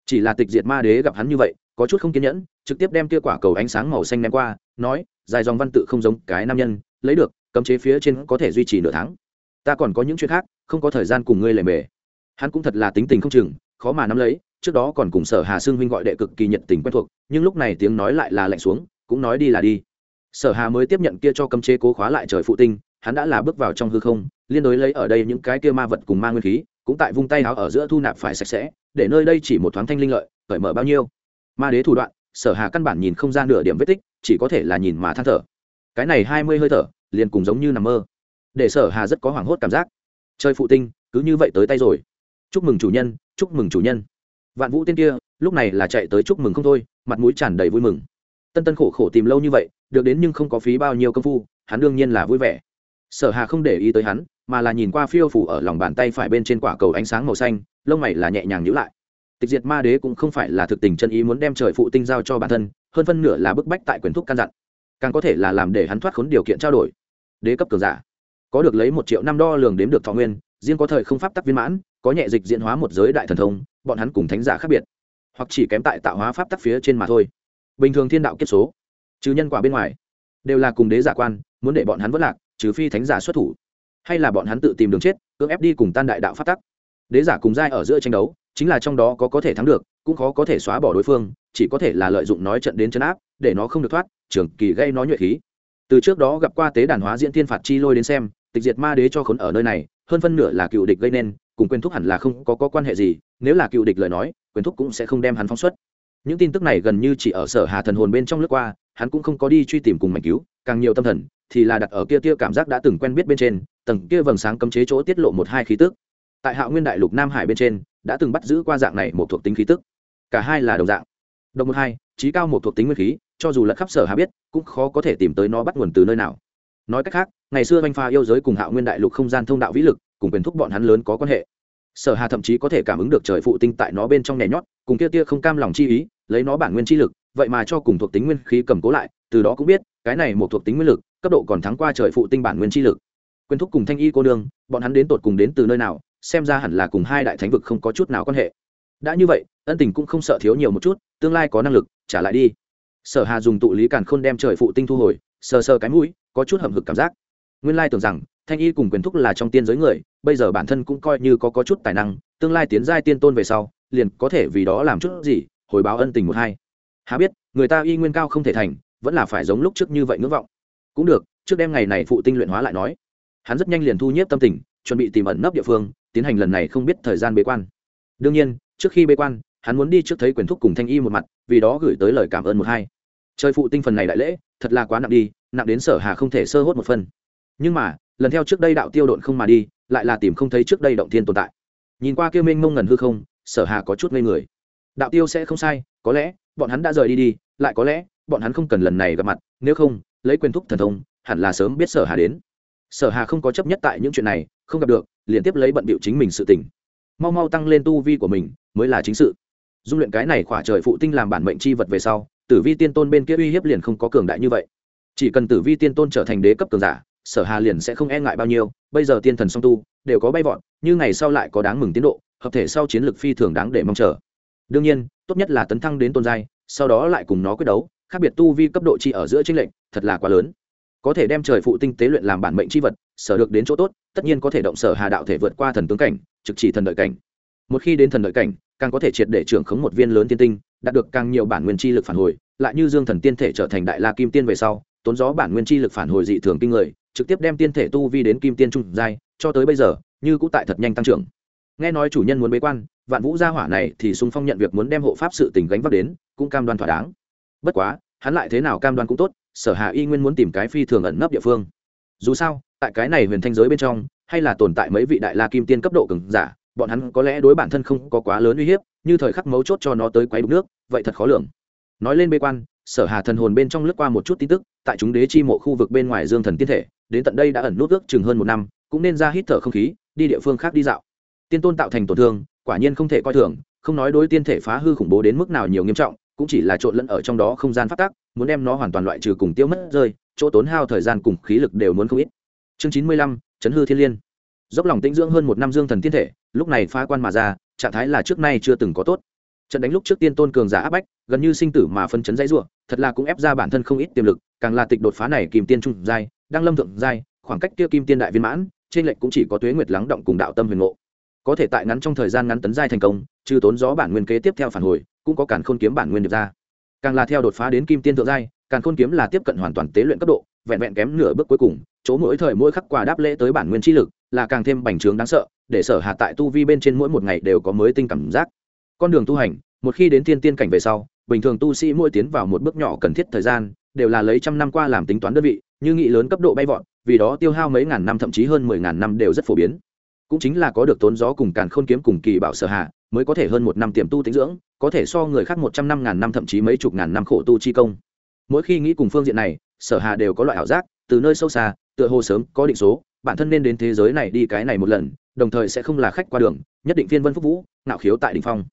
chỉ là tịch diệt ma đế gặp hắn như vậy, có chút không kiên nhẫn, trực tiếp đem kia quả cầu ánh sáng màu xanh ném qua, nói, dài dòng văn tự không giống cái nam nhân, lấy được, cấm chế phía trên có thể duy trì nửa tháng. Ta còn có những chuyện khác, không có thời gian cùng ngươi lề mề. Hắn cũng thật là tính tình không chừng, khó mà nắm lấy trước đó còn cùng sở hà xương huynh gọi đệ cực kỳ nhiệt tình quen thuộc, nhưng lúc này tiếng nói lại là lạnh xuống, cũng nói đi là đi. Sở hà mới tiếp nhận kia cho cấm chế cố khóa lại trời phụ tinh, hắn đã là bước vào trong hư không, liên đối lấy ở đây những cái kia ma vật cùng ma nguyên khí, cũng tại vung tay áo ở giữa thu nạp phải sạch sẽ, để nơi đây chỉ một thoáng thanh linh lợi, cởi mở bao nhiêu. Ma đế thủ đoạn, sở hà căn bản nhìn không ra nửa điểm vết tích, chỉ có thể là nhìn mà than thở. Cái này hai mươi hơi thở, liền cùng giống như nằm mơ. Để sở hà rất có hoảng hốt cảm giác. Chơi phụ tinh, cứ như vậy tới tay rồi. Chúc mừng chủ nhân, chúc mừng chủ nhân vạn vũ tên kia, lúc này là chạy tới chúc mừng không thôi, mặt mũi tràn đầy vui mừng. Tân tân khổ khổ tìm lâu như vậy, được đến nhưng không có phí bao nhiêu công phu, hắn đương nhiên là vui vẻ. Sở hà không để ý tới hắn, mà là nhìn qua phiêu phủ ở lòng bàn tay phải bên trên quả cầu ánh sáng màu xanh, lông mày là nhẹ nhàng nhữ lại. Tịch diệt ma đế cũng không phải là thực tình chân ý muốn đem trời phụ tinh giao cho bản thân, hơn phân nửa là bức bách tại quyền thúc căn dặn. Càng có thể là làm để hắn thoát khốn điều kiện trao đổi. Đế cấp cường giả, có được lấy một triệu năm đo lường đếm được thọ nguyên, riêng có thời không pháp tắc viên mãn có nhẹ dịch diễn hóa một giới đại thần thông, bọn hắn cùng thánh giả khác biệt, hoặc chỉ kém tại tạo hóa pháp tắc phía trên mà thôi. Bình thường thiên đạo kiếp số, trừ nhân quả bên ngoài, đều là cùng đế giả quan, muốn để bọn hắn vất lạc, trừ phi thánh giả xuất thủ. Hay là bọn hắn tự tìm đường chết, cưỡng ép đi cùng tan đại đạo pháp tắc. Đế giả cùng giai ở giữa tranh đấu, chính là trong đó có có thể thắng được, cũng khó có thể xóa bỏ đối phương, chỉ có thể là lợi dụng nói trận đến chấn áp, để nó không được thoát, trường kỳ gây nó nhuệ khí. Từ trước đó gặp qua tế đàn hóa diễn thiên phạt chi lôi đến xem, tịch diệt ma đế cho khốn ở nơi này, hơn phân nửa là cựu địch gây nên cùng quyền thúc hẳn là không có, có quan hệ gì nếu là cựu địch lời nói quyền thúc cũng sẽ không đem hắn phóng xuất. Những tin tức này gần như chỉ ở sở hà thần hồn bên trong lướt qua hắn cũng không có đi truy tìm cùng mảnh cứu càng nhiều tâm thần thì là đặt ở kia tia cảm giác đã từng quen biết bên trên tầng kia vầng sáng cấm chế chỗ tiết lộ một hai khí tức. Tại hạ nguyên đại lục nam hải bên trên đã từng bắt giữ qua dạng này một thuộc tính khí tức. Cả hai là đồng dạng. Đồng một hai trí cao một thuộc tính nguyên khí cho dù lật khắp sở hà biết cũng khó có thể tìm tới nó bắt nguồn từ nơi nào. Nói cách khác ngày xưa anh pha yêu giới cùng hạ nguyên đại lục không gian thông đạo vĩ lực cùng quyền thúc bọn hắn lớn có quan hệ. Sở hà thậm chí có thể cảm ứng được trời phụ tinh tại nó bên trong nhảy nhót, cùng kia tia không cam lòng chi ý, lấy nó bản nguyên chi lực, vậy mà cho cùng thuộc tính nguyên khí cầm cố lại, từ đó cũng biết, cái này một thuộc tính nguyên lực, cấp độ còn thắng qua trời phụ tinh bản nguyên chi lực. Quyền thúc cùng thanh y cô đương bọn hắn đến tột cùng đến từ nơi nào, xem ra hẳn là cùng hai đại thánh vực không có chút nào quan hệ. Đã như vậy, ân tình cũng không sợ thiếu nhiều một chút, tương lai có năng lực, trả lại đi. Sở hà dùng tụ lý càn khôn đem trời phụ tinh thu hồi, sờ sờ cái mũi, có chút hầm hực cảm giác. Nguyên lai tưởng rằng thanh y cùng quyền thúc là trong tiên giới người, bây giờ bản thân cũng coi như có có chút tài năng, tương lai tiến giai tiên tôn về sau, liền có thể vì đó làm chút gì, hồi báo ân tình một hai. Há biết, người ta y nguyên cao không thể thành, vẫn là phải giống lúc trước như vậy ngưỡng vọng. Cũng được, trước đêm ngày này phụ tinh luyện hóa lại nói. Hắn rất nhanh liền thu nhiếp tâm tình, chuẩn bị tìm ẩn nấp địa phương, tiến hành lần này không biết thời gian bế quan. Đương nhiên, trước khi bế quan, hắn muốn đi trước thấy quyền thúc cùng thanh y một mặt, vì đó gửi tới lời cảm ơn một hai. Chơi phụ tinh phần này đại lễ, thật là quá nặng đi, nặng đến sở hà không thể sơ hốt một phần. Nhưng mà lần theo trước đây đạo tiêu độn không mà đi, lại là tìm không thấy trước đây động thiên tồn tại. Nhìn qua kia mênh mông ngần hư không, sở hà có chút ngây người. Đạo tiêu sẽ không sai, có lẽ, bọn hắn đã rời đi đi, lại có lẽ, bọn hắn không cần lần này gặp mặt, nếu không, lấy quyền thúc thần thông, hẳn là sớm biết sở hà đến. Sở hà không có chấp nhất tại những chuyện này, không gặp được, liền tiếp lấy bận bịu chính mình sự tỉnh mau mau tăng lên tu vi của mình, mới là chính sự. Dung luyện cái này khỏa trời phụ tinh làm bản mệnh chi vật về sau, tử vi tiên tôn bên kia uy hiếp liền không có cường đại như vậy. Chỉ cần tử vi tiên tôn trở thành đế cấp cường giả sở hà liền sẽ không e ngại bao nhiêu, bây giờ tiên thần song tu đều có bay vọt, như ngày sau lại có đáng mừng tiến độ, hợp thể sau chiến lược phi thường đáng để mong chờ. Đương nhiên, tốt nhất là tấn thăng đến tôn giai, sau đó lại cùng nó quyết đấu, khác biệt tu vi cấp độ chi ở giữa trinh lệnh thật là quá lớn. Có thể đem trời phụ tinh tế luyện làm bản mệnh chi vật, sở được đến chỗ tốt, tất nhiên có thể động sở hà đạo thể vượt qua thần tướng cảnh, trực chỉ thần đợi cảnh. Một khi đến thần đợi cảnh, càng có thể triệt để trưởng khống một viên lớn tiên tinh, đạt được càng nhiều bản nguyên chi lực phản hồi, lại như dương thần tiên thể trở thành đại la kim tiên về sau, tốn gió bản nguyên chi lực phản hồi dị thường kinh người trực tiếp đem tiên thể tu vi đến kim tiên trung giai, cho tới bây giờ, như cũng tại thật nhanh tăng trưởng. Nghe nói chủ nhân muốn bế quan, vạn vũ gia hỏa này thì sung phong nhận việc muốn đem hộ pháp sự tình gánh vác đến, cũng cam đoan thỏa đáng. Bất quá, hắn lại thế nào cam đoan cũng tốt, sở hạ y nguyên muốn tìm cái phi thường ẩn nấp địa phương. Dù sao, tại cái này huyền thanh giới bên trong, hay là tồn tại mấy vị đại la kim tiên cấp độ cường giả, bọn hắn có lẽ đối bản thân không có quá lớn uy hiếp, như thời khắc mấu chốt cho nó tới quấy đục nước, vậy thật khó lường. Nói lên bế quan, sở hà thần hồn bên trong lướt qua một chút tin tức, tại chúng đế chi mộ khu vực bên ngoài dương thần tiên thể đến tận đây đã ẩn nút ước chừng hơn một năm, cũng nên ra hít thở không khí, đi địa phương khác đi dạo. Tiên tôn tạo thành tổn thương, quả nhiên không thể coi thường, không nói đối tiên thể phá hư khủng bố đến mức nào nhiều nghiêm trọng, cũng chỉ là trộn lẫn ở trong đó không gian phát tác, muốn đem nó hoàn toàn loại trừ cùng tiêu mất rơi, chỗ tốn hao thời gian cùng khí lực đều muốn không ít. Chương chín mươi lăm, chấn hư thiên liên. Dốc lòng tĩnh dưỡng hơn một năm dương thần tiên thể, lúc này phá quan mà ra, trạng thái là trước nay chưa từng có tốt. Trận đánh lúc trước tiên tôn cường giả áp bách, gần như sinh tử mà phân chấn dãy ruộng thật là cũng ép ra bản thân không ít tiềm lực, càng là tịch đột phá này kìm tiên trung giai đang lâm thượng giai, khoảng cách kia kim tiên đại viên mãn, trên lệnh cũng chỉ có tuế nguyệt lắng động cùng đạo tâm huyền ngộ. Có thể tại ngắn trong thời gian ngắn tấn giai thành công, trừ tốn gió bản nguyên kế tiếp theo phản hồi, cũng có càn khôn kiếm bản nguyên được ra. Càng là theo đột phá đến kim tiên thượng giai, càn khôn kiếm là tiếp cận hoàn toàn tế luyện cấp độ, vẹn vẹn kém nửa bước cuối cùng, chỗ mỗi thời mỗi khắc quà đáp lễ tới bản nguyên chi lực, là càng thêm bành trướng đáng sợ, để sở hạ tại tu vi bên trên mỗi một ngày đều có mới tinh cảm giác. Con đường tu hành, một khi đến tiên tiên cảnh về sau, bình thường tu sĩ mỗi tiến vào một bước nhỏ cần thiết thời gian, đều là lấy trăm năm qua làm tính toán đơn vị như nghị lớn cấp độ bay vọt, vì đó tiêu hao mấy ngàn năm, thậm chí hơn mười ngàn năm đều rất phổ biến. Cũng chính là có được tốn gió cùng càn khôn kiếm cùng kỳ bảo sở hạ, mới có thể hơn một năm tiềm tu tính dưỡng, có thể so người khác một trăm năm ngàn năm, thậm chí mấy chục ngàn năm khổ tu chi công. Mỗi khi nghĩ cùng phương diện này, sở hà đều có loại ảo giác, từ nơi sâu xa, tựa hồ sớm có định số, bản thân nên đến thế giới này đi cái này một lần, đồng thời sẽ không là khách qua đường, nhất định phiên vân phúc vũ nạo khiếu tại đỉnh phong.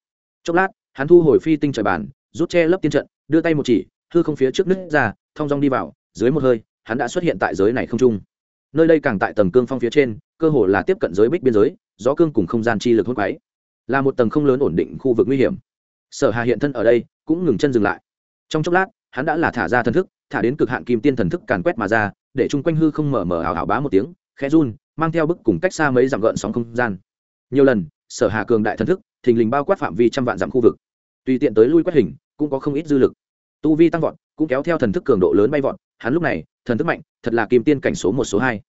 Chốc lát, hắn thu hồi phi tinh trời bàn, rút che lấp tiên trận, đưa tay một chỉ, hư không phía trước nứt ra, thong dong đi vào, dưới một hơi hắn đã xuất hiện tại giới này không trung. Nơi đây càng tại tầng cương phong phía trên, cơ hồ là tiếp cận giới bích biên giới, gió cương cùng không gian chi lực hốt quáy là một tầng không lớn ổn định khu vực nguy hiểm. Sở hà hiện thân ở đây, cũng ngừng chân dừng lại. Trong chốc lát, hắn đã là thả ra thần thức, thả đến cực hạn kim tiên thần thức càn quét mà ra, để chung quanh hư không mở mở ảo ảo bá một tiếng, khẽ run, mang theo bức cùng cách xa mấy dặm gợn sóng không gian. Nhiều lần, sở hà cường đại thần thức, thình lình bao quát phạm vi trăm vạn dặm khu vực. Tùy tiện tới lui quét hình, cũng có không ít dư lực. Tu vi tăng vọt, cũng kéo theo thần thức cường độ lớn bay vọt hắn lúc này thần thức mạnh thật là kim tiên cảnh số một số hai.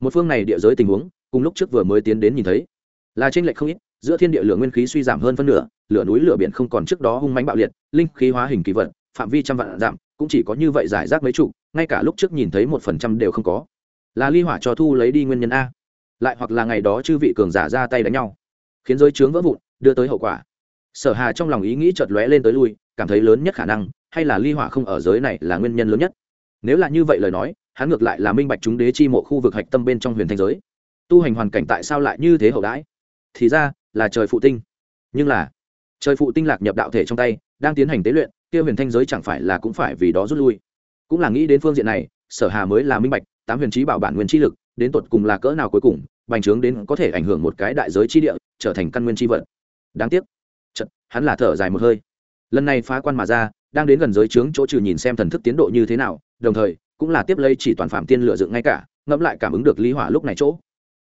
Một phương này địa giới tình huống cùng lúc trước vừa mới tiến đến nhìn thấy là trên lệch không ít giữa thiên địa lửa nguyên khí suy giảm hơn phân nửa lửa núi lửa biển không còn trước đó hung mãnh bạo liệt linh khí hóa hình kỳ vật phạm vi trăm vạn giảm cũng chỉ có như vậy giải rác mấy trụ, ngay cả lúc trước nhìn thấy một phần trăm đều không có. Là ly hỏa cho thu lấy đi nguyên nhân a. Lại hoặc là ngày đó chư vị cường giả ra tay đánh nhau khiến giới trướng vỡ vụn đưa tới hậu quả. Sở hà trong lòng ý nghĩ chợt lóe lên tới lui cảm thấy lớn nhất khả năng hay là ly hỏa không ở giới này là nguyên nhân lớn nhất? Nếu là như vậy lời nói, hắn ngược lại là minh bạch chúng đế chi mộ khu vực hạch tâm bên trong huyền thanh giới. Tu hành hoàn cảnh tại sao lại như thế hậu đãi? Thì ra, là trời phụ tinh. Nhưng là, trời phụ tinh lạc nhập đạo thể trong tay, đang tiến hành tế luyện, kia huyền thanh giới chẳng phải là cũng phải vì đó rút lui. Cũng là nghĩ đến phương diện này, sở hà mới là minh bạch, tám huyền trí bảo bản nguyên chi lực, đến tột cùng là cỡ nào cuối cùng, bành trướng đến có thể ảnh hưởng một cái đại giới chi địa, trở thành căn nguyên chi vật. Đáng tiếc. Chật hắn là thở dài một hơi. Lần này phá quan mà ra, đang đến gần giới trướng chỗ trừ nhìn xem thần thức tiến độ như thế nào đồng thời, cũng là tiếp lấy chỉ toàn phạm tiên lựa dựng ngay cả, ngẫm lại cảm ứng được ly hỏa lúc này chỗ.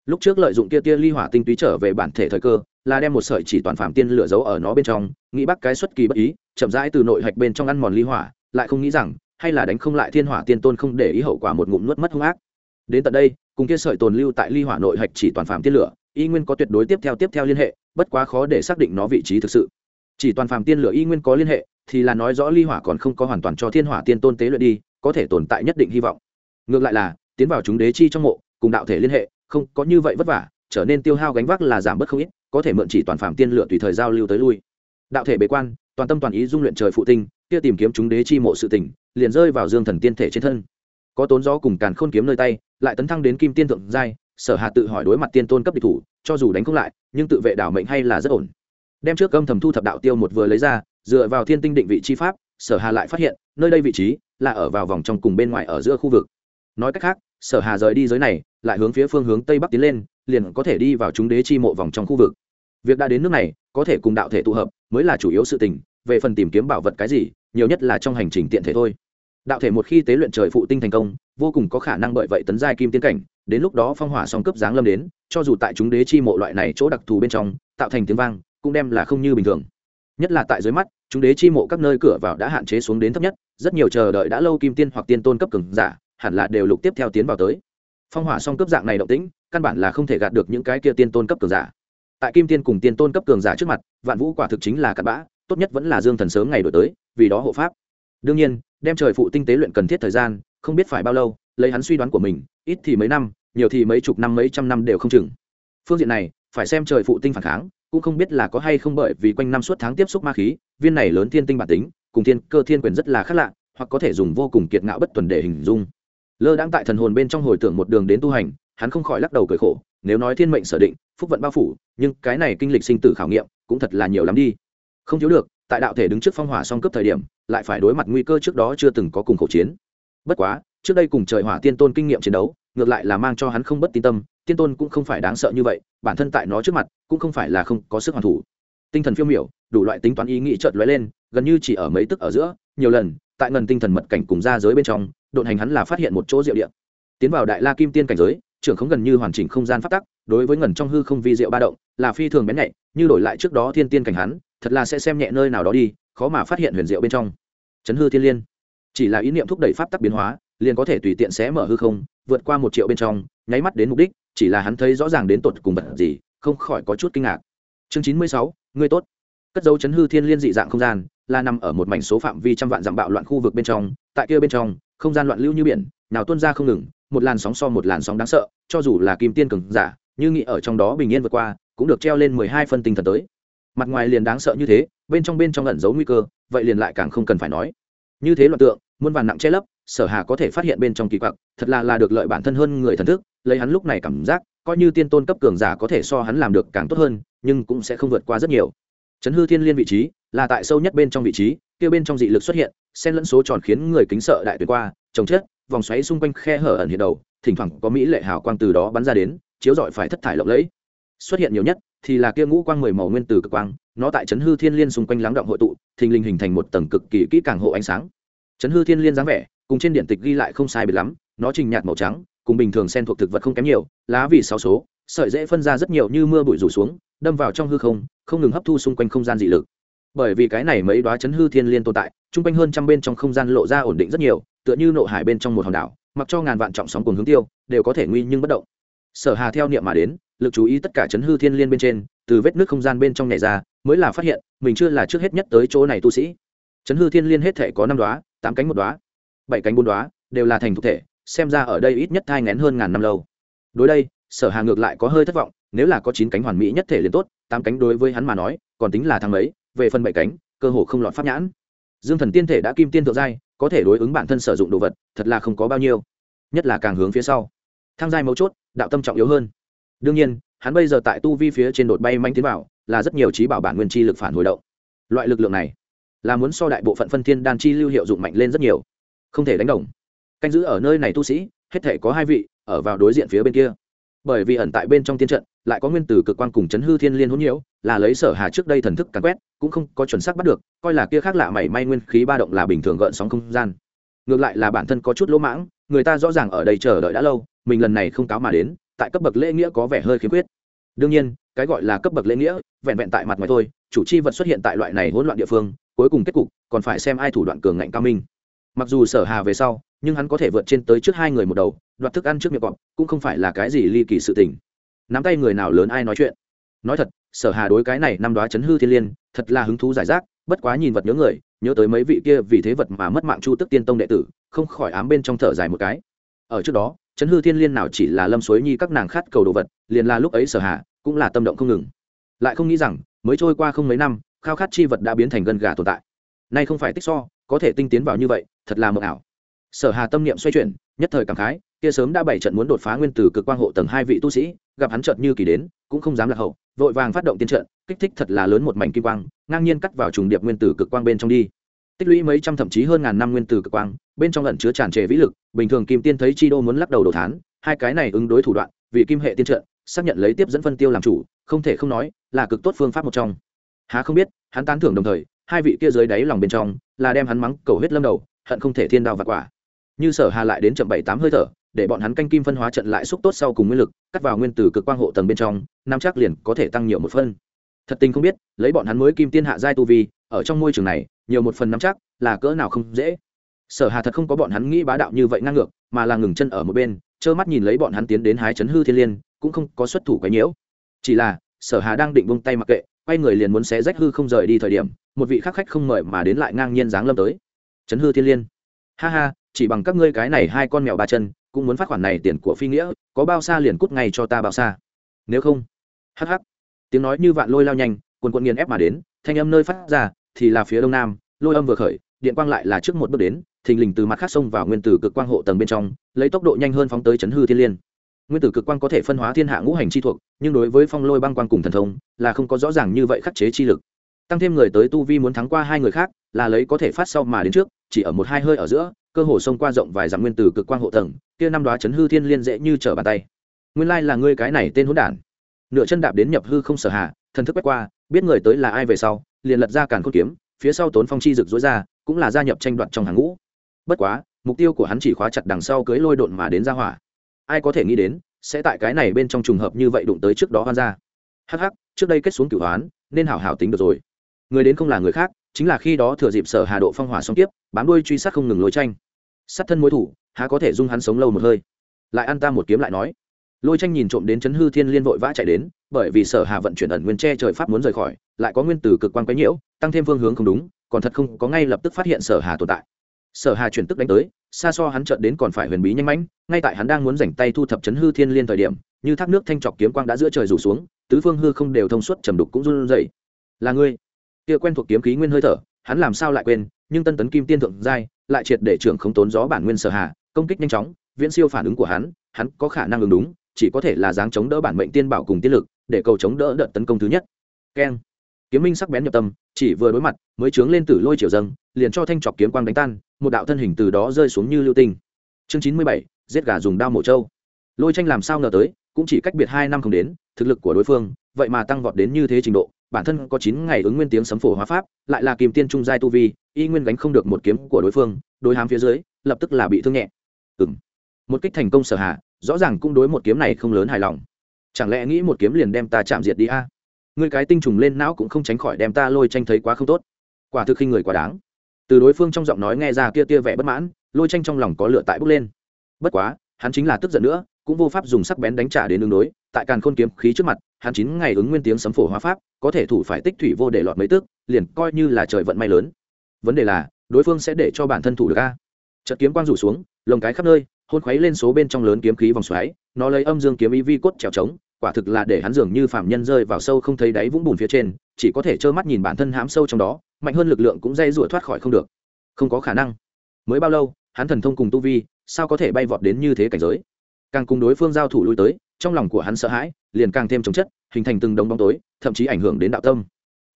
Lúc trước lợi dụng kia tia ly hỏa tinh túy trở về bản thể thời cơ, là đem một sợi chỉ toàn phạm tiên lửa giấu ở nó bên trong, nghĩ bắt cái xuất kỳ bất ý, chậm rãi từ nội hạch bên trong ăn mòn ly hỏa, lại không nghĩ rằng, hay là đánh không lại thiên hỏa tiên tôn không để ý hậu quả một ngụm nuốt mất hung ác. Đến tận đây, cùng kia sợi tồn lưu tại ly hỏa nội hạch chỉ toàn phạm tiên lửa y nguyên có tuyệt đối tiếp theo tiếp theo liên hệ, bất quá khó để xác định nó vị trí thực sự. Chỉ toàn phạm tiên lửa y nguyên có liên hệ, thì là nói rõ ly hỏa còn không có hoàn toàn cho thiên hỏa tiên tôn tế luyện đi có thể tồn tại nhất định hy vọng. Ngược lại là, tiến vào chúng đế chi trong mộ, cùng đạo thể liên hệ, không, có như vậy vất vả, trở nên tiêu hao gánh vác là giảm bớt không ít, có thể mượn chỉ toàn phạm tiên lựa tùy thời giao lưu tới lui. Đạo thể bế quan, toàn tâm toàn ý dung luyện trời phụ tinh, kia tìm kiếm chúng đế chi mộ sự tỉnh liền rơi vào dương thần tiên thể trên thân. Có tốn gió cùng càn khôn kiếm nơi tay, lại tấn thăng đến kim tiên thượng giai, sở hà tự hỏi đối mặt tiên tôn cấp địch thủ, cho dù đánh không lại, nhưng tự vệ đảo mệnh hay là rất ổn. Đem trước âm thầm thu thập đạo tiêu một vừa lấy ra, dựa vào thiên tinh định vị chi pháp, sở hà lại phát hiện, nơi đây vị trí là ở vào vòng trong cùng bên ngoài ở giữa khu vực. Nói cách khác, sở hà rời đi giới này, lại hướng phía phương hướng tây bắc tiến lên, liền có thể đi vào chúng đế chi mộ vòng trong khu vực. Việc đã đến nước này, có thể cùng đạo thể tụ hợp, mới là chủ yếu sự tình, về phần tìm kiếm bảo vật cái gì, nhiều nhất là trong hành trình tiện thể thôi. Đạo thể một khi tế luyện trời phụ tinh thành công, vô cùng có khả năng bởi vậy tấn giai kim tiến cảnh, đến lúc đó phong hỏa song cấp giáng lâm đến, cho dù tại chúng đế chi mộ loại này chỗ đặc thù bên trong, tạo thành tiếng vang, cũng đem là không như bình thường nhất là tại dưới mắt, chúng đế chi mộ các nơi cửa vào đã hạn chế xuống đến thấp nhất, rất nhiều chờ đợi đã lâu kim tiên hoặc tiên tôn cấp cường giả, hẳn là đều lục tiếp theo tiến vào tới. Phong hỏa song cấp dạng này động tĩnh, căn bản là không thể gạt được những cái kia tiên tôn cấp cường giả. Tại kim tiên cùng tiên tôn cấp cường giả trước mặt, vạn vũ quả thực chính là cặn bã, tốt nhất vẫn là dương thần sớm ngày đổi tới, vì đó hộ pháp. Đương nhiên, đem trời phụ tinh tế luyện cần thiết thời gian, không biết phải bao lâu, lấy hắn suy đoán của mình, ít thì mấy năm, nhiều thì mấy chục năm, mấy trăm năm đều không chừng. Phương diện này, phải xem trời phụ tinh phản kháng cũng không biết là có hay không bởi vì quanh năm suốt tháng tiếp xúc ma khí, viên này lớn thiên tinh bản tính, cùng thiên cơ thiên quyền rất là khác lạ, hoặc có thể dùng vô cùng kiệt ngạo bất tuần để hình dung. Lơ đang tại thần hồn bên trong hồi tưởng một đường đến tu hành, hắn không khỏi lắc đầu cười khổ, nếu nói thiên mệnh sở định, phúc vận bao phủ, nhưng cái này kinh lịch sinh tử khảo nghiệm cũng thật là nhiều lắm đi. Không thiếu được, tại đạo thể đứng trước phong hỏa song cấp thời điểm, lại phải đối mặt nguy cơ trước đó chưa từng có cùng khẩu chiến. Bất quá, trước đây cùng trời hỏa tiên tôn kinh nghiệm chiến đấu ngược lại là mang cho hắn không bất tin tâm, tiên tôn cũng không phải đáng sợ như vậy, bản thân tại nó trước mặt, cũng không phải là không có sức hoàn thủ. Tinh thần phiêu miểu, đủ loại tính toán ý nghĩ chợt lóe lên, gần như chỉ ở mấy tức ở giữa, nhiều lần, tại ngần tinh thần mật cảnh cùng ra giới bên trong, độn hành hắn là phát hiện một chỗ diệu địa. Tiến vào đại la kim tiên cảnh giới, trưởng không gần như hoàn chỉnh không gian phát tắc, đối với ngần trong hư không vi diệu ba động, là phi thường bén nhạy, như đổi lại trước đó thiên tiên cảnh hắn, thật là sẽ xem nhẹ nơi nào đó đi, khó mà phát hiện huyền diệu bên trong. Chấn hư thiên liên. Chỉ là ý niệm thúc đẩy pháp tắc biến hóa liền có thể tùy tiện xé mở hư không, vượt qua một triệu bên trong, nháy mắt đến mục đích, chỉ là hắn thấy rõ ràng đến tột cùng bật gì, không khỏi có chút kinh ngạc. Chương chín mươi sáu, ngươi tốt. Cất dấu chấn hư thiên liên dị dạng không gian, là nằm ở một mảnh số phạm vi trăm vạn dặm bạo loạn khu vực bên trong, tại kia bên trong, không gian loạn lưu như biển, nào tuôn ra không ngừng, một làn sóng so một làn sóng đáng sợ, cho dù là kim tiên cường giả, như nghĩ ở trong đó bình yên vượt qua, cũng được treo lên mười hai phân tinh thần tới. Mặt ngoài liền đáng sợ như thế, bên trong bên trong ẩn giấu nguy cơ, vậy liền lại càng không cần phải nói. Như thế loạn tượng, muôn vàn nặng che lấp sở hà có thể phát hiện bên trong kỳ quặc, thật là là được lợi bản thân hơn người thần thức, lấy hắn lúc này cảm giác, coi như tiên tôn cấp cường giả có thể so hắn làm được càng tốt hơn, nhưng cũng sẽ không vượt qua rất nhiều. Chấn hư thiên liên vị trí, là tại sâu nhất bên trong vị trí, kia bên trong dị lực xuất hiện, xen lẫn số tròn khiến người kính sợ đại tuyệt qua trồng chết vòng xoáy xung quanh khe hở ẩn hiện đầu, thỉnh thoảng có mỹ lệ hào quang từ đó bắn ra đến, chiếu rọi phải thất thải lộng lẫy. Xuất hiện nhiều nhất thì là kia ngũ quang mười màu nguyên tử cực quang, nó tại chấn hư thiên liên xung quanh lắng động hội tụ, thình lình hình thành một tầng cực kỳ kỹ càng hộ ánh sáng. Chấn hư thiên liên dáng vẻ cùng trên điện tịch ghi lại không sai biệt lắm, nó trình nhạt màu trắng, cùng bình thường sen thuộc thực vật không kém nhiều, lá vì sáu số, sợi dễ phân ra rất nhiều như mưa bụi rủ xuống, đâm vào trong hư không không ngừng hấp thu xung quanh không gian dị lực. Bởi vì cái này mấy đoá chấn hư thiên liên tồn tại, chung quanh hơn trăm bên trong không gian lộ ra ổn định rất nhiều, tựa như nộ hải bên trong một hòn đảo, mặc cho ngàn vạn trọng sóng cùng hướng tiêu, đều có thể nguy nhưng bất động. Sở hà theo niệm mà đến, lực chú ý tất cả chấn hư thiên liên bên trên, từ vết nước không gian bên trong này ra, mới là phát hiện, mình chưa là trước hết nhất tới chỗ này tu sĩ. Chấn hư thiên liên hết thể có năm đoá tám cánh một đoá bảy cánh bốn đoá, đều là thành thực thể, xem ra ở đây ít nhất thai ngén hơn ngàn năm lâu. Đối đây, sở hà ngược lại có hơi thất vọng, nếu là có chín cánh hoàn mỹ nhất thể liền tốt, tám cánh đối với hắn mà nói, còn tính là thằng mấy, về phần bảy cánh, cơ hồ không lọt pháp nhãn. Dương thần tiên thể đã kim tiên thượng giai, có thể đối ứng bản thân sử dụng đồ vật, thật là không có bao nhiêu. Nhất là càng hướng phía sau. Thang giai mấu chốt, đạo tâm trọng yếu hơn. Đương nhiên, hắn bây giờ tại tu vi phía trên đột bay manh tiến vào, là rất nhiều trí bảo bản nguyên chi lực phản hồi động. Loại lực lượng này, là muốn so đại bộ phận phân thiên đan chi lưu hiệu dụng mạnh lên rất nhiều không thể đánh đồng. Canh giữ ở nơi này tu sĩ, hết thể có hai vị, ở vào đối diện phía bên kia. Bởi vì ẩn tại bên trong tiên trận, lại có nguyên tử cực quan cùng chấn hư thiên liên hỗn nhiễu, là lấy sở hà trước đây thần thức càn quét, cũng không có chuẩn xác bắt được, coi là kia khác lạ mảy may nguyên khí ba động là bình thường gợn sóng không gian. Ngược lại là bản thân có chút lỗ mãng, người ta rõ ràng ở đây chờ đợi đã lâu, mình lần này không cáo mà đến, tại cấp bậc lễ nghĩa có vẻ hơi khiếm khuyết. Đương nhiên, cái gọi là cấp bậc lễ nghĩa, vẹn vẹn tại mặt ngoài thôi, chủ chi vật xuất hiện tại loại này hỗn loạn địa phương, cuối cùng kết cục, còn phải xem ai thủ đoạn cường ngạnh cao minh mặc dù sở hà về sau, nhưng hắn có thể vượt trên tới trước hai người một đầu, đoạt thức ăn trước miệng cọp, cũng không phải là cái gì ly kỳ sự tình. Nắm tay người nào lớn ai nói chuyện. Nói thật, sở hà đối cái này năm đoá chấn hư thiên liên, thật là hứng thú giải rác, bất quá nhìn vật nhớ người, nhớ tới mấy vị kia vì thế vật mà mất mạng chu tức tiên tông đệ tử, không khỏi ám bên trong thở dài một cái. Ở trước đó, chấn hư thiên liên nào chỉ là lâm suối nhi các nàng khát cầu đồ vật, liền là lúc ấy sở hà cũng là tâm động không ngừng. Lại không nghĩ rằng, mới trôi qua không mấy năm, khao khát chi vật đã biến thành gân gà tồn tại. Nay không phải tích so có thể tinh tiến vào như vậy, thật là mờ ảo. Sở hà tâm niệm xoay chuyển, nhất thời cảm khái, kia sớm đã bảy trận muốn đột phá nguyên tử cực quang hộ tầng hai vị tu sĩ, gặp hắn trận như kỳ đến, cũng không dám lạc hậu, vội vàng phát động tiên trận, kích thích thật là lớn một mảnh kim quang, ngang nhiên cắt vào trùng điệp nguyên tử cực quang bên trong đi. Tích lũy mấy trăm thậm chí hơn ngàn năm nguyên tử cực quang, bên trong lẩn chứa tràn trề vĩ lực, bình thường kim tiên thấy chi đô muốn lắc đầu đổ thán, hai cái này ứng đối thủ đoạn, vì kim hệ tiên trận, xác nhận lấy tiếp dẫn phân tiêu làm chủ, không thể không nói, là cực tốt phương pháp một trong. Há không biết, hắn tán thưởng đồng thời hai vị kia dưới đáy lòng bên trong là đem hắn mắng cầu hết lâm đầu, hận không thể thiên đao và quả. Như sở hà lại đến chậm bảy tám hơi thở, để bọn hắn canh kim phân hóa trận lại xúc tốt sau cùng nguyên lực, cắt vào nguyên tử cực quang hộ tầng bên trong nam chắc liền có thể tăng nhiều một phân. Thật tình không biết, lấy bọn hắn mới kim tiên hạ giai tu vi, ở trong môi trường này, nhiều một phần nắm chắc là cỡ nào không dễ. Sở hà thật không có bọn hắn nghĩ bá đạo như vậy ngang ngược, mà là ngừng chân ở một bên, trơ mắt nhìn lấy bọn hắn tiến đến hái chấn hư thiên liên, cũng không có xuất thủ quấy nhiễu. Chỉ là, sở hà đang định vung tay mặc kệ, quay người liền muốn xé rách hư không rời đi thời điểm một vị khắc khách không mời mà đến lại ngang nhiên dáng lâm tới. Chấn hư thiên liên. Ha ha, chỉ bằng các ngươi cái này hai con mèo ba chân, cũng muốn phát khoản này tiền của phi nghĩa, có bao xa liền cút ngay cho ta bao xa. Nếu không, hắc hắc. Tiếng nói như vạn lôi lao nhanh, quần quận nghiền ép mà đến, thanh âm nơi phát ra, thì là phía đông nam, lôi âm vừa khởi, điện quang lại là trước một bước đến, thình lình từ mặt khác xông vào nguyên tử cực quang hộ tầng bên trong, lấy tốc độ nhanh hơn phóng tới chấn hư thiên liên. Nguyên tử cực quang có thể phân hóa thiên hạ ngũ hành chi thuộc, nhưng đối với phong lôi băng quang cùng thần thông, là không có rõ ràng như vậy khắc chế chi lực tăng thêm người tới tu vi muốn thắng qua hai người khác, là lấy có thể phát sau mà đến trước, chỉ ở một hai hơi ở giữa, cơ hồ xông qua rộng vài dặm nguyên tử cực quang hộ tầng, kia năm đoá chấn hư thiên liên dễ như trở bàn tay. Nguyên lai là ngươi cái này tên hỗn đản. Nửa chân đạp đến nhập hư không sở hạ, thần thức quét qua, biết người tới là ai về sau, liền lật ra càn khôn kiếm, phía sau tốn phong chi rực rối ra, cũng là gia nhập tranh đoạt trong hàng ngũ. Bất quá, mục tiêu của hắn chỉ khóa chặt đằng sau cưới lôi độn mà đến ra hỏa. Ai có thể nghĩ đến, sẽ tại cái này bên trong trùng hợp như vậy đụng tới trước đó hoan ra. Hắc hắc, trước đây kết xuống cửu hoán, nên hảo hảo tính được rồi người đến không là người khác, chính là khi đó thừa dịp sở hà độ phong hỏa xong tiếp, bám đuôi truy sát không ngừng lối tranh. Sát thân mối thủ, há có thể dung hắn sống lâu một hơi. Lại ăn ta một kiếm lại nói. Lôi tranh nhìn trộm đến chấn hư thiên liên vội vã chạy đến, bởi vì sở hà vận chuyển ẩn nguyên tre trời pháp muốn rời khỏi, lại có nguyên tử cực quan quấy nhiễu, tăng thêm phương hướng không đúng, còn thật không có ngay lập tức phát hiện sở hà tồn tại. Sở hà chuyển tức đánh tới, xa so hắn chợt đến còn phải huyền bí nhanh mãnh, ngay tại hắn đang muốn rảnh tay thu thập chấn hư thiên liên thời điểm, như thác nước thanh trọc kiếm quang đã giữa trời rủ xuống, tứ phương hư không đều thông suốt trầm đục cũng run rẩy. Là ngươi kia quen thuộc kiếm khí nguyên hơi thở, hắn làm sao lại quên, nhưng tân tấn kim tiên thượng giai lại triệt để trưởng không tốn gió bản nguyên sở hà, công kích nhanh chóng, viễn siêu phản ứng của hắn hắn có khả năng ứng đúng, chỉ có thể là dáng chống đỡ bản mệnh tiên bảo cùng tiên lực, để cầu chống đỡ đợt tấn công thứ nhất. Keng. Kiếm minh sắc bén nhập tâm, chỉ vừa đối mặt, mới trướng lên tử lôi triều dâng, liền cho thanh trọc kiếm quang đánh tan, một đạo thân hình từ đó rơi xuống như lưu tinh. Chương chín mươi bảy, giết gà dùng đao mổ trâu. Lôi tranh làm sao ngờ tới, cũng chỉ cách biệt hai năm không đến, thực lực của đối phương, vậy mà tăng vọt đến như thế trình độ bản thân có chín ngày ứng nguyên tiếng sấm phổ hóa pháp, lại là kìm tiên trung giai tu vi, y nguyên gánh không được một kiếm của đối phương, đối hám phía dưới, lập tức là bị thương nhẹ. Ừ một kích thành công sở hạ, rõ ràng cũng đối một kiếm này không lớn hài lòng. Chẳng lẽ nghĩ một kiếm liền đem ta chạm diệt đi a? À? người cái tinh trùng lên não cũng không tránh khỏi đem ta lôi tranh thấy quá không tốt. Quả thực khi người quá đáng. Từ đối phương trong giọng nói nghe ra kia tia vẻ bất mãn, lôi tranh trong lòng có lửa tại bốc lên. Bất quá, hắn chính là tức giận nữa, cũng vô pháp dùng sắc bén đánh trả đến đường đối, tại càn khôn kiếm khí trước mặt hắn chín ngày ứng nguyên tiếng sấm phổ hóa pháp, có thể thủ phải tích thủy vô để lọt mấy tước, liền coi như là trời vận may lớn. Vấn đề là, đối phương sẽ để cho bản thân thủ được a? Trận kiếm quang rủ xuống, lồng cái khắp nơi, hôn khuấy lên số bên trong lớn kiếm khí vòng xoáy, nó lấy âm dương kiếm ý vi cốt trèo trống, quả thực là để hắn dường như phạm nhân rơi vào sâu không thấy đáy vũng bùn phía trên, chỉ có thể trơ mắt nhìn bản thân hãm sâu trong đó, mạnh hơn lực lượng cũng dây rủa thoát khỏi không được. Không có khả năng. Mới bao lâu, hắn thần thông cùng tu vi, sao có thể bay vọt đến như thế cảnh giới? Càng cùng đối phương giao thủ lui tới, trong lòng của hắn sợ hãi liền càng thêm chống chất, hình thành từng đống bóng tối, thậm chí ảnh hưởng đến đạo tâm.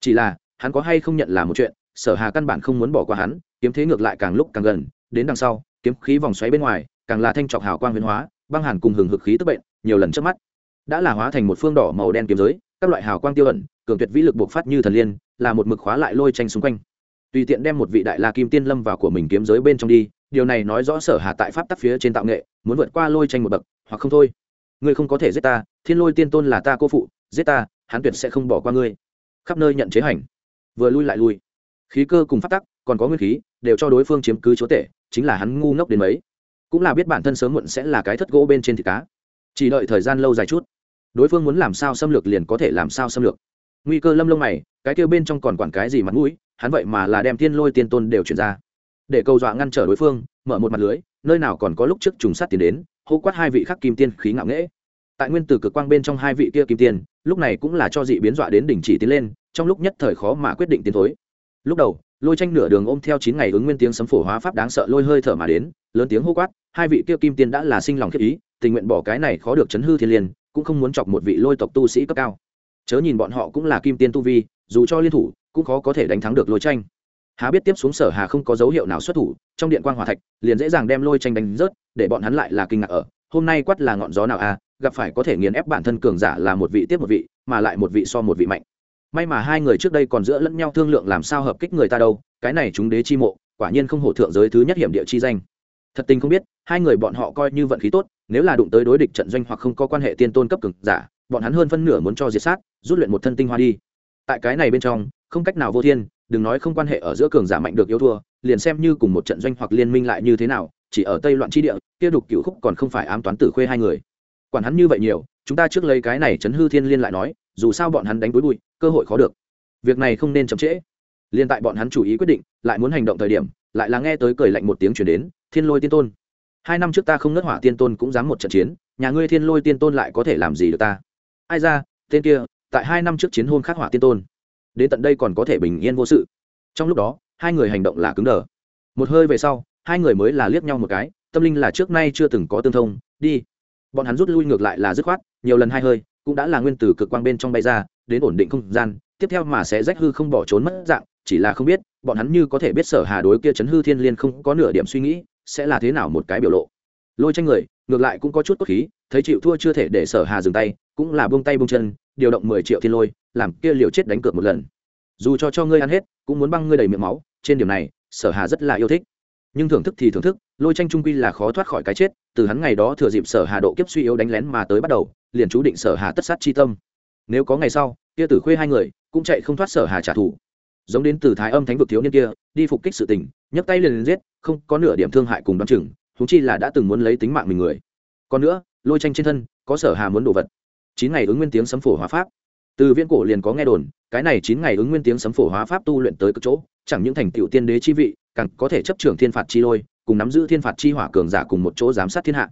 Chỉ là, hắn có hay không nhận là một chuyện, sở hà căn bản không muốn bỏ qua hắn, kiếm thế ngược lại càng lúc càng gần, đến đằng sau, kiếm khí vòng xoáy bên ngoài, càng là thanh trọc hào quang huyền hóa, băng hàn cùng hừng hực khí tức bệnh, nhiều lần trước mắt. Đã là hóa thành một phương đỏ màu đen kiếm giới, các loại hào quang tiêu ẩn, cường tuyệt vĩ lực bộc phát như thần liên, là một mực khóa lại lôi tranh xung quanh. Tùy tiện đem một vị đại la kim tiên lâm vào của mình kiếm giới bên trong đi, điều này nói rõ sở hà tại pháp tắc phía trên tạo nghệ, muốn vượt qua lôi tranh một bậc, hoặc không thôi. Ngươi không có thể giết ta thiên lôi tiên tôn là ta cô phụ, giết ta, hắn tuyệt sẽ không bỏ qua ngươi. Khắp nơi nhận chế hành. Vừa lui lại lui. Khí cơ cùng pháp tắc, còn có nguyên khí, đều cho đối phương chiếm cứ chúa tể, chính là hắn ngu ngốc đến mấy. Cũng là biết bản thân sớm muộn sẽ là cái thất gỗ bên trên thịt cá. Chỉ đợi thời gian lâu dài chút, đối phương muốn làm sao xâm lược liền có thể làm sao xâm lược. Nguy cơ lâm lông mày, cái kêu bên trong còn quản cái gì mặt mũi, hắn vậy mà là đem thiên lôi tiên tôn đều chuyển ra. Để cầu dọa ngăn trở đối phương, mở một mặt lưới, nơi nào còn có lúc trước trùng sát tiến đến, hô quát hai vị khắc kim tiên khí ngạo nghễ tại nguyên tử cực quang bên trong hai vị kia kim tiền, lúc này cũng là cho dị biến dọa đến đỉnh chỉ tiến lên trong lúc nhất thời khó mà quyết định tiến thối. Lúc đầu lôi tranh nửa đường ôm theo chín ngày ứng nguyên tiếng sấm phổ hóa pháp đáng sợ lôi hơi thở mà đến lớn tiếng hô quát hai vị kia kim tiên đã là sinh lòng khiếp ý tình nguyện bỏ cái này khó được chấn hư thiên liên cũng không muốn chọc một vị lôi tộc tu sĩ cấp cao. Chớ nhìn bọn họ cũng là kim tiên tu vi dù cho liên thủ cũng khó có thể đánh thắng được lôi tranh. Há biết tiếp xuống sở hà không có dấu hiệu nào xuất thủ trong điện quan hòa thạch liền dễ dàng đem lôi tranh đánh rớt để bọn hắn lại là kinh ngạc ở hôm nay quát là ngọn gió nào à gặp phải có thể nghiền ép bản thân cường giả là một vị tiếp một vị, mà lại một vị so một vị mạnh. May mà hai người trước đây còn giữa lẫn nhau thương lượng làm sao hợp kích người ta đâu, cái này chúng đế chi mộ, quả nhiên không hổ thượng giới thứ nhất hiểm địa chi danh. Thật tình không biết, hai người bọn họ coi như vận khí tốt, nếu là đụng tới đối địch trận doanh hoặc không có quan hệ tiên tôn cấp cường giả, bọn hắn hơn phân nửa muốn cho diệt sát, rút luyện một thân tinh hoa đi. Tại cái này bên trong, không cách nào vô thiên, đừng nói không quan hệ ở giữa cường giả mạnh được yếu thua, liền xem như cùng một trận doanh hoặc liên minh lại như thế nào, chỉ ở tây loạn chi địa, kia đục cựu khúc còn không phải ám toán tử khuê hai người quản hắn như vậy nhiều, chúng ta trước lấy cái này chấn hư thiên liên lại nói, dù sao bọn hắn đánh túi bụi, cơ hội khó được. Việc này không nên chậm trễ. Liên tại bọn hắn chủ ý quyết định, lại muốn hành động thời điểm, lại là nghe tới cười lạnh một tiếng chuyển đến, thiên lôi tiên tôn. Hai năm trước ta không nứt hỏa tiên tôn cũng dám một trận chiến, nhà ngươi thiên lôi tiên tôn lại có thể làm gì được ta? Ai ra, tên kia, tại hai năm trước chiến hôn khắc hỏa tiên tôn. Đến tận đây còn có thể bình yên vô sự. Trong lúc đó, hai người hành động là cứng đờ. Một hơi về sau, hai người mới là liếc nhau một cái, tâm linh là trước nay chưa từng có tương thông, đi bọn hắn rút lui ngược lại là dứt khoát, nhiều lần hai hơi, cũng đã là nguyên tử cực quang bên trong bay ra, đến ổn định không gian, tiếp theo mà sẽ rách hư không bỏ trốn mất dạng, chỉ là không biết, bọn hắn như có thể biết sở hà đối kia chấn hư thiên liên không có nửa điểm suy nghĩ, sẽ là thế nào một cái biểu lộ. Lôi tranh người, ngược lại cũng có chút cốt khí, thấy chịu thua chưa thể để sở hà dừng tay, cũng là buông tay buông chân, điều động mười triệu thiên lôi, làm kia liều chết đánh cược một lần. Dù cho cho ngươi ăn hết, cũng muốn băng ngươi đầy miệng máu, trên điểm này, sở hà rất là yêu thích. Nhưng thưởng thức thì thưởng thức lôi tranh trung quy là khó thoát khỏi cái chết từ hắn ngày đó thừa dịp sở hà độ kiếp suy yếu đánh lén mà tới bắt đầu liền chú định sở hà tất sát chi tâm. Nếu có ngày sau kia tử khuê hai người cũng chạy không thoát sở hà trả thù. Giống đến từ thái âm thánh vực thiếu niên kia đi phục kích sự tình nhấc tay liền, liền giết không có nửa điểm thương hại cùng đoán chừng chúng chi là đã từng muốn lấy tính mạng mình người. Còn nữa lôi tranh trên thân có sở hà muốn đồ vật. Chín ngày ứng nguyên tiếng sấm phổ hóa pháp. Từ viễn cổ liền có nghe đồn cái này chín ngày ứng nguyên tiếng sấm phổ hóa pháp tu luyện tới cực chỗ chẳng những thành tựu tiên đế chi vị càng có thể chấp trưởng thiên phạt chi lôi cùng nắm giữ thiên phạt chi hỏa cường giả cùng một chỗ giám sát thiên hạ.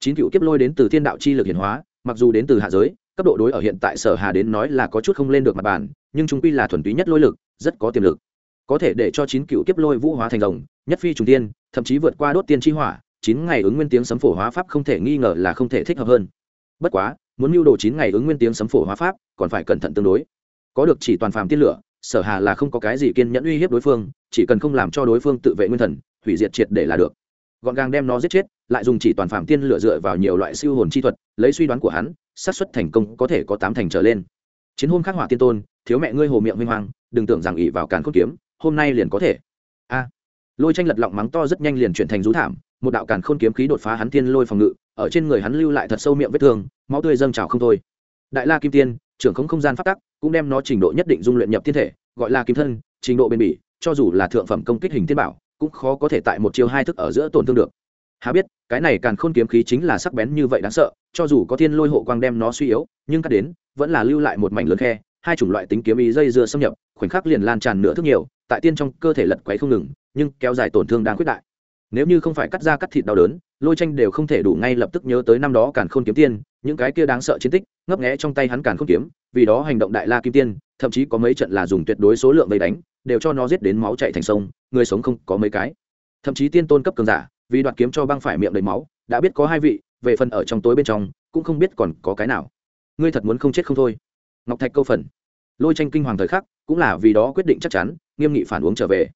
Chín cựu kiếp lôi đến từ thiên đạo chi lực hiển hóa, mặc dù đến từ hạ giới, cấp độ đối ở hiện tại sở hà đến nói là có chút không lên được mặt bàn, nhưng chúng quy là thuần túy nhất lôi lực, rất có tiềm lực. Có thể để cho chín cựu kiếp lôi vũ hóa thành rồng, nhất phi trùng tiên, thậm chí vượt qua đốt tiên chi hỏa, chín ngày ứng nguyên tiếng sấm phổ hóa pháp không thể nghi ngờ là không thể thích hợp hơn. Bất quá, muốn mưu đồ chín ngày ứng nguyên tiếng sấm phổ hóa pháp, còn phải cẩn thận tương đối. Có được chỉ toàn phàm tiên lửa, sở hà là không có cái gì kiên nhẫn uy hiếp đối phương, chỉ cần không làm cho đối phương tự vệ nguyên thần hủy diệt triệt để là được. Gọn gàng đem nó giết chết, lại dùng chỉ toàn phạm tiên lựa dựa vào nhiều loại siêu hồn chi thuật, lấy suy đoán của hắn, xác suất thành công có thể có tám thành trở lên. Chiến hôn khắc hỏa tiên tôn, thiếu mẹ ngươi hồ miệng huy hoàng, đừng tưởng rằng ỉ vào càn khôn kiếm, hôm nay liền có thể. A. Lôi tranh lật lọng mắng to rất nhanh liền chuyển thành rú thảm, một đạo càn khôn kiếm khí đột phá hắn tiên lôi phòng ngự, ở trên người hắn lưu lại thật sâu miệng vết thương, máu tươi dâng trào không thôi. Đại la kim tiên, trưởng không không gian phát tắc, cũng đem nó trình độ nhất định dung luyện nhập thiên thể, gọi là kim thân, trình độ bền bỉ, cho dù là thượng phẩm công kích hình tiên bảo cũng khó có thể tại một chiêu hai thức ở giữa tổn thương được Há biết, cái này càn khôn kiếm khí chính là sắc bén như vậy đáng sợ, cho dù có thiên lôi hộ quang đem nó suy yếu, nhưng cắt đến, vẫn là lưu lại một mảnh lớn khe, hai chủng loại tính kiếm ý dây dưa xâm nhập, khoảnh khắc liền lan tràn nửa thức nhiều, tại tiên trong cơ thể lật quấy không ngừng, nhưng kéo dài tổn thương đang quyết đại. Nếu như không phải cắt ra cắt thịt đau đớn, Lôi Tranh đều không thể đủ ngay lập tức nhớ tới năm đó càn khôn kiếm tiên, những cái kia đáng sợ chiến tích, ngấp nghé trong tay hắn càn khôn kiếm, vì đó hành động đại la kim tiên, thậm chí có mấy trận là dùng tuyệt đối số lượng vây đánh, đều cho nó giết đến máu chảy thành sông, người sống không có mấy cái. Thậm chí tiên tôn cấp cường giả, vì đoạt kiếm cho băng phải miệng đầy máu đã biết có hai vị về phần ở trong tối bên trong cũng không biết còn có cái nào. Ngươi thật muốn không chết không thôi. Ngọc thạch câu phần. Lôi tranh kinh hoàng thời khắc cũng là vì đó quyết định chắc chắn nghiêm nghị phản uống trở về.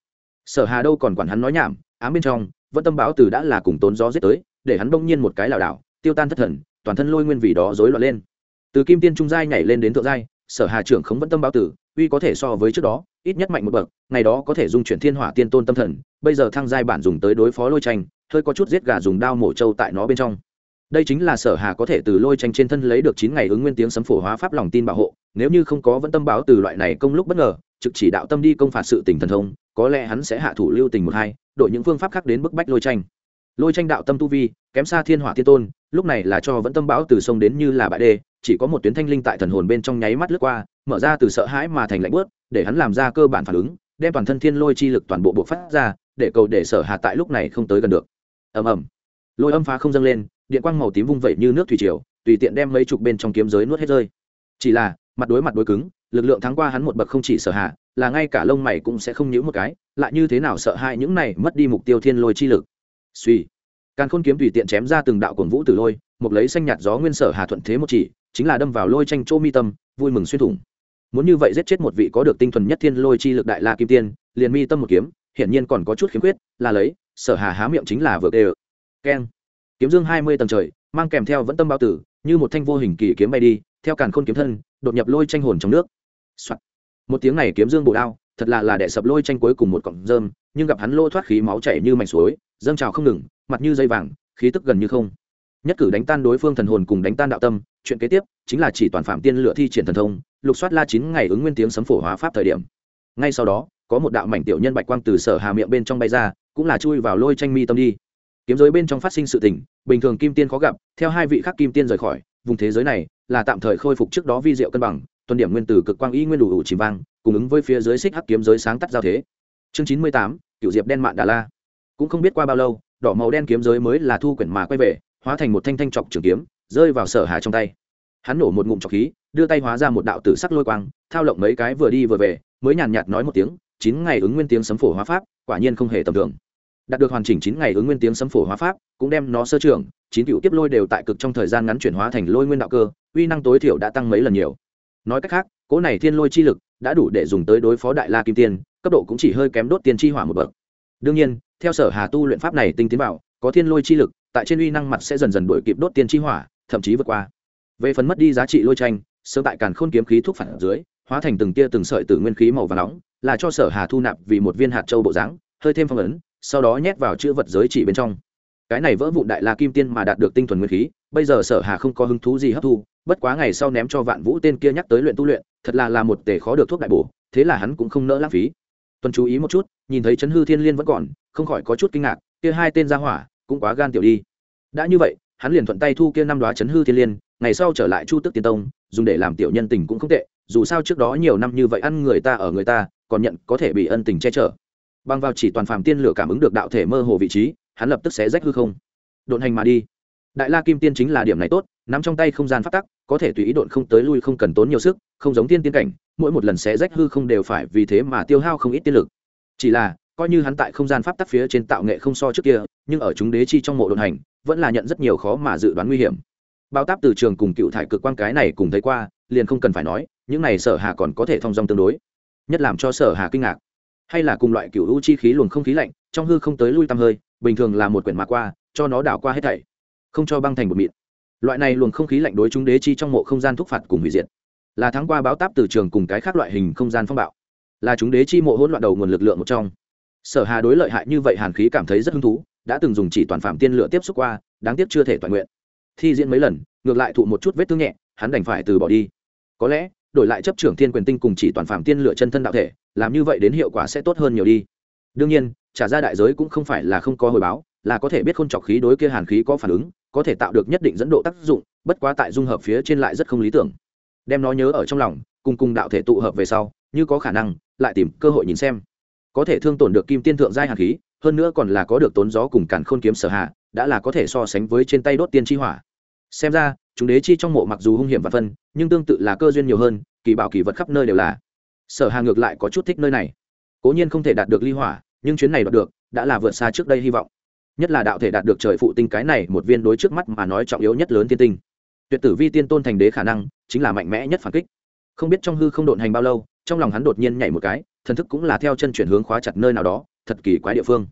Sở hà đâu còn quản hắn nói nhảm ám bên trong vẫn tâm báo từ đã là cùng tốn gió giết tới để hắn bỗng nhiên một cái lảo đảo tiêu tan thất thần toàn thân lôi nguyên vì đó rối loạn lên. Từ kim tiên trung giai nhảy lên đến thượng giai sở hà trưởng không vẫn tâm báo tử, uy có thể so với trước đó, ít nhất mạnh một bậc, ngày đó có thể dung chuyển thiên hỏa tiên tôn tâm thần, bây giờ thăng giai bản dùng tới đối phó lôi tranh, hơi có chút giết gà dùng đao mổ trâu tại nó bên trong. Đây chính là sở hà có thể từ lôi tranh trên thân lấy được chín ngày ứng nguyên tiếng sấm phổ hóa pháp lòng tin bảo hộ, nếu như không có vẫn tâm báo từ loại này công lúc bất ngờ, trực chỉ đạo tâm đi công phạt sự tình thần thông, có lẽ hắn sẽ hạ thủ lưu tình một hai, đổi những phương pháp khác đến bức bách lôi tranh. Lôi tranh đạo tâm tu vi, kém xa thiên hỏa thiên tôn lúc này là cho vẫn tâm báo từ sông đến như là bãi đê, chỉ có một tuyến thanh linh tại thần hồn bên trong nháy mắt lướt qua, mở ra từ sợ hãi mà thành lạnh bớt để hắn làm ra cơ bản phản ứng, đem toàn thân thiên lôi chi lực toàn bộ bộ phát ra, để cầu để sở hà tại lúc này không tới gần được. Ầm ầm. Lôi âm phá không dâng lên, điện quang màu tím vung vẩy như nước thủy triều, tùy tiện đem mấy chục bên trong kiếm giới nuốt hết rơi. Chỉ là, mặt đối mặt đối cứng, lực lượng thắng qua hắn một bậc không chỉ sở hạ là ngay cả lông mày cũng sẽ không nhíu một cái, lại như thế nào sợ hãi những này mất đi mục tiêu thiên lôi chi lực. Suy càn khôn kiếm tùy tiện chém ra từng đạo cuồng vũ từ lôi, một lấy xanh nhạt gió nguyên sở hà thuận thế một chỉ, chính là đâm vào lôi tranh chỗ mi tâm, vui mừng xuyên thủng. Muốn như vậy giết chết một vị có được tinh thuần nhất thiên lôi chi lực đại la kim tiên, liền mi tâm một kiếm, hiển nhiên còn có chút khiếm khuyết, là lấy, sở hà há miệng chính là vượt đều keng. Kiếm dương hai mươi tầng trời, mang kèm theo vẫn tâm bao tử, như một thanh vô hình kỳ kiếm bay đi, theo càn khôn kiếm thân, đột nhập lôi tranh hồn trong nước、Soạn. một tiếng này kiếm dương bổ đao, thật là là đè sập lôi tranh cuối cùng một cọng rơm, nhưng gặp hắn lôi thoát khí máu chảy như mảnh suối, dâng trào không ngừng mặt như dây vàng, khí tức gần như không. Nhất cử đánh tan đối phương thần hồn cùng đánh tan đạo tâm, chuyện kế tiếp chính là chỉ toàn phạm tiên lựa thi triển thần thông, lục soát la chín ngày ứng nguyên tiếng sấm phổ hóa pháp thời điểm. Ngay sau đó, có một đạo mảnh tiểu nhân bạch quang từ sở hà miệng bên trong bay ra, cũng là chui vào lôi tranh mi tâm đi. Kiếm giới bên trong phát sinh sự tình, bình thường kim tiên khó gặp, theo hai vị khác kim tiên rời khỏi, vùng thế giới này là tạm thời khôi phục trước đó vi diệu cân bằng, tuần điểm nguyên tử cực quang y nguyên đủ ủ chìm vang, cùng ứng với phía dưới xích hắc kiếm giới sáng tắt giao thế. Chương chín mươi tám cựu diệp đen mạn đà la. Cũng không biết qua bao lâu đỏ màu đen kiếm giới mới là thu quyển mà quay về, hóa thành một thanh thanh chọc trường kiếm, rơi vào sở hà trong tay. Hắn nổ một ngụm trọc khí, đưa tay hóa ra một đạo tử sắc lôi quang, thao lộng mấy cái vừa đi vừa về, mới nhàn nhạt nói một tiếng, chín ngày ứng nguyên tiếng sấm phổ hóa pháp, quả nhiên không hề tầm thường. Đạt được hoàn chỉnh chín ngày ứng nguyên tiếng sấm phổ hóa pháp, cũng đem nó sơ trưởng, chín cựu tiếp lôi đều tại cực trong thời gian ngắn chuyển hóa thành lôi nguyên đạo cơ, uy năng tối thiểu đã tăng mấy lần nhiều. Nói cách khác, cỗ này thiên lôi chi lực đã đủ để dùng tới đối phó đại la kim tiên, cấp độ cũng chỉ hơi kém đốt tiên chi hỏa một bậc. Đương nhiên theo sở hà tu luyện pháp này tinh tiến vào, có thiên lôi chi lực, tại trên uy năng mặt sẽ dần dần đổi kịp đốt tiên chi hỏa, thậm chí vượt qua. Về phần mất đi giá trị lôi tranh, sớm tại càn khôn kiếm khí thuốc phản ở dưới, hóa thành từng tia từng sợi từ nguyên khí màu và nóng, là cho sở hà thu nạp vì một viên hạt châu bộ dáng, hơi thêm phong ấn, sau đó nhét vào chữ vật giới chỉ bên trong. Cái này vỡ vụn đại la kim tiên mà đạt được tinh thuần nguyên khí, bây giờ sở hà không có hứng thú gì hấp thu, bất quá ngày sau ném cho vạn vũ tên kia nhắc tới luyện tu luyện, thật là là một tề khó được thuốc đại bổ, thế là hắn cũng không nỡ lãng phí. Tuần chú ý một chút, nhìn thấy chấn hư thiên liên vẫn còn không khỏi có chút kinh ngạc, kia hai tên ra hỏa cũng quá gan tiểu đi. Đã như vậy, hắn liền thuận tay thu kia năm đoá chấn hư thiên liên, ngày sau trở lại chu tức tiên tông, dùng để làm tiểu nhân tình cũng không tệ, dù sao trước đó nhiều năm như vậy ăn người ta ở người ta, còn nhận có thể bị ân tình che chở. Bằng vào chỉ toàn phàm tiên lửa cảm ứng được đạo thể mơ hồ vị trí, hắn lập tức sẽ rách hư không. Độn hành mà đi. Đại la kim tiên chính là điểm này tốt, nắm trong tay không gian phát tắc, có thể tùy ý độn không tới lui không cần tốn nhiều sức, không giống tiên tiên cảnh, mỗi một lần sẽ rách hư không đều phải vì thế mà tiêu hao không ít tiên lực. Chỉ là coi như hắn tại không gian pháp tắc phía trên tạo nghệ không so trước kia, nhưng ở chúng đế chi trong mộ đồn hành, vẫn là nhận rất nhiều khó mà dự đoán nguy hiểm. Bao táp từ trường cùng cựu thải cực quan cái này cùng thấy qua, liền không cần phải nói, những này sở hà còn có thể thông dong tương đối, nhất làm cho sở hà kinh ngạc. Hay là cùng loại cựu u chi khí luồng không khí lạnh, trong hư không tới lui tăm hơi, bình thường là một quyển mà qua, cho nó đảo qua hết thảy, không cho băng thành một mịn. Loại này luồng không khí lạnh đối chúng đế chi trong mộ không gian thúc phạt cùng hủy diệt. Là tháng qua báo táp từ trường cùng cái khác loại hình không gian phong bạo. Là chúng đế chi mộ hỗn loạn đầu nguồn lực lượng một trong sở hà đối lợi hại như vậy hàn khí cảm thấy rất hứng thú, đã từng dùng chỉ toàn phạm tiên lửa tiếp xúc qua, đáng tiếc chưa thể toàn nguyện. Thi diễn mấy lần, ngược lại thụ một chút vết thương nhẹ, hắn đành phải từ bỏ đi. Có lẽ, đổi lại chấp trưởng thiên quyền tinh cùng chỉ toàn phạm tiên lửa chân thân đạo thể, làm như vậy đến hiệu quả sẽ tốt hơn nhiều đi. Đương nhiên, trả ra đại giới cũng không phải là không có hồi báo, là có thể biết khôn trọc khí đối kia hàn khí có phản ứng, có thể tạo được nhất định dẫn độ tác dụng, bất quá tại dung hợp phía trên lại rất không lý tưởng. Đem nó nhớ ở trong lòng, cùng cùng đạo thể tụ hợp về sau, như có khả năng, lại tìm cơ hội nhìn xem có thể thương tổn được kim tiên thượng giai hàn khí, hơn nữa còn là có được tốn gió cùng cản khôn kiếm sở hạ, đã là có thể so sánh với trên tay đốt tiên chi hỏa. Xem ra, chúng đế chi trong mộ mặc dù hung hiểm và phân, nhưng tương tự là cơ duyên nhiều hơn, kỳ bảo kỳ vật khắp nơi đều là. Sở hà ngược lại có chút thích nơi này. Cố nhiên không thể đạt được ly hỏa, nhưng chuyến này đạt được, đã là vượt xa trước đây hy vọng. Nhất là đạo thể đạt được trời phụ tinh cái này một viên đối trước mắt mà nói trọng yếu nhất lớn tiên tinh. Tuyệt tử vi tiên tôn thành đế khả năng, chính là mạnh mẽ nhất phản kích. Không biết trong hư không độn hành bao lâu, trong lòng hắn đột nhiên nhảy một cái thần thức cũng là theo chân chuyển hướng khóa chặt nơi nào đó, thật kỳ quái địa phương.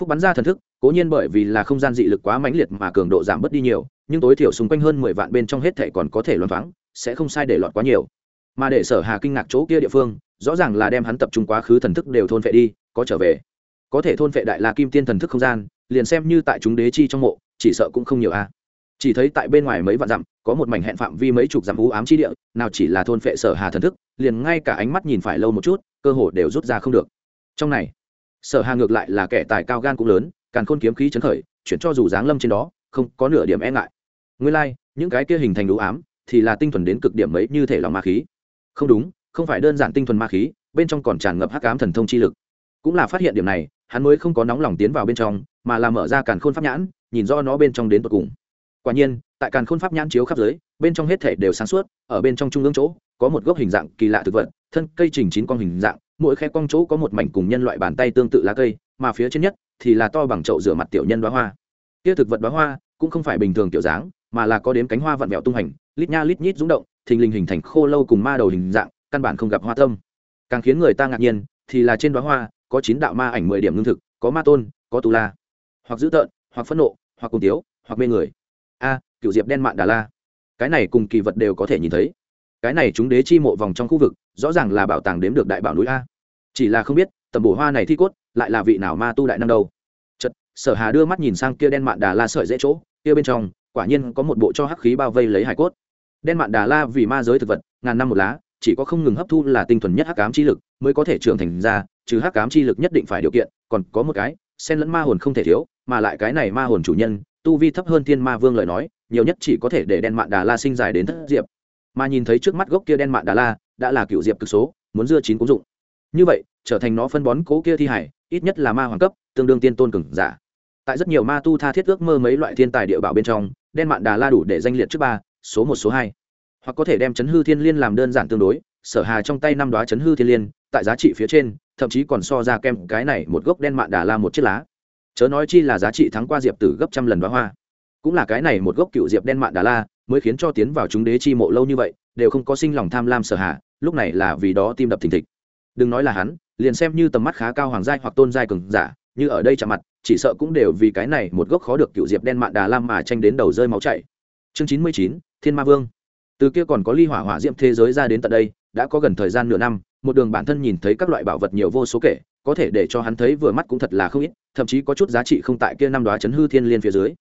Phúc bắn ra thần thức, cố nhiên bởi vì là không gian dị lực quá mãnh liệt mà cường độ giảm bớt đi nhiều, nhưng tối thiểu xung quanh hơn mười vạn bên trong hết thể còn có thể loan thoáng, sẽ không sai để lọt quá nhiều. Mà để sở hà kinh ngạc chỗ kia địa phương, rõ ràng là đem hắn tập trung quá khứ thần thức đều thôn vệ đi, có trở về. Có thể thôn vệ đại la kim tiên thần thức không gian, liền xem như tại chúng đế chi trong mộ, chỉ sợ cũng không nhiều a chỉ thấy tại bên ngoài mấy vạn dặm có một mảnh hẹn phạm vi mấy chục dặm u ám chi địa nào chỉ là thôn phệ sở hà thần thức liền ngay cả ánh mắt nhìn phải lâu một chút cơ hồ đều rút ra không được. Trong này sở hà ngược lại là kẻ tài cao gan cũng lớn càn khôn kiếm khí chấn khởi chuyển cho dù dáng lâm trên đó không có nửa điểm e ngại. Nguyên lai like, những cái kia hình thành đủ ám thì là tinh thuần đến cực điểm mấy như thể lòng ma khí. Không đúng không phải đơn giản tinh thuần ma khí bên trong còn tràn ngập hắc ám thần thông chi lực. Cũng là phát hiện điểm này hắn mới không có nóng lòng tiến vào bên trong mà là mở ra càn khôn pháp nhãn nhìn do nó bên trong đến tột cùng quả nhiên, tại càn khôn pháp nhãn chiếu khắp dưới bên trong hết thể đều sáng suốt, ở bên trong trung ương chỗ, có một gốc hình dạng kỳ lạ thực vật, thân cây chỉnh chín con hình dạng, mỗi khe cong chỗ có một mảnh cùng nhân loại bàn tay tương tự lá cây, mà phía trên nhất thì là to bằng chậu rửa mặt tiểu nhân đoá hoa. Kia thực vật đoá hoa cũng không phải bình thường kiểu dáng, mà là có đếm cánh hoa vặn vẹo tung hành, lít nha lít nhít rúng động, thình lình hình thành khô lâu cùng ma đầu hình dạng, căn bản không gặp hoa tâm. Càng khiến người ta ngạc nhiên thì là trên đoá hoa có chín đạo ma ảnh mười điểm lương thực, có ma tôn, có tù la. Hoặc dữ tợn, hoặc phẫn nộ, hoặc cùng tiếu, hoặc mê người cựu diệp đen mạn đà la. Cái này cùng kỳ vật đều có thể nhìn thấy. Cái này chúng đế chi mộ vòng trong khu vực, rõ ràng là bảo tàng đếm được đại bảo núi a. Chỉ là không biết, tầm bổ hoa này thi cốt, lại là vị nào ma tu đại năng đâu. Chật sở hà đưa mắt nhìn sang kia đen mạn đà la sợi dễ chỗ, kia bên trong, quả nhiên có một bộ cho hắc khí bao vây lấy hải cốt. Đen mạn đà la vì ma giới thực vật, ngàn năm một lá, chỉ có không ngừng hấp thu là tinh thuần nhất hắc ám chi lực mới có thể trưởng thành ra, trừ hắc ám chi lực nhất định phải điều kiện, còn có một cái sen lẫn ma hồn không thể thiếu, mà lại cái này ma hồn chủ nhân, tu vi thấp hơn thiên ma vương lời nói nhiều nhất chỉ có thể để đen mạn đà la sinh dài đến thất diệp. Mà nhìn thấy trước mắt gốc kia đen mạn đà la, đã là cựu diệp cực số, muốn dưa chín cũng dụng. Như vậy, trở thành nó phân bón cố kia thi hải, ít nhất là ma hoàng cấp, tương đương tiên tôn cường giả. Tại rất nhiều ma tu tha thiết ước mơ mấy loại thiên tài địa bảo bên trong, đen mạn đà la đủ để danh liệt trước ba, số một, số hai. Hoặc có thể đem chấn hư thiên liên làm đơn giản tương đối, sở hà trong tay năm đoá chấn hư thiên liên, tại giá trị phía trên, thậm chí còn so ra kem cái này một gốc đen mạn đà la một chiếc lá. Chớ nói chi là giá trị thắng qua diệp tử gấp trăm lần đoá hoa cũng là cái này một gốc cựu diệp đen mạn đà la mới khiến cho tiến vào chúng đế chi mộ lâu như vậy, đều không có sinh lòng tham lam sở hạ, lúc này là vì đó tim đập thình thịch. Đừng nói là hắn, liền xem như tầm mắt khá cao hoàng giai hoặc tôn giai cường giả, như ở đây chạm mặt, chỉ sợ cũng đều vì cái này một gốc khó được cựu diệp đen mạn đà lam mà tranh đến đầu rơi máu chảy. Chương chín mươi chín, thiên ma vương. Từ kia còn có ly hỏa hỏa diệm thế giới ra đến tận đây, đã có gần thời gian nửa năm, một đường bản thân nhìn thấy các loại bảo vật nhiều vô số kể, có thể để cho hắn thấy vừa mắt cũng thật là không ít, thậm chí có chút giá trị không tại kia năm đoá chấn hư thiên liên phía dưới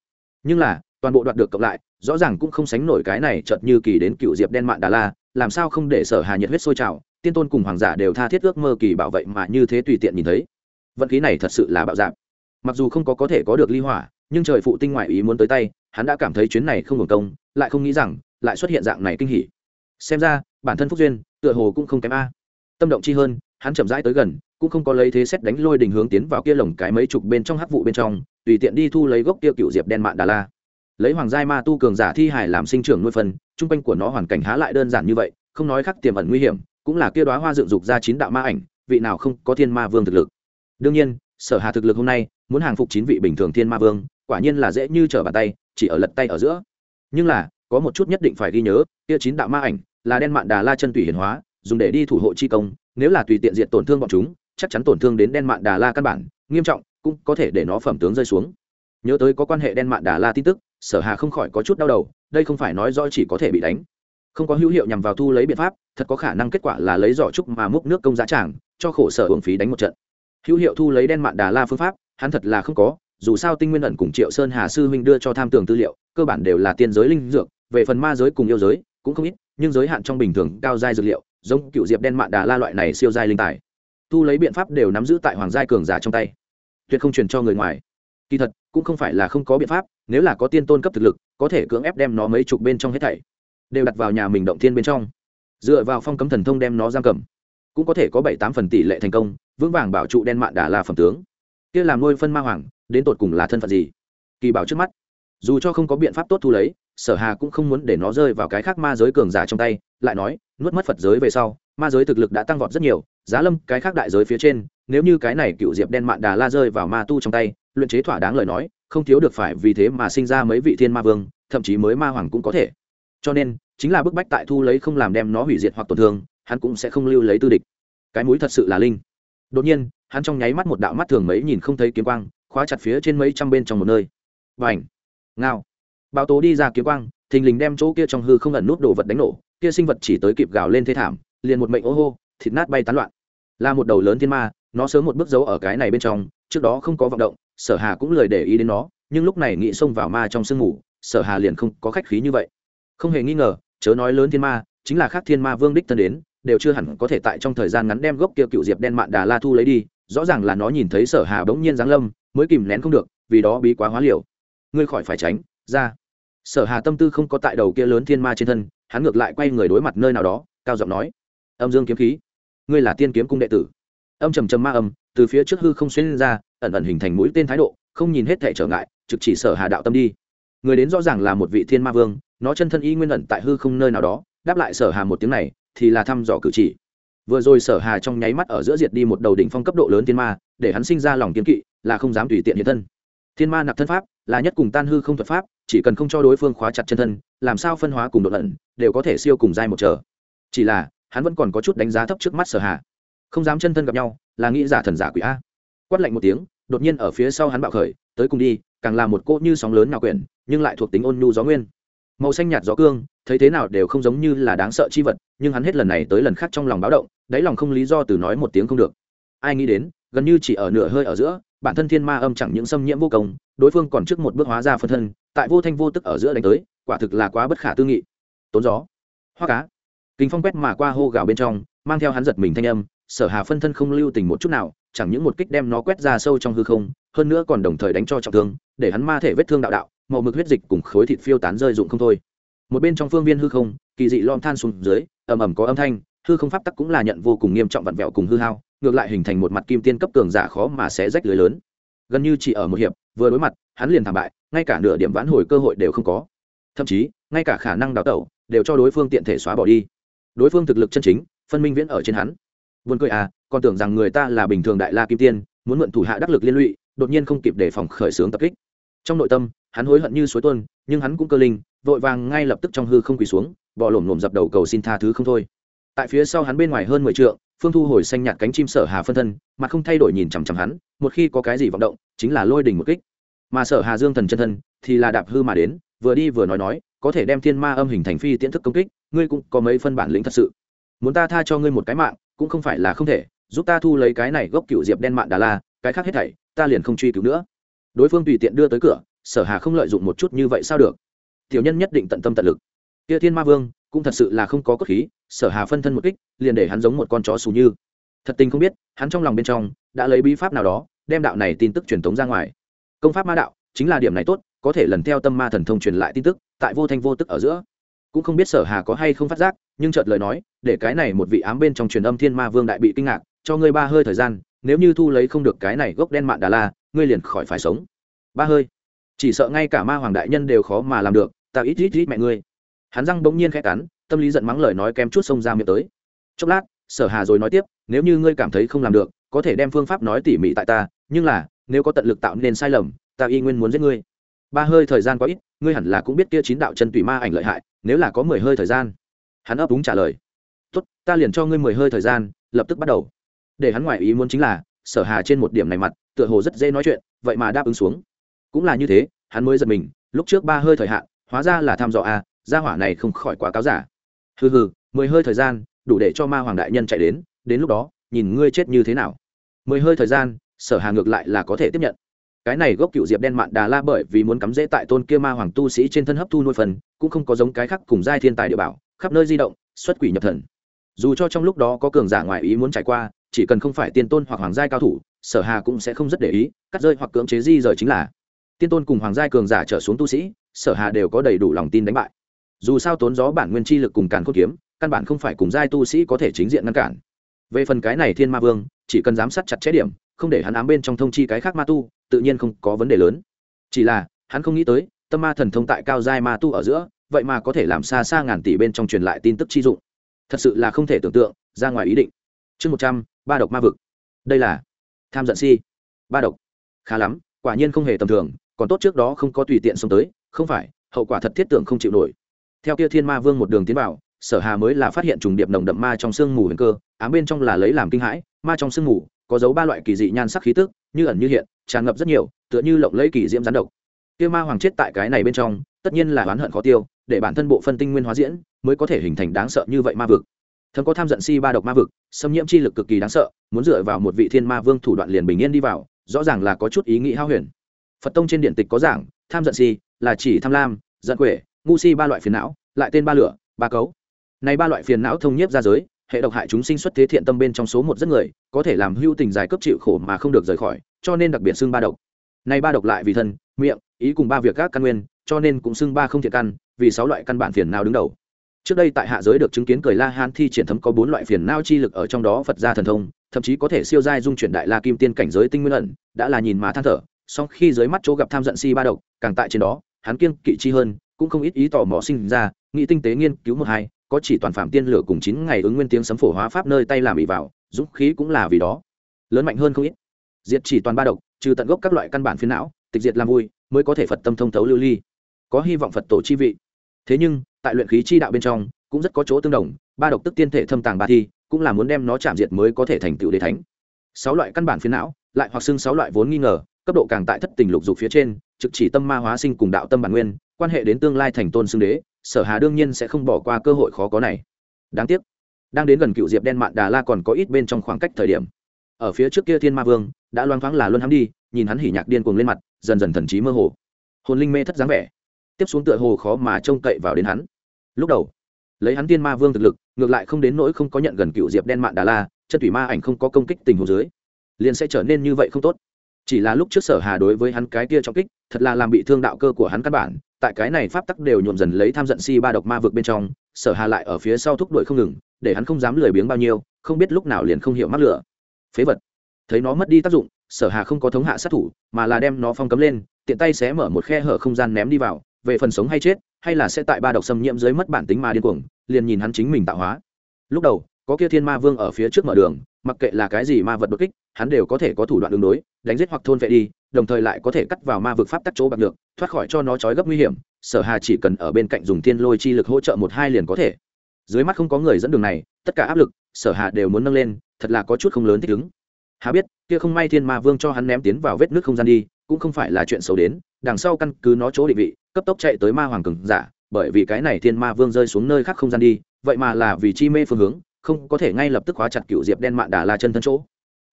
nhưng là, toàn bộ đoạt được cộng lại, rõ ràng cũng không sánh nổi cái này chợt như kỳ đến cựu diệp đen mạn đà la, làm sao không để sở hà nhiệt huyết sôi trào, tiên tôn cùng hoàng giả đều tha thiết ước mơ kỳ bảo vệ mà như thế tùy tiện nhìn thấy. Vận khí này thật sự là bạo dạng mặc dù không có có thể có được ly hỏa, nhưng trời phụ tinh ngoại ý muốn tới tay, hắn đã cảm thấy chuyến này không hưởng công, lại không nghĩ rằng, lại xuất hiện dạng này kinh hỉ. Xem ra, bản thân phúc duyên, tựa hồ cũng không kém a. Tâm động chi hơn, hắn chậm rãi tới gần cũng không có lấy thế xét đánh lôi đình hướng tiến vào kia lồng cái mấy chục bên trong hắc vụ bên trong, tùy tiện đi thu lấy gốc kia cựu diệp đen mạn đà la. Lấy hoàng giai ma tu cường giả thi hải làm sinh trưởng nuôi phân, chung quanh của nó hoàn cảnh há lại đơn giản như vậy, không nói khắc tiềm ẩn nguy hiểm, cũng là kia đoá hoa dựng dục ra chín đạo ma ảnh, vị nào không có thiên ma vương thực lực. Đương nhiên, sở hà thực lực hôm nay, muốn hàng phục chín vị bình thường thiên ma vương, quả nhiên là dễ như trở bàn tay, chỉ ở lật tay ở giữa. Nhưng là, có một chút nhất định phải ghi nhớ, kia chín đạo ma ảnh là đen mạn đà la chân tùy hiển hóa, dùng để đi thủ hộ chi công, nếu là tùy tiện diện tổn thương bọn chúng chắc chắn tổn thương đến đen mạn đà la căn bản, nghiêm trọng, cũng có thể để nó phẩm tướng rơi xuống. Nhớ tới có quan hệ đen mạn đà la tin tức, sở hà không khỏi có chút đau đầu, đây không phải nói rõ chỉ có thể bị đánh. Không có hữu hiệu nhằm vào thu lấy biện pháp, thật có khả năng kết quả là lấy giỏ trúc mà múc nước công giá tràng, cho khổ sở hưởng phí đánh một trận. Hữu hiệu thu lấy đen mạn đà la phương pháp, hắn thật là không có, dù sao tinh nguyên ẩn cùng triệu sơn hà sư huynh đưa cho tham tường tư liệu, cơ bản đều là tiên giới linh dược, về phần ma giới cùng yêu giới, cũng không ít, nhưng giới hạn trong bình thường cao giai dược liệu, giống cựu diệp đen mạn đà la loại này siêu giai linh tài thu lấy biện pháp đều nắm giữ tại hoàng giai cường giả trong tay. Tuyệt không truyền cho người ngoài. Kỳ thật, cũng không phải là không có biện pháp, nếu là có tiên tôn cấp thực lực, có thể cưỡng ép đem nó mấy chục bên trong hết thảy, đều đặt vào nhà mình động thiên bên trong. Dựa vào phong cấm thần thông đem nó giam cầm, cũng có thể có bảy tám phần tỷ lệ thành công, vững vàng bảo trụ đen mạn đà là phẩm tướng. Kia làm nuôi phân ma hoàng, đến tột cùng là thân phận gì? Kỳ bảo trước mắt, dù cho không có biện pháp tốt thu lấy, sở hà cũng không muốn để nó rơi vào cái khác ma giới cường giả trong tay, lại nói, nuốt mất phật giới về sau ma giới thực lực đã tăng vọt rất nhiều, giá lâm, cái khác đại giới phía trên, nếu như cái này cựu diệp đen mạn đà la rơi vào ma tu trong tay, luyện chế thỏa đáng lời nói, không thiếu được phải vì thế mà sinh ra mấy vị thiên ma vương, thậm chí mới ma hoàng cũng có thể. Cho nên, chính là bức bách tại thu lấy không làm đem nó hủy diệt hoặc tổn thương, hắn cũng sẽ không lưu lấy tư địch. Cái mũi thật sự là linh. Đột nhiên, hắn trong nháy mắt một đạo mắt thường mấy nhìn không thấy kiếm quang, khóa chặt phía trên mấy trăm bên trong một nơi. Và ảnh ngao! Báo tố đi ra kiếm quang, thình lình đem chỗ kia trong hư không ẩn nút đồ vật đánh nổ, kia sinh vật chỉ tới kịp gào lên thế thảm liền một mệnh ô hô, thịt nát bay tán loạn. Là một đầu lớn thiên ma, nó sớm một bước giấu ở cái này bên trong, trước đó không có vọng động, sở hà cũng lời để ý đến nó, nhưng lúc này nghĩ xông vào ma trong sương ngủ sở hà liền không có khách khí như vậy. Không hề nghi ngờ, chớ nói lớn thiên ma, chính là khác thiên ma vương đích thân đến, đều chưa hẳn có thể tại trong thời gian ngắn đem gốc kia cựu diệp đen mạn đà la thu lấy đi, rõ ràng là nó nhìn thấy sở hà bỗng nhiên giáng lâm, mới kìm nén không được, vì đó bí quá hóa liều. Ngươi khỏi phải tránh, ra. Sở hà tâm tư không có tại đầu kia lớn thiên ma trên thân, hắn ngược lại quay người đối mặt nơi nào đó, cao giọng nói âm dương kiếm khí. Ngươi là tiên kiếm cung đệ tử. Âm trầm trầm ma âm, từ phía trước hư không xuyên ra, ẩn ẩn hình thành mũi tên thái độ, không nhìn hết thể trở ngại, trực chỉ sở hà đạo tâm đi. Người đến rõ ràng là một vị thiên ma vương, nó chân thân y nguyên ẩn tại hư không nơi nào đó, đáp lại sở hà một tiếng này, thì là thăm dò cử chỉ. Vừa rồi sở hà trong nháy mắt ở giữa diệt đi một đầu đỉnh phong cấp độ lớn thiên ma, để hắn sinh ra lòng kiếm kỵ, là không dám tùy tiện hiện thân. Thiên ma nạp thân pháp, là nhất cùng tan hư không thuật pháp, chỉ cần không cho đối phương khóa chặt chân thân, làm sao phân hóa cùng độ lẫn đều có thể siêu cùng dai một chờ chỉ là hắn vẫn còn có chút đánh giá thấp trước mắt sở hà không dám chân thân gặp nhau là nghĩ giả thần giả quỷ a quát lạnh một tiếng đột nhiên ở phía sau hắn bạo khởi tới cùng đi càng là một cỗ như sóng lớn nào quyển, nhưng lại thuộc tính ôn nhu gió nguyên màu xanh nhạt gió cương thấy thế nào đều không giống như là đáng sợ chi vật nhưng hắn hết lần này tới lần khác trong lòng báo động đáy lòng không lý do từ nói một tiếng không được ai nghĩ đến gần như chỉ ở nửa hơi ở giữa bản thân thiên ma âm chẳng những xâm nhiễm vô công đối phương còn trước một bước hóa ra phân thân tại vô thanh vô tức ở giữa đánh tới quả thực là quá bất khả tư nghị tốn gió hoa cá kính phong quét mà qua hô gào bên trong, mang theo hắn giật mình thanh âm, sở hà phân thân không lưu tình một chút nào, chẳng những một kích đem nó quét ra sâu trong hư không, hơn nữa còn đồng thời đánh cho trọng thương, để hắn ma thể vết thương đạo đạo, màu mực huyết dịch cùng khối thịt phiêu tán rơi dụng không thôi. Một bên trong phương viên hư không, kỳ dị lom than xuống dưới, ầm ầm có âm thanh, hư không pháp tắc cũng là nhận vô cùng nghiêm trọng vặn vẹo cùng hư hao, ngược lại hình thành một mặt kim tiên cấp cường giả khó mà sẽ rách lưới lớn. Gần như chỉ ở một hiệp, vừa đối mặt, hắn liền thảm bại, ngay cả nửa điểm vãn hồi cơ hội đều không có. Thậm chí, ngay cả khả năng đào tẩu, đều cho đối phương tiện thể xóa bỏ đi đối phương thực lực chân chính, phân minh viễn ở trên hắn. Vườn cười à còn tưởng rằng người ta là bình thường đại la kim tiên, muốn mượn thủ hạ đắc lực liên lụy, đột nhiên không kịp để phòng khởi xướng tập kích. Trong nội tâm, hắn hối hận như suối tuôn, nhưng hắn cũng cơ linh, vội vàng ngay lập tức trong hư không quỳ xuống, bò lổm lổm dập đầu cầu xin tha thứ không thôi. Tại phía sau hắn bên ngoài hơn mười trượng, phương thu hồi xanh nhạt cánh chim sở hà phân thân, mặt không thay đổi nhìn chằm chằm hắn, một khi có cái gì vọng động, chính là lôi đỉnh một kích. Mà sở hà dương thần chân thân, thì là đạp hư mà đến, vừa đi vừa nói nói, có thể đem thiên ma âm hình thành phi tiễn thức công kích ngươi cũng có mấy phân bản lĩnh thật sự. Muốn ta tha cho ngươi một cái mạng, cũng không phải là không thể, giúp ta thu lấy cái này gốc cựu diệp đen mạn đà la, cái khác hết thảy, ta liền không truy cứu nữa. Đối phương tùy tiện đưa tới cửa, sở hà không lợi dụng một chút như vậy sao được? Tiểu nhân nhất định tận tâm tận lực. Kia thiên ma vương, cũng thật sự là không có cốt khí, sở hà phân thân một kích, liền để hắn giống một con chó xù như. Thật tình không biết, hắn trong lòng bên trong, đã lấy bí pháp nào đó, đem đạo này tin tức truyền tống ra ngoài. Công pháp ma đạo, chính là điểm này tốt, có thể lần theo tâm ma thần thông truyền lại tin tức, tại vô thanh vô tức ở giữa cũng không biết sở hà có hay không phát giác, nhưng chợt lời nói, để cái này một vị ám bên trong truyền âm thiên ma vương đại bị kinh ngạc, cho ngươi ba hơi thời gian, nếu như thu lấy không được cái này gốc đen mạn đà la, ngươi liền khỏi phải sống. Ba hơi. Chỉ sợ ngay cả ma hoàng đại nhân đều khó mà làm được, ta ít ít ít mẹ ngươi. Hắn răng bỗng nhiên khẽ cắn, tâm lý giận mắng lời nói kém chút xông ra miệng tới. Chốc lát, sở hà rồi nói tiếp, nếu như ngươi cảm thấy không làm được, có thể đem phương pháp nói tỉ mỉ tại ta, nhưng là, nếu có tận lực tạo nên sai lầm, ta y nguyên muốn giết ngươi. Ba hơi thời gian quá ít, ngươi hẳn là cũng biết kia chín đạo chân tùy ma ảnh lợi hại nếu là có mười hơi thời gian. Hắn ấp úng trả lời. Tốt, ta liền cho ngươi mười hơi thời gian, lập tức bắt đầu. Để hắn ngoại ý muốn chính là, sở hà trên một điểm này mặt, tựa hồ rất dễ nói chuyện, vậy mà đáp ứng xuống. Cũng là như thế, hắn mới giật mình, lúc trước ba hơi thời hạn, hóa ra là tham dò a gia hỏa này không khỏi quá cáo giả. Hừ hừ, mười hơi thời gian, đủ để cho ma hoàng đại nhân chạy đến đến lúc đó, nhìn ngươi chết như thế nào. Mười hơi thời gian, sở hà ngược lại là có thể tiếp nhận. Cái này gốc cựu diệp đen mạn đà la bởi vì muốn cắm rễ tại tôn kia ma hoàng tu sĩ trên thân hấp thu nuôi phần cũng không có giống cái khác cùng giai thiên tài địa bảo, khắp nơi di động, xuất quỷ nhập thần. Dù cho trong lúc đó có cường giả ngoại ý muốn trải qua, chỉ cần không phải tiên tôn hoặc hoàng giai cao thủ, sở hà cũng sẽ không rất để ý, cắt rơi hoặc cưỡng chế di rời chính là. Tiên tôn cùng hoàng giai cường giả trở xuống tu sĩ, sở hà đều có đầy đủ lòng tin đánh bại. Dù sao tốn gió bản nguyên chi lực cùng càn khôn kiếm, căn bản không phải cùng giai tu sĩ có thể chính diện ngăn cản. Về phần cái này thiên ma vương, chỉ cần giám sát chặt chẽ điểm, không để hắn ám bên trong thông chi cái khác ma tu, tự nhiên không có vấn đề lớn. Chỉ là, hắn không nghĩ tới, tâm ma thần thông tại cao giai ma tu ở giữa vậy mà có thể làm xa xa ngàn tỷ bên trong truyền lại tin tức chi dụng. Thật sự là không thể tưởng tượng, ra ngoài ý định. Chương một trăm, ba độc ma vực. Đây là tham giận si. Ba độc. Khá lắm, quả nhiên không hề tầm thường, còn tốt trước đó không có tùy tiện xông tới, không phải, hậu quả thật thiết tưởng không chịu nổi. Theo kia thiên ma vương một đường tiến vào, sở hà mới là phát hiện trùng điệp nồng đậm ma trong sương mù huyền cơ, ám bên trong là lấy làm kinh hãi, ma trong sương mù có dấu ba loại kỳ dị nhan sắc khí tức, như ẩn như hiện, tràn ngập rất nhiều, tựa như lộng lấy kỳ diễm rắn độc. Kia ma hoàng chết tại cái này bên trong, tất nhiên là oán hận khó tiêu để bản thân bộ phân tinh nguyên hóa diễn mới có thể hình thành đáng sợ như vậy ma vực. Thấm có tham giận si ba độc ma vực, xâm nhiễm chi lực cực kỳ đáng sợ, muốn dựa vào một vị thiên ma vương thủ đoạn liền bình yên đi vào, rõ ràng là có chút ý nghĩ hao huyền. Phật tông trên điện tịch có giảng, tham giận si là chỉ tham lam, giận quể ngu si ba loại phiền não, lại tên ba lửa, ba cấu. Này ba loại phiền não thông nhiếp ra giới, hệ độc hại chúng sinh xuất thế thiện tâm bên trong số một rất người, có thể làm hưu tình dài cấp chịu khổ mà không được rời khỏi, cho nên đặc biệt xưng ba độc. Này ba độc lại vì thân, miệng, ý cùng ba việc các căn nguyên, cho nên cũng xưng ba không thiện căn vì sáu loại căn bản phiền não đứng đầu. Trước đây tại hạ giới được chứng kiến cười la hán thi triển thấm có bốn loại phiền não chi lực ở trong đó phật gia thần thông, thậm chí có thể siêu giai dung chuyển đại la kim tiên cảnh giới tinh nguyên ẩn, đã là nhìn mà than thở, song khi dưới mắt chỗ gặp tham giận si ba độc, càng tại trên đó, hắn kiên kỵ chi hơn, cũng không ít ý tò mò sinh ra, nghĩ tinh tế nghiên cứu một hai, có chỉ toàn phạm tiên lửa cùng chín ngày ứng nguyên tiếng sấm phổ hóa pháp nơi tay làm ỉ vào, dũng khí cũng là vì đó. Lớn mạnh hơn không ít. Diệt chỉ toàn ba độc, trừ tận gốc các loại căn bản phiến não, tịch diệt làm vui, mới có thể phật tâm thông thấu lưu ly. Có hy vọng phật tổ chi vị thế nhưng, tại luyện khí chi đạo bên trong, cũng rất có chỗ tương đồng, ba độc tức tiên thể thâm tàng ba thi, cũng là muốn đem nó chạm diệt mới có thể thành tựu đế thánh. Sáu loại căn bản phiến não, lại hoặc xưng sáu loại vốn nghi ngờ, cấp độ càng tại thất tình lục dục phía trên, trực chỉ tâm ma hóa sinh cùng đạo tâm bản nguyên, quan hệ đến tương lai thành tôn xưng đế, sở hà đương nhiên sẽ không bỏ qua cơ hội khó có này. Đáng tiếc, đang đến gần cựu diệp đen mạn đà la còn có ít bên trong khoảng cách thời điểm. Ở phía trước kia thiên ma vương, đã loang thoáng là luân hắn đi, nhìn hắn hỉ nhạc điên cuồng lên mặt, dần dần thần trí mơ hồ. Hồn linh mê thất dáng vẻ tiếp xuống tựa hồ khó mà trông cậy vào đến hắn. Lúc đầu, lấy hắn tiên ma vương thực lực, ngược lại không đến nỗi không có nhận gần cựu diệp đen mạn đà la, chân thủy ma ảnh không có công kích tình hồ dưới, liền sẽ trở nên như vậy không tốt. Chỉ là lúc trước sở hà đối với hắn cái kia trọng kích, thật là làm bị thương đạo cơ của hắn căn bản, tại cái này pháp tắc đều nhuộm dần lấy tham giận si ba độc ma vực bên trong, sở hà lại ở phía sau thúc đuổi không ngừng, để hắn không dám lười biếng bao nhiêu, không biết lúc nào liền không hiểu mắc lửa. Phế vật. Thấy nó mất đi tác dụng, sở hà không có thống hạ sát thủ, mà là đem nó phong cấm lên, tiện tay xé mở một khe hở không gian ném đi vào về phần sống hay chết, hay là sẽ tại ba độc xâm nhiễm dưới mất bản tính ma điên cuồng, liền nhìn hắn chính mình tạo hóa. Lúc đầu, có kia thiên ma vương ở phía trước mở đường, mặc kệ là cái gì ma vật đột kích, hắn đều có thể có thủ đoạn đường đối, đánh giết hoặc thôn vệ đi, đồng thời lại có thể cắt vào ma vực pháp tắc chỗ bạc được thoát khỏi cho nó trói gấp nguy hiểm, sở hà chỉ cần ở bên cạnh dùng thiên lôi chi lực hỗ trợ một hai liền có thể. Dưới mắt không có người dẫn đường này, tất cả áp lực, sở hà đều muốn nâng lên, thật là có chút không lớn thích ứng há biết, kia không may thiên ma vương cho hắn ném tiến vào vết nước không gian đi, cũng không phải là chuyện xấu đến, đằng sau căn cứ nó chỗ định vị, cấp tốc chạy tới ma hoàng cường giả, bởi vì cái này thiên ma vương rơi xuống nơi khác không gian đi, vậy mà là vì chi mê phương hướng, không có thể ngay lập tức khóa chặt cựu diệp đen mạn đà la chân thân chỗ.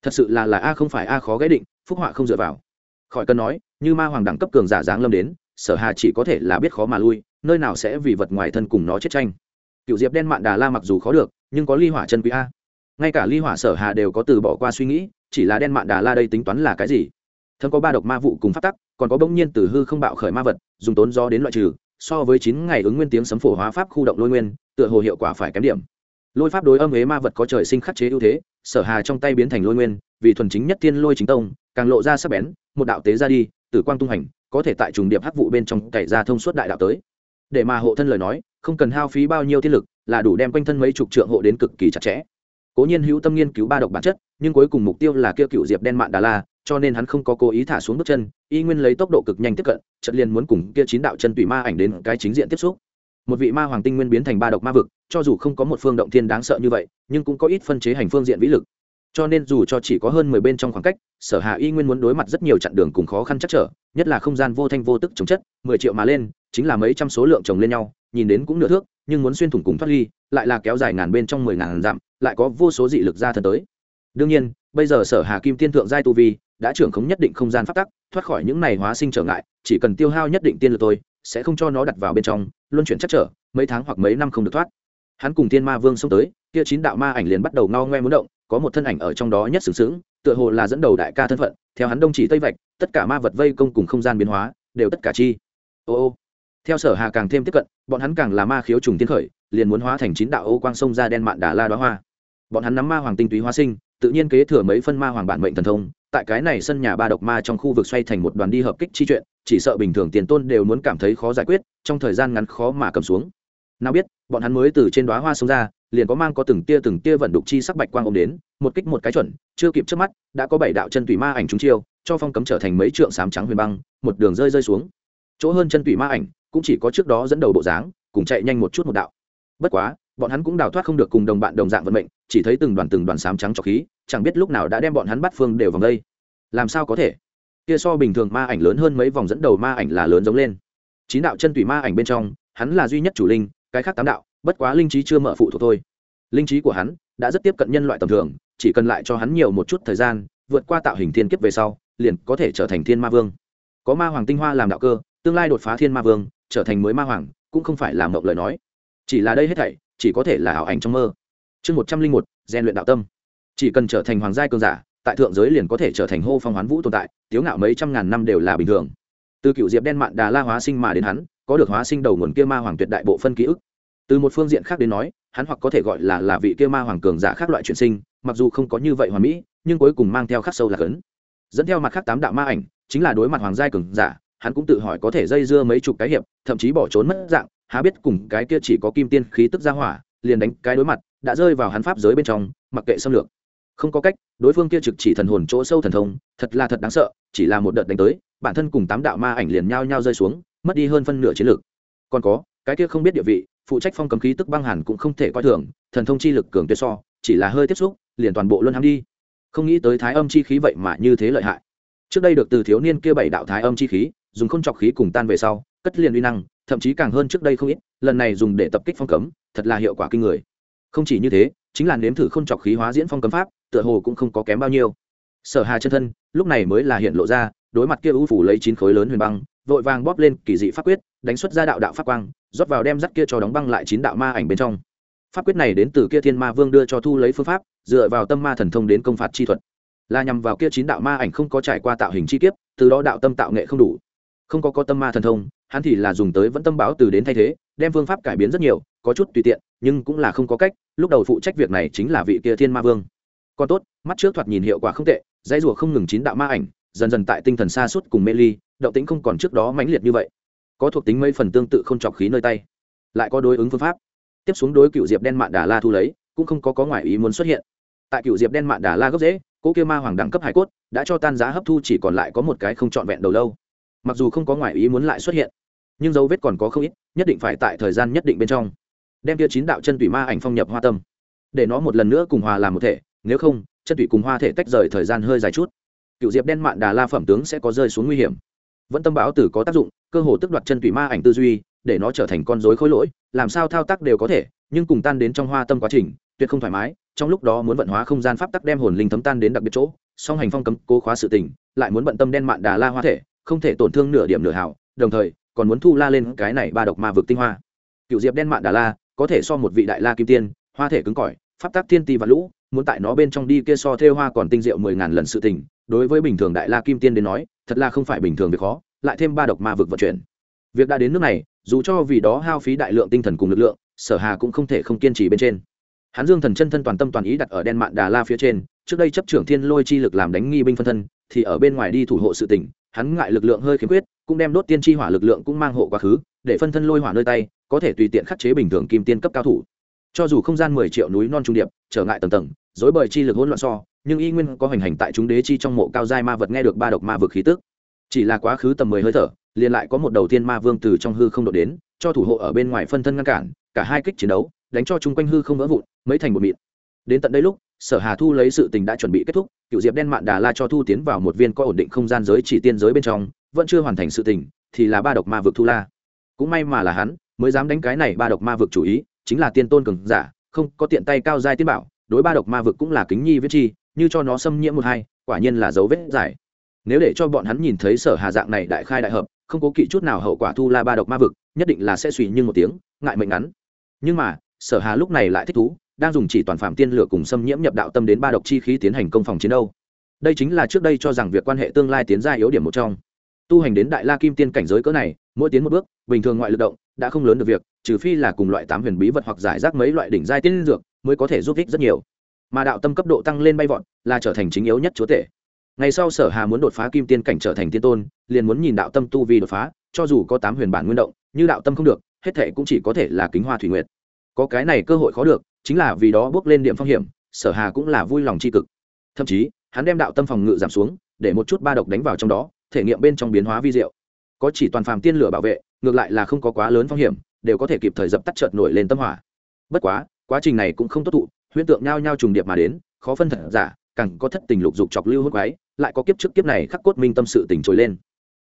Thật sự là là a không phải a khó ghé định, phúc họa không dựa vào. Khỏi cần nói, như ma hoàng đẳng cấp cường giả giáng lâm đến, sở hà chỉ có thể là biết khó mà lui, nơi nào sẽ vì vật ngoài thân cùng nó chết tranh. Cựu diệp đen mạn đà la mặc dù khó được, nhưng có ly hỏa chân quý a ngay cả ly hỏa sở hà đều có từ bỏ qua suy nghĩ, chỉ là đen mạn đà la đây tính toán là cái gì? Thâm có ba độc ma vụ cùng phát tắc, còn có bỗng nhiên từ hư không bạo khởi ma vật, dùng tốn gió đến loại trừ, so với chín ngày ứng nguyên tiếng sấm phổ hóa pháp khu động lôi nguyên, tựa hồ hiệu quả phải kém điểm. Lôi pháp đối âm ế ma vật có trời sinh khắc chế ưu thế, sở hà trong tay biến thành lôi nguyên, vì thuần chính nhất thiên lôi chính tông, càng lộ ra sắc bén, một đạo tế ra đi, tử quang tung hành, có thể tại trùng điệp hắc vụ bên trong cày ra thông suốt đại đạo tới. Để mà hộ thân lời nói, không cần hao phí bao nhiêu thiên lực, là đủ đem quanh thân mấy chục trượng hộ đến cực kỳ chặt chẽ cố nhiên hữu tâm nghiên cứu ba độc bản chất, nhưng cuối cùng mục tiêu là kêu cựu diệp đen mạn đà la, cho nên hắn không có cố ý thả xuống bước chân, y nguyên lấy tốc độ cực nhanh tiếp cận trận liền muốn cùng kia chín đạo chân tùy ma ảnh đến cái chính diện tiếp xúc. Một vị ma hoàng tinh nguyên biến thành ba độc ma vực, cho dù không có một phương động thiên đáng sợ như vậy, nhưng cũng có ít phân chế hành phương diện vĩ lực. Cho nên dù cho chỉ có hơn mười bên trong khoảng cách, sở hạ y nguyên muốn đối mặt rất nhiều chặng đường cùng khó khăn chắc trở, nhất là không gian vô thanh vô tức chống chất, mười triệu mà lên, chính là mấy trăm số lượng chồng lên nhau, nhìn đến cũng nửa thước, nhưng muốn xuyên thủng cùng thoát ly, lại là kéo dài ngàn bên trong mười ngàn dặm lại có vô số dị lực ra thân tới. Đương nhiên, bây giờ sở hà kim tiên thượng giai tu vi đã trưởng khống nhất định không gian phát tắc, thoát khỏi những này hóa sinh trở ngại, chỉ cần tiêu hao nhất định tiên lực tôi sẽ không cho nó đặt vào bên trong, luân chuyển chắc trở, mấy tháng hoặc mấy năm không được thoát. Hắn cùng tiên ma vương xông tới, kia chín đạo ma ảnh liền bắt đầu ngao ngoe muốn động, có một thân ảnh ở trong đó nhất sừng sững, tựa hồ là dẫn đầu đại ca thân phận, theo hắn đông chỉ tây vạch, tất cả ma vật vây công cùng không gian biến hóa, đều tất cả chi. Ô ô. Theo sở hà càng thêm tiếp cận, bọn hắn càng là ma khiếu trùng tiên khởi, liền muốn hóa thành chín đạo ô quang sông ra đen mạn đà la đoá hoa bọn hắn nắm ma hoàng tinh túy hóa sinh, tự nhiên kế thừa mấy phân ma hoàng bản mệnh thần thông, tại cái này sân nhà ba độc ma trong khu vực xoay thành một đoàn đi hợp kích chi chuyện, chỉ sợ bình thường tiền tôn đều muốn cảm thấy khó giải quyết, trong thời gian ngắn khó mà cầm xuống. Nào biết, bọn hắn mới từ trên đoá hoa sông ra, liền có mang có từng tia từng tia vận đục chi sắc bạch quang ôm đến, một kích một cái chuẩn, chưa kịp trước mắt, đã có bảy đạo chân tùy ma ảnh trúng chiêu, cho phong cấm trở thành mấy trượng sám trắng huyền băng, một đường rơi rơi xuống. Chỗ hơn chân tùy ma ảnh cũng chỉ có trước đó dẫn đầu bộ dáng, cùng chạy nhanh một chút một đạo. Bất quá bọn hắn cũng đào thoát không được cùng đồng bạn đồng dạng vận mệnh, chỉ thấy từng đoàn từng đoàn sám trắng trọc khí, chẳng biết lúc nào đã đem bọn hắn bắt phương đều vòng đây. Làm sao có thể? Kia so bình thường ma ảnh lớn hơn mấy vòng dẫn đầu ma ảnh là lớn giống lên. Chín đạo chân tùy ma ảnh bên trong, hắn là duy nhất chủ linh, cái khác tám đạo, bất quá linh trí chưa mở phụ thuộc thôi. Linh trí của hắn đã rất tiếp cận nhân loại tầm thường, chỉ cần lại cho hắn nhiều một chút thời gian, vượt qua tạo hình thiên kiếp về sau, liền có thể trở thành thiên ma vương. Có ma hoàng tinh hoa làm đạo cơ, tương lai đột phá thiên ma vương, trở thành mới ma hoàng, cũng không phải là mộng lời nói. Chỉ là đây hết thảy chỉ có thể là ảo ảnh trong mơ. Chương một trăm linh một, rèn luyện đạo tâm. Chỉ cần trở thành hoàng giai cường giả, tại thượng giới liền có thể trở thành hô phong hoán vũ tồn tại, tiếu ngạo mấy trăm ngàn năm đều là bình thường. Từ cựu diệp đen mạn đà la hóa sinh mà đến hắn, có được hóa sinh đầu nguồn kia ma hoàng tuyệt đại bộ phân ký ức. Từ một phương diện khác đến nói, hắn hoặc có thể gọi là là vị kia ma hoàng cường giả khác loại chuyển sinh, mặc dù không có như vậy hoàn mỹ, nhưng cuối cùng mang theo khắc sâu là cấn dẫn theo mặt khác tám đạo ma ảnh, chính là đối mặt hoàng giai cường giả, hắn cũng tự hỏi có thể dây dưa mấy chục cái hiệp, thậm chí bỏ trốn mất dạng há biết cùng cái kia chỉ có kim tiên khí tức ra hỏa, liền đánh cái đối mặt, đã rơi vào hắn pháp giới bên trong, mặc kệ xâm lược. Không có cách, đối phương kia trực chỉ thần hồn chỗ sâu thần thông, thật là thật đáng sợ, chỉ là một đợt đánh tới, bản thân cùng tám đạo ma ảnh liền nhao nhao rơi xuống, mất đi hơn phân nửa chiến lược còn có, cái kia không biết địa vị, phụ trách phong cấm khí tức băng hẳn cũng không thể coi thường, thần thông chi lực cường tuyệt so, chỉ là hơi tiếp xúc, liền toàn bộ luân hăng đi. Không nghĩ tới thái âm chi khí vậy mà như thế lợi hại. Trước đây được từ thiếu niên kia bảy đạo thái âm chi khí, dùng không chọc khí cùng tan về sau, cất liền uy năng thậm chí càng hơn trước đây không ít, lần này dùng để tập kích phong cấm, thật là hiệu quả kinh người. Không chỉ như thế, chính là nếm thử không chọc khí hóa diễn phong cấm pháp, tựa hồ cũng không có kém bao nhiêu. Sở hà chân thân, lúc này mới là hiện lộ ra, đối mặt kia ưu phủ lấy chín khối lớn huyền băng, vội vàng bóp lên kỳ dị pháp quyết, đánh xuất ra đạo đạo pháp quang, rót vào đem dắt kia cho đóng băng lại chín đạo ma ảnh bên trong. Pháp quyết này đến từ kia thiên ma vương đưa cho thu lấy phương pháp, dựa vào tâm ma thần thông đến công phạt chi thuật. Là nhằm vào kia chín đạo ma ảnh không có trải qua tạo hình chi tiết từ đó đạo tâm tạo nghệ không đủ. Không có có tâm ma thần thông hắn thì là dùng tới vẫn tâm báo từ đến thay thế, đem phương pháp cải biến rất nhiều, có chút tùy tiện, nhưng cũng là không có cách, lúc đầu phụ trách việc này chính là vị kia thiên ma vương. Còn tốt, mắt trước thoạt nhìn hiệu quả không tệ, dãy rùa không ngừng chín đạo ma ảnh, dần dần tại tinh thần xa suốt cùng mê ly, động tính không còn trước đó mãnh liệt như vậy. Có thuộc tính mấy phần tương tự không chọc khí nơi tay, lại có đối ứng phương pháp. Tiếp xuống đối cựu diệp đen mạn đà la thu lấy, cũng không có có ngoại ý muốn xuất hiện. Tại cựu diệp đen mạn đà la gốc dễ cỗ kia ma hoàng đẳng cấp hải cốt, đã cho tan giá hấp thu chỉ còn lại có một cái không trọn vẹn đầu lâu. Mặc dù không có ngoại ý muốn lại xuất hiện nhưng dấu vết còn có không ít, nhất định phải tại thời gian nhất định bên trong. Đem kia chín đạo chân thủy ma ảnh phong nhập hoa tâm. Để nó một lần nữa cùng hòa làm một thể, nếu không, chân thủy cùng hoa thể tách rời thời gian hơi dài chút. Cựu diệp đen mạn đà la phẩm tướng sẽ có rơi xuống nguy hiểm. Vẫn tâm báo tử có tác dụng, cơ hồ tức đoạt chân thủy ma ảnh tư duy, để nó trở thành con rối khối lỗi, làm sao thao tác đều có thể, nhưng cùng tan đến trong hoa tâm quá trình, tuyệt không thoải mái, trong lúc đó muốn vận hóa không gian pháp tắc đem hồn linh thấm tan đến đặc biệt chỗ, song hành phong cấm, cố khóa sự tình, lại muốn bận tâm đen mạn đà la hoa thể, không thể tổn thương nửa điểm nửa hảo đồng thời còn muốn thu la lên cái này ba độc ma vực tinh hoa. Cựu diệp đen mạn đà la, có thể so một vị đại la kim tiên, hoa thể cứng cỏi, pháp tắc thiên ti và lũ, muốn tại nó bên trong đi kia so thêu hoa còn tinh diệu mười ngàn lần sự tình, đối với bình thường đại la kim tiên đến nói, thật là không phải bình thường việc khó, lại thêm ba độc ma vực vận chuyển. Việc đã đến nước này, dù cho vì đó hao phí đại lượng tinh thần cùng lực lượng, sở hà cũng không thể không kiên trì bên trên. Hắn dương thần chân thân toàn tâm toàn ý đặt ở đen mạn đà la phía trên, trước đây chấp trưởng thiên lôi chi lực làm đánh nghi binh phân thân, thì ở bên ngoài đi thủ hộ sự tỉnh hắn ngại lực lượng hơi khiếm khuyết cũng đem đốt tiên chi hỏa lực lượng cũng mang hộ quá khứ, để phân thân lôi hỏa nơi tay, có thể tùy tiện khắc chế bình thường kim tiên cấp cao thủ. Cho dù không gian mười triệu núi non trung điệp, trở ngại tầng tầng, dối bời chi lực hỗn loạn so, nhưng y nguyên có hoành hành tại chúng đế chi trong mộ cao giai ma vật nghe được ba độc ma vực khí tức. Chỉ là quá khứ tầm mười hơi thở, liền lại có một đầu tiên ma vương từ trong hư không độ đến, cho thủ hộ ở bên ngoài phân thân ngăn cản, cả hai kích chiến đấu, đánh cho chung quanh hư không vỡ vụn, mấy thành một mịn. Đến tận đây lúc, sở hà thu lấy sự tình đã chuẩn bị kết thúc, cựu diệp đen mạn đà la cho thu tiến vào một viên có ổn định không gian giới chỉ tiên giới bên trong vẫn chưa hoàn thành sự tình, thì là ba độc ma vực thu la. Cũng may mà là hắn, mới dám đánh cái này ba độc ma vực chủ ý, chính là tiên tôn cường giả, không có tiện tay cao giai tiên bảo, đối ba độc ma vực cũng là kính nhi viết chi, như cho nó xâm nhiễm một hai, quả nhiên là dấu vết giải nếu để cho bọn hắn nhìn thấy sở hà dạng này đại khai đại hợp, không có kỵ chút nào hậu quả thu la ba độc ma vực, nhất định là sẽ suy như một tiếng, ngại mệnh ngắn. Nhưng mà, sở hà lúc này lại thích thú, đang dùng chỉ toàn phạm tiên lửa cùng xâm nhiễm nhập đạo tâm đến ba độc chi khí tiến hành công phòng chiến đâu đây chính là trước đây cho rằng việc quan hệ tương lai tiến ra yếu điểm một trong tu hành đến đại la kim tiên cảnh giới cỡ này, mỗi tiến một bước, bình thường ngoại lực động, đã không lớn được việc, trừ phi là cùng loại tám huyền bí vật hoặc giải rác mấy loại đỉnh giai tiên dược, mới có thể giúp ích rất nhiều. Mà đạo tâm cấp độ tăng lên bay vọt, là trở thành chính yếu nhất chúa tể. Ngày sau sở hà muốn đột phá kim tiên cảnh trở thành tiên tôn, liền muốn nhìn đạo tâm tu vi đột phá, cho dù có tám huyền bản nguyên động, như đạo tâm không được, hết thệ cũng chỉ có thể là kính hoa thủy nguyệt. Có cái này cơ hội khó được, chính là vì đó bước lên điểm phong hiểm, sở hà cũng là vui lòng tri cực. Thậm chí, hắn đem đạo tâm phòng ngự giảm xuống, để một chút ba độc đánh vào trong đó thể nghiệm bên trong biến hóa vi diệu. Có chỉ toàn phàm tiên lửa bảo vệ, ngược lại là không có quá lớn phong hiểm, đều có thể kịp thời dập tắt chợt nổi lên tâm hỏa. Bất quá quá trình này cũng không tốt thụ, huyễn tượng nhao nhao trùng điệp mà đến, khó phân thật giả, càng có thất tình lục dục chọc lưu hút quái, lại có kiếp trước kiếp này khắc cốt minh tâm sự tình trồi lên.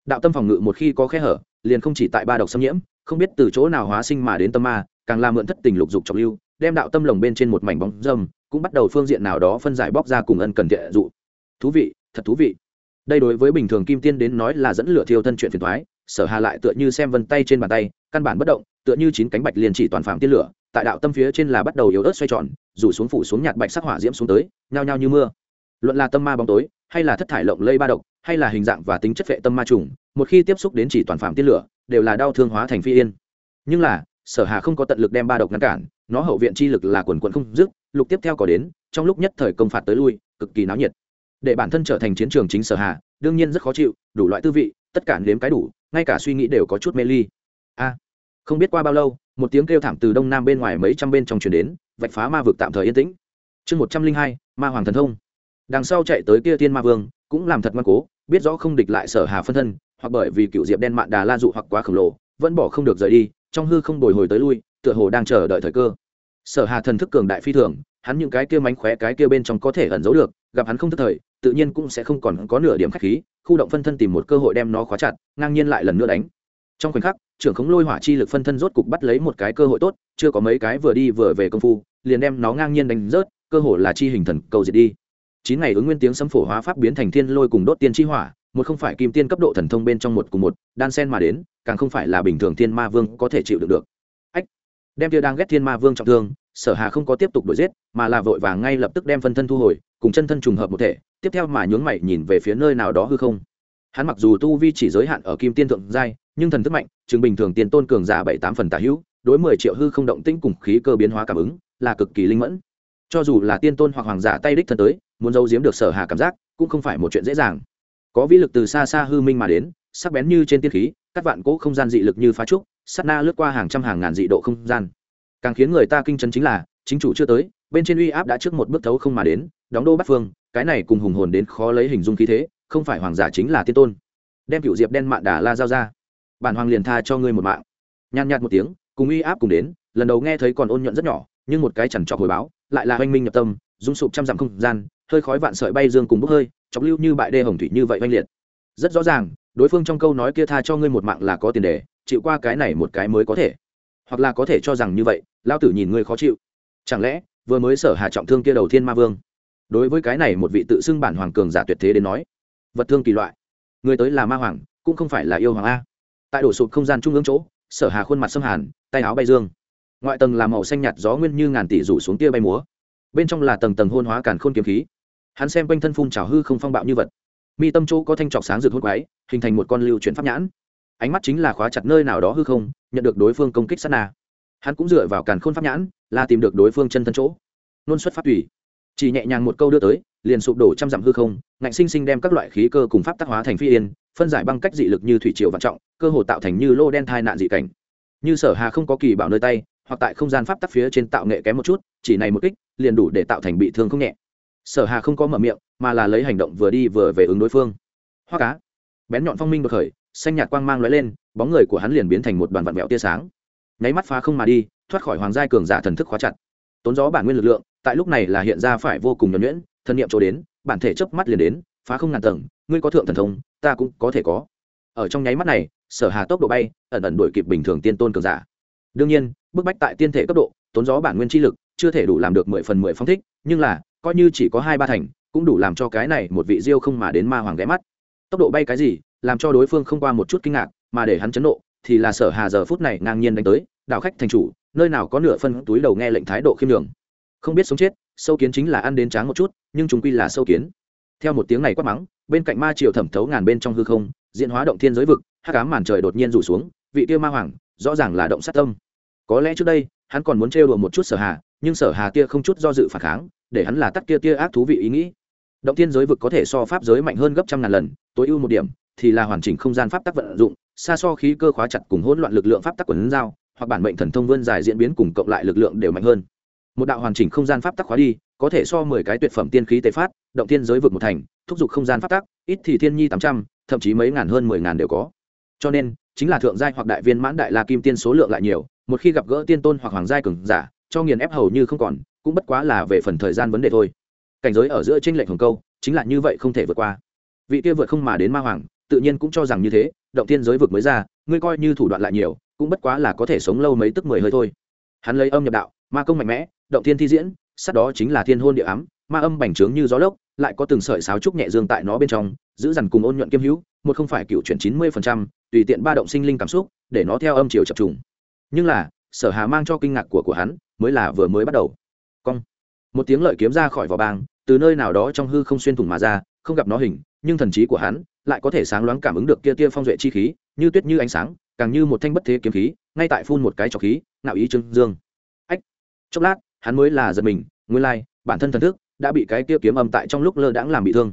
Đạo tâm phòng ngự một khi có khe hở, liền không chỉ tại ba độc xâm nhiễm, không biết từ chỗ nào hóa sinh mà đến tâm ma, càng làm mượn thất tình lục dục chọc lưu, đem đạo tâm lồng bên trên một mảnh bóng dâm, cũng bắt đầu phương diện nào đó phân giải bóc ra cùng ân cần thiện dụ. Thú vị, thật thú vị đây đối với bình thường kim tiên đến nói là dẫn lửa thiêu thân chuyện phiền thoái, sở hà lại tựa như xem vân tay trên bàn tay, căn bản bất động, tựa như chín cánh bạch liền chỉ toàn phạm tiên lửa, tại đạo tâm phía trên là bắt đầu yếu ớt xoay tròn, rủ xuống phủ xuống nhạt bạch sắc hỏa diễm xuống tới, nhao nhao như mưa. Luận là tâm ma bóng tối, hay là thất thải lộng lây ba độc, hay là hình dạng và tính chất vệ tâm ma trùng, một khi tiếp xúc đến chỉ toàn phạm tiên lửa, đều là đau thương hóa thành phi yên. Nhưng là, sở hà không có tận lực đem ba độc ngăn cản, nó hậu viện chi lực là quần quận không dứt, lục tiếp theo có đến, trong lúc nhất thời công phạt tới lui, cực kỳ náo nhiệt để bản thân trở thành chiến trường chính sở hạ đương nhiên rất khó chịu, đủ loại tư vị, tất cả nếm cái đủ, ngay cả suy nghĩ đều có chút mê ly. A, không biết qua bao lâu, một tiếng kêu thảm từ đông nam bên ngoài mấy trăm bên trong chuyển đến, vạch phá ma vực tạm thời yên tĩnh. Chương một trăm linh hai, ma hoàng thần thông. Đằng sau chạy tới kia tiên ma vương, cũng làm thật ngoan cố, biết rõ không địch lại sở hà phân thân, hoặc bởi vì cựu diệp đen mạn đà la dụ hoặc quá khổng lồ, vẫn bỏ không được rời đi, trong hư không bồi hồi tới lui, tựa hồ đang chờ đợi thời cơ. Sở hà thần thức cường đại phi thường hắn những cái kia mánh khóe cái kia bên trong có thể ẩn giấu được, gặp hắn không thức thời, tự nhiên cũng sẽ không còn có nửa điểm khách khí, khu động phân thân tìm một cơ hội đem nó khóa chặt, ngang nhiên lại lần nữa đánh. Trong khoảnh khắc, trưởng khống lôi hỏa chi lực phân thân rốt cục bắt lấy một cái cơ hội tốt, chưa có mấy cái vừa đi vừa về công phu, liền đem nó ngang nhiên đánh rớt, cơ hội là chi hình thần cầu diệt đi. Chín ngày ứng nguyên tiếng sấm phổ hóa pháp biến thành thiên lôi cùng đốt tiên chi hỏa, một không phải kim tiên cấp độ thần thông bên trong một cùng một, đan sen mà đến, càng không phải là bình thường thiên ma vương có thể chịu được được. Ách, đem kia đang ghét thiên ma vương trọng thương sở hà không có tiếp tục đuổi giết, mà là vội vàng ngay lập tức đem phân thân thu hồi, cùng chân thân trùng hợp một thể, tiếp theo mà nhướng mày nhìn về phía nơi nào đó hư không. Hắn mặc dù tu vi chỉ giới hạn ở kim tiên thượng giai, nhưng thần thức mạnh chứng bình thường tiền tôn cường giả bảy tám phần tả hữu, đối mười triệu hư không động tĩnh cùng khí cơ biến hóa cảm ứng, là cực kỳ linh mẫn. Cho dù là tiên tôn hoặc hoàng giả tay đích thân tới, muốn giấu giếm được sở hà cảm giác, cũng không phải một chuyện dễ dàng. Có vĩ lực từ xa xa hư minh mà đến, sắc bén như trên tiên khí các vạn cỗ không gian dị lực như phá trúc, sát na lướt qua hàng trăm hàng ngàn dị độ không gian càng khiến người ta kinh chấn chính là, chính chủ chưa tới, bên trên uy áp đã trước một bước thấu không mà đến, đóng đô bắt phương, cái này cùng hùng hồn đến khó lấy hình dung khí thế, không phải hoàng giả chính là tiên tôn. Đem cựu diệp đen mạn đà la giao ra. Bản hoàng liền tha cho ngươi một mạng. Nhàn nhạt một tiếng, cùng uy áp cùng đến, lần đầu nghe thấy còn ôn nhuận rất nhỏ, nhưng một cái chẳng trọc hồi báo, lại là oanh minh nhập tâm, rung sụp trăm dặm không gian, hơi khói vạn sợi bay dương cùng bốc hơi, chọc lưu như bại đê hồng thủy như vậy oanh liệt. Rất rõ ràng, đối phương trong câu nói kia tha cho ngươi một mạng là có tiền đề, chịu qua cái này một cái mới có thể hoặc là có thể cho rằng như vậy lao tử nhìn ngươi khó chịu. Chẳng lẽ, vừa mới sở hạ trọng thương kia đầu thiên ma vương? Đối với cái này một vị tự xưng bản hoàng cường giả tuyệt thế đến nói, vật thương kỳ loại. Người tới là ma hoàng, cũng không phải là yêu hoàng a. Tại đổ sụp không gian trung ương chỗ, sở hà khuôn mặt xâm hàn, tay áo bay dương. Ngoại tầng là màu xanh nhạt gió nguyên như ngàn tỷ rủ xuống tia bay múa. Bên trong là tầng tầng hôn hóa càn khôn kiếm khí. Hắn xem quanh thân phun trào hư không phong bạo như vật. Mi tâm chỗ có thanh trọc sáng rực hốt quái, hình thành một con lưu chuyển pháp nhãn ánh mắt chính là khóa chặt nơi nào đó hư không, nhận được đối phương công kích sát na. Hắn cũng dựa vào càn khôn pháp nhãn, là tìm được đối phương chân thân chỗ. Nôn xuất pháp tùy. Chỉ nhẹ nhàng một câu đưa tới, liền sụp đổ trăm dặm hư không, ngạnh sinh sinh đem các loại khí cơ cùng pháp tác hóa thành phi yên, phân giải băng cách dị lực như thủy triều vạn trọng, cơ hồ tạo thành như lô đen thai nạn dị cảnh. Như sở hà không có kỳ bảo nơi tay, hoặc tại không gian pháp tắc phía trên tạo nghệ kém một chút, chỉ này một kích, liền đủ để tạo thành bị thương không nhẹ. Sở hà không có mở miệng, mà là lấy hành động vừa đi vừa về ứng đối phương. Hoa cá. Bén nhọn phong minh bật khởi xanh nhạt quang mang lóe lên, bóng người của hắn liền biến thành một đoàn vạn vẹo tia sáng. Nháy mắt phá không mà đi, thoát khỏi hoàng giai cường giả thần thức khóa chặt. Tốn gió bản nguyên lực lượng, tại lúc này là hiện ra phải vô cùng nhuẩn nhuyễn thân niệm chỗ đến, bản thể chớp mắt liền đến, phá không ngàn tầng, ngươi có thượng thần thông, ta cũng có thể có. Ở trong nháy mắt này, sở hà tốc độ bay, ẩn ẩn đuổi kịp bình thường tiên tôn cường giả. Đương nhiên, bức bách tại tiên thể cấp độ, tốn gió bản nguyên chi lực, chưa thể đủ làm được mười phần mười phong thích, nhưng là, coi như chỉ có hai ba thành, cũng đủ làm cho cái này một vị diêu không mà đến ma hoàng ghé mắt. Tốc độ bay cái gì làm cho đối phương không qua một chút kinh ngạc, mà để hắn chấn nộ, thì là sở hà giờ phút này ngang nhiên đánh tới, đảo khách thành chủ, nơi nào có nửa phân túi đầu nghe lệnh thái độ khiêm đường không biết sống chết, sâu kiến chính là ăn đến tráng một chút, nhưng chúng quy là sâu kiến. Theo một tiếng này quát mắng, bên cạnh ma triều thẩm thấu ngàn bên trong hư không, diễn hóa động thiên giới vực, hắc ám màn trời đột nhiên rủ xuống, vị tiêu ma hoàng, rõ ràng là động sát tâm. Có lẽ trước đây, hắn còn muốn trêu đùa một chút sở hà, nhưng sở hà kia không chút do dự phản kháng, để hắn là tắt kia tia ác thú vị ý nghĩ. Động thiên giới vực có thể so pháp giới mạnh hơn gấp trăm ngàn lần, tối ưu một điểm thì là hoàn chỉnh không gian pháp tắc vận dụng, xa so khí cơ khóa chặt cùng hỗn loạn lực lượng pháp tắc quần giao, hoặc bản mệnh thần thông vươn dài diễn biến cùng cộng lại lực lượng đều mạnh hơn. Một đạo hoàn chỉnh không gian pháp tắc khóa đi, có thể so mười cái tuyệt phẩm tiên khí tề phát, động thiên giới vực một thành, thúc giục không gian pháp tắc, ít thì thiên nhi tám trăm, thậm chí mấy ngàn hơn mười ngàn đều có. Cho nên, chính là thượng giai hoặc đại viên mãn đại la kim tiên số lượng lại nhiều, một khi gặp gỡ tiên tôn hoặc hoàng giai cường giả, cho nghiền ép hầu như không còn, cũng bất quá là về phần thời gian vấn đề thôi. Cảnh giới ở giữa tranh lệch hồng câu, chính là như vậy không thể vượt qua. Vị kia vượt không mà đến ma hoàng tự nhiên cũng cho rằng như thế, động tiên giới vực mới ra, ngươi coi như thủ đoạn lại nhiều, cũng bất quá là có thể sống lâu mấy tức mười hơi thôi. Hắn lấy âm nhập đạo, ma công mạnh mẽ, động thiên thi diễn, sát đó chính là thiên hôn địa ám, ma âm bành trướng như gió lốc, lại có từng sợi sáo trúc nhẹ dương tại nó bên trong, giữ dằn cùng ôn nhuận kiêm hữu, một không phải cựu chuyển chín mươi phần trăm, tùy tiện ba động sinh linh cảm xúc, để nó theo âm chiều chập trùng. Nhưng là, sở hà mang cho kinh ngạc của của hắn, mới là vừa mới bắt đầu. Cong. Một tiếng lợi kiếm ra khỏi vỏ bang, từ nơi nào đó trong hư không xuyên thủng mà ra, không gặp nó hình, nhưng thần trí của hắn lại có thể sáng loáng cảm ứng được kia tia phong duệ chi khí, như tuyết như ánh sáng, càng như một thanh bất thế kiếm khí, ngay tại phun một cái trọc khí nạo ý trưng dương. Ách, chốc lát, hắn mới là giật mình, nguyên lai, bản thân thần thức đã bị cái kia kiếm âm tại trong lúc lơ đãng làm bị thương.